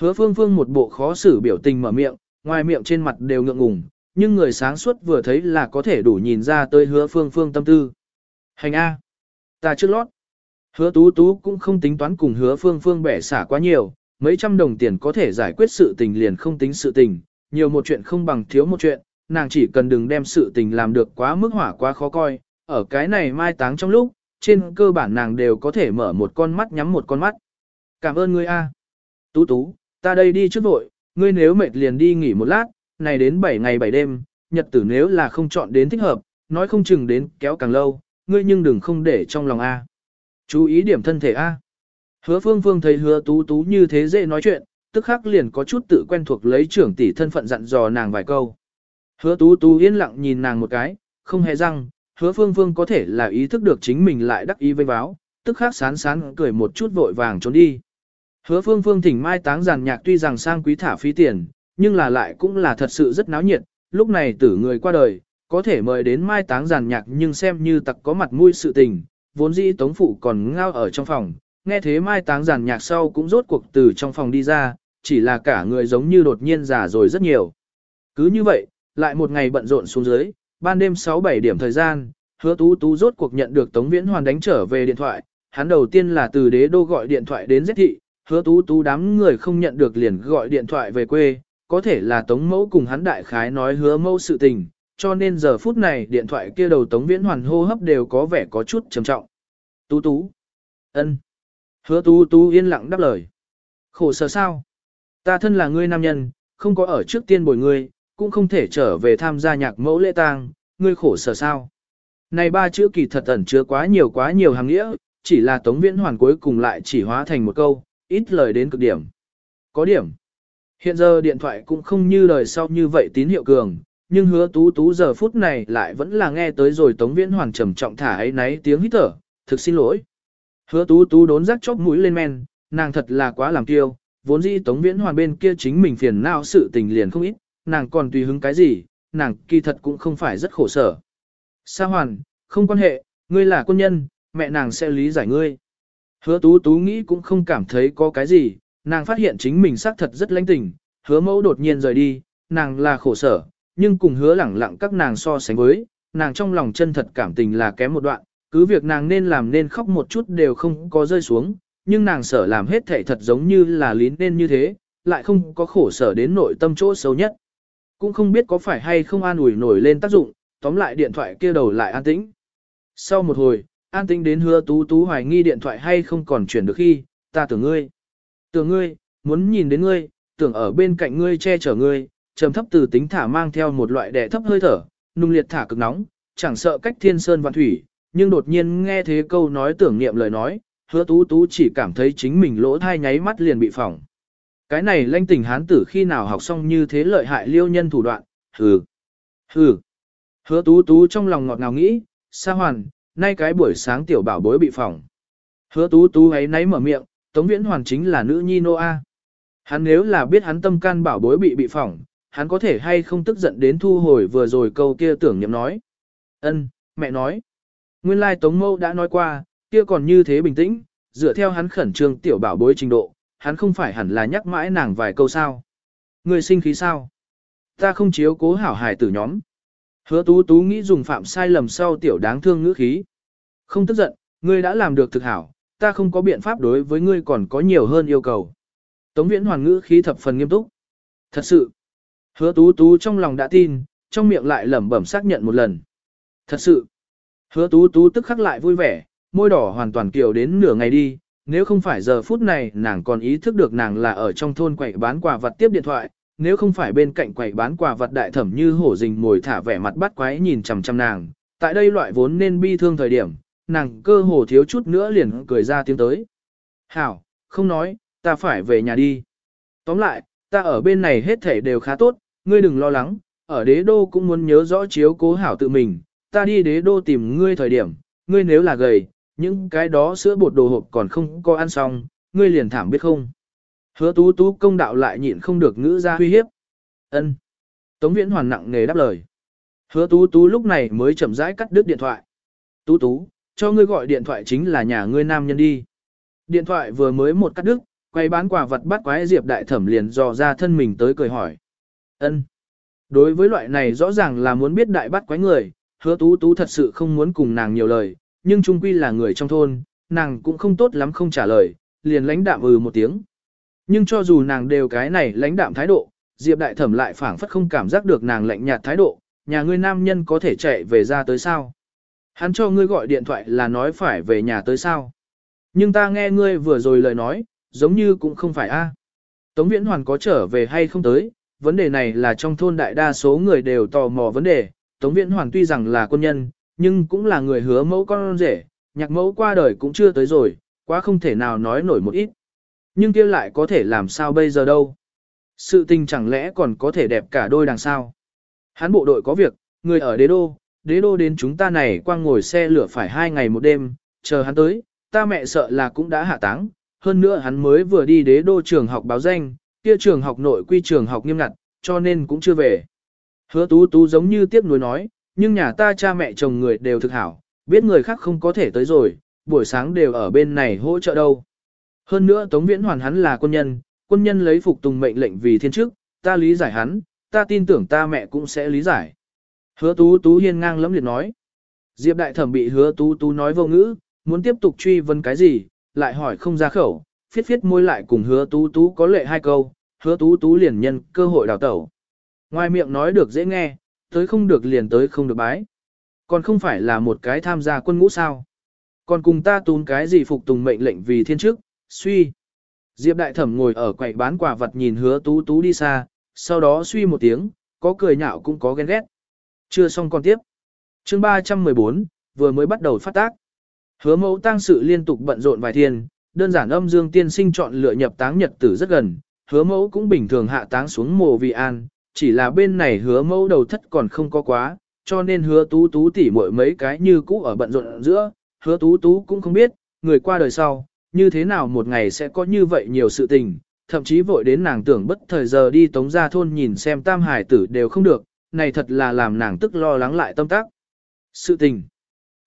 Hứa phương phương một bộ khó xử biểu tình mở miệng, ngoài miệng trên mặt đều ngượng ngùng, nhưng người sáng suốt vừa thấy là có thể đủ nhìn ra tới hứa phương phương tâm tư. Hành A. Ta trước lót. Hứa tú tú cũng không tính toán cùng hứa phương phương bẻ xả quá nhiều, mấy trăm đồng tiền có thể giải quyết sự tình liền không tính sự tình, nhiều một chuyện không bằng thiếu một chuyện, nàng chỉ cần đừng đem sự tình làm được quá mức hỏa quá khó coi, ở cái này mai táng trong lúc, trên cơ bản nàng đều có thể mở một con mắt nhắm một con mắt. Cảm ơn ngươi a. Tú tú, ta đây đi trước vội, ngươi nếu mệt liền đi nghỉ một lát, này đến 7 ngày 7 đêm, nhật tử nếu là không chọn đến thích hợp, nói không chừng đến kéo càng lâu, ngươi nhưng đừng không để trong lòng a. Chú ý điểm thân thể a. Hứa phương phương thấy hứa tú tú như thế dễ nói chuyện, tức khắc liền có chút tự quen thuộc lấy trưởng tỷ thân phận dặn dò nàng vài câu. Hứa tú tú yên lặng nhìn nàng một cái, không hề răng, hứa phương phương có thể là ý thức được chính mình lại đắc ý vây báo, tức khắc sán sán cười một chút vội vàng trốn đi. Hứa phương phương thỉnh mai táng giàn nhạc tuy rằng sang quý thả phí tiền, nhưng là lại cũng là thật sự rất náo nhiệt, lúc này tử người qua đời, có thể mời đến mai táng giàn nhạc nhưng xem như tặc có mặt mũi sự tình, vốn dĩ tống phụ còn ngao ở trong phòng, nghe thế mai táng giàn nhạc sau cũng rốt cuộc từ trong phòng đi ra, chỉ là cả người giống như đột nhiên già rồi rất nhiều. Cứ như vậy, lại một ngày bận rộn xuống dưới, ban đêm 6-7 điểm thời gian, hứa tú tú rốt cuộc nhận được Tống Viễn Hoàn đánh trở về điện thoại, hắn đầu tiên là từ đế đô gọi điện thoại đến giết thị, hứa tú tú đám người không nhận được liền gọi điện thoại về quê, có thể là Tống Mẫu cùng hắn đại khái nói hứa mẫu sự tình, cho nên giờ phút này điện thoại kia đầu Tống Viễn Hoàn hô hấp đều có vẻ có chút trầm trọng. Tú tú. ân. Hứa tú tú yên lặng đáp lời. Khổ sở sao? Ta thân là ngươi nam nhân, không có ở trước tiên bồi ngươi, cũng không thể trở về tham gia nhạc mẫu lễ tang, ngươi khổ sở sao? Này ba chữ kỳ thật ẩn chứa quá nhiều quá nhiều hàng nghĩa, chỉ là Tống Viễn Hoàn cuối cùng lại chỉ hóa thành một câu, ít lời đến cực điểm. Có điểm. Hiện giờ điện thoại cũng không như lời sau như vậy tín hiệu cường, nhưng hứa tú tú giờ phút này lại vẫn là nghe tới rồi Tống Viễn Hoàn trầm trọng thả ấy náy tiếng hít thở, thực xin lỗi. Hứa tú tú đốn rắc chóp mũi lên men, nàng thật là quá làm kiêu, vốn dĩ Tống Viễn Hoàn bên kia chính mình phiền não sự tình liền không ít, nàng còn tùy hứng cái gì, nàng kỳ thật cũng không phải rất khổ sở. Sa Hoàn, không quan hệ, ngươi là quân nhân, mẹ nàng sẽ lý giải ngươi. Hứa tú tú nghĩ cũng không cảm thấy có cái gì, nàng phát hiện chính mình xác thật rất lãnh tình, hứa mẫu đột nhiên rời đi, nàng là khổ sở, nhưng cùng hứa lẳng lặng các nàng so sánh với, nàng trong lòng chân thật cảm tình là kém một đoạn, cứ việc nàng nên làm nên khóc một chút đều không có rơi xuống, nhưng nàng sở làm hết thể thật giống như là lín nên như thế, lại không có khổ sở đến nội tâm chỗ xấu nhất. Cũng không biết có phải hay không an ủi nổi lên tác dụng, tóm lại điện thoại kia đầu lại an tĩnh. Sau một hồi, an tĩnh đến hứa tú tú hoài nghi điện thoại hay không còn chuyển được khi, ta tưởng ngươi. Tưởng ngươi, muốn nhìn đến ngươi, tưởng ở bên cạnh ngươi che chở ngươi, trầm thấp từ tính thả mang theo một loại đẻ thấp hơi thở, nung liệt thả cực nóng, chẳng sợ cách thiên sơn vạn thủy, nhưng đột nhiên nghe thế câu nói tưởng niệm lời nói, hứa tú tú chỉ cảm thấy chính mình lỗ thai nháy mắt liền bị phỏng. Cái này lanh tình hán tử khi nào học xong như thế lợi hại liêu nhân thủ đoạn, hừ, hừ. Hứa tú tú trong lòng ngọt ngào nghĩ, sa hoàn, nay cái buổi sáng tiểu bảo bối bị phỏng. Hứa tú tú ấy nấy mở miệng, Tống Viễn Hoàn chính là nữ nhi noa Hắn nếu là biết hắn tâm can bảo bối bị bị phỏng, hắn có thể hay không tức giận đến thu hồi vừa rồi câu kia tưởng niệm nói. Ân, mẹ nói. Nguyên lai Tống Mâu đã nói qua, kia còn như thế bình tĩnh, dựa theo hắn khẩn trương tiểu bảo bối trình độ, hắn không phải hẳn là nhắc mãi nàng vài câu sao. Người sinh khí sao? Ta không chiếu cố hảo hài tử nhóm. Hứa tú tú nghĩ dùng phạm sai lầm sau tiểu đáng thương ngữ khí. Không tức giận, ngươi đã làm được thực hảo, ta không có biện pháp đối với ngươi còn có nhiều hơn yêu cầu. Tống viễn hoàn ngữ khí thập phần nghiêm túc. Thật sự, hứa tú tú trong lòng đã tin, trong miệng lại lẩm bẩm xác nhận một lần. Thật sự, hứa tú tú tức khắc lại vui vẻ, môi đỏ hoàn toàn kiều đến nửa ngày đi, nếu không phải giờ phút này nàng còn ý thức được nàng là ở trong thôn quậy bán quà vật tiếp điện thoại, nếu không phải bên cạnh quầy bán quà vật đại thẩm như hổ rình ngồi thả vẻ mặt bắt quái nhìn chằm chằm nàng, tại đây loại vốn nên bi thương thời điểm, nàng cơ hồ thiếu chút nữa liền cười ra tiếng tới. Hảo, không nói, ta phải về nhà đi. Tóm lại, ta ở bên này hết thể đều khá tốt, ngươi đừng lo lắng, ở đế đô cũng muốn nhớ rõ chiếu cố hảo tự mình, ta đi đế đô tìm ngươi thời điểm, ngươi nếu là gầy, những cái đó sữa bột đồ hộp còn không có ăn xong, ngươi liền thảm biết không. Hứa tú tú công đạo lại nhịn không được ngữ ra uy hiếp. ân Tống viễn hoàn nặng nề đáp lời. Hứa tú tú lúc này mới chậm rãi cắt đứt điện thoại. Tú tú, cho ngươi gọi điện thoại chính là nhà ngươi nam nhân đi. Điện thoại vừa mới một cắt đứt, quay bán quà vật bắt quái diệp đại thẩm liền dò ra thân mình tới cười hỏi. ân Đối với loại này rõ ràng là muốn biết đại bắt quái người, hứa tú tú thật sự không muốn cùng nàng nhiều lời, nhưng trung quy là người trong thôn, nàng cũng không tốt lắm không trả lời, liền lãnh đạm ừ một tiếng. Nhưng cho dù nàng đều cái này lãnh đạm thái độ, Diệp đại thẩm lại phảng phất không cảm giác được nàng lạnh nhạt thái độ, nhà ngươi nam nhân có thể chạy về ra tới sao? Hắn cho ngươi gọi điện thoại là nói phải về nhà tới sao? Nhưng ta nghe ngươi vừa rồi lời nói, giống như cũng không phải a. Tống Viễn Hoàn có trở về hay không tới, vấn đề này là trong thôn đại đa số người đều tò mò vấn đề. Tống Viễn Hoàn tuy rằng là quân nhân, nhưng cũng là người hứa mẫu con rể, nhạc mẫu qua đời cũng chưa tới rồi, quá không thể nào nói nổi một ít. Nhưng kia lại có thể làm sao bây giờ đâu. Sự tình chẳng lẽ còn có thể đẹp cả đôi đằng sao. Hắn bộ đội có việc, người ở đế đô, đế đô đến chúng ta này quang ngồi xe lửa phải hai ngày một đêm, chờ hắn tới, ta mẹ sợ là cũng đã hạ táng. Hơn nữa hắn mới vừa đi đế đô trường học báo danh, kia trường học nội quy trường học nghiêm ngặt, cho nên cũng chưa về. Hứa tú tú giống như tiếp nối nói, nhưng nhà ta cha mẹ chồng người đều thực hảo, biết người khác không có thể tới rồi, buổi sáng đều ở bên này hỗ trợ đâu. Hơn nữa Tống Viễn Hoàn hắn là quân nhân, quân nhân lấy phục tùng mệnh lệnh vì thiên chức, ta lý giải hắn, ta tin tưởng ta mẹ cũng sẽ lý giải. Hứa tú tú hiên ngang lẫm liệt nói. Diệp đại thẩm bị hứa tú tú nói vô ngữ, muốn tiếp tục truy vấn cái gì, lại hỏi không ra khẩu, phiết phiết môi lại cùng hứa tú tú có lệ hai câu, hứa tú tú liền nhân cơ hội đào tẩu. Ngoài miệng nói được dễ nghe, tới không được liền tới không được bái. Còn không phải là một cái tham gia quân ngũ sao. Còn cùng ta tún cái gì phục tùng mệnh lệnh vì thiên chức, suy. Diệp đại thẩm ngồi ở quầy bán quả vật nhìn hứa tú tú đi xa, sau đó suy một tiếng, có cười nhạo cũng có ghen ghét. Chưa xong còn tiếp. chương 314, vừa mới bắt đầu phát tác. Hứa mẫu tang sự liên tục bận rộn vài thiên, đơn giản âm dương tiên sinh chọn lựa nhập táng nhật tử rất gần, hứa mẫu cũng bình thường hạ táng xuống mồ vì an, chỉ là bên này hứa mẫu đầu thất còn không có quá, cho nên hứa tú tú tỉ mỗi mấy cái như cũ ở bận rộn giữa, hứa tú tú cũng không biết, người qua đời sau, như thế nào một ngày sẽ có như vậy nhiều sự tình, thậm chí vội đến nàng tưởng bất thời giờ đi tống ra thôn nhìn xem tam hải tử đều không được, này thật là làm nàng tức lo lắng lại tâm tác. Sự tình.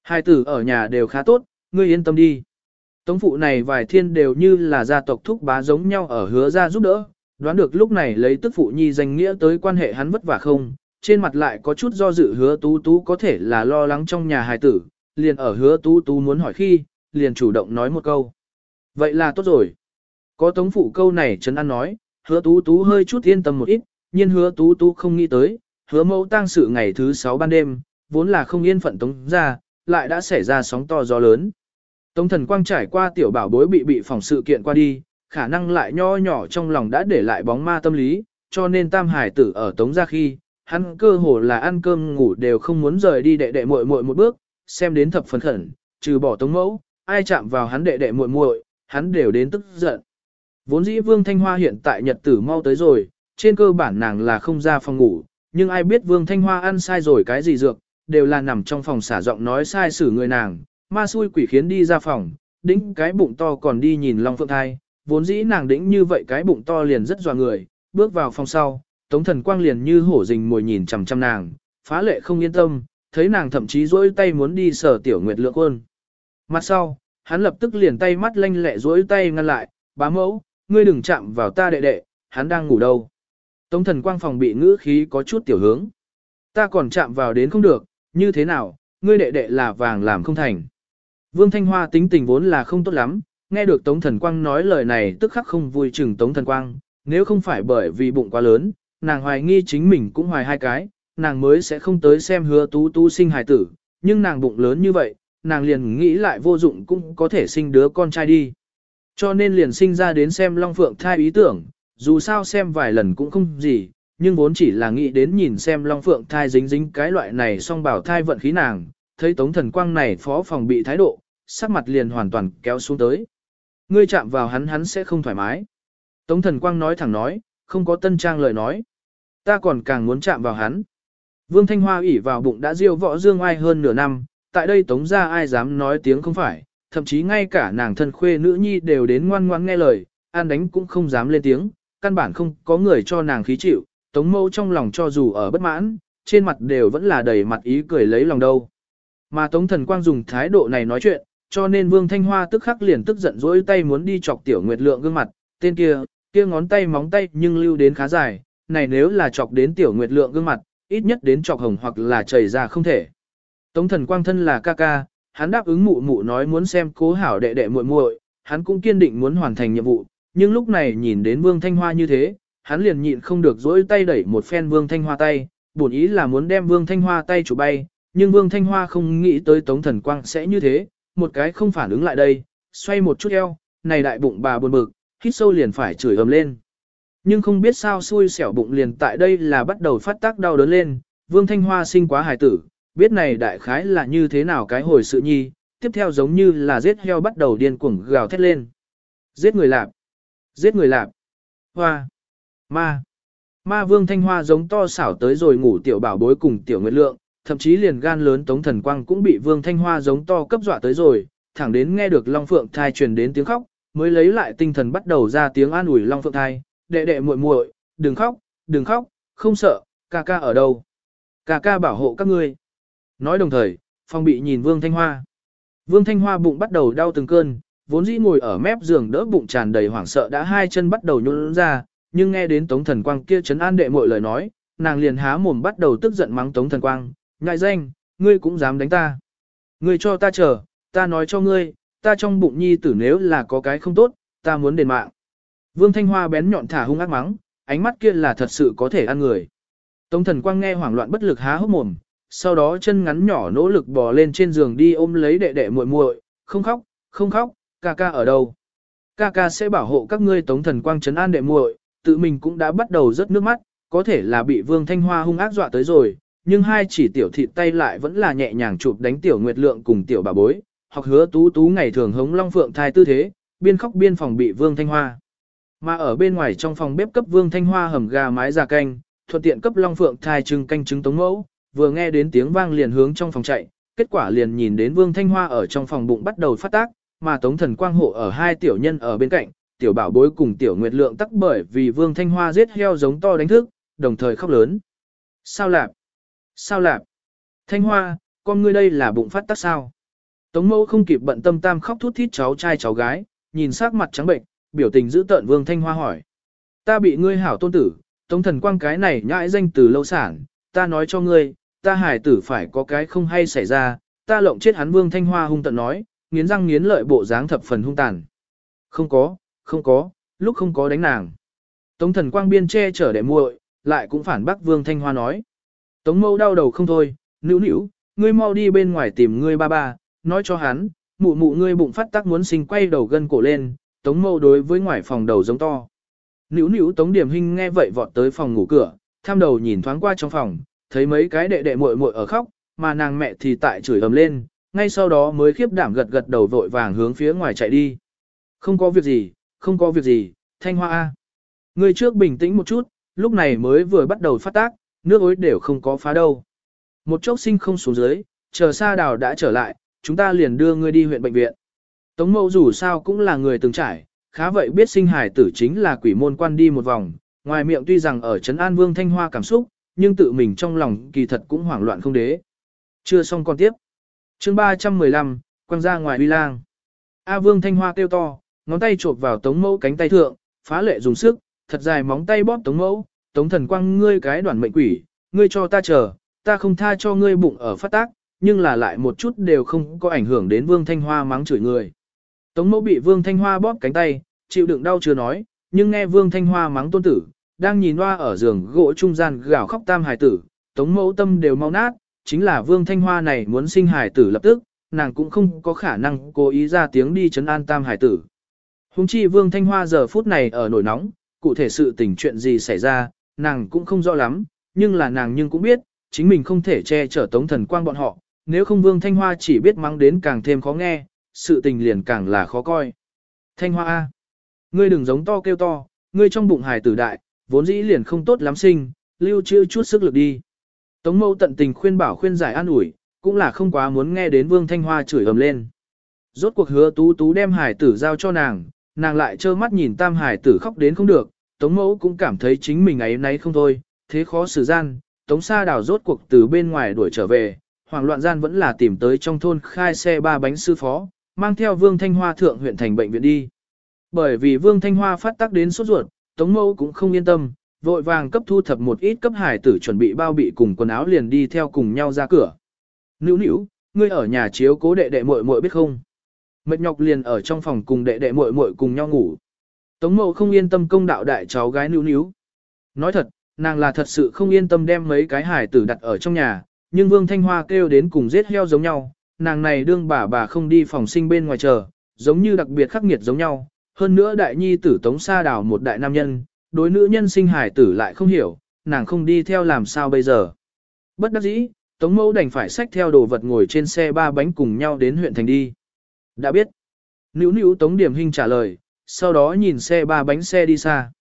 Hai tử ở nhà đều khá tốt, ngươi yên tâm đi. Tống phụ này vài thiên đều như là gia tộc thúc bá giống nhau ở hứa ra giúp đỡ, đoán được lúc này lấy tức phụ nhi danh nghĩa tới quan hệ hắn vất vả không, trên mặt lại có chút do dự hứa tú tú có thể là lo lắng trong nhà hài tử, liền ở hứa tú tú muốn hỏi khi, liền chủ động nói một câu. Vậy là tốt rồi. Có tống phụ câu này Trấn An nói, hứa tú tú hơi chút yên tâm một ít, nhưng hứa tú tú không nghĩ tới, hứa mẫu tang sự ngày thứ sáu ban đêm, vốn là không yên phận tống ra, lại đã xảy ra sóng to gió lớn. Tống thần quang trải qua tiểu bảo bối bị bị phòng sự kiện qua đi, khả năng lại nho nhỏ trong lòng đã để lại bóng ma tâm lý, cho nên tam hải tử ở tống ra khi, hắn cơ hồ là ăn cơm ngủ đều không muốn rời đi đệ đệ muội muội một bước, xem đến thập phấn khẩn, trừ bỏ tống mẫu, ai chạm vào hắn đệ đệ muội muội, hắn đều đến tức giận. Vốn dĩ Vương Thanh Hoa hiện tại nhật tử mau tới rồi, trên cơ bản nàng là không ra phòng ngủ, nhưng ai biết Vương Thanh Hoa ăn sai rồi cái gì dược, đều là nằm trong phòng xả giọng nói sai xử người nàng, ma xui quỷ khiến đi ra phòng, đĩnh cái bụng to còn đi nhìn Long Phượng Thai, vốn dĩ nàng đĩnh như vậy cái bụng to liền rất dọa người, bước vào phòng sau, Tống Thần Quang liền như hổ rình mồi nhìn chằm chằm nàng, phá lệ không yên tâm, thấy nàng thậm chí duỗi tay muốn đi sở tiểu nguyệt lượng quân. Mặt sau, hắn lập tức liền tay mắt lanh lẹ duỗi tay ngăn lại, bá mẫu, ngươi đừng chạm vào ta đệ đệ, hắn đang ngủ đâu. Tống thần quang phòng bị ngữ khí có chút tiểu hướng. Ta còn chạm vào đến không được, như thế nào, ngươi đệ đệ là vàng làm không thành. Vương Thanh Hoa tính tình vốn là không tốt lắm, nghe được Tống Thần Quang nói lời này tức khắc không vui chừng Tống Thần Quang, nếu không phải bởi vì bụng quá lớn, nàng hoài nghi chính mình cũng hoài hai cái, nàng mới sẽ không tới xem hứa tú tú sinh hài tử, nhưng nàng bụng lớn như vậy, nàng liền nghĩ lại vô dụng cũng có thể sinh đứa con trai đi. Cho nên liền sinh ra đến xem Long Phượng thai ý tưởng, dù sao xem vài lần cũng không gì, nhưng vốn chỉ là nghĩ đến nhìn xem Long Phượng thai dính dính cái loại này song bảo thai vận khí nàng, thấy Tống Thần Quang này phó phòng bị thái độ, sắc mặt liền hoàn toàn kéo xuống tới. Ngươi chạm vào hắn hắn sẽ không thoải mái. Tống Thần Quang nói thẳng nói, không có tân trang lời nói. Ta còn càng muốn chạm vào hắn. Vương Thanh Hoa ủy vào bụng đã diêu võ dương ai hơn nửa năm, tại đây tống ra ai dám nói tiếng không phải, thậm chí ngay cả nàng thân khuê nữ nhi đều đến ngoan ngoãn nghe lời, an đánh cũng không dám lên tiếng, căn bản không có người cho nàng khí chịu, tống mâu trong lòng cho dù ở bất mãn, trên mặt đều vẫn là đầy mặt ý cười lấy lòng đâu. Mà tống thần quang dùng thái độ này nói chuyện, cho nên vương thanh hoa tức khắc liền tức giận dỗi tay muốn đi chọc tiểu nguyệt lượng gương mặt, tên kia, kia ngón tay móng tay nhưng lưu đến khá dài, này nếu là chọc đến tiểu nguyệt lượng gương mặt, ít nhất đến chọc hồng hoặc là chảy ra không thể. Tống thần quang thân là ca ca, hắn đáp ứng mụ mụ nói muốn xem cố hảo đệ đệ muội muội, hắn cũng kiên định muốn hoàn thành nhiệm vụ, nhưng lúc này nhìn đến Vương Thanh Hoa như thế, hắn liền nhịn không được dỗi tay đẩy một phen Vương Thanh Hoa tay, bổn ý là muốn đem Vương Thanh Hoa tay chủ bay, nhưng Vương Thanh Hoa không nghĩ tới Tống Thần Quang sẽ như thế, một cái không phản ứng lại đây, xoay một chút eo, này đại bụng bà buồn bực, hít sâu liền phải chửi ầm lên. Nhưng không biết sao xui xẻo bụng liền tại đây là bắt đầu phát tác đau đớn lên, Vương Thanh Hoa sinh quá hài tử, biết này đại khái là như thế nào cái hồi sự nhi, tiếp theo giống như là giết heo bắt đầu điên cuồng gào thét lên. Giết người lạp, giết người lạp, hoa, ma. Ma vương thanh hoa giống to xảo tới rồi ngủ tiểu bảo bối cùng tiểu nguyệt lượng, thậm chí liền gan lớn tống thần quang cũng bị vương thanh hoa giống to cấp dọa tới rồi, thẳng đến nghe được Long Phượng thai truyền đến tiếng khóc, mới lấy lại tinh thần bắt đầu ra tiếng an ủi Long Phượng thai, đệ đệ muội muội, đừng khóc, đừng khóc, không sợ, ca ca ở đâu. Ca ca bảo hộ các ngươi. Nói đồng thời, phong bị nhìn Vương Thanh Hoa. Vương Thanh Hoa bụng bắt đầu đau từng cơn, vốn dĩ ngồi ở mép giường đỡ bụng tràn đầy hoảng sợ đã hai chân bắt đầu nhún ra, nhưng nghe đến Tống Thần Quang kia chấn an đệ muội lời nói, nàng liền há mồm bắt đầu tức giận mắng Tống Thần Quang, ngại danh, ngươi cũng dám đánh ta. Ngươi cho ta chờ, ta nói cho ngươi, ta trong bụng nhi tử nếu là có cái không tốt, ta muốn đền mạng. Vương Thanh Hoa bén nhọn thả hung ác mắng, ánh mắt kia là thật sự có thể ăn người. Tống thần quang nghe hoảng loạn bất lực há hốc mồm, sau đó chân ngắn nhỏ nỗ lực bò lên trên giường đi ôm lấy đệ đệ muội muội, không khóc, không khóc, ca ca ở đâu? Ca ca sẽ bảo hộ các ngươi tống thần quang trấn an đệ muội, tự mình cũng đã bắt đầu rớt nước mắt, có thể là bị Vương Thanh Hoa hung ác dọa tới rồi, nhưng hai chỉ tiểu thịt tay lại vẫn là nhẹ nhàng chụp đánh tiểu nguyệt lượng cùng tiểu bà bối, hoặc hứa tú tú ngày thường hống long phượng thai tư thế, biên khóc biên phòng bị Vương Thanh Hoa. Mà ở bên ngoài trong phòng bếp cấp Vương Thanh Hoa hầm gà mái già canh, thuận tiện cấp Long Phượng thai trưng canh trứng tống mẫu, vừa nghe đến tiếng vang liền hướng trong phòng chạy, kết quả liền nhìn đến Vương Thanh Hoa ở trong phòng bụng bắt đầu phát tác, mà Tống Thần Quang hộ ở hai tiểu nhân ở bên cạnh, tiểu bảo bối cùng tiểu nguyệt lượng tắc bởi vì Vương Thanh Hoa giết heo giống to đánh thức, đồng thời khóc lớn. Sao lạp? Sao lạp? Thanh Hoa, con ngươi đây là bụng phát tác sao? Tống mẫu không kịp bận tâm tam khóc thút thít cháu trai cháu gái, nhìn sắc mặt trắng bệnh, biểu tình giữ tợn Vương Thanh Hoa hỏi. Ta bị ngươi hảo tôn tử, Tống thần quang cái này nhãi danh từ lâu sản, ta nói cho ngươi, ta hải tử phải có cái không hay xảy ra, ta lộng chết hắn Vương Thanh Hoa hung tận nói, nghiến răng nghiến lợi bộ dáng thập phần hung tàn. Không có, không có, lúc không có đánh nàng. Tống thần quang biên che chở đệ muội, lại cũng phản bác Vương Thanh Hoa nói. Tống mâu đau đầu không thôi, nữ nữ, ngươi mau đi bên ngoài tìm ngươi ba ba, nói cho hắn, mụ mụ ngươi bụng phát tác muốn sinh quay đầu gân cổ lên, tống mâu đối với ngoài phòng đầu giống to. Nữ nữ tống điểm hình nghe vậy vọt tới phòng ngủ cửa, tham đầu nhìn thoáng qua trong phòng, thấy mấy cái đệ đệ muội muội ở khóc, mà nàng mẹ thì tại chửi ầm lên, ngay sau đó mới khiếp đảm gật gật đầu vội vàng hướng phía ngoài chạy đi. Không có việc gì, không có việc gì, thanh hoa A. Người trước bình tĩnh một chút, lúc này mới vừa bắt đầu phát tác, nước ối đều không có phá đâu. Một chốc sinh không xuống dưới, chờ xa đào đã trở lại, chúng ta liền đưa ngươi đi huyện bệnh viện. Tống mẫu dù sao cũng là người từng trải, khá vậy biết sinh hải tử chính là quỷ môn quan đi một vòng, ngoài miệng tuy rằng ở Trấn An Vương Thanh Hoa cảm xúc, nhưng tự mình trong lòng kỳ thật cũng hoảng loạn không đế. Chưa xong còn tiếp. chương 315, quăng ra ngoài uy lang. A Vương Thanh Hoa kêu to, ngón tay chộp vào tống mẫu cánh tay thượng, phá lệ dùng sức, thật dài móng tay bóp tống mẫu, tống thần quăng ngươi cái đoàn mệnh quỷ, ngươi cho ta chờ, ta không tha cho ngươi bụng ở phát tác, nhưng là lại một chút đều không có ảnh hưởng đến Vương Thanh Hoa mắng chửi người. Tống mẫu bị Vương Thanh Hoa bóp cánh tay, chịu đựng đau chưa nói, nhưng nghe Vương Thanh Hoa mắng tôn tử, đang nhìn hoa ở giường gỗ trung gian gào khóc tam hài tử, tống mẫu tâm đều mau nát, chính là Vương Thanh Hoa này muốn sinh hài tử lập tức, nàng cũng không có khả năng cố ý ra tiếng đi chấn an tam hài tử. Hùng chi Vương Thanh Hoa giờ phút này ở nổi nóng, cụ thể sự tình chuyện gì xảy ra, nàng cũng không rõ lắm, nhưng là nàng nhưng cũng biết, chính mình không thể che chở tống thần quang bọn họ, nếu không Vương Thanh Hoa chỉ biết mắng đến càng thêm khó nghe, sự tình liền càng là khó coi. Thanh Hoa A. Ngươi đừng giống to kêu to, ngươi trong bụng hài tử đại, vốn dĩ liền không tốt lắm sinh, lưu trữ chút sức lực đi. Tống mâu tận tình khuyên bảo khuyên giải an ủi, cũng là không quá muốn nghe đến Vương Thanh Hoa chửi ầm lên. Rốt cuộc hứa tú tú đem Hải tử giao cho nàng, nàng lại trơ mắt nhìn tam Hải tử khóc đến không được, Tống mẫu cũng cảm thấy chính mình ấy nấy không thôi, thế khó xử gian, Tống Sa Đào rốt cuộc từ bên ngoài đuổi trở về, Hoàng loạn gian vẫn là tìm tới trong thôn khai xe ba bánh sư phó, mang theo Vương Thanh Hoa thượng huyện thành bệnh viện đi. Bởi vì Vương Thanh Hoa phát tác đến sốt ruột, Tống Mẫu cũng không yên tâm, vội vàng cấp thu thập một ít cấp hải tử chuẩn bị bao bị cùng quần áo liền đi theo cùng nhau ra cửa. Nữu nữu, ngươi ở nhà chiếu cố đệ đệ muội muội biết không? Mệt nhọc liền ở trong phòng cùng đệ đệ muội muội cùng nhau ngủ. Tống Mâu không yên tâm công đạo đại cháu gái níu níu. Nói thật, nàng là thật sự không yên tâm đem mấy cái hải tử đặt ở trong nhà, nhưng Vương Thanh Hoa kêu đến cùng giết heo giống nhau, nàng này đương bà bà không đi phòng sinh bên ngoài chờ, giống như đặc biệt khắc nghiệt giống nhau, hơn nữa đại nhi tử tống sa đào một đại nam nhân, đối nữ nhân sinh hải tử lại không hiểu, nàng không đi theo làm sao bây giờ. Bất đắc dĩ, tống mẫu đành phải xách theo đồ vật ngồi trên xe ba bánh cùng nhau đến huyện thành đi. Đã biết. Nữ nữ tống điểm hình trả lời, sau đó nhìn xe ba bánh xe đi xa.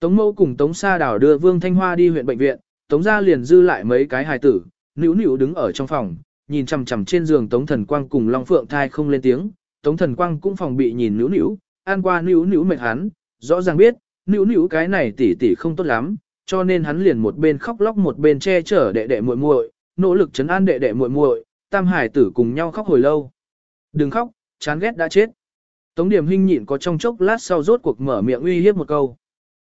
Tống mẫu cùng Tống Sa Đảo đưa Vương Thanh Hoa đi huyện bệnh viện, Tống gia liền dư lại mấy cái hài tử, nữu nữu đứng ở trong phòng, nhìn chằm chằm trên giường Tống Thần Quang cùng Long Phượng thai không lên tiếng, Tống Thần Quang cũng phòng bị nhìn nữu nữu, an qua nữu nữu mệt hắn, rõ ràng biết, nữu nữu cái này tỷ tỷ không tốt lắm, cho nên hắn liền một bên khóc lóc một bên che chở đệ đệ muội muội, nỗ lực chấn an đệ đệ muội muội, tam hải tử cùng nhau khóc hồi lâu. Đừng khóc, chán ghét đã chết. Tống Điểm Hinh nhịn có trong chốc lát sau rốt cuộc mở miệng uy hiếp một câu.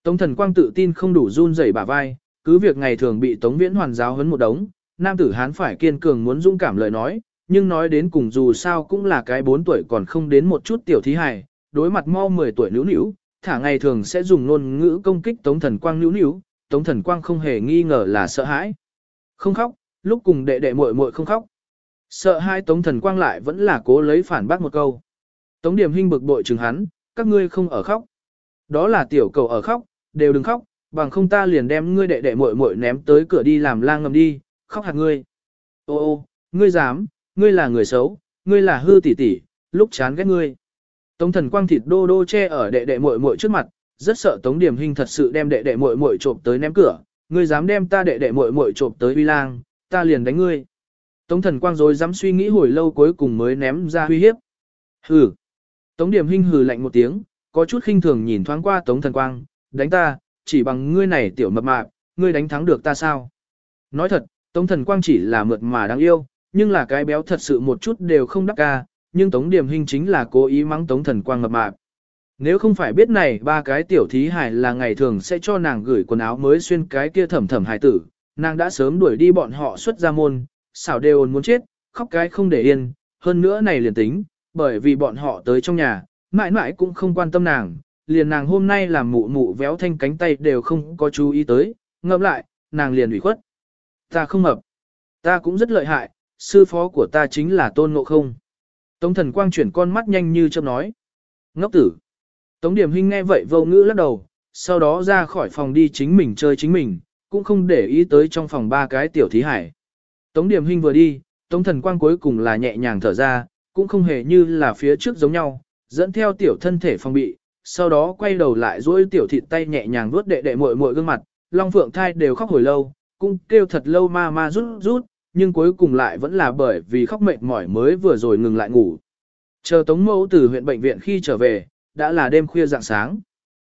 Tống Thần Quang tự tin không đủ run rẩy bả vai, cứ việc ngày thường bị Tống Viễn hoàn giáo huấn một đống, nam tử hán phải kiên cường muốn dũng cảm lời nói, nhưng nói đến cùng dù sao cũng là cái 4 tuổi còn không đến một chút tiểu thí hài, đối mặt mau 10 tuổi nữu nữu, thả ngày thường sẽ dùng ngôn ngữ công kích Tống Thần Quang nữu nữu, Tống Thần Quang không hề nghi ngờ là sợ hãi. Không khóc, lúc cùng đệ đệ muội muội không khóc. Sợ hai Tống Thần Quang lại vẫn là cố lấy phản bác một câu. Tống Điểm Hinh bực bội chừng hắn, các ngươi không ở khóc. Đó là tiểu cầu ở khóc, đều đừng khóc, bằng không ta liền đem ngươi đệ đệ muội muội ném tới cửa đi làm lang ngầm đi, khóc hạt ngươi. Ô ô, ngươi dám, ngươi là người xấu, ngươi là hư tỷ tỷ, lúc chán ghét ngươi. Tống thần quang thịt đô đô che ở đệ đệ muội muội trước mặt, rất sợ Tống Điểm Hinh thật sự đem đệ đệ muội muội trộm tới ném cửa, ngươi dám đem ta đệ đệ muội muội trộm tới uy lang, ta liền đánh ngươi. Tống thần quang rồi dám suy nghĩ hồi lâu cuối cùng mới ném ra uy hiếp. Hừ. Tống Điểm Hinh hừ lạnh một tiếng, có chút khinh thường nhìn thoáng qua Tống thần quang, đánh ta, chỉ bằng ngươi này tiểu mập mạp, ngươi đánh thắng được ta sao? Nói thật, Tống thần quang chỉ là mượt mà đáng yêu, nhưng là cái béo thật sự một chút đều không đắc ca, nhưng Tống Điểm Hinh chính là cố ý mắng Tống thần quang mập mạp. Nếu không phải biết này ba cái tiểu thí hải là ngày thường sẽ cho nàng gửi quần áo mới xuyên cái kia thẩm thẩm hải tử, nàng đã sớm đuổi đi bọn họ xuất ra môn, xảo đều muốn chết, khóc cái không để yên, hơn nữa này liền tính, bởi vì bọn họ tới trong nhà, mãi mãi cũng không quan tâm nàng, liền nàng hôm nay làm mụ mụ véo thanh cánh tay đều không có chú ý tới, ngậm lại, nàng liền ủy khuất. Ta không mập, ta cũng rất lợi hại, sư phó của ta chính là tôn ngộ không. Tống thần quang chuyển con mắt nhanh như chớp nói. Ngốc tử. Tống điểm hình nghe vậy vô ngữ lắc đầu, sau đó ra khỏi phòng đi chính mình chơi chính mình, cũng không để ý tới trong phòng ba cái tiểu thí hải. Tống điểm Hinh vừa đi, tống thần quang cuối cùng là nhẹ nhàng thở ra, cũng không hề như là phía trước giống nhau, dẫn theo tiểu thân thể phòng bị, sau đó quay đầu lại duỗi tiểu thịt tay nhẹ nhàng vuốt đệ đệ muội muội gương mặt, Long Phượng thai đều khóc hồi lâu, cũng kêu thật lâu ma ma rút rút, nhưng cuối cùng lại vẫn là bởi vì khóc mệt mỏi mới vừa rồi ngừng lại ngủ. Chờ Tống Mẫu từ huyện bệnh viện khi trở về, đã là đêm khuya dạng sáng.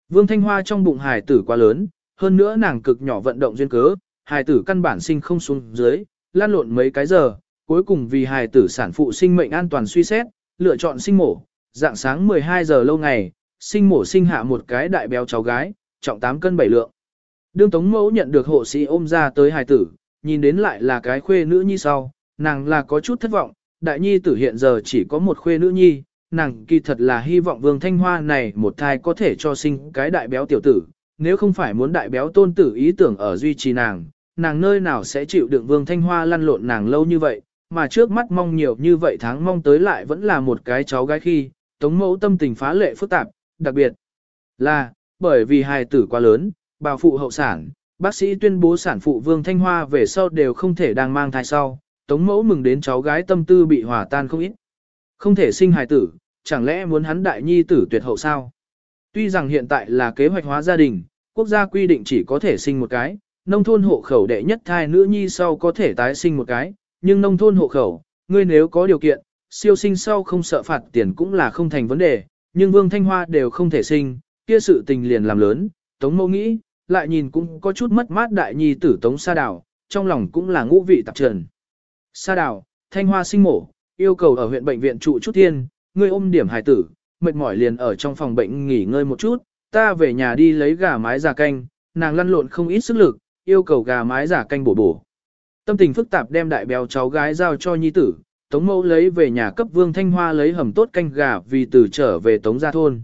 Vương Thanh Hoa trong bụng hài tử quá lớn, hơn nữa nàng cực nhỏ vận động duyên cớ, hài tử căn bản sinh không xuống dưới, lan lộn mấy cái giờ, cuối cùng vì hài tử sản phụ sinh mệnh an toàn suy xét, lựa chọn sinh mổ, dạng sáng 12 giờ lâu ngày, sinh mổ sinh hạ một cái đại béo cháu gái, trọng 8 cân 7 lượng. Đương Tống Mẫu nhận được hộ sĩ ôm ra tới hài tử, nhìn đến lại là cái khuê nữ nhi sau, nàng là có chút thất vọng, đại nhi tử hiện giờ chỉ có một khuê nữ nhi, nàng kỳ thật là hy vọng Vương Thanh Hoa này một thai có thể cho sinh cái đại béo tiểu tử, nếu không phải muốn đại béo tôn tử ý tưởng ở duy trì nàng, nàng nơi nào sẽ chịu đựng Vương Thanh Hoa lăn lộn nàng lâu như vậy, mà trước mắt mong nhiều như vậy tháng mong tới lại vẫn là một cái cháu gái khi, tống mẫu tâm tình phá lệ phức tạp, đặc biệt là, bởi vì hài tử quá lớn, bào phụ hậu sản, bác sĩ tuyên bố sản phụ Vương Thanh Hoa về sau đều không thể đang mang thai sau, tống mẫu mừng đến cháu gái tâm tư bị hòa tan không ít. Không thể sinh hài tử, chẳng lẽ muốn hắn đại nhi tử tuyệt hậu sao? Tuy rằng hiện tại là kế hoạch hóa gia đình, quốc gia quy định chỉ có thể sinh một cái, nông thôn hộ khẩu đệ nhất thai nữ nhi sau có thể tái sinh một cái, nhưng nông thôn hộ khẩu, ngươi nếu có điều kiện, siêu sinh sau không sợ phạt tiền cũng là không thành vấn đề, nhưng Vương Thanh Hoa đều không thể sinh, kia sự tình liền làm lớn, Tống Mâu nghĩ, lại nhìn cũng có chút mất mát đại nhi tử Tống Sa Đào, trong lòng cũng là ngũ vị tạp trần. Sa Đào, Thanh Hoa sinh mổ, yêu cầu ở huyện bệnh viện trụ chút thiên, ngươi ôm điểm hài tử, mệt mỏi liền ở trong phòng bệnh nghỉ ngơi một chút, ta về nhà đi lấy gà mái già canh, nàng lăn lộn không ít sức lực, yêu cầu gà mái giả canh bổ bổ. Tâm tình phức tạp đem đại béo cháu gái giao cho nhi tử, Tống Mẫu lấy về nhà cấp Vương Thanh Hoa lấy hầm tốt canh gà vì từ trở về Tống Gia Thôn.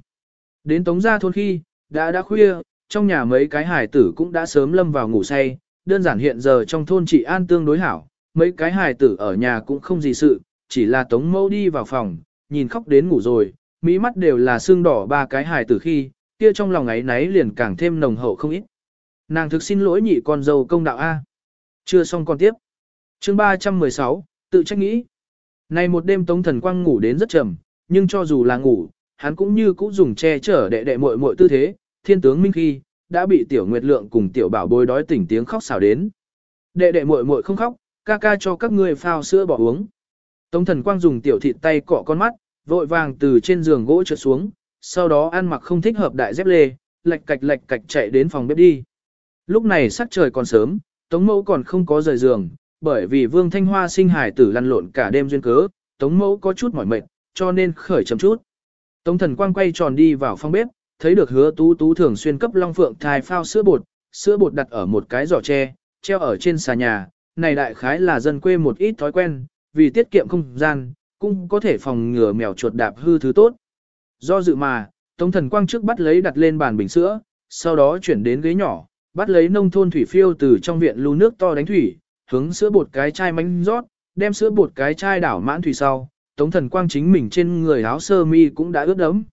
Đến Tống Gia Thôn khi, đã đã khuya, trong nhà mấy cái hài tử cũng đã sớm lâm vào ngủ say, đơn giản hiện giờ trong thôn chỉ an tương đối hảo, mấy cái hài tử ở nhà cũng không gì sự, chỉ là Tống Mẫu đi vào phòng, nhìn khóc đến ngủ rồi, mỹ mắt đều là xương đỏ ba cái hài tử khi, kia trong lòng ấy náy liền càng thêm nồng hậu không ít. Nàng thực xin lỗi nhị con dâu công đạo A. Chưa xong con tiếp. chương 316, tự trách nghĩ. Này một đêm Tống Thần Quang ngủ đến rất trầm, nhưng cho dù là ngủ, hắn cũng như cũ dùng che chở đệ đệ muội muội tư thế, thiên tướng minh khi, đã bị tiểu nguyệt lượng cùng tiểu bảo bối đói tỉnh tiếng khóc xào đến. Đệ đệ muội muội không khóc, ca ca cho các ngươi phao sữa bỏ uống. Tống thần quang dùng tiểu thịt tay cọ con mắt, vội vàng từ trên giường gỗ trượt xuống, sau đó ăn mặc không thích hợp đại dép lê, lạch cạch lạch cạch chạy đến phòng bếp đi. Lúc này sắc trời còn sớm, Tống Mẫu còn không có rời giường, bởi vì Vương Thanh Hoa sinh hải tử lăn lộn cả đêm duyên cớ, Tống Mẫu có chút mỏi mệt, cho nên khởi chậm chút. Tống Thần Quang quay tròn đi vào phòng bếp, thấy được Hứa Tú Tú thường xuyên cấp Long Phượng thai phao sữa bột, sữa bột đặt ở một cái giỏ tre, treo ở trên xà nhà, này đại khái là dân quê một ít thói quen, vì tiết kiệm không gian, cũng có thể phòng ngừa mèo chuột đạp hư thứ tốt. Do dự mà, Tống Thần Quang trước bắt lấy đặt lên bàn bình sữa, sau đó chuyển đến ghế nhỏ, bắt lấy nông thôn thủy phiêu từ trong viện lưu nước to đánh thủy, hướng sữa bột cái chai mánh rót, đem sữa bột cái chai đảo mãn thủy sau, Tống Thần Quang chính mình trên người áo sơ mi cũng đã ướt đẫm.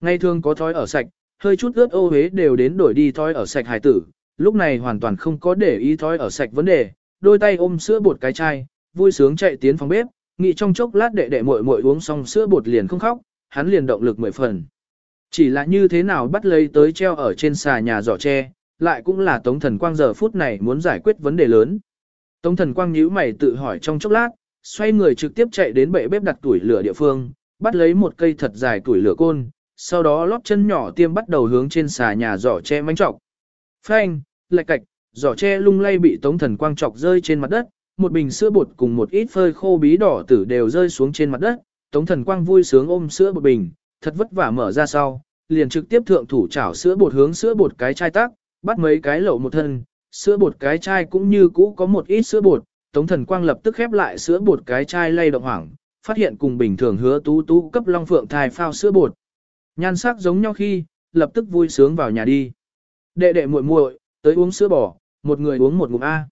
Ngày thường có thói ở sạch, hơi chút ướt ô hế đều đến đổi đi thói ở sạch hải tử, lúc này hoàn toàn không có để ý thói ở sạch vấn đề, đôi tay ôm sữa bột cái chai, vui sướng chạy tiến phòng bếp, nghĩ trong chốc lát đệ đệ muội muội uống xong sữa bột liền không khóc, hắn liền động lực mười phần. Chỉ là như thế nào bắt lấy tới treo ở trên xà nhà giỏ tre, lại cũng là Tống Thần Quang giờ phút này muốn giải quyết vấn đề lớn. Tống Thần Quang nhíu mày tự hỏi trong chốc lát, xoay người trực tiếp chạy đến bệ bếp đặt tuổi lửa địa phương, bắt lấy một cây thật dài tuổi lửa côn, sau đó lóp chân nhỏ tiêm bắt đầu hướng trên xà nhà giỏ tre mánh trọc. Phanh, lạch cạch, giỏ tre lung lay bị Tống Thần Quang chọc rơi trên mặt đất, một bình sữa bột cùng một ít phơi khô bí đỏ tử đều rơi xuống trên mặt đất, Tống Thần Quang vui sướng ôm sữa bột bình, thật vất vả mở ra sau, liền trực tiếp thượng thủ chảo sữa bột hướng sữa bột cái chai tác, bắt mấy cái lẩu một thân, sữa bột cái chai cũng như cũ có một ít sữa bột, Tống Thần Quang lập tức khép lại sữa bột cái chai lay động hoảng, phát hiện cùng bình thường hứa tú tú cấp Long Phượng thai phao sữa bột. Nhan sắc giống nhau khi, lập tức vui sướng vào nhà đi. Đệ đệ muội muội, tới uống sữa bò, một người uống một ngụm A.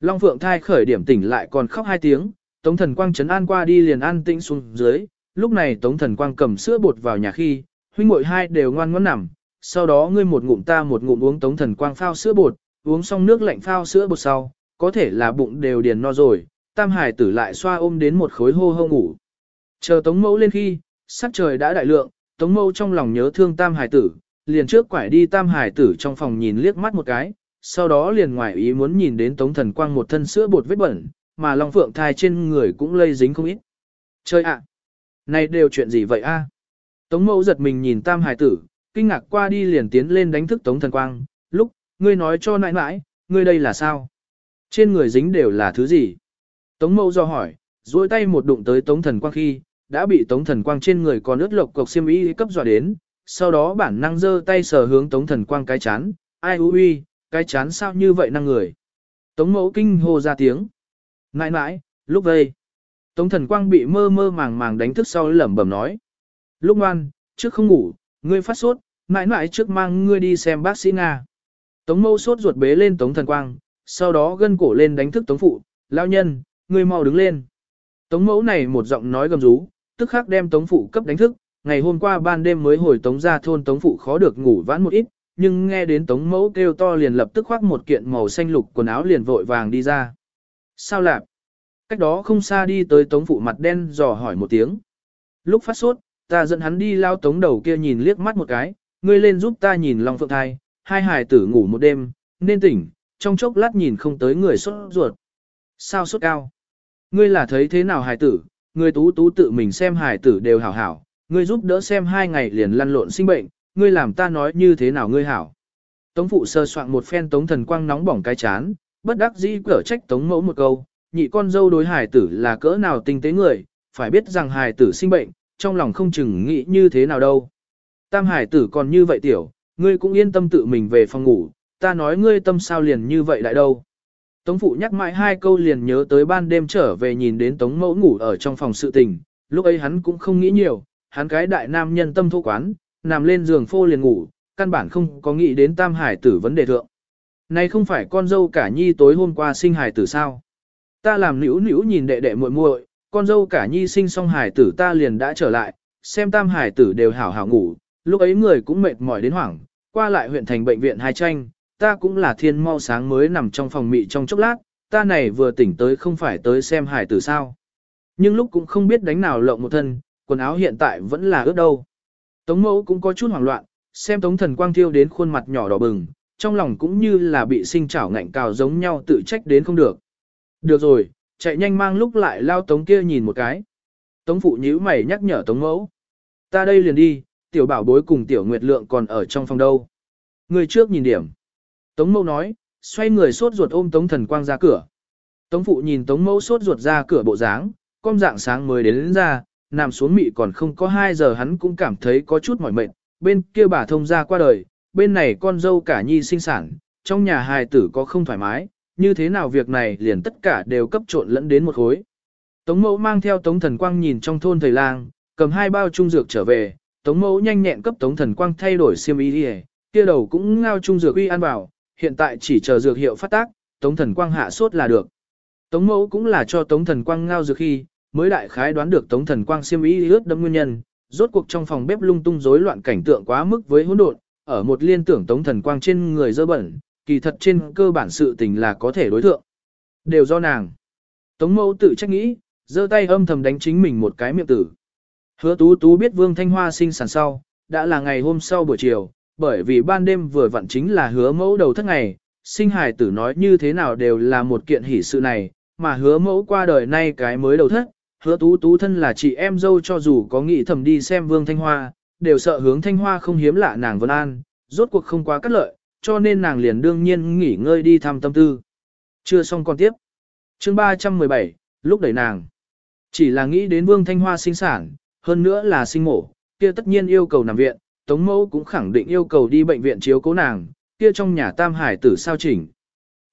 Long Phượng thai khởi điểm tỉnh lại còn khóc hai tiếng, Tống Thần Quang chấn an qua đi liền an tĩnh xuống dưới, lúc này Tống Thần Quang cầm sữa bột vào nhà khi, huynh muội hai đều ngoan ngoãn nằm, sau đó ngươi một ngụm ta một ngụm uống Tống Thần Quang phao sữa bột, uống xong nước lạnh phao sữa bột sau, có thể là bụng đều điền no rồi, Tam Hải tử lại xoa ôm đến một khối hô hô ngủ. Chờ Tống Mẫu lên khi, sắc trời đã đại lượng, Tống Mẫu trong lòng nhớ thương Tam Hải tử, liền trước quải đi Tam Hải tử trong phòng nhìn liếc mắt một cái, sau đó liền ngoài ý muốn nhìn đến Tống Thần Quang một thân sữa bột vết bẩn, mà Long Phượng thai trên người cũng lây dính không ít. Chơi ạ! Này đều chuyện gì vậy a? Tống Mẫu giật mình nhìn Tam Hải tử, kinh ngạc qua đi liền tiến lên đánh thức Tống Thần Quang, lúc, ngươi nói cho nãi nãi, ngươi đây là sao? Trên người dính đều là thứ gì? Tống Mẫu do hỏi, duỗi tay một đụng tới Tống Thần Quang khi, đã bị Tống Thần Quang trên người còn ướt lộc cục xiêm y cấp dọa đến, sau đó bản năng giơ tay sờ hướng Tống Thần Quang cái chán, ai hú uy, cái chán sao như vậy năng người. Tống mẫu kinh hô ra tiếng. Nãi nãi, lúc đây. Tống thần quang bị mơ mơ màng màng đánh thức sau lẩm bẩm nói. Lúc ngoan, trước không ngủ, ngươi phát sốt, mãi mãi trước mang ngươi đi xem bác sĩ Nga. Tống mẫu sốt ruột bế lên tống thần quang, sau đó gân cổ lên đánh thức tống phụ, lao nhân, ngươi mau đứng lên. Tống mẫu này một giọng nói gầm rú, tức khắc đem tống phụ cấp đánh thức, ngày hôm qua ban đêm mới hồi tống ra thôn tống phụ khó được ngủ vãn một ít, nhưng nghe đến tống mẫu kêu to liền lập tức khoác một kiện màu xanh lục quần áo liền vội vàng đi ra. Sao lạc? Cách đó không xa đi tới tống phụ mặt đen dò hỏi một tiếng. Lúc phát sốt, ta dẫn hắn đi lao tống đầu kia nhìn liếc mắt một cái, ngươi lên giúp ta nhìn Long Phượng thai, hai hài tử ngủ một đêm, nên tỉnh, trong chốc lát nhìn không tới người sốt ruột. Sao sốt cao? Ngươi là thấy thế nào hài tử, ngươi tú tú tự mình xem hài tử đều hảo hảo, ngươi giúp đỡ xem hai ngày liền lăn lộn sinh bệnh, ngươi làm ta nói như thế nào ngươi hảo. Tống phụ sơ soạn một phen tống thần quang nóng bỏng cái chán, bất đắc dĩ cở trách tống mẫu một câu, nhị con dâu đối hài tử là cỡ nào tinh tế người, phải biết rằng hài tử sinh bệnh, trong lòng không chừng nghĩ như thế nào đâu. Tam Hải tử còn như vậy tiểu, ngươi cũng yên tâm tự mình về phòng ngủ, ta nói ngươi tâm sao liền như vậy lại đâu. Tống phụ nhắc mãi hai câu liền nhớ tới ban đêm trở về nhìn đến tống mẫu ngủ ở trong phòng sự tình, lúc ấy hắn cũng không nghĩ nhiều, hắn cái đại nam nhân tâm thô quán, nằm lên giường phô liền ngủ, căn bản không có nghĩ đến tam hải tử vấn đề thượng. Này không phải con dâu cả nhi tối hôm qua sinh hải tử sao? Ta làm nữu nữu nhìn đệ đệ muội muội, con dâu cả nhi sinh xong hải tử ta liền đã trở lại, xem tam hải tử đều hảo hảo ngủ, lúc ấy người cũng mệt mỏi đến hoảng, qua lại huyện thành bệnh viện hai tranh, ta cũng là thiên mau sáng mới nằm trong phòng mị trong chốc lát, ta này vừa tỉnh tới không phải tới xem hải tử sao. Nhưng lúc cũng không biết đánh nào lộng một thân, quần áo hiện tại vẫn là ướt đâu. Tống mẫu cũng có chút hoảng loạn, xem tống thần quang thiêu đến khuôn mặt nhỏ đỏ bừng, trong lòng cũng như là bị sinh chảo ngạnh cào giống nhau tự trách đến không được. Được rồi, chạy nhanh mang lúc lại lao tống kia nhìn một cái. Tống phụ nhíu mày nhắc nhở tống mẫu. Ta đây liền đi, tiểu bảo bối cùng tiểu nguyệt lượng còn ở trong phòng đâu. Người trước nhìn điểm. Tống mẫu nói, xoay người sốt ruột ôm tống thần quang ra cửa. Tống phụ nhìn tống mẫu sốt ruột ra cửa bộ dáng, con dạng sáng mới đến, đến ra, nằm xuống mị còn không có 2 giờ hắn cũng cảm thấy có chút mỏi mệt, bên kia bà thông ra qua đời, bên này con dâu cả nhi sinh sản, trong nhà hài tử có không thoải mái, như thế nào việc này liền tất cả đều cấp trộn lẫn đến một khối. Tống mẫu mang theo tống thần quang nhìn trong thôn thầy lang, cầm hai bao trung dược trở về, tống mẫu nhanh nhẹn cấp tống thần quang thay đổi xiêm y đi kia đầu cũng ngao chung dược uy ăn vào, hiện tại chỉ chờ dược hiệu phát tác, tống thần quang hạ sốt là được. Tống mẫu cũng là cho tống thần quang ngao dược khi, mới đại khái đoán được tống thần quang xiêm y ướt đâm nguyên nhân, rốt cuộc trong phòng bếp lung tung rối loạn cảnh tượng quá mức với hỗn độn, ở một liên tưởng tống thần quang trên người dơ bẩn, kỳ thật trên cơ bản sự tình là có thể đối thượng. Đều do nàng. Tống mẫu tự trách nghĩ, giơ tay âm thầm đánh chính mình một cái miệng tử. Hứa tú tú biết Vương Thanh Hoa sinh sản sau, đã là ngày hôm sau buổi chiều, bởi vì ban đêm vừa vặn chính là hứa mẫu đầu thất ngày, sinh hài tử nói như thế nào đều là một kiện hỷ sự này, mà hứa mẫu qua đời nay cái mới đầu thất, hứa tú tú thân là chị em dâu cho dù có nghĩ thầm đi xem Vương Thanh Hoa, đều sợ hướng Thanh Hoa không hiếm lạ nàng Vân An, rốt cuộc không quá cắt lợi, cho nên nàng liền đương nhiên nghỉ ngơi đi thăm tâm tư. Chưa xong còn tiếp. Chương 317, lúc đẩy nàng. Chỉ là nghĩ đến Vương Thanh Hoa sinh sản, hơn nữa là sinh mổ, kia tất nhiên yêu cầu nằm viện, Tống Mẫu cũng khẳng định yêu cầu đi bệnh viện chiếu cố nàng, kia trong nhà Tam Hải tử sao chỉnh.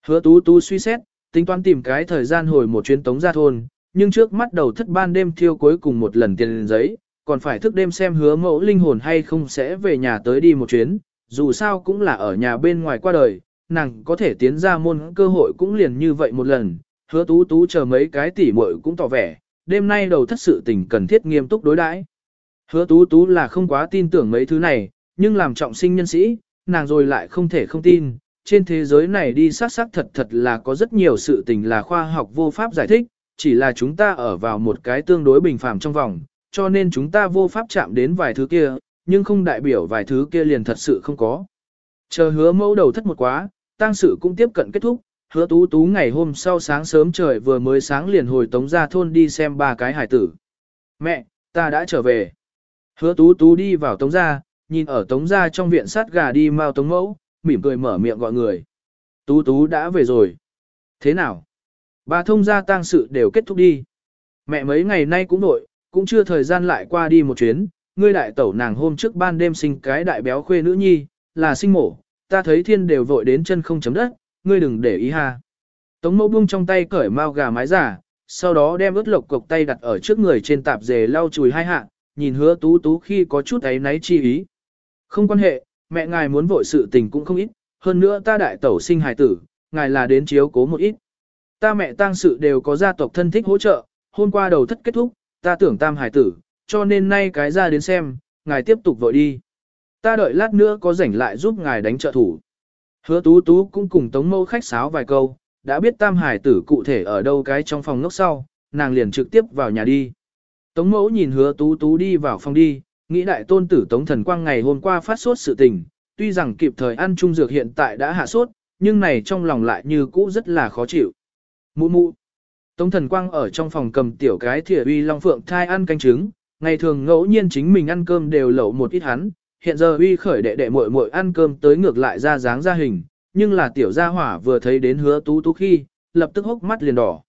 Hứa Tú Tú suy xét, tính toán tìm cái thời gian hồi một chuyến Tống ra thôn, nhưng trước mắt đầu thất ban đêm thiêu cuối cùng một lần tiền giấy, còn phải thức đêm xem hứa mẫu linh hồn hay không sẽ về nhà tới đi một chuyến, dù sao cũng là ở nhà bên ngoài qua đời, nàng có thể tiến ra môn cơ hội cũng liền như vậy một lần, hứa tú tú chờ mấy cái tỉ muội cũng tỏ vẻ, đêm nay đầu thất sự tình cần thiết nghiêm túc đối đãi. Hứa tú tú là không quá tin tưởng mấy thứ này, nhưng làm trọng sinh nhân sĩ, nàng rồi lại không thể không tin, trên thế giới này đi sát sắc thật thật là có rất nhiều sự tình là khoa học vô pháp giải thích, chỉ là chúng ta ở vào một cái tương đối bình phàm trong vòng, cho nên chúng ta vô pháp chạm đến vài thứ kia, nhưng không đại biểu vài thứ kia liền thật sự không có. Chờ hứa mẫu đầu thất một quá, tang sự cũng tiếp cận kết thúc, hứa tú tú ngày hôm sau sáng sớm trời vừa mới sáng liền hồi tống ra thôn đi xem ba cái hải tử. Mẹ, ta đã trở về. Hứa tú tú đi vào tống ra, nhìn ở tống ra trong viện sát gà đi mau tống mẫu, mỉm cười mở miệng gọi người. Tú tú đã về rồi. Thế nào? Bà thông gia tang sự đều kết thúc đi. Mẹ mấy ngày nay cũng nội, cũng chưa thời gian lại qua đi một chuyến, ngươi đại tẩu nàng hôm trước ban đêm sinh cái đại béo khuê nữ nhi, là sinh mổ, ta thấy thiên đều vội đến chân không chấm đất, ngươi đừng để ý ha. Tống mẫu buông trong tay cởi mau gà mái giả, sau đó đem ướt lộc cộc tay đặt ở trước người trên tạp dề lau chùi hai hạ, nhìn hứa tú tú khi có chút ấy náy chi ý. Không quan hệ, mẹ ngài muốn vội sự tình cũng không ít, hơn nữa ta đại tẩu sinh hài tử, ngài là đến chiếu cố một ít. Ta mẹ tang sự đều có gia tộc thân thích hỗ trợ, hôm qua đầu thất kết thúc, ta tưởng tam hài tử, cho nên nay cái ra đến xem, ngài tiếp tục vội đi. Ta đợi lát nữa có rảnh lại giúp ngài đánh trợ thủ. Hứa tú tú cũng cùng tống mâu khách sáo vài câu, đã biết tam hải tử cụ thể ở đâu cái trong phòng ngốc sau, nàng liền trực tiếp vào nhà đi. Tống mẫu nhìn hứa tú tú đi vào phòng đi, nghĩ đại tôn tử tống thần quang ngày hôm qua phát sốt sự tình, tuy rằng kịp thời ăn trung dược hiện tại đã hạ sốt, nhưng này trong lòng lại như cũ rất là khó chịu. Mụ mụ. Tống thần quang ở trong phòng cầm tiểu cái thìa uy long phượng thai ăn canh trứng, ngày thường ngẫu nhiên chính mình ăn cơm đều lẩu một ít hắn, hiện giờ uy khởi đệ đệ muội muội ăn cơm tới ngược lại ra dáng ra hình, nhưng là tiểu gia hỏa vừa thấy đến hứa tú tú khi, lập tức hốc mắt liền đỏ.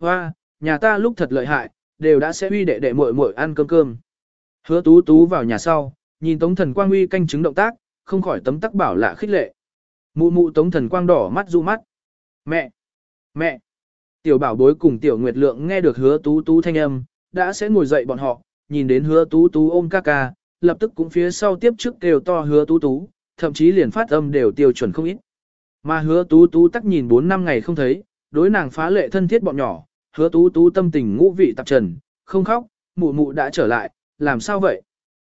Hoa, nhà ta lúc thật lợi hại, đều đã sẽ uy đệ đệ muội muội ăn cơm cơm. Hứa tú tú vào nhà sau, nhìn tống thần quang uy canh chứng động tác, không khỏi tấm tắc bảo lạ khích lệ. Mụ mụ tống thần quang đỏ mắt du mắt. Mẹ! Mẹ! Tiểu bảo bối cùng tiểu nguyệt lượng nghe được hứa tú tú thanh âm, đã sẽ ngồi dậy bọn họ, nhìn đến hứa tú tú ôm ca ca, lập tức cũng phía sau tiếp trước kêu to hứa tú tú, thậm chí liền phát âm đều tiêu chuẩn không ít. Mà hứa tú tú tắc nhìn 4 năm ngày không thấy, đối nàng phá lệ thân thiết bọn nhỏ, hứa tú tú tâm tình ngũ vị tạp trần, không khóc, mụ mụ đã trở lại, làm sao vậy?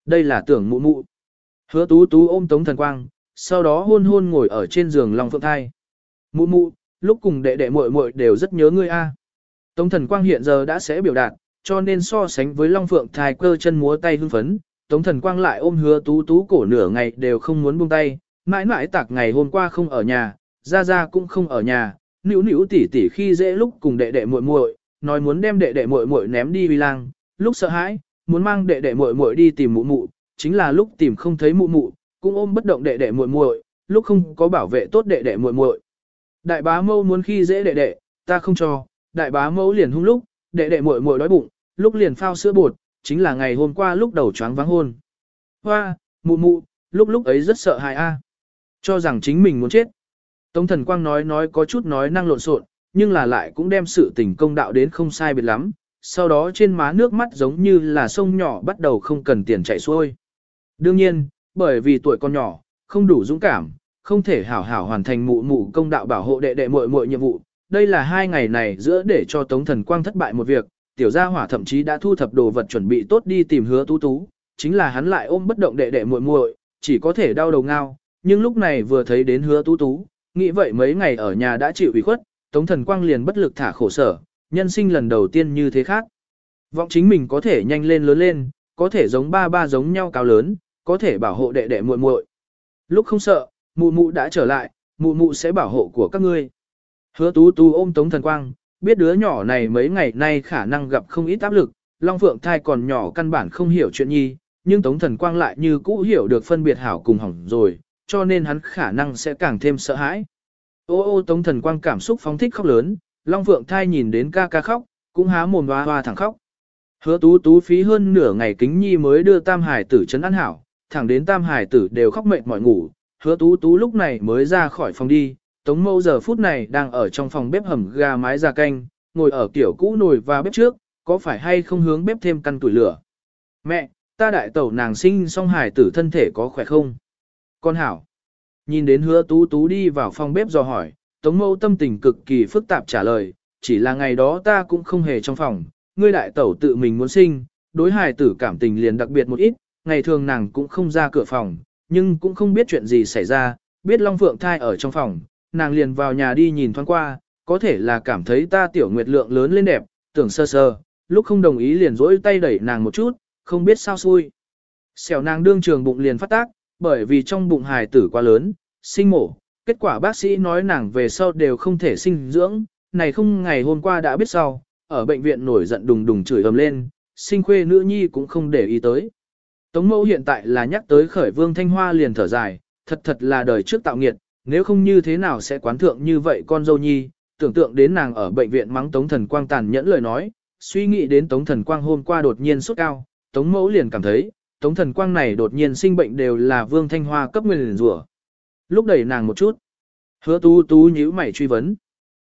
Đây là tưởng mụ mụ. Hứa tú tú ôm tống thần quang, sau đó hôn hôn ngồi ở trên giường Long Phượng Thai. Mụ mụ, lúc cùng đệ đệ muội muội đều rất nhớ ngươi a. Tống thần quang hiện giờ đã sẽ biểu đạt, cho nên so sánh với Long Phượng Thai cơ chân múa tay hưng phấn, Tống thần quang lại ôm hứa tú tú cổ nửa ngày đều không muốn buông tay, Mãi mãi tạc ngày hôm qua không ở nhà, ra ra cũng không ở nhà, nữu nữu tỉ tỉ khi dễ lúc cùng đệ đệ muội muội, nói muốn đem đệ đệ muội muội ném đi vi lang, lúc sợ hãi, muốn mang đệ đệ muội muội đi tìm mụ mụ, chính là lúc tìm không thấy mụ mụ, cũng ôm bất động đệ đệ muội muội, lúc không có bảo vệ tốt đệ đệ muội muội. Đại bá mâu muốn khi dễ đệ đệ, ta không cho, đại bá mâu liền hung lúc, đệ đệ muội muội đói bụng, lúc liền phao sữa bột, chính là ngày hôm qua lúc đầu choáng váng hôn. Hoa, mụ mụ, lúc lúc ấy rất sợ hại a, cho rằng chính mình muốn chết. Tống thần quang nói nói có chút nói năng lộn xộn, nhưng là lại cũng đem sự tình công đạo đến không sai biệt lắm, sau đó trên má nước mắt giống như là sông nhỏ bắt đầu không cần tiền chạy xuôi. Đương nhiên, bởi vì tuổi con nhỏ, không đủ dũng cảm, không thể hảo hảo hoàn thành mụ mụ công đạo bảo hộ đệ đệ muội muội nhiệm vụ. Đây là hai ngày này giữa để cho Tống Thần Quang thất bại một việc, tiểu gia hỏa thậm chí đã thu thập đồ vật chuẩn bị tốt đi tìm hứa tú tú, chính là hắn lại ôm bất động đệ đệ muội muội, chỉ có thể đau đầu ngao, nhưng lúc này vừa thấy đến hứa tú tú, nghĩ vậy mấy ngày ở nhà đã chịu ủy khuất, Tống Thần Quang liền bất lực thả khổ sở, nhân sinh lần đầu tiên như thế khác. Vọng chính mình có thể nhanh lên lớn lên, có thể giống ba ba giống nhau cao lớn, có thể bảo hộ đệ đệ muội muội. Lúc không sợ, mụ mụ đã trở lại, mụ mụ sẽ bảo hộ của các ngươi. Hứa tú tú ôm Tống Thần Quang, biết đứa nhỏ này mấy ngày nay khả năng gặp không ít áp lực, Long Phượng thai còn nhỏ căn bản không hiểu chuyện nhi, nhưng Tống Thần Quang lại như cũ hiểu được phân biệt hảo cùng hỏng rồi, cho nên hắn khả năng sẽ càng thêm sợ hãi. Ô ô Tống Thần Quang cảm xúc phóng thích khóc lớn, Long Phượng thai nhìn đến ca ca khóc, cũng há mồm hoa hoa thẳng khóc. Hứa tú tú phí hơn nửa ngày kính nhi mới đưa Tam Hải tử trấn an hảo, thẳng đến Tam Hải tử đều khóc mệt mỏi ngủ, hứa tú tú lúc này mới ra khỏi phòng đi, Tống mâu giờ phút này đang ở trong phòng bếp hầm gà mái già canh, ngồi ở kiểu cũ nồi và bếp trước, có phải hay không hướng bếp thêm căn tuổi lửa. Mẹ, ta đại tẩu nàng sinh song hải tử thân thể có khỏe không? Con hảo. Nhìn đến hứa tú tú đi vào phòng bếp dò hỏi, tống mâu tâm tình cực kỳ phức tạp trả lời, chỉ là ngày đó ta cũng không hề trong phòng, ngươi đại tẩu tự mình muốn sinh, đối hải tử cảm tình liền đặc biệt một ít, ngày thường nàng cũng không ra cửa phòng, nhưng cũng không biết chuyện gì xảy ra, biết Long Phượng thai ở trong phòng, nàng liền vào nhà đi nhìn thoáng qua, có thể là cảm thấy ta tiểu nguyệt lượng lớn lên đẹp, tưởng sơ sơ, lúc không đồng ý liền rỗi tay đẩy nàng một chút, không biết sao xui. Xẻo nàng đương trường bụng liền phát tác, bởi vì trong bụng hài tử quá lớn, sinh mổ, kết quả bác sĩ nói nàng về sau đều không thể sinh dưỡng, này không ngày hôm qua đã biết sau, ở bệnh viện nổi giận đùng đùng chửi ầm lên, sinh khuê nữ nhi cũng không để ý tới. Tống mẫu hiện tại là nhắc tới khởi vương thanh hoa liền thở dài, thật thật là đời trước tạo nghiệt, nếu không như thế nào sẽ quán thượng như vậy con dâu nhi, tưởng tượng đến nàng ở bệnh viện mắng Tống Thần Quang tàn nhẫn lời nói, suy nghĩ đến Tống Thần Quang hôm qua đột nhiên sốt cao, Tống Mẫu liền cảm thấy, Tống Thần Quang này đột nhiên sinh bệnh đều là Vương Thanh Hoa cấp nguyên rủa. Lúc đẩy nàng một chút, hứa tú tú nhíu mày truy vấn.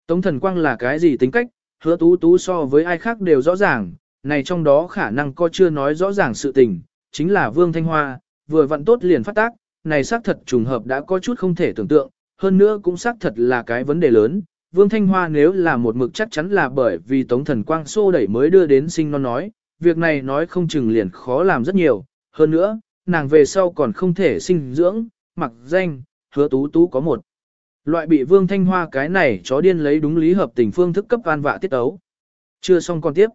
Tống Thần Quang là cái gì tính cách, hứa tú tú so với ai khác đều rõ ràng, này trong đó khả năng có chưa nói rõ ràng sự tình, chính là Vương Thanh Hoa, vừa vặn tốt liền phát tác, này xác thật trùng hợp đã có chút không thể tưởng tượng, hơn nữa cũng xác thật là cái vấn đề lớn. Vương Thanh Hoa nếu là một mực chắc chắn là bởi vì Tống Thần Quang xô đẩy mới đưa đến sinh non nói, việc này nói không chừng liền khó làm rất nhiều, hơn nữa, nàng về sau còn không thể sinh dưỡng, mặc danh, hứa tú tú có một. Loại bị Vương Thanh Hoa cái này chó điên lấy đúng lý hợp tình phương thức cấp an vạ tiết tấu. Chưa xong con tiếp.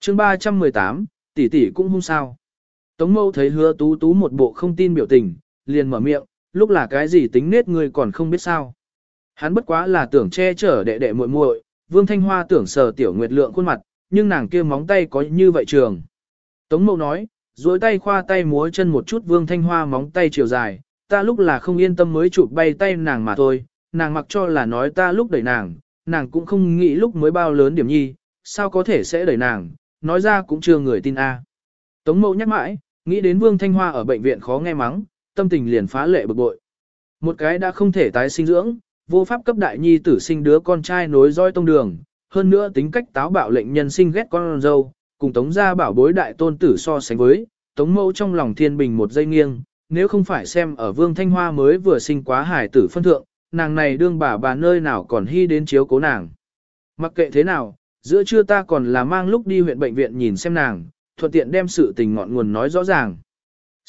chương 318, tỷ tỷ cũng hung sao. Tống mâu thấy hứa tú tú một bộ không tin biểu tình, liền mở miệng, lúc là cái gì tính nết ngươi còn không biết sao. Hắn bất quá là tưởng che chở đệ đệ muội muội, Vương Thanh Hoa tưởng sờ tiểu nguyệt lượng khuôn mặt, nhưng nàng kia móng tay có như vậy trường. Tống Mậu nói, duỗi tay khoa tay múa chân một chút Vương Thanh Hoa móng tay chiều dài, ta lúc là không yên tâm mới chụp bay tay nàng mà thôi, nàng mặc cho là nói ta lúc đẩy nàng, nàng cũng không nghĩ lúc mới bao lớn điểm nhi, sao có thể sẽ đẩy nàng, nói ra cũng chưa người tin a. Tống Mậu nhắc mãi, nghĩ đến Vương Thanh Hoa ở bệnh viện khó nghe mắng, tâm tình liền phá lệ bực bội. Một cái đã không thể tái sinh dưỡng, vô pháp cấp đại nhi tử sinh đứa con trai nối roi tông đường, hơn nữa tính cách táo bạo lệnh nhân sinh ghét con dâu, cùng tống gia bảo bối đại tôn tử so sánh với, tống mẫu trong lòng thiên bình một giây nghiêng, nếu không phải xem ở vương thanh hoa mới vừa sinh quá hải tử phân thượng, nàng này đương bà bà nơi nào còn hy đến chiếu cố nàng. Mặc kệ thế nào, giữa trưa ta còn là mang lúc đi huyện bệnh viện nhìn xem nàng, thuận tiện đem sự tình ngọn nguồn nói rõ ràng.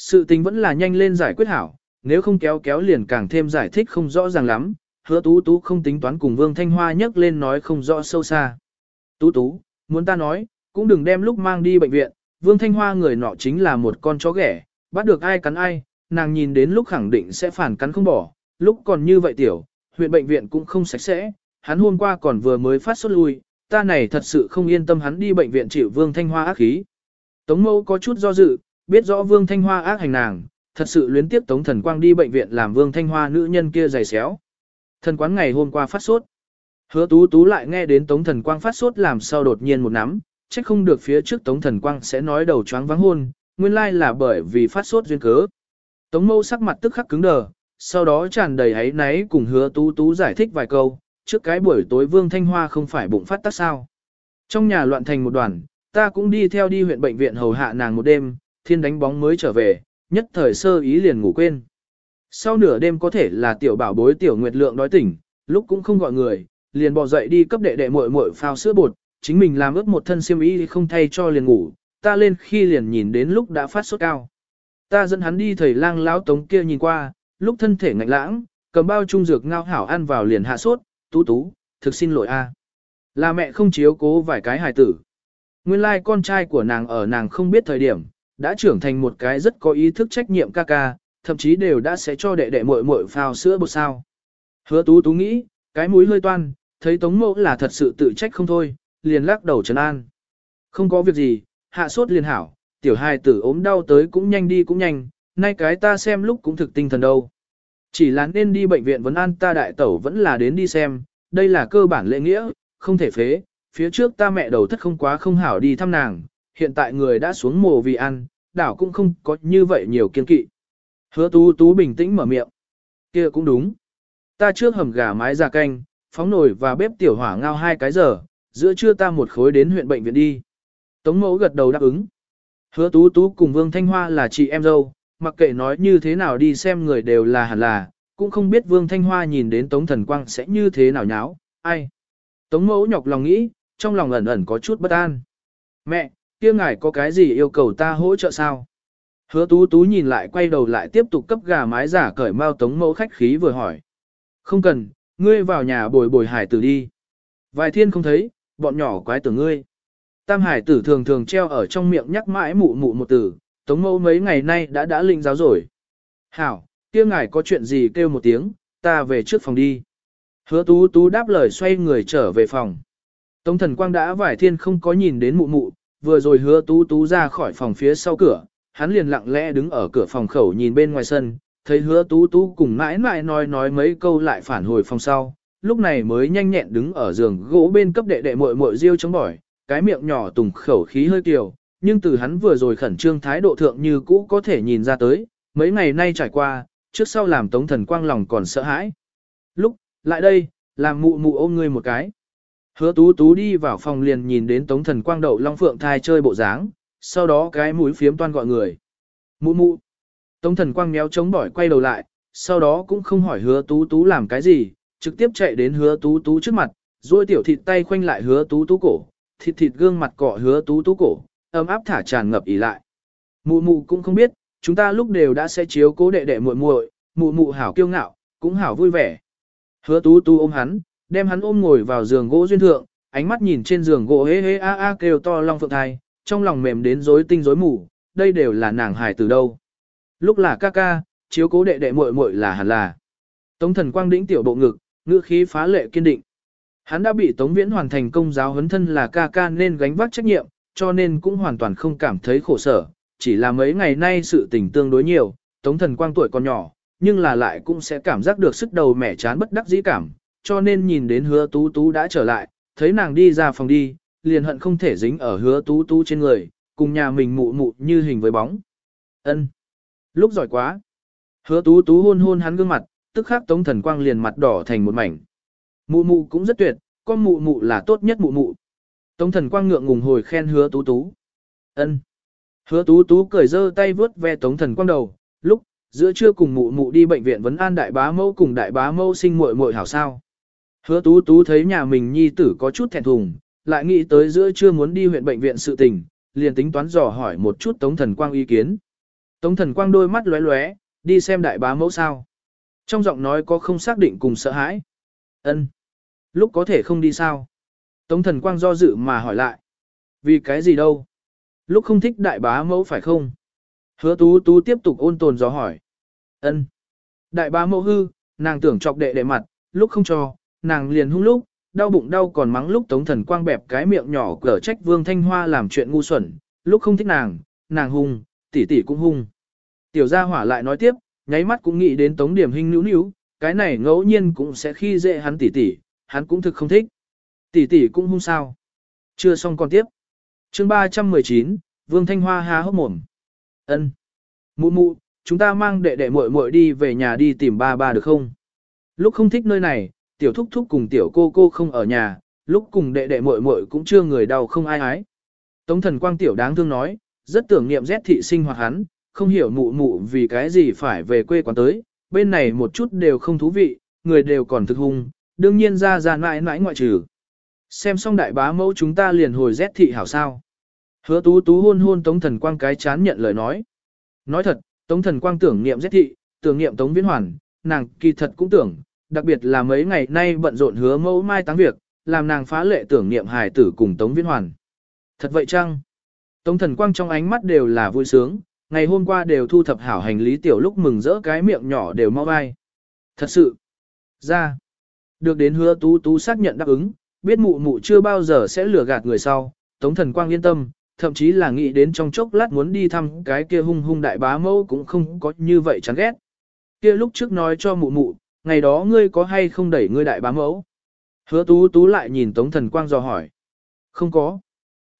Sự tình vẫn là nhanh lên giải quyết hảo, nếu không kéo kéo liền càng thêm giải thích không rõ ràng lắm, hứa tú tú không tính toán cùng Vương Thanh Hoa nhắc lên nói không rõ sâu xa. Tú tú, muốn ta nói, cũng đừng đem lúc mang đi bệnh viện, Vương Thanh Hoa người nọ chính là một con chó ghẻ, bắt được ai cắn ai, nàng nhìn đến lúc khẳng định sẽ phản cắn không bỏ, lúc còn như vậy tiểu, huyện bệnh viện cũng không sạch sẽ, hắn hôm qua còn vừa mới phát sốt lui, ta này thật sự không yên tâm hắn đi bệnh viện chịu Vương Thanh Hoa ác khí. Tống mẫu có chút do dự, biết rõ Vương Thanh Hoa ác hành nàng, thật sự luyến tiếp Tống Thần Quang đi bệnh viện làm Vương Thanh Hoa nữ nhân kia giày xéo. Thần quán ngày hôm qua phát sốt. Hứa tú tú lại nghe đến Tống Thần Quang phát sốt làm sao đột nhiên một nắm, chắc không được phía trước Tống Thần Quang sẽ nói đầu choáng vắng hôn, nguyên lai là bởi vì phát sốt duyên cớ. Tống mâu sắc mặt tức khắc cứng đờ, sau đó tràn đầy ấy náy cùng hứa tú tú giải thích vài câu, trước cái buổi tối Vương Thanh Hoa không phải bụng phát tác sao. Trong nhà loạn thành một đoàn, ta cũng đi theo đi huyện bệnh viện hầu hạ nàng một đêm, thiên đánh bóng mới trở về, nhất thời sơ ý liền ngủ quên. Sau nửa đêm có thể là tiểu bảo bối tiểu nguyệt lượng đói tỉnh, lúc cũng không gọi người, liền bỏ dậy đi cấp đệ đệ muội muội phao sữa bột, chính mình làm ướt một thân xiêm y không thay cho liền ngủ, ta lên khi liền nhìn đến lúc đã phát sốt cao. Ta dẫn hắn đi thầy lang lão tống kia nhìn qua, lúc thân thể ngạnh lãng, cầm bao trung dược ngao hảo ăn vào liền hạ sốt, tú tú, thực xin lỗi a. Là mẹ không chiếu cố vài cái hài tử. Nguyên lai like con trai của nàng ở nàng không biết thời điểm, đã trưởng thành một cái rất có ý thức trách nhiệm ca ca, thậm chí đều đã sẽ cho đệ đệ muội muội phao sữa bột sao. Hứa tú tú nghĩ, cái mũi hơi toan, thấy tống mẫu là thật sự tự trách không thôi, liền lắc đầu trấn an. Không có việc gì, hạ sốt liền hảo, tiểu hài tử ốm đau tới cũng nhanh đi cũng nhanh, nay cái ta xem lúc cũng thực tinh thần đâu. Chỉ là nên đi bệnh viện vấn an ta đại tẩu vẫn là đến đi xem, đây là cơ bản lễ nghĩa, không thể phế, phía trước ta mẹ đầu thất không quá không hảo đi thăm nàng, hiện tại người đã xuống mồ vì ăn, đảo cũng không có như vậy nhiều kiên kỵ. Hứa tú tú bình tĩnh mở miệng. kia cũng đúng. Ta trước hầm gà mái ra canh, phóng nồi và bếp tiểu hỏa ngao hai cái giờ, giữa trưa ta một khối đến huyện bệnh viện đi. Tống mẫu gật đầu đáp ứng. Hứa tú tú cùng Vương Thanh Hoa là chị em dâu, mặc kệ nói như thế nào đi xem người đều là hẳn là, cũng không biết Vương Thanh Hoa nhìn đến Tống Thần Quang sẽ như thế nào nháo, ai. Tống mẫu nhọc lòng nghĩ, trong lòng ẩn ẩn có chút bất an. Mẹ, kia ngài có cái gì yêu cầu ta hỗ trợ sao? Hứa tú tú nhìn lại quay đầu lại tiếp tục cấp gà mái giả cởi mau tống mẫu khách khí vừa hỏi. Không cần, ngươi vào nhà bồi bồi hải tử đi. Vài thiên không thấy, bọn nhỏ quái tưởng ngươi. Tam hải tử thường thường treo ở trong miệng nhắc mãi mụ mụ một từ, tống mẫu mấy ngày nay đã đã linh giáo rồi. Hảo, kia ngài có chuyện gì kêu một tiếng, ta về trước phòng đi. Hứa tú tú đáp lời xoay người trở về phòng. Tống thần quang đã vài thiên không có nhìn đến mụ mụ, vừa rồi hứa tú tú ra khỏi phòng phía sau cửa, hắn liền lặng lẽ đứng ở cửa phòng khẩu nhìn bên ngoài sân, thấy hứa tú tú cùng mãi mãi nói nói mấy câu lại phản hồi phòng sau, lúc này mới nhanh nhẹn đứng ở giường gỗ bên cấp đệ đệ muội muội riêu chống bỏi, cái miệng nhỏ tùng khẩu khí hơi kiều, nhưng từ hắn vừa rồi khẩn trương thái độ thượng như cũ có thể nhìn ra tới, mấy ngày nay trải qua, trước sau làm tống thần quang lòng còn sợ hãi. Lúc, lại đây, làm mụ mụ ôm ngươi một cái. Hứa tú tú đi vào phòng liền nhìn đến tống thần quang đậu long phượng thai chơi bộ dáng, sau đó cái mũi phiếm toan gọi người. Mụ mụ. Tống thần quang méo chống bỏi quay đầu lại, sau đó cũng không hỏi hứa tú tú làm cái gì, trực tiếp chạy đến hứa tú tú trước mặt, rồi tiểu thịt tay khoanh lại hứa tú tú cổ, thịt thịt gương mặt cọ hứa tú tú cổ, ấm áp thả tràn ngập ỉ lại. Mụ mụ cũng không biết, chúng ta lúc đều đã sẽ chiếu cố đệ đệ muội muội, mụ mụ hảo kiêu ngạo, cũng hảo vui vẻ. Hứa tú tú ôm hắn, đem hắn ôm ngồi vào giường gỗ duyên thượng, ánh mắt nhìn trên giường gỗ hế hế a a kêu to long phượng thai, trong lòng mềm đến rối tinh rối mù, đây đều là nàng hài từ đâu. Lúc là ca ca, chiếu cố đệ đệ muội muội là hẳn là. Tống thần quang đĩnh tiểu bộ ngực, ngữ khí phá lệ kiên định. Hắn đã bị Tống Viễn hoàn thành công giáo huấn thân là ca ca nên gánh vác trách nhiệm, cho nên cũng hoàn toàn không cảm thấy khổ sở, chỉ là mấy ngày nay sự tình tương đối nhiều, Tống thần quang tuổi còn nhỏ, nhưng là lại cũng sẽ cảm giác được sức đầu mẻ chán bất đắc dĩ cảm, cho nên nhìn đến hứa tú tú đã trở lại, thấy nàng đi ra phòng đi, liền hận không thể dính ở hứa tú tú trên người, cùng nhà mình mụ mụ như hình với bóng. ân Lúc giỏi quá. Hứa tú tú hôn hôn hắn gương mặt, tức khắc tống thần quang liền mặt đỏ thành một mảnh. Mụ mụ cũng rất tuyệt, con mụ mụ là tốt nhất mụ mụ. Tống thần quang ngượng ngùng hồi khen hứa tú tú. ân Hứa tú tú cười dơ tay vướt ve tống thần quang đầu, lúc, giữa trưa cùng mụ mụ đi bệnh viện vấn an đại bá mẫu cùng đại bá mẫu sinh muội muội hảo sao. Hứa tú tú thấy nhà mình nhi tử có chút thẹn thùng, lại nghĩ tới giữa trưa muốn đi huyện bệnh viện sự tình, liền tính toán dò hỏi một chút Tống Thần Quang ý kiến. Tống Thần Quang đôi mắt lóe lóe, đi xem đại bá mẫu sao. Trong giọng nói có không xác định cùng sợ hãi. Ân, Lúc có thể không đi sao? Tống Thần Quang do dự mà hỏi lại. Vì cái gì đâu? Lúc không thích đại bá mẫu phải không? Hứa tú tú tiếp tục ôn tồn dò hỏi. Ân. Đại bá mẫu hư, nàng tưởng chọc đệ đệ mặt, lúc không cho, nàng liền hung lúc, đau bụng đau còn mắng lúc tống thần quang bẹp cái miệng nhỏ cở trách vương thanh hoa làm chuyện ngu xuẩn, lúc không thích nàng, nàng hung, tỷ tỷ cũng hung. Tiểu gia hỏa lại nói tiếp, nháy mắt cũng nghĩ đến tống điểm hình nữu nữu, cái này ngẫu nhiên cũng sẽ khi dễ hắn tỷ tỷ, hắn cũng thực không thích. Tỷ tỷ cũng hung sao. Chưa xong còn tiếp. chương 319, Vương Thanh Hoa há hốc mồm. ân Mụ mụ, chúng ta mang đệ đệ muội muội đi về nhà đi tìm ba ba được không? Lúc không thích nơi này, tiểu thúc thúc cùng tiểu cô cô không ở nhà, lúc cùng đệ đệ muội muội cũng chưa người đau không ai ái. Tống thần quang tiểu đáng thương nói, rất tưởng niệm rét thị sinh hoạt hắn, không hiểu mụ mụ vì cái gì phải về quê quán tới, bên này một chút đều không thú vị, người đều còn thực hung, đương nhiên ra ra mãi mãi ngoại trừ. Xem xong đại bá mẫu chúng ta liền hồi rét thị hảo sao. Hứa tú tú hôn hôn tống thần quang cái chán nhận lời nói. Nói thật, tống thần quang tưởng niệm rét thị, tưởng niệm tống viễn hoàn, nàng kỳ thật cũng tưởng, đặc biệt là mấy ngày nay bận rộn hứa mẫu mai táng việc, làm nàng phá lệ tưởng niệm hài tử cùng tống viễn hoàn. Thật vậy chăng? Tống thần quang trong ánh mắt đều là vui sướng, ngày hôm qua đều thu thập hảo hành lý tiểu lúc mừng rỡ cái miệng nhỏ đều mau vai. Thật sự. Ra. Được đến hứa tú tú xác nhận đáp ứng, biết mụ mụ chưa bao giờ sẽ lừa gạt người sau, tống thần quang yên tâm, thậm chí là nghĩ đến trong chốc lát muốn đi thăm cái kia hung hung đại bá mẫu cũng không có như vậy chán ghét. Kia lúc trước nói cho mụ mụ, ngày đó ngươi có hay không đẩy ngươi đại bá mẫu? Hứa tú tú lại nhìn tống thần quang dò hỏi. Không có.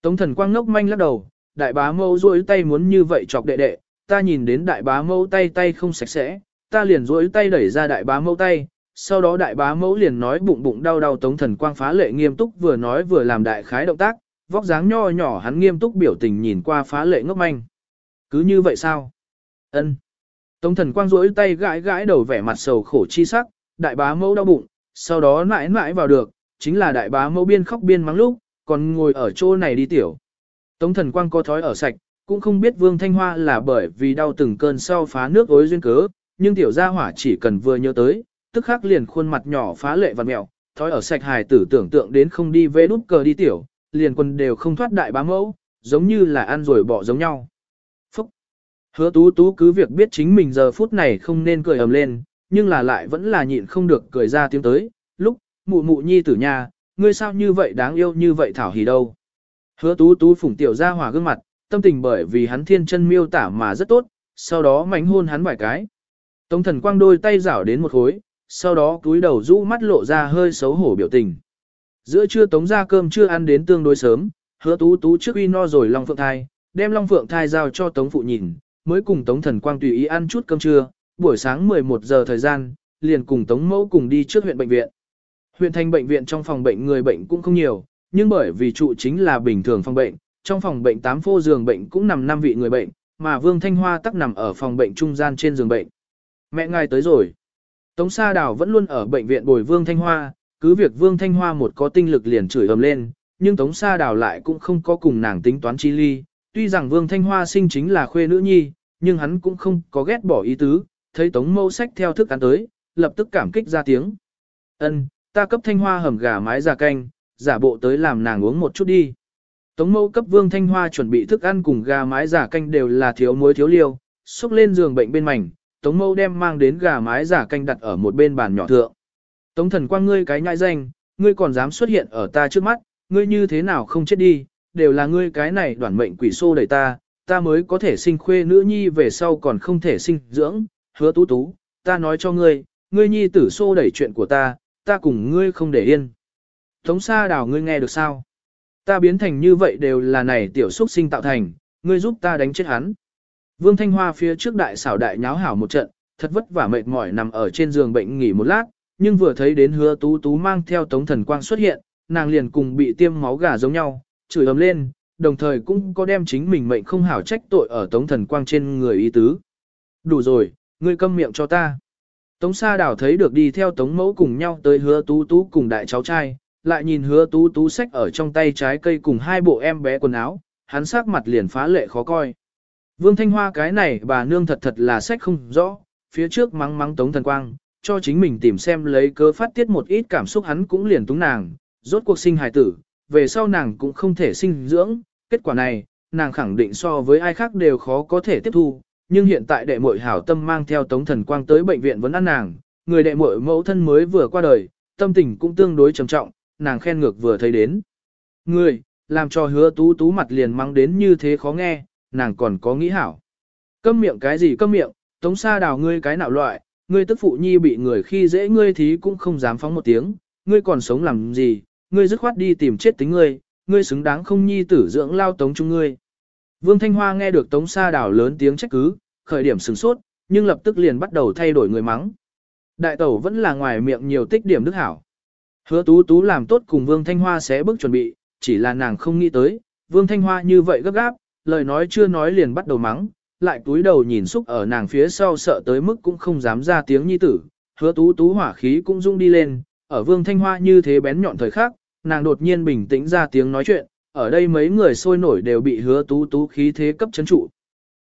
Tống thần quang ngốc manh lắc đầu, đại bá mẫu duỗi tay muốn như vậy chọc đệ đệ, ta nhìn đến đại bá mẫu tay tay không sạch sẽ, ta liền duỗi tay đẩy ra đại bá mẫu tay, sau đó đại bá mẫu liền nói bụng bụng đau đau tống thần quang phá lệ nghiêm túc vừa nói vừa làm đại khái động tác, vóc dáng nho nhỏ hắn nghiêm túc biểu tình nhìn qua phá lệ ngốc manh. Cứ như vậy sao? Ân. Tống thần quang rỗi tay gãi gãi đầu vẻ mặt sầu khổ chi sắc, đại bá mẫu đau bụng, sau đó mãi mãi vào được, chính là đại bá mẫu biên khóc biên mắng lúc, còn ngồi ở chỗ này đi tiểu. Tống thần quang có thói ở sạch, cũng không biết Vương Thanh Hoa là bởi vì đau từng cơn sau phá nước ối duyên cớ, nhưng tiểu gia hỏa chỉ cần vừa nhớ tới, tức khắc liền khuôn mặt nhỏ phá lệ vặt mẹo, thói ở sạch hài tử tưởng tượng đến không đi vế đút cờ đi tiểu, liền quân đều không thoát đại bá mẫu, giống như là ăn rồi bỏ giống nhau. Hứa tú tú cứ việc biết chính mình giờ phút này không nên cười ầm lên, nhưng là lại vẫn là nhịn không được cười ra tiếng tới, lúc, mụ mụ nhi tử nhà, ngươi sao như vậy đáng yêu như vậy thảo hỉ đâu. Hứa tú tú phủng tiểu ra hòa gương mặt, tâm tình bởi vì hắn thiên chân miêu tả mà rất tốt, sau đó mánh hôn hắn vài cái. Tống thần quang đôi tay rảo đến một khối, sau đó túi đầu rũ mắt lộ ra hơi xấu hổ biểu tình. Giữa trưa tống ra cơm chưa ăn đến tương đối sớm, hứa tú tú trước uy no rồi Long Phượng Thai, đem Long Phượng Thai giao cho tống phụ nhìn, mới cùng tống thần quang tùy ý ăn chút cơm trưa, buổi sáng 11 giờ thời gian, liền cùng tống mẫu cùng đi trước huyện bệnh viện. Huyện thành bệnh viện trong phòng bệnh người bệnh cũng không nhiều, nhưng bởi vì trụ chính là bình thường phòng bệnh, trong phòng bệnh 8 phô giường bệnh cũng nằm 5 vị người bệnh, mà Vương Thanh Hoa tắc nằm ở phòng bệnh trung gian trên giường bệnh. Mẹ ngài tới rồi. Tống Sa Đào vẫn luôn ở bệnh viện bồi Vương Thanh Hoa, cứ việc Vương Thanh Hoa một có tinh lực liền chửi ầm lên, nhưng Tống Sa Đào lại cũng không có cùng nàng tính toán chi ly. Tuy rằng Vương Thanh Hoa sinh chính là khuê nữ nhi, nhưng hắn cũng không có ghét bỏ ý tứ, thấy Tống Mâu sách theo thức ăn tới, lập tức cảm kích ra tiếng. Ân, ta cấp Thanh Hoa hầm gà mái già canh, giả bộ tới làm nàng uống một chút đi. Tống Mâu cấp Vương Thanh Hoa chuẩn bị thức ăn cùng gà mái giả canh đều là thiếu muối thiếu liêu, xúc lên giường bệnh bên mảnh, Tống Mâu đem mang đến gà mái giả canh đặt ở một bên bàn nhỏ thượng. Tống thần quang ngươi cái nhãi danh, ngươi còn dám xuất hiện ở ta trước mắt, ngươi như thế nào không chết đi, đều là ngươi cái này đoản mệnh quỷ xô đẩy ta, ta mới có thể sinh khuê nữ nhi về sau còn không thể sinh dưỡng, hứa tú tú, ta nói cho ngươi, ngươi nhi tử xô đẩy chuyện của ta, ta cùng ngươi không để yên. Tống xa đào ngươi nghe được sao? Ta biến thành như vậy đều là này tiểu xuất sinh tạo thành, ngươi giúp ta đánh chết hắn. Vương Thanh Hoa phía trước đại xảo đại nháo hảo một trận, thật vất vả mệt mỏi nằm ở trên giường bệnh nghỉ một lát, nhưng vừa thấy đến hứa tú tú mang theo tống thần quang xuất hiện, nàng liền cùng bị tiêm máu gà giống nhau, chửi ầm lên, đồng thời cũng có đem chính mình mệnh không hảo trách tội ở tống thần quang trên người ý tứ. Đủ rồi, ngươi câm miệng cho ta. Tống Sa Đảo thấy được đi theo Tống Mẫu cùng nhau tới hứa tú tú cùng đại cháu trai, lại nhìn hứa tú tú sách ở trong tay trái cây cùng hai bộ em bé quần áo, hắn sắc mặt liền phá lệ khó coi. Vương Thanh Hoa cái này bà nương thật thật là sách không rõ, phía trước mắng mắng Tống Thần Quang, cho chính mình tìm xem lấy cớ phát tiết một ít cảm xúc hắn cũng liền túng nàng, rốt cuộc sinh hài tử, về sau nàng cũng không thể sinh dưỡng, kết quả này, nàng khẳng định so với ai khác đều khó có thể tiếp thu, nhưng hiện tại đệ muội hảo tâm mang theo Tống Thần Quang tới bệnh viện vẫn ăn nàng, người đệ muội mẫu thân mới vừa qua đời, tâm tình cũng tương đối trầm trọng, nàng khen ngược vừa thấy đến. Người, làm cho hứa tú tú mặt liền mang đến như thế khó nghe, nàng còn có nghĩ hảo. Câm miệng cái gì câm miệng, Tống Sa Đào ngươi cái nào loại, ngươi tức phụ nhi bị người khi dễ ngươi thì cũng không dám phóng một tiếng, ngươi còn sống làm gì, ngươi dứt khoát đi tìm chết tính ngươi, ngươi xứng đáng không nhi tử dưỡng lao tống chung ngươi. Vương Thanh Hoa nghe được Tống Sa Đảo lớn tiếng trách cứ, khởi điểm sửng sốt, nhưng lập tức liền bắt đầu thay đổi người mắng. Đại tẩu vẫn là ngoài miệng nhiều tích điểm đức hảo. Hứa tú tú làm tốt cùng Vương Thanh Hoa sẽ bước chuẩn bị, chỉ là nàng không nghĩ tới, Vương Thanh Hoa như vậy gấp gáp, lời nói chưa nói liền bắt đầu mắng, lại túi đầu nhìn xúc ở nàng phía sau sợ tới mức cũng không dám ra tiếng nhi tử, hứa tú tú hỏa khí cũng rung đi lên, ở Vương Thanh Hoa như thế bén nhọn thời khắc, nàng đột nhiên bình tĩnh ra tiếng nói chuyện, ở đây mấy người sôi nổi đều bị hứa tú tú khí thế cấp chấn trụ.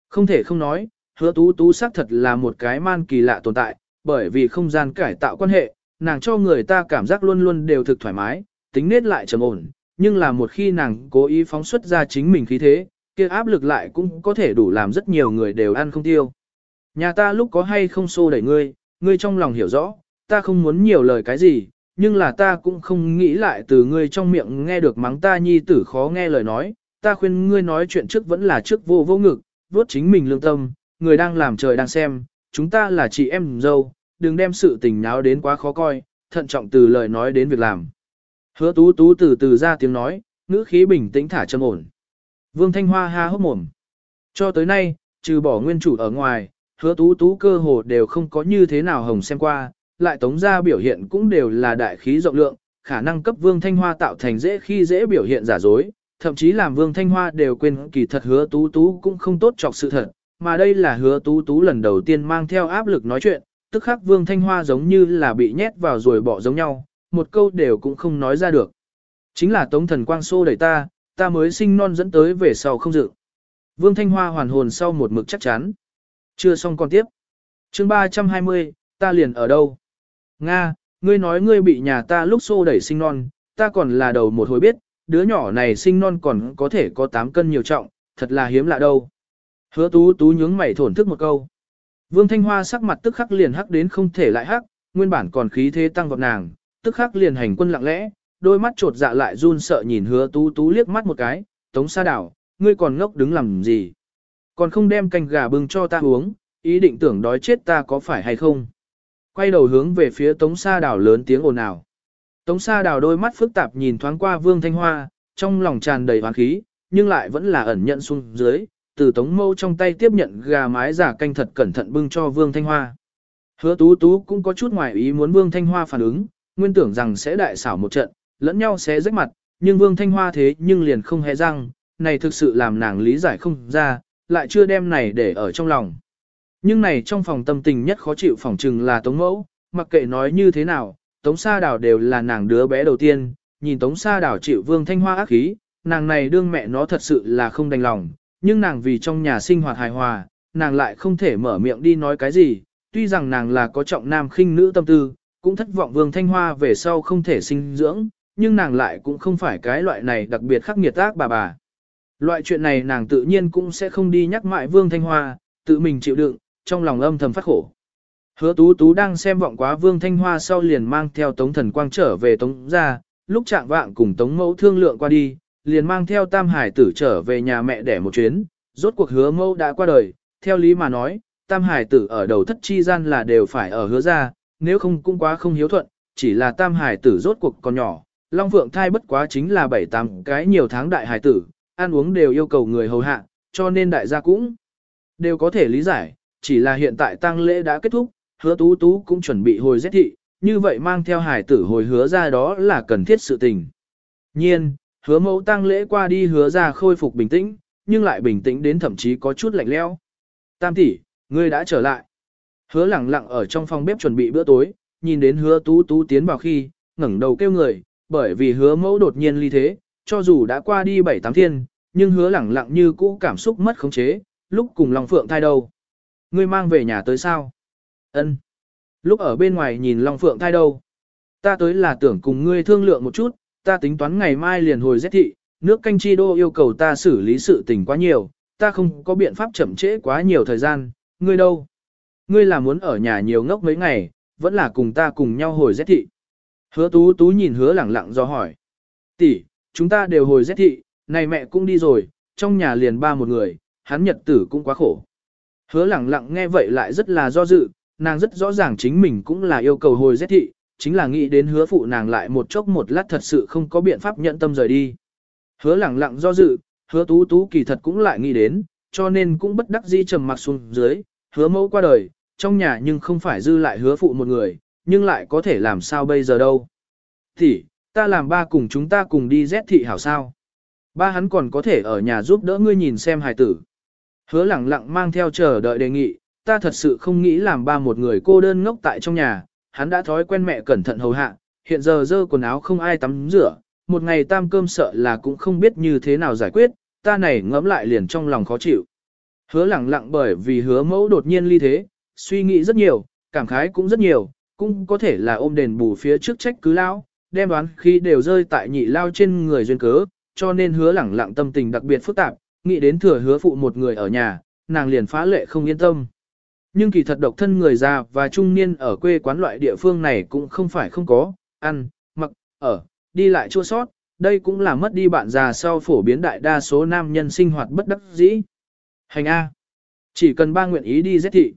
Không thể không nói, hứa tú tú xác thật là một cái man kỳ lạ tồn tại, bởi vì không gian cải tạo quan hệ, nàng cho người ta cảm giác luôn luôn đều thực thoải mái, tính nết lại trầm ổn, nhưng là một khi nàng cố ý phóng xuất ra chính mình khí thế, kia áp lực lại cũng có thể đủ làm rất nhiều người đều ăn không tiêu. Nhà ta lúc có hay không xô đẩy ngươi, ngươi trong lòng hiểu rõ, ta không muốn nhiều lời cái gì, nhưng là ta cũng không nghĩ lại từ ngươi trong miệng nghe được mắng ta nhi tử khó nghe lời nói, ta khuyên ngươi nói chuyện trước vẫn là trước vô vô ngực, vuốt chính mình lương tâm, người đang làm trời đang xem, chúng ta là chị em dâu, đừng đem sự tình nháo đến quá khó coi, thận trọng từ lời nói đến việc làm. Hứa tú tú từ từ ra tiếng nói, ngữ khí bình tĩnh thả trầm ổn. Vương Thanh Hoa ha hốc mồm. Cho tới nay, trừ bỏ nguyên chủ ở ngoài, hứa tú tú cơ hồ đều không có như thế nào hồng xem qua, lại tống ra biểu hiện cũng đều là đại khí rộng lượng, khả năng cấp Vương Thanh Hoa tạo thành dễ khi dễ biểu hiện giả dối, thậm chí làm Vương Thanh Hoa đều quên kỳ thật hứa tú tú cũng không tốt chọc sự thật, mà đây là hứa tú tú lần đầu tiên mang theo áp lực nói chuyện, tức khắc Vương Thanh Hoa giống như là bị nhét vào rồi bỏ giống nhau, một câu đều cũng không nói ra được. Chính là Tống Thần Quang xô đẩy ta, ta mới sinh non dẫn tới về sau không dự. Vương Thanh Hoa hoàn hồn sau một mực chắc chắn. Chưa xong còn tiếp. chương 320, ta liền ở đâu? Nga, ngươi nói ngươi bị nhà ta lúc xô đẩy sinh non, ta còn là đầu một hồi biết, đứa nhỏ này sinh non còn có thể có 8 cân nhiều trọng, thật là hiếm lạ đâu. Hứa tú tú nhướng mày thổn thức một câu. Vương Thanh Hoa sắc mặt tức khắc liền hắc đến không thể lại hắc, nguyên bản còn khí thế tăng vọt nàng, tức khắc liền hành quân lặng lẽ, đôi mắt trột dạ lại run sợ nhìn hứa tú tú liếc mắt một cái, tống sa đảo, ngươi còn ngốc đứng làm gì? Còn không đem canh gà bưng cho ta uống, ý định tưởng đói chết ta có phải hay không? Quay đầu hướng về phía tống sa đảo lớn tiếng ồn ào. Tống sa đảo đôi mắt phức tạp nhìn thoáng qua vương thanh hoa, trong lòng tràn đầy hoang khí, nhưng lại vẫn là ẩn nhận xuống dưới, từ tống mâu trong tay tiếp nhận gà mái giả canh thật cẩn thận bưng cho vương thanh hoa. Hứa tú tú cũng có chút ngoài ý muốn vương thanh hoa phản ứng, nguyên tưởng rằng sẽ đại xảo một trận, lẫn nhau sẽ rách mặt, nhưng Vương Thanh Hoa thế nhưng liền không hề răng, này thực sự làm nàng lý giải không ra, lại chưa đem này để ở trong lòng. Nhưng này trong phòng tâm tình nhất khó chịu phòng trừng là Tống Mẫu, mặc kệ nói như thế nào, Tống Sa Đào đều là nàng đứa bé đầu tiên, nhìn Tống Sa Đào chịu Vương Thanh Hoa ác khí, nàng này đương mẹ nó thật sự là không đành lòng, nhưng nàng vì trong nhà sinh hoạt hài hòa, nàng lại không thể mở miệng đi nói cái gì, tuy rằng nàng là có trọng nam khinh nữ tâm tư, cũng thất vọng Vương Thanh Hoa về sau không thể sinh dưỡng, nhưng nàng lại cũng không phải cái loại này đặc biệt khắc nghiệt ác bà bà. Loại chuyện này nàng tự nhiên cũng sẽ không đi nhắc mại Vương Thanh Hoa, tự mình chịu đựng, trong lòng âm thầm phát khổ. Hứa tú tú đang xem vọng quá Vương Thanh Hoa sau liền mang theo Tống Thần Quang trở về Tống ra, lúc trạng vạng cùng Tống Mẫu thương lượng qua đi, liền mang theo Tam Hải tử trở về nhà mẹ để một chuyến, rốt cuộc hứa mẫu đã qua đời, theo lý mà nói, Tam Hải tử ở đầu thất chi gian là đều phải ở hứa ra, nếu không cũng quá không hiếu thuận, chỉ là Tam Hải tử rốt cuộc còn nhỏ, Long Phượng thai bất quá chính là 7-8 cái nhiều tháng đại hải tử, ăn uống đều yêu cầu người hầu hạ, cho nên đại gia cũng đều có thể lý giải, chỉ là hiện tại tang lễ đã kết thúc, hứa tú tú cũng chuẩn bị hồi giết thị, như vậy mang theo hải tử hồi hứa ra đó là cần thiết sự tình. Nhiên, hứa mẫu tang lễ qua đi hứa ra khôi phục bình tĩnh, nhưng lại bình tĩnh đến thậm chí có chút lạnh leo. Tam tỷ, ngươi đã trở lại. Hứa lẳng lặng ở trong phòng bếp chuẩn bị bữa tối, nhìn đến hứa tú tú tiến vào khi, ngẩng đầu kêu người, bởi vì hứa mẫu đột nhiên ly thế, cho dù đã qua đi bảy tám thiên, nhưng hứa lẳng lặng như cũ cảm xúc mất khống chế, lúc cùng lòng Phượng thai đâu. Ngươi mang về nhà tới sao? Ân. Lúc ở bên ngoài nhìn Long Phượng thai đâu? Ta tới là tưởng cùng ngươi thương lượng một chút, ta tính toán ngày mai liền hồi giết thị, nước canh chi đô yêu cầu ta xử lý sự tình quá nhiều, ta không có biện pháp chậm trễ quá nhiều thời gian, ngươi đâu? Ngươi là muốn ở nhà nhiều ngốc mấy ngày, vẫn là cùng ta cùng nhau hồi giết thị. Hứa tú tú nhìn hứa lẳng lặng do hỏi. tỷ, chúng ta đều hồi giết thị, này mẹ cũng đi rồi, trong nhà liền ba một người, hắn nhật tử cũng quá khổ. Hứa lẳng lặng nghe vậy lại rất là do dự, nàng rất rõ ràng chính mình cũng là yêu cầu hồi rét thị, chính là nghĩ đến hứa phụ nàng lại một chốc một lát thật sự không có biện pháp nhận tâm rời đi. Hứa lẳng lặng do dự, hứa tú tú kỳ thật cũng lại nghĩ đến, cho nên cũng bất đắc dĩ trầm mặc xuống dưới, hứa mẫu qua đời, trong nhà nhưng không phải dư lại hứa phụ một người, nhưng lại có thể làm sao bây giờ đâu. Thì, ta làm ba cùng chúng ta cùng đi rét thị hảo sao. Ba hắn còn có thể ở nhà giúp đỡ ngươi nhìn xem hài tử. Hứa lẳng lặng mang theo chờ đợi đề nghị, ta thật sự không nghĩ làm ba một người cô đơn ngốc tại trong nhà, hắn đã thói quen mẹ cẩn thận hầu hạ, hiện giờ dơ quần áo không ai tắm rửa, một ngày tam cơm sợ là cũng không biết như thế nào giải quyết, ta này ngẫm lại liền trong lòng khó chịu. Hứa lẳng lặng bởi vì hứa mẫu đột nhiên ly thế, suy nghĩ rất nhiều, cảm khái cũng rất nhiều, cũng có thể là ôm đền bù phía trước trách cứ lao, đem đoán khi đều rơi tại nhị lao trên người duyên cớ, cho nên hứa lẳng lặng tâm tình đặc biệt phức tạp, nghĩ đến thừa hứa phụ một người ở nhà, nàng liền phá lệ không yên tâm. Nhưng kỳ thật độc thân người già và trung niên ở quê quán loại địa phương này cũng không phải không có, ăn, mặc, ở, đi lại chua sót, đây cũng là mất đi bạn già sau phổ biến đại đa số nam nhân sinh hoạt bất đắc dĩ. Hành A. Chỉ cần ba nguyện ý đi giết thị.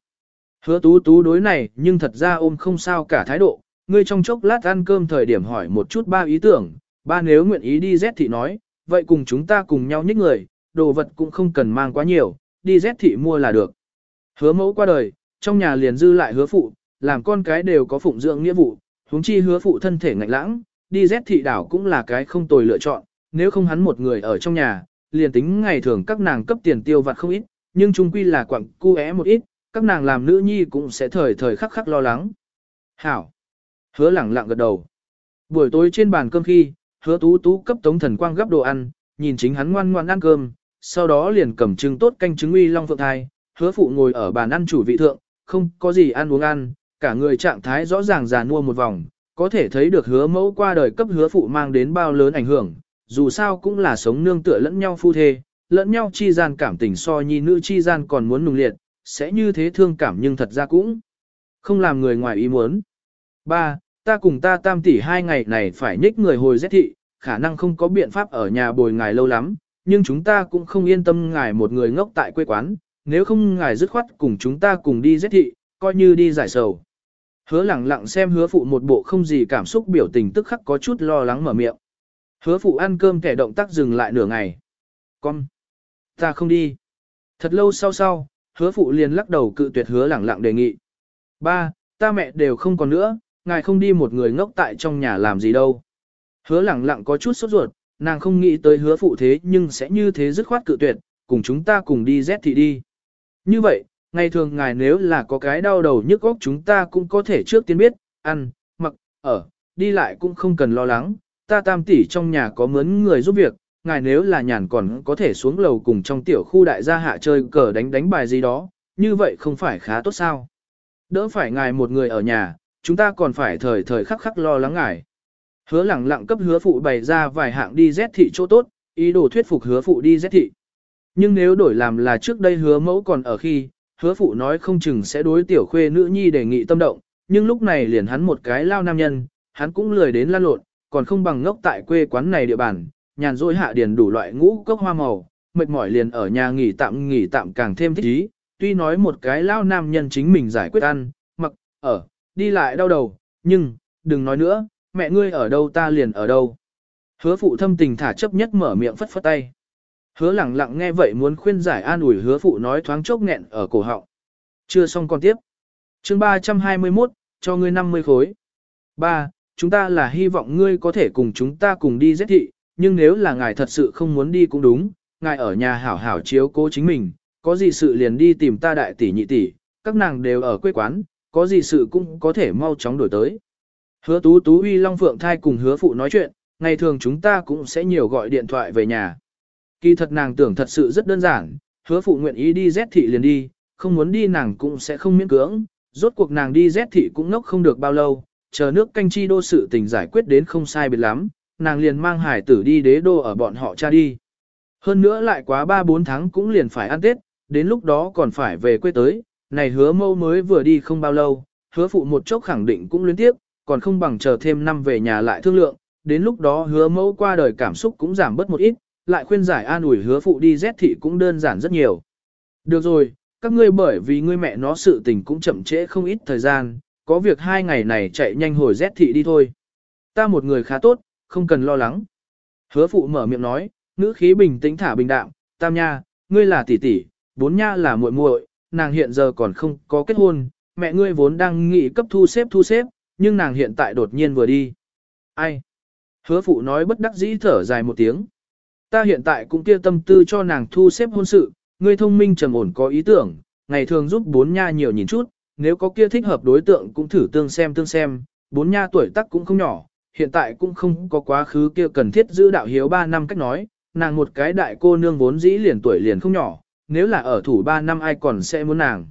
Hứa tú tú đối này nhưng thật ra ôm không sao cả thái độ, ngươi trong chốc lát ăn cơm thời điểm hỏi một chút ba ý tưởng, ba nếu nguyện ý đi rét thị nói, vậy cùng chúng ta cùng nhau nhích người, đồ vật cũng không cần mang quá nhiều, đi rét thị mua là được. Hứa mẫu qua đời, trong nhà liền dư lại hứa phụ, làm con cái đều có phụng dưỡng nghĩa vụ, huống chi hứa phụ thân thể ngạnh lãng, đi rét thị đảo cũng là cái không tồi lựa chọn, nếu không hắn một người ở trong nhà, liền tính ngày thường các nàng cấp tiền tiêu vặt không ít, nhưng chung quy là quặng cu é một ít, các nàng làm nữ nhi cũng sẽ thời thời khắc khắc lo lắng. Hảo! Hứa lẳng lặng gật đầu. Buổi tối trên bàn cơm khi, hứa tú tú cấp tống thần quang gấp đồ ăn, nhìn chính hắn ngoan ngoan ăn cơm, sau đó liền cầm trứng tốt canh trứng uy long phượng thai, hứa phụ ngồi ở bàn ăn chủ vị thượng, không có gì ăn uống ăn, cả người trạng thái rõ ràng già nua một vòng, có thể thấy được hứa mẫu qua đời cấp hứa phụ mang đến bao lớn ảnh hưởng, dù sao cũng là sống nương tựa lẫn nhau phu thê, lẫn nhau chi gian cảm tình so nhi nữ chi gian còn muốn nùng liệt, sẽ như thế thương cảm nhưng thật ra cũng không làm người ngoài ý muốn. Ba, ta cùng ta tam tỷ hai ngày này phải nhích người hồi rét thị, khả năng không có biện pháp ở nhà bồi ngài lâu lắm, nhưng chúng ta cũng không yên tâm ngài một người ngốc tại quê quán, nếu không ngài dứt khoát cùng chúng ta cùng đi giết thị, coi như đi giải sầu. Hứa lẳng lặng xem hứa phụ một bộ không gì cảm xúc biểu tình tức khắc có chút lo lắng mở miệng. Hứa phụ ăn cơm kẻ động tác dừng lại nửa ngày. Con! Ta không đi. Thật lâu sau sau, hứa phụ liền lắc đầu cự tuyệt hứa lẳng lặng đề nghị. Ba, ta mẹ đều không còn nữa, ngài không đi một người ngốc tại trong nhà làm gì đâu. Hứa lẳng lặng có chút sốt ruột, nàng không nghĩ tới hứa phụ thế nhưng sẽ như thế dứt khoát cự tuyệt, cùng chúng ta cùng đi rét thị đi. Như vậy, ngày thường ngài nếu là có cái đau đầu nhức óc chúng ta cũng có thể trước tiên biết, ăn, mặc, ở, đi lại cũng không cần lo lắng, ta tam tỷ trong nhà có mướn người giúp việc, ngài nếu là nhàn còn có thể xuống lầu cùng trong tiểu khu đại gia hạ chơi cờ đánh đánh bài gì đó, như vậy không phải khá tốt sao. Đỡ phải ngài một người ở nhà, chúng ta còn phải thời thời khắc khắc lo lắng ngài. Hứa lẳng lặng cấp hứa phụ bày ra vài hạng đi rét thị chỗ tốt, ý đồ thuyết phục hứa phụ đi rét thị. Nhưng nếu đổi làm là trước đây hứa mẫu còn ở khi, hứa phụ nói không chừng sẽ đối tiểu khuê nữ nhi đề nghị tâm động, nhưng lúc này liền hắn một cái lao nam nhân, hắn cũng lười đến lan lộn, còn không bằng ngốc tại quê quán này địa bàn, nhàn rỗi hạ điền đủ loại ngũ cốc hoa màu, mệt mỏi liền ở nhà nghỉ tạm nghỉ tạm càng thêm thích ý, tuy nói một cái lao nam nhân chính mình giải quyết ăn, mặc, ở, đi lại đau đầu, nhưng, đừng nói nữa, mẹ ngươi ở đâu ta liền ở đâu. Hứa phụ thâm tình thả chấp nhất mở miệng phất phất tay. Hứa lẳng lặng nghe vậy muốn khuyên giải an ủi hứa phụ nói thoáng chốc nghẹn ở cổ họng. Chưa xong con tiếp. chương 321, cho ngươi 50 khối. 3. Chúng ta là hy vọng ngươi có thể cùng chúng ta cùng đi giết thị, nhưng nếu là ngài thật sự không muốn đi cũng đúng, ngài ở nhà hảo hảo chiếu cố chính mình, có gì sự liền đi tìm ta đại tỷ nhị tỷ, các nàng đều ở quê quán, có gì sự cũng có thể mau chóng đổi tới. Hứa tú tú uy long phượng thai cùng hứa phụ nói chuyện, ngày thường chúng ta cũng sẽ nhiều gọi điện thoại về nhà. Kỳ thật nàng tưởng thật sự rất đơn giản, hứa phụ nguyện ý đi Z thị liền đi, không muốn đi nàng cũng sẽ không miễn cưỡng, rốt cuộc nàng đi Z thị cũng ngốc không được bao lâu, chờ nước canh chi đô sự tình giải quyết đến không sai biệt lắm, nàng liền mang hải tử đi đế đô ở bọn họ cha đi. Hơn nữa lại quá 3-4 tháng cũng liền phải ăn Tết, đến lúc đó còn phải về quê tới, này hứa mâu mới vừa đi không bao lâu, hứa phụ một chốc khẳng định cũng liên tiếp, còn không bằng chờ thêm năm về nhà lại thương lượng, đến lúc đó hứa mẫu qua đời cảm xúc cũng giảm bớt một ít, lại khuyên giải an ủi hứa phụ đi rét thị cũng đơn giản rất nhiều. Được rồi, các ngươi bởi vì ngươi mẹ nó sự tình cũng chậm trễ không ít thời gian, có việc hai ngày này chạy nhanh hồi rét thị đi thôi. Ta một người khá tốt, không cần lo lắng. Hứa phụ mở miệng nói, ngữ khí bình tĩnh thả bình đạm, tam nha, ngươi là tỷ tỷ, bốn nha là muội muội, nàng hiện giờ còn không có kết hôn, mẹ ngươi vốn đang nghĩ cấp thu xếp thu xếp, nhưng nàng hiện tại đột nhiên vừa đi. Ai? Hứa phụ nói bất đắc dĩ thở dài một tiếng. Ta hiện tại cũng kia tâm tư cho nàng thu xếp hôn sự, ngươi thông minh trầm ổn có ý tưởng, ngày thường giúp bốn nha nhiều nhìn chút, nếu có kia thích hợp đối tượng cũng thử tương xem tương xem, bốn nha tuổi tác cũng không nhỏ, hiện tại cũng không có quá khứ kia cần thiết giữ đạo hiếu 3 năm cách nói, nàng một cái đại cô nương vốn dĩ liền tuổi liền không nhỏ, nếu là ở thủ 3 năm ai còn sẽ muốn nàng.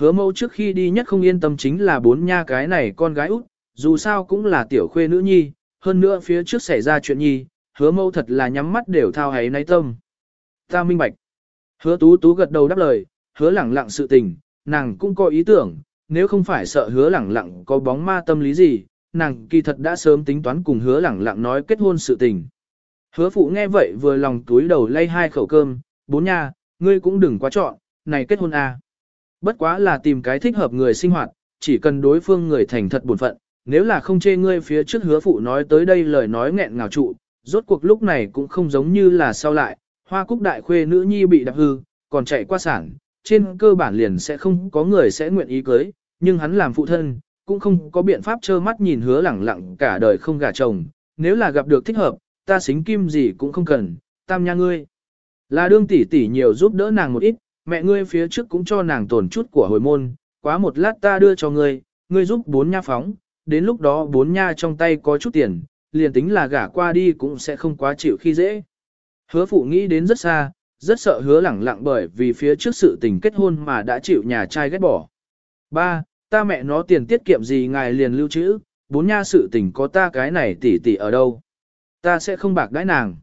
Hứa mẫu trước khi đi nhất không yên tâm chính là bốn nha cái này con gái út, dù sao cũng là tiểu khuê nữ nhi, hơn nữa phía trước xảy ra chuyện nhi, hứa mẫu thật là nhắm mắt đều thao hấy nay tâm. Ta minh bạch. Hứa tú tú gật đầu đáp lời, hứa lẳng lặng sự tình, nàng cũng có ý tưởng, nếu không phải sợ hứa lẳng lặng có bóng ma tâm lý gì, nàng kỳ thật đã sớm tính toán cùng hứa lẳng lặng nói kết hôn sự tình. Hứa phụ nghe vậy vừa lòng túi đầu lay hai khẩu cơm, bốn nha, ngươi cũng đừng quá chọn, này kết hôn à. Bất quá là tìm cái thích hợp người sinh hoạt, chỉ cần đối phương người thành thật buồn phận, nếu là không chê ngươi phía trước hứa phụ nói tới đây lời nói nghẹn ngào trụ, rốt cuộc lúc này cũng không giống như là sau lại, hoa cúc đại khuê nữ nhi bị đạp hư, còn chạy qua sản, trên cơ bản liền sẽ không có người sẽ nguyện ý cưới, nhưng hắn làm phụ thân, cũng không có biện pháp trơ mắt nhìn hứa lẳng lặng cả đời không gả chồng, nếu là gặp được thích hợp, ta xính kim gì cũng không cần, tam nha ngươi. Là đương tỷ tỷ nhiều giúp đỡ nàng một ít, mẹ ngươi phía trước cũng cho nàng tổn chút của hồi môn, quá một lát ta đưa cho ngươi, ngươi giúp bốn nha phóng, đến lúc đó bốn nha trong tay có chút tiền, liền tính là gả qua đi cũng sẽ không quá chịu khi dễ. Hứa phụ nghĩ đến rất xa, rất sợ hứa lẳng lặng bởi vì phía trước sự tình kết hôn mà đã chịu nhà trai ghét bỏ. Ba, ta mẹ nó tiền tiết kiệm gì ngài liền lưu trữ, bốn nha sự tình có ta cái này tỷ tỷ ở đâu. Ta sẽ không bạc đãi nàng.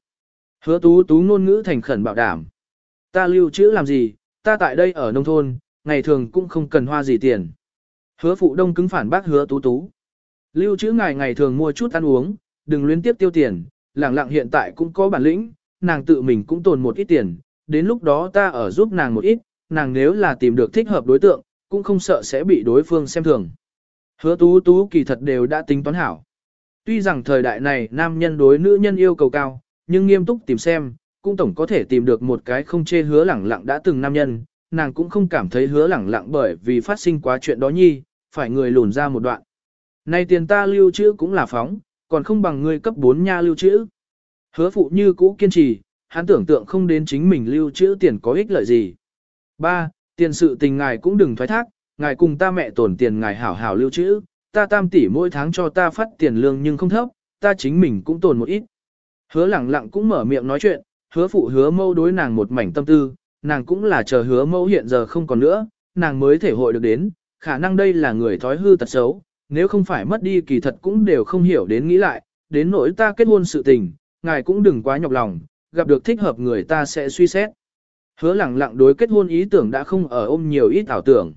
Hứa tú tú ngôn ngữ thành khẩn bảo đảm. Ta lưu trữ làm gì, ta tại đây ở nông thôn, ngày thường cũng không cần hoa gì tiền. Hứa phụ đông cứng phản bác hứa tú tú. Lưu trữ ngài ngày thường mua chút ăn uống, đừng luyến tiếp tiêu tiền, lẳng lặng hiện tại cũng có bản lĩnh, nàng tự mình cũng tồn một ít tiền, đến lúc đó ta ở giúp nàng một ít, nàng nếu là tìm được thích hợp đối tượng, cũng không sợ sẽ bị đối phương xem thường. Hứa tú tú kỳ thật đều đã tính toán hảo. Tuy rằng thời đại này nam nhân đối nữ nhân yêu cầu cao, nhưng nghiêm túc tìm xem, cũng tổng có thể tìm được một cái không chê hứa lẳng lặng đã từng nam nhân, nàng cũng không cảm thấy hứa lẳng lặng bởi vì phát sinh quá chuyện đó nhi, phải người lùn ra một đoạn. Này tiền ta lưu trữ cũng là phóng, còn không bằng ngươi cấp 4 nha lưu trữ. Hứa phụ như cũ kiên trì, hắn tưởng tượng không đến chính mình lưu trữ tiền có ích lợi gì. Ba, tiền sự tình ngài cũng đừng thoái thác, ngài cùng ta mẹ tổn tiền ngài hảo hảo lưu trữ, ta tam tỷ mỗi tháng cho ta phát tiền lương nhưng không thấp, ta chính mình cũng tồn một ít. Hứa lẳng lặng cũng mở miệng nói chuyện, hứa phụ hứa mâu đối nàng một mảnh tâm tư, nàng cũng là chờ hứa mâu hiện giờ không còn nữa, nàng mới thể hội được đến, khả năng đây là người thói hư tật xấu, nếu không phải mất đi kỳ thật cũng đều không hiểu đến nghĩ lại, đến nỗi ta kết hôn sự tình, ngài cũng đừng quá nhọc lòng, gặp được thích hợp người ta sẽ suy xét. Hứa lẳng lặng đối kết hôn ý tưởng đã không ở ôm nhiều ít ảo tưởng.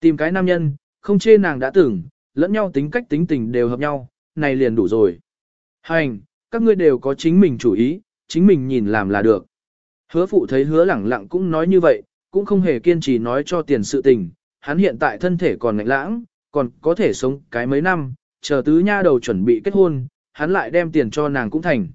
Tìm cái nam nhân, không chê nàng đã tưởng, lẫn nhau tính cách tính tình đều hợp nhau, này liền đủ rồi. Hành, các ngươi đều có chính mình chủ ý, chính mình nhìn làm là được. Hứa phụ thấy hứa lẳng lặng cũng nói như vậy, cũng không hề kiên trì nói cho tiền sự tình, hắn hiện tại thân thể còn ngạnh lãng, còn có thể sống cái mấy năm, chờ tứ nha đầu chuẩn bị kết hôn, hắn lại đem tiền cho nàng cũng thành.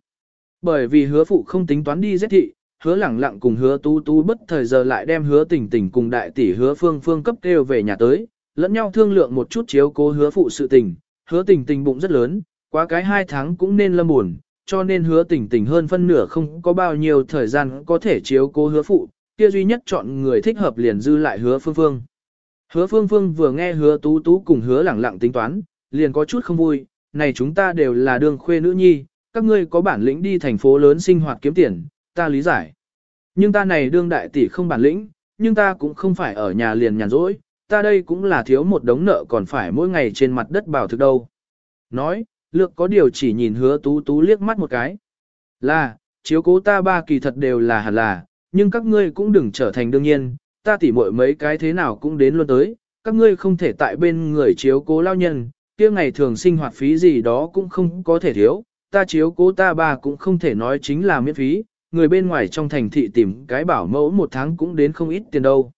Bởi vì hứa phụ không tính toán đi giết thị, hứa lẳng lặng cùng hứa tú tú bất thời giờ lại đem hứa tình tình cùng đại tỷ hứa phương phương cấp kêu về nhà tới, lẫn nhau thương lượng một chút chiếu cố hứa phụ sự tình, hứa tình tình bụng rất lớn, quá cái hai tháng cũng nên lâm buồn, cho nên hứa tình tình hơn phân nửa không có bao nhiêu thời gian có thể chiếu cố hứa phụ, kia duy nhất chọn người thích hợp liền dư lại hứa phương phương. Hứa phương phương vừa nghe hứa tú tú cùng hứa lẳng lặng tính toán, liền có chút không vui, này chúng ta đều là đường khuê nữ nhi, các ngươi có bản lĩnh đi thành phố lớn sinh hoạt kiếm tiền, ta lý giải. Nhưng ta này đương đại tỷ không bản lĩnh, nhưng ta cũng không phải ở nhà liền nhàn rỗi, ta đây cũng là thiếu một đống nợ còn phải mỗi ngày trên mặt đất bảo thực đâu. Nói, lược có điều chỉ nhìn hứa tú tú liếc mắt một cái. Là, chiếu cố ta ba kỳ thật đều là hẳn là, nhưng các ngươi cũng đừng trở thành đương nhiên, ta tỉ muội mấy cái thế nào cũng đến luôn tới, các ngươi không thể tại bên người chiếu cố lao nhân, kia ngày thường sinh hoạt phí gì đó cũng không có thể thiếu, ta chiếu cố ta ba cũng không thể nói chính là miễn phí, người bên ngoài trong thành thị tìm cái bảo mẫu một tháng cũng đến không ít tiền đâu.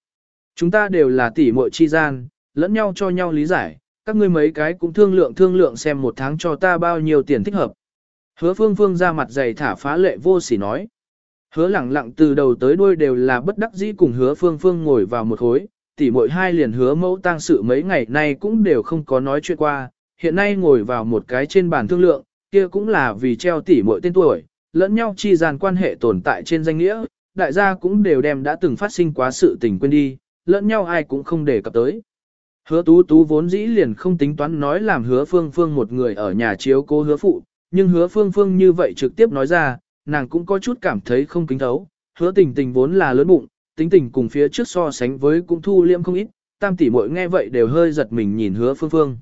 Chúng ta đều là tỉ muội chi gian, lẫn nhau cho nhau lý giải, các ngươi mấy cái cũng thương lượng thương lượng xem một tháng cho ta bao nhiêu tiền thích hợp. Hứa phương phương ra mặt dày thả phá lệ vô sỉ nói. Hứa lẳng lặng từ đầu tới đuôi đều là bất đắc dĩ cùng hứa phương phương ngồi vào một khối, tỉ muội hai liền hứa mẫu tang sự mấy ngày nay cũng đều không có nói chuyện qua, hiện nay ngồi vào một cái trên bàn thương lượng, kia cũng là vì treo tỉ muội tên tuổi, lẫn nhau chi gian quan hệ tồn tại trên danh nghĩa, đại gia cũng đều đem đã từng phát sinh quá sự tình quên đi, lẫn nhau ai cũng không để cập tới. Hứa tú tú vốn dĩ liền không tính toán nói làm hứa phương phương một người ở nhà chiếu cố hứa phụ, nhưng hứa phương phương như vậy trực tiếp nói ra, nàng cũng có chút cảm thấy không kính thấu, hứa tình tình vốn là lớn bụng, tính tình cùng phía trước so sánh với cũng thu liêm không ít, tam tỷ muội nghe vậy đều hơi giật mình nhìn hứa phương phương.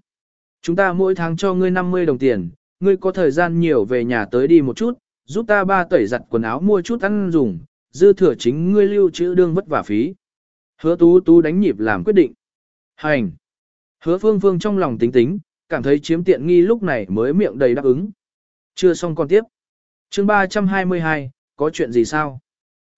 Chúng ta mỗi tháng cho ngươi 50 đồng tiền, ngươi có thời gian nhiều về nhà tới đi một chút, giúp ta ba tẩy giặt quần áo mua chút ăn dùng, dư thừa chính ngươi lưu trữ đương vất vả phí. Hứa tú tú đánh nhịp làm quyết định. Hành. Hứa phương phương trong lòng tính tính, cảm thấy chiếm tiện nghi lúc này mới miệng đầy đáp ứng. Chưa xong còn tiếp. chương 322, có chuyện gì sao?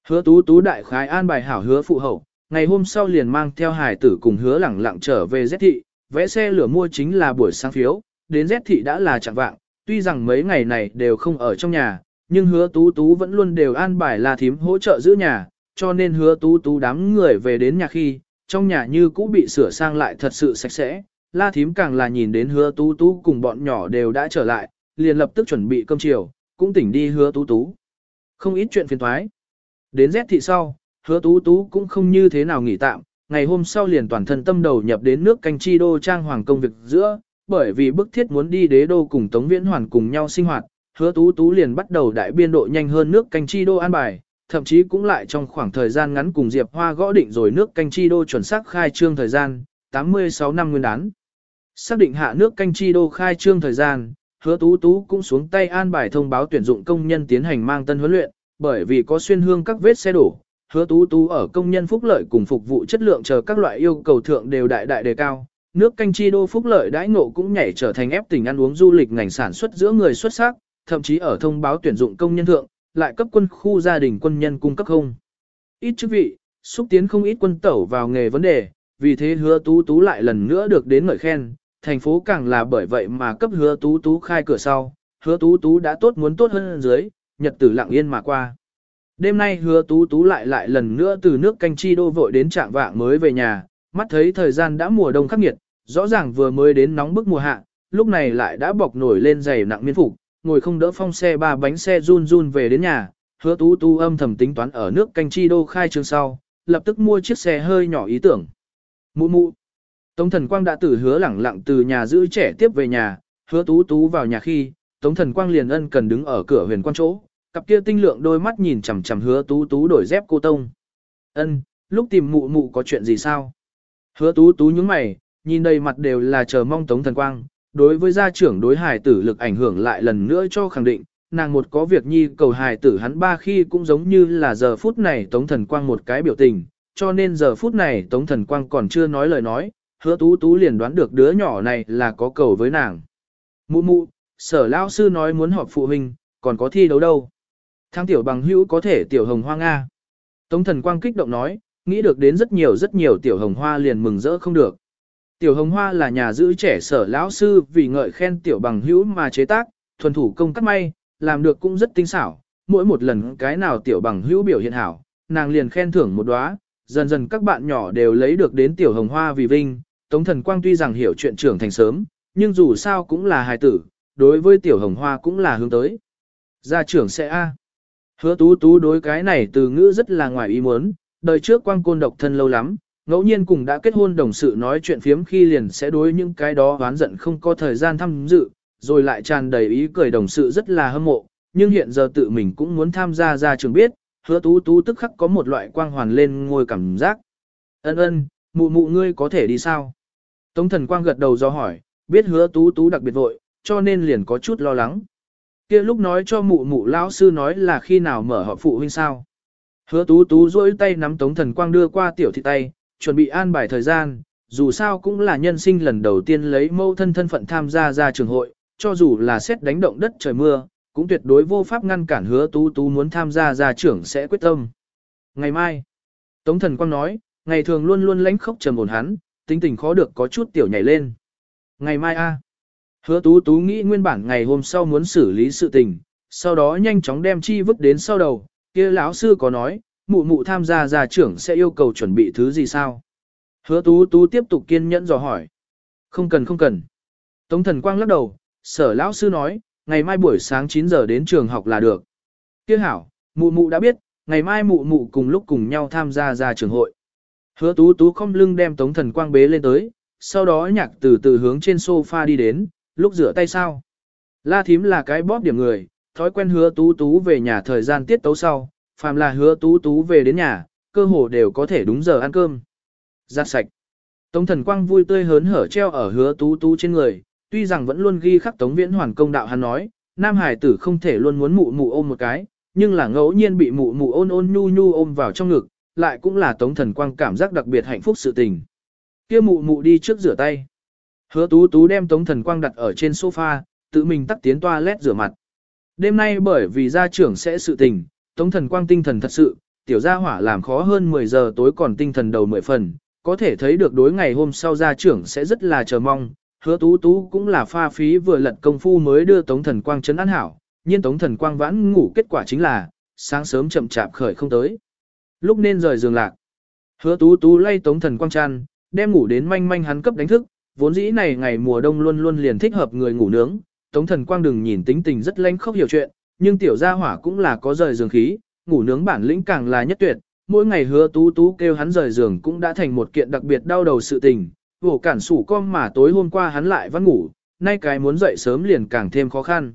Hứa tú tú đại khái an bài hảo hứa phụ hậu, ngày hôm sau liền mang theo hải tử cùng hứa lẳng lặng trở về Z thị, vẽ xe lửa mua chính là buổi sáng phiếu, đến Z thị đã là chẳng vạng, tuy rằng mấy ngày này đều không ở trong nhà, nhưng hứa tú tú vẫn luôn đều an bài là thím hỗ trợ giữ nhà, cho nên hứa tú tú đám người về đến nhà khi, trong nhà như cũ bị sửa sang lại thật sự sạch sẽ, la thím càng là nhìn đến hứa tú tú cùng bọn nhỏ đều đã trở lại, liền lập tức chuẩn bị cơm chiều, cũng tỉnh đi hứa tú tú. Không ít chuyện phiền thoái. Đến rét thị sau, hứa tú tú cũng không như thế nào nghỉ tạm, ngày hôm sau liền toàn thân tâm đầu nhập đến nước canh chi đô trang hoàng công việc giữa, bởi vì bức thiết muốn đi đế đô cùng Tống Viễn Hoàn cùng nhau sinh hoạt, hứa tú tú liền bắt đầu đại biên độ nhanh hơn nước canh chi đô an bài, thậm chí cũng lại trong khoảng thời gian ngắn cùng Diệp Hoa gõ định rồi nước canh chi đô chuẩn xác khai trương thời gian, 86 năm nguyên đán. Xác định hạ nước canh chi đô khai trương thời gian, hứa tú tú cũng xuống tay an bài thông báo tuyển dụng công nhân tiến hành mang tân huấn luyện, bởi vì có xuyên hương các vết xe đổ, hứa tú tú ở công nhân phúc lợi cùng phục vụ chất lượng chờ các loại yêu cầu thượng đều đại đại đề cao. Nước canh chi đô phúc lợi đãi ngộ cũng nhảy trở thành ép tỉnh ăn uống du lịch ngành sản xuất giữa người xuất sắc, thậm chí ở thông báo tuyển dụng công nhân thượng, lại cấp quân khu gia đình quân nhân cung cấp không. Ít chức vị, xúc tiến không ít quân tẩu vào nghề vấn đề, vì thế hứa tú tú lại lần nữa được đến ngợi khen, thành phố càng là bởi vậy mà cấp hứa tú tú khai cửa sau, hứa tú tú đã tốt muốn tốt hơn dưới, nhật tử lặng yên mà qua. Đêm nay hứa tú tú lại lại lần nữa từ nước canh chi đô vội đến trạng vạng mới về nhà, mắt thấy thời gian đã mùa đông khắc nghiệt, rõ ràng vừa mới đến nóng bức mùa hạ, lúc này lại đã bọc nổi lên giày nặng miên phục, ngồi không đỡ phong xe ba bánh xe run run về đến nhà, hứa tú tú âm thầm tính toán ở nước canh chi đô khai trương sau, lập tức mua chiếc xe hơi nhỏ ý tưởng. Mụ mụ. Tống thần quang đã tử hứa lẳng lặng từ nhà giữ trẻ tiếp về nhà, hứa tú tú vào nhà khi, tống thần quang liền ân cần đứng ở cửa huyền quan chỗ, cặp kia tinh lượng đôi mắt nhìn chằm chằm hứa tú tú đổi dép cô tông. Ân, lúc tìm mụ mụ có chuyện gì sao? Hứa tú tú nhướng mày, nhìn đầy mặt đều là chờ mong tống thần quang, đối với gia trưởng đối hài tử lực ảnh hưởng lại lần nữa cho khẳng định, nàng một có việc nhi cầu hài tử hắn ba khi cũng giống như là giờ phút này tống thần quang một cái biểu tình, cho nên giờ phút này tống thần quang còn chưa nói lời nói, hứa tú tú liền đoán được đứa nhỏ này là có cầu với nàng. Mụ mụ, sở lão sư nói muốn họp phụ huynh, còn có thi đấu đâu. Thang tiểu bằng hữu có thể tiểu hồng hoa Nga. Tống thần quang kích động nói, nghĩ được đến rất nhiều rất nhiều tiểu hồng hoa liền mừng rỡ không được. Tiểu hồng hoa là nhà giữ trẻ sở lão sư vì ngợi khen tiểu bằng hữu mà chế tác, thuần thủ công cắt may, làm được cũng rất tinh xảo. Mỗi một lần cái nào tiểu bằng hữu biểu hiện hảo, nàng liền khen thưởng một đóa. dần dần các bạn nhỏ đều lấy được đến tiểu hồng hoa vì vinh. Tống thần quang tuy rằng hiểu chuyện trưởng thành sớm, nhưng dù sao cũng là hài tử, đối với tiểu hồng hoa cũng là hướng tới. Gia trưởng sẽ A. Hứa tú tú đối cái này từ ngữ rất là ngoài ý muốn, đời trước quang côn độc thân lâu lắm, ngẫu nhiên cùng đã kết hôn đồng sự nói chuyện phiếm khi liền sẽ đối những cái đó oán giận không có thời gian tham dự, rồi lại tràn đầy ý cười đồng sự rất là hâm mộ, nhưng hiện giờ tự mình cũng muốn tham gia ra trường biết, hứa tú tú tức khắc có một loại quang hoàn lên ngôi cảm giác. Ân ân, mụ mụ ngươi có thể đi sao? Tống thần quang gật đầu do hỏi, biết hứa tú tú đặc biệt vội, cho nên liền có chút lo lắng kia lúc nói cho mụ mụ lão sư nói là khi nào mở họp phụ huynh sao. Hứa tú tú duỗi tay nắm Tống Thần Quang đưa qua tiểu thị tay, chuẩn bị an bài thời gian, dù sao cũng là nhân sinh lần đầu tiên lấy mâu thân thân phận tham gia ra trường hội, cho dù là xét đánh động đất trời mưa, cũng tuyệt đối vô pháp ngăn cản hứa tú tú muốn tham gia ra trưởng sẽ quyết tâm. Ngày mai, Tống Thần Quang nói, ngày thường luôn luôn lãnh khốc trầm ổn hắn, tính tình khó được có chút tiểu nhảy lên. Ngày mai a Hứa tú tú nghĩ nguyên bản ngày hôm sau muốn xử lý sự tình, sau đó nhanh chóng đem chi vứt đến sau đầu, kia lão sư có nói, mụ mụ tham gia gia trưởng sẽ yêu cầu chuẩn bị thứ gì sao? Hứa tú tú tiếp tục kiên nhẫn dò hỏi. Không cần không cần. Tống thần quang lắc đầu, sở lão sư nói, ngày mai buổi sáng 9 giờ đến trường học là được. Kia hảo, mụ mụ đã biết, ngày mai mụ mụ cùng lúc cùng nhau tham gia ra trường hội. Hứa tú tú không lưng đem tống thần quang bế lên tới, sau đó nhạc từ từ hướng trên sofa đi đến, lúc rửa tay sao. La thím là cái bóp điểm người, thói quen hứa tú tú về nhà thời gian tiết tấu sau, phàm là hứa tú tú về đến nhà, cơ hồ đều có thể đúng giờ ăn cơm. Giặt sạch. Tống thần quang vui tươi hớn hở treo ở hứa tú tú trên người, tuy rằng vẫn luôn ghi khắc tống viễn hoàn công đạo hắn nói, nam hải tử không thể luôn muốn mụ mụ ôm một cái, nhưng là ngẫu nhiên bị mụ mụ ôn ôn nhu nhu ôm vào trong ngực, lại cũng là tống thần quang cảm giác đặc biệt hạnh phúc sự tình. kia mụ mụ đi trước rửa tay. Hứa tú tú đem tống thần quang đặt ở trên sofa, tự mình tắt tiến toilet rửa mặt. Đêm nay bởi vì gia trưởng sẽ sự tình, tống thần quang tinh thần thật sự, tiểu gia hỏa làm khó hơn 10 giờ tối còn tinh thần đầu 10 phần, có thể thấy được đối ngày hôm sau gia trưởng sẽ rất là chờ mong. Hứa tú tú cũng là pha phí vừa lật công phu mới đưa tống thần quang chấn an hảo, nhưng tống thần quang vãn ngủ kết quả chính là, sáng sớm chậm chạp khởi không tới. Lúc nên rời giường lạc, hứa tú tú lay tống thần quang chăn, đem ngủ đến manh manh hắn cấp đánh thức, vốn dĩ này ngày mùa đông luôn luôn liền thích hợp người ngủ nướng, Tống Thần Quang đừng nhìn tính tình rất lanh khóc hiểu chuyện, nhưng tiểu gia hỏa cũng là có rời giường khí, ngủ nướng bản lĩnh càng là nhất tuyệt, mỗi ngày hứa tú tú kêu hắn rời giường cũng đã thành một kiện đặc biệt đau đầu sự tình, vổ cản sủ con mà tối hôm qua hắn lại vẫn ngủ, nay cái muốn dậy sớm liền càng thêm khó khăn.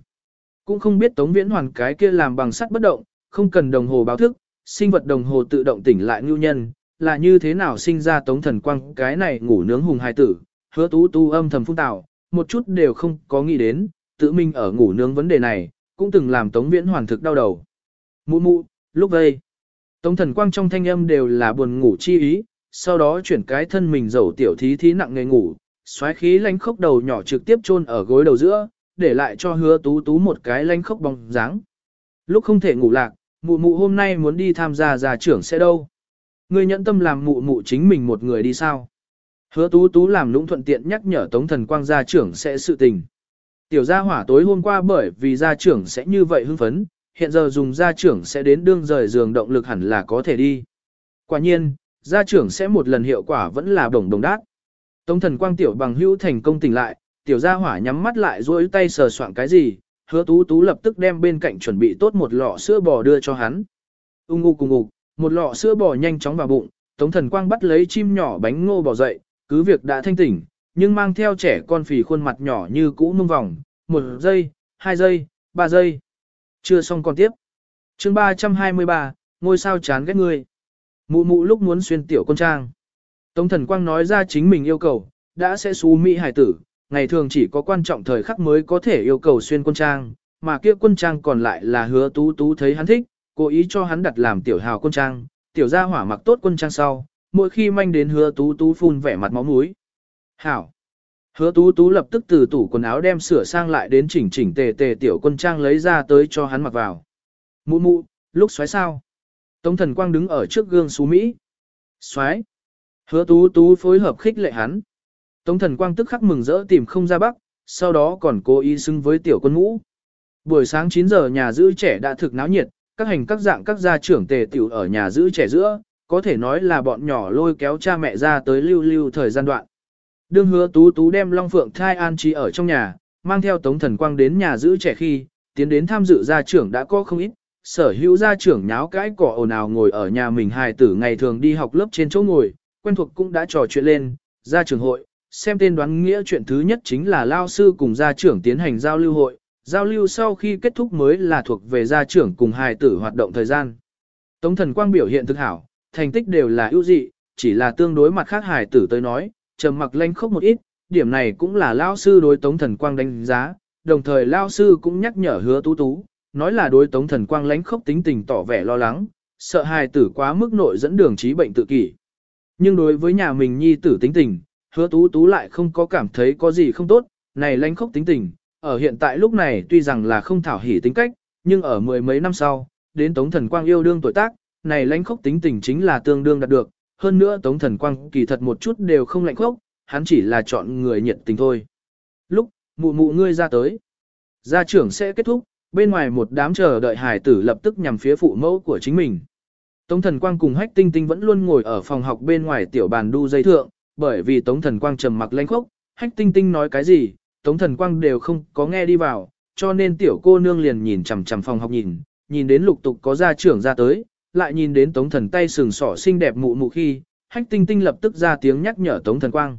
Cũng không biết Tống Viễn Hoàn cái kia làm bằng sắt bất động, không cần đồng hồ báo thức, sinh vật đồng hồ tự động tỉnh lại ngưu nhân, là như thế nào sinh ra Tống Thần Quang cái này ngủ nướng hùng hài tử, hứa tú tú âm thầm phung tạo, một chút đều không có nghĩ đến, tự mình ở ngủ nướng vấn đề này, cũng từng làm Tống Viễn hoàn thực đau đầu. Mụ mụ, lúc đây, Tống thần quang trong thanh âm đều là buồn ngủ chi ý, sau đó chuyển cái thân mình dầu tiểu thí thí nặng nghề ngủ, xoáy khí lánh khốc đầu nhỏ trực tiếp chôn ở gối đầu giữa, để lại cho hứa tú tú một cái lánh khốc bóng dáng. Lúc không thể ngủ lạc, mụ mụ hôm nay muốn đi tham gia già trưởng sẽ đâu. Ngươi nhẫn tâm làm mụ mụ chính mình một người đi sao? Hứa tú tú làm lũng thuận tiện nhắc nhở Tống thần quang gia trưởng sẽ sự tình. Tiểu gia hỏa tối hôm qua bởi vì gia trưởng sẽ như vậy hưng phấn, hiện giờ dùng gia trưởng sẽ đến đương rời giường động lực hẳn là có thể đi. Quả nhiên, gia trưởng sẽ một lần hiệu quả vẫn là đồng đồng đát. Tống thần quang tiểu bằng hữu thành công tỉnh lại, tiểu gia hỏa nhắm mắt lại duỗi tay sờ soạn cái gì, hứa tú tú lập tức đem bên cạnh chuẩn bị tốt một lọ sữa bò đưa cho hắn. Ung ngu cùng ngục, một lọ sữa bò nhanh chóng vào bụng, tống thần quang bắt lấy chim nhỏ bánh ngô bò dậy, cứ việc đã thanh tỉnh, nhưng mang theo trẻ con phì khuôn mặt nhỏ như cũ nung vòng, một giây, hai giây, ba giây. Chưa xong còn tiếp. chương 323, ngôi sao chán ghét người Mụ mụ lúc muốn xuyên tiểu con trang. Tống thần quang nói ra chính mình yêu cầu, đã sẽ xú mỹ hải tử, ngày thường chỉ có quan trọng thời khắc mới có thể yêu cầu xuyên quân trang, mà kia quân trang còn lại là hứa tú tú thấy hắn thích, cố ý cho hắn đặt làm tiểu hào quân trang, tiểu gia hỏa mặc tốt quân trang sau, mỗi khi manh đến hứa tú tú phun vẻ mặt máu mũi. Hảo! Hứa tú tú lập tức từ tủ quần áo đem sửa sang lại đến chỉnh chỉnh tề tề tiểu quân trang lấy ra tới cho hắn mặc vào. Mụ mụ, lúc xoáy sao? Tống thần quang đứng ở trước gương xú Mỹ. Xoáy! Hứa tú tú phối hợp khích lệ hắn. Tống thần quang tức khắc mừng rỡ tìm không ra bắc, sau đó còn cố ý xưng với tiểu quân ngũ. Buổi sáng 9 giờ nhà giữ trẻ đã thực náo nhiệt, các hành các dạng các gia trưởng tề tiểu ở nhà giữ trẻ giữa, có thể nói là bọn nhỏ lôi kéo cha mẹ ra tới lưu lưu thời gian đoạn. Đương hứa tú tú đem Long Phượng thai an trí ở trong nhà, mang theo Tống Thần Quang đến nhà giữ trẻ khi, tiến đến tham dự gia trưởng đã có không ít, sở hữu gia trưởng nháo cái cỏ ồn ào ngồi ở nhà mình hài tử ngày thường đi học lớp trên chỗ ngồi, quen thuộc cũng đã trò chuyện lên, gia trưởng hội, xem tên đoán nghĩa chuyện thứ nhất chính là lao sư cùng gia trưởng tiến hành giao lưu hội, giao lưu sau khi kết thúc mới là thuộc về gia trưởng cùng hài tử hoạt động thời gian. Tống Thần Quang biểu hiện thực hảo, thành tích đều là ưu dị, chỉ là tương đối mặt khác hài tử tới nói, trầm mặc lanh khốc một ít, điểm này cũng là lao sư đối Tống Thần Quang đánh giá, đồng thời lao sư cũng nhắc nhở hứa tú tú, nói là đối Tống Thần Quang lánh khốc tính tình tỏ vẻ lo lắng, sợ hài tử quá mức nội dẫn đường trí bệnh tự kỷ. Nhưng đối với nhà mình nhi tử tính tình, hứa tú tú lại không có cảm thấy có gì không tốt, này lánh khốc tính tình, ở hiện tại lúc này tuy rằng là không thảo hỉ tính cách, nhưng ở mười mấy năm sau, đến Tống Thần Quang yêu đương tuổi tác, này lánh khốc tính tình chính là tương đương đạt được, hơn nữa Tống Thần Quang kỳ thật một chút đều không lạnh khốc, hắn chỉ là chọn người nhiệt tình thôi. Lúc, mụ mụ ngươi ra tới, gia trưởng sẽ kết thúc, bên ngoài một đám chờ đợi hải tử lập tức nhằm phía phụ mẫu của chính mình. Tống Thần Quang cùng Hách Tinh Tinh vẫn luôn ngồi ở phòng học bên ngoài tiểu bàn đu dây thượng, bởi vì Tống Thần Quang trầm mặc lãnh khốc, Hách Tinh Tinh nói cái gì, Tống Thần Quang đều không có nghe đi vào, cho nên tiểu cô nương liền nhìn chằm chằm phòng học nhìn, nhìn đến lục tục có gia trưởng ra tới, lại nhìn đến Tống Thần tay sừng sỏ xinh đẹp mụ mụ khi, Hách Tinh Tinh lập tức ra tiếng nhắc nhở Tống Thần Quang.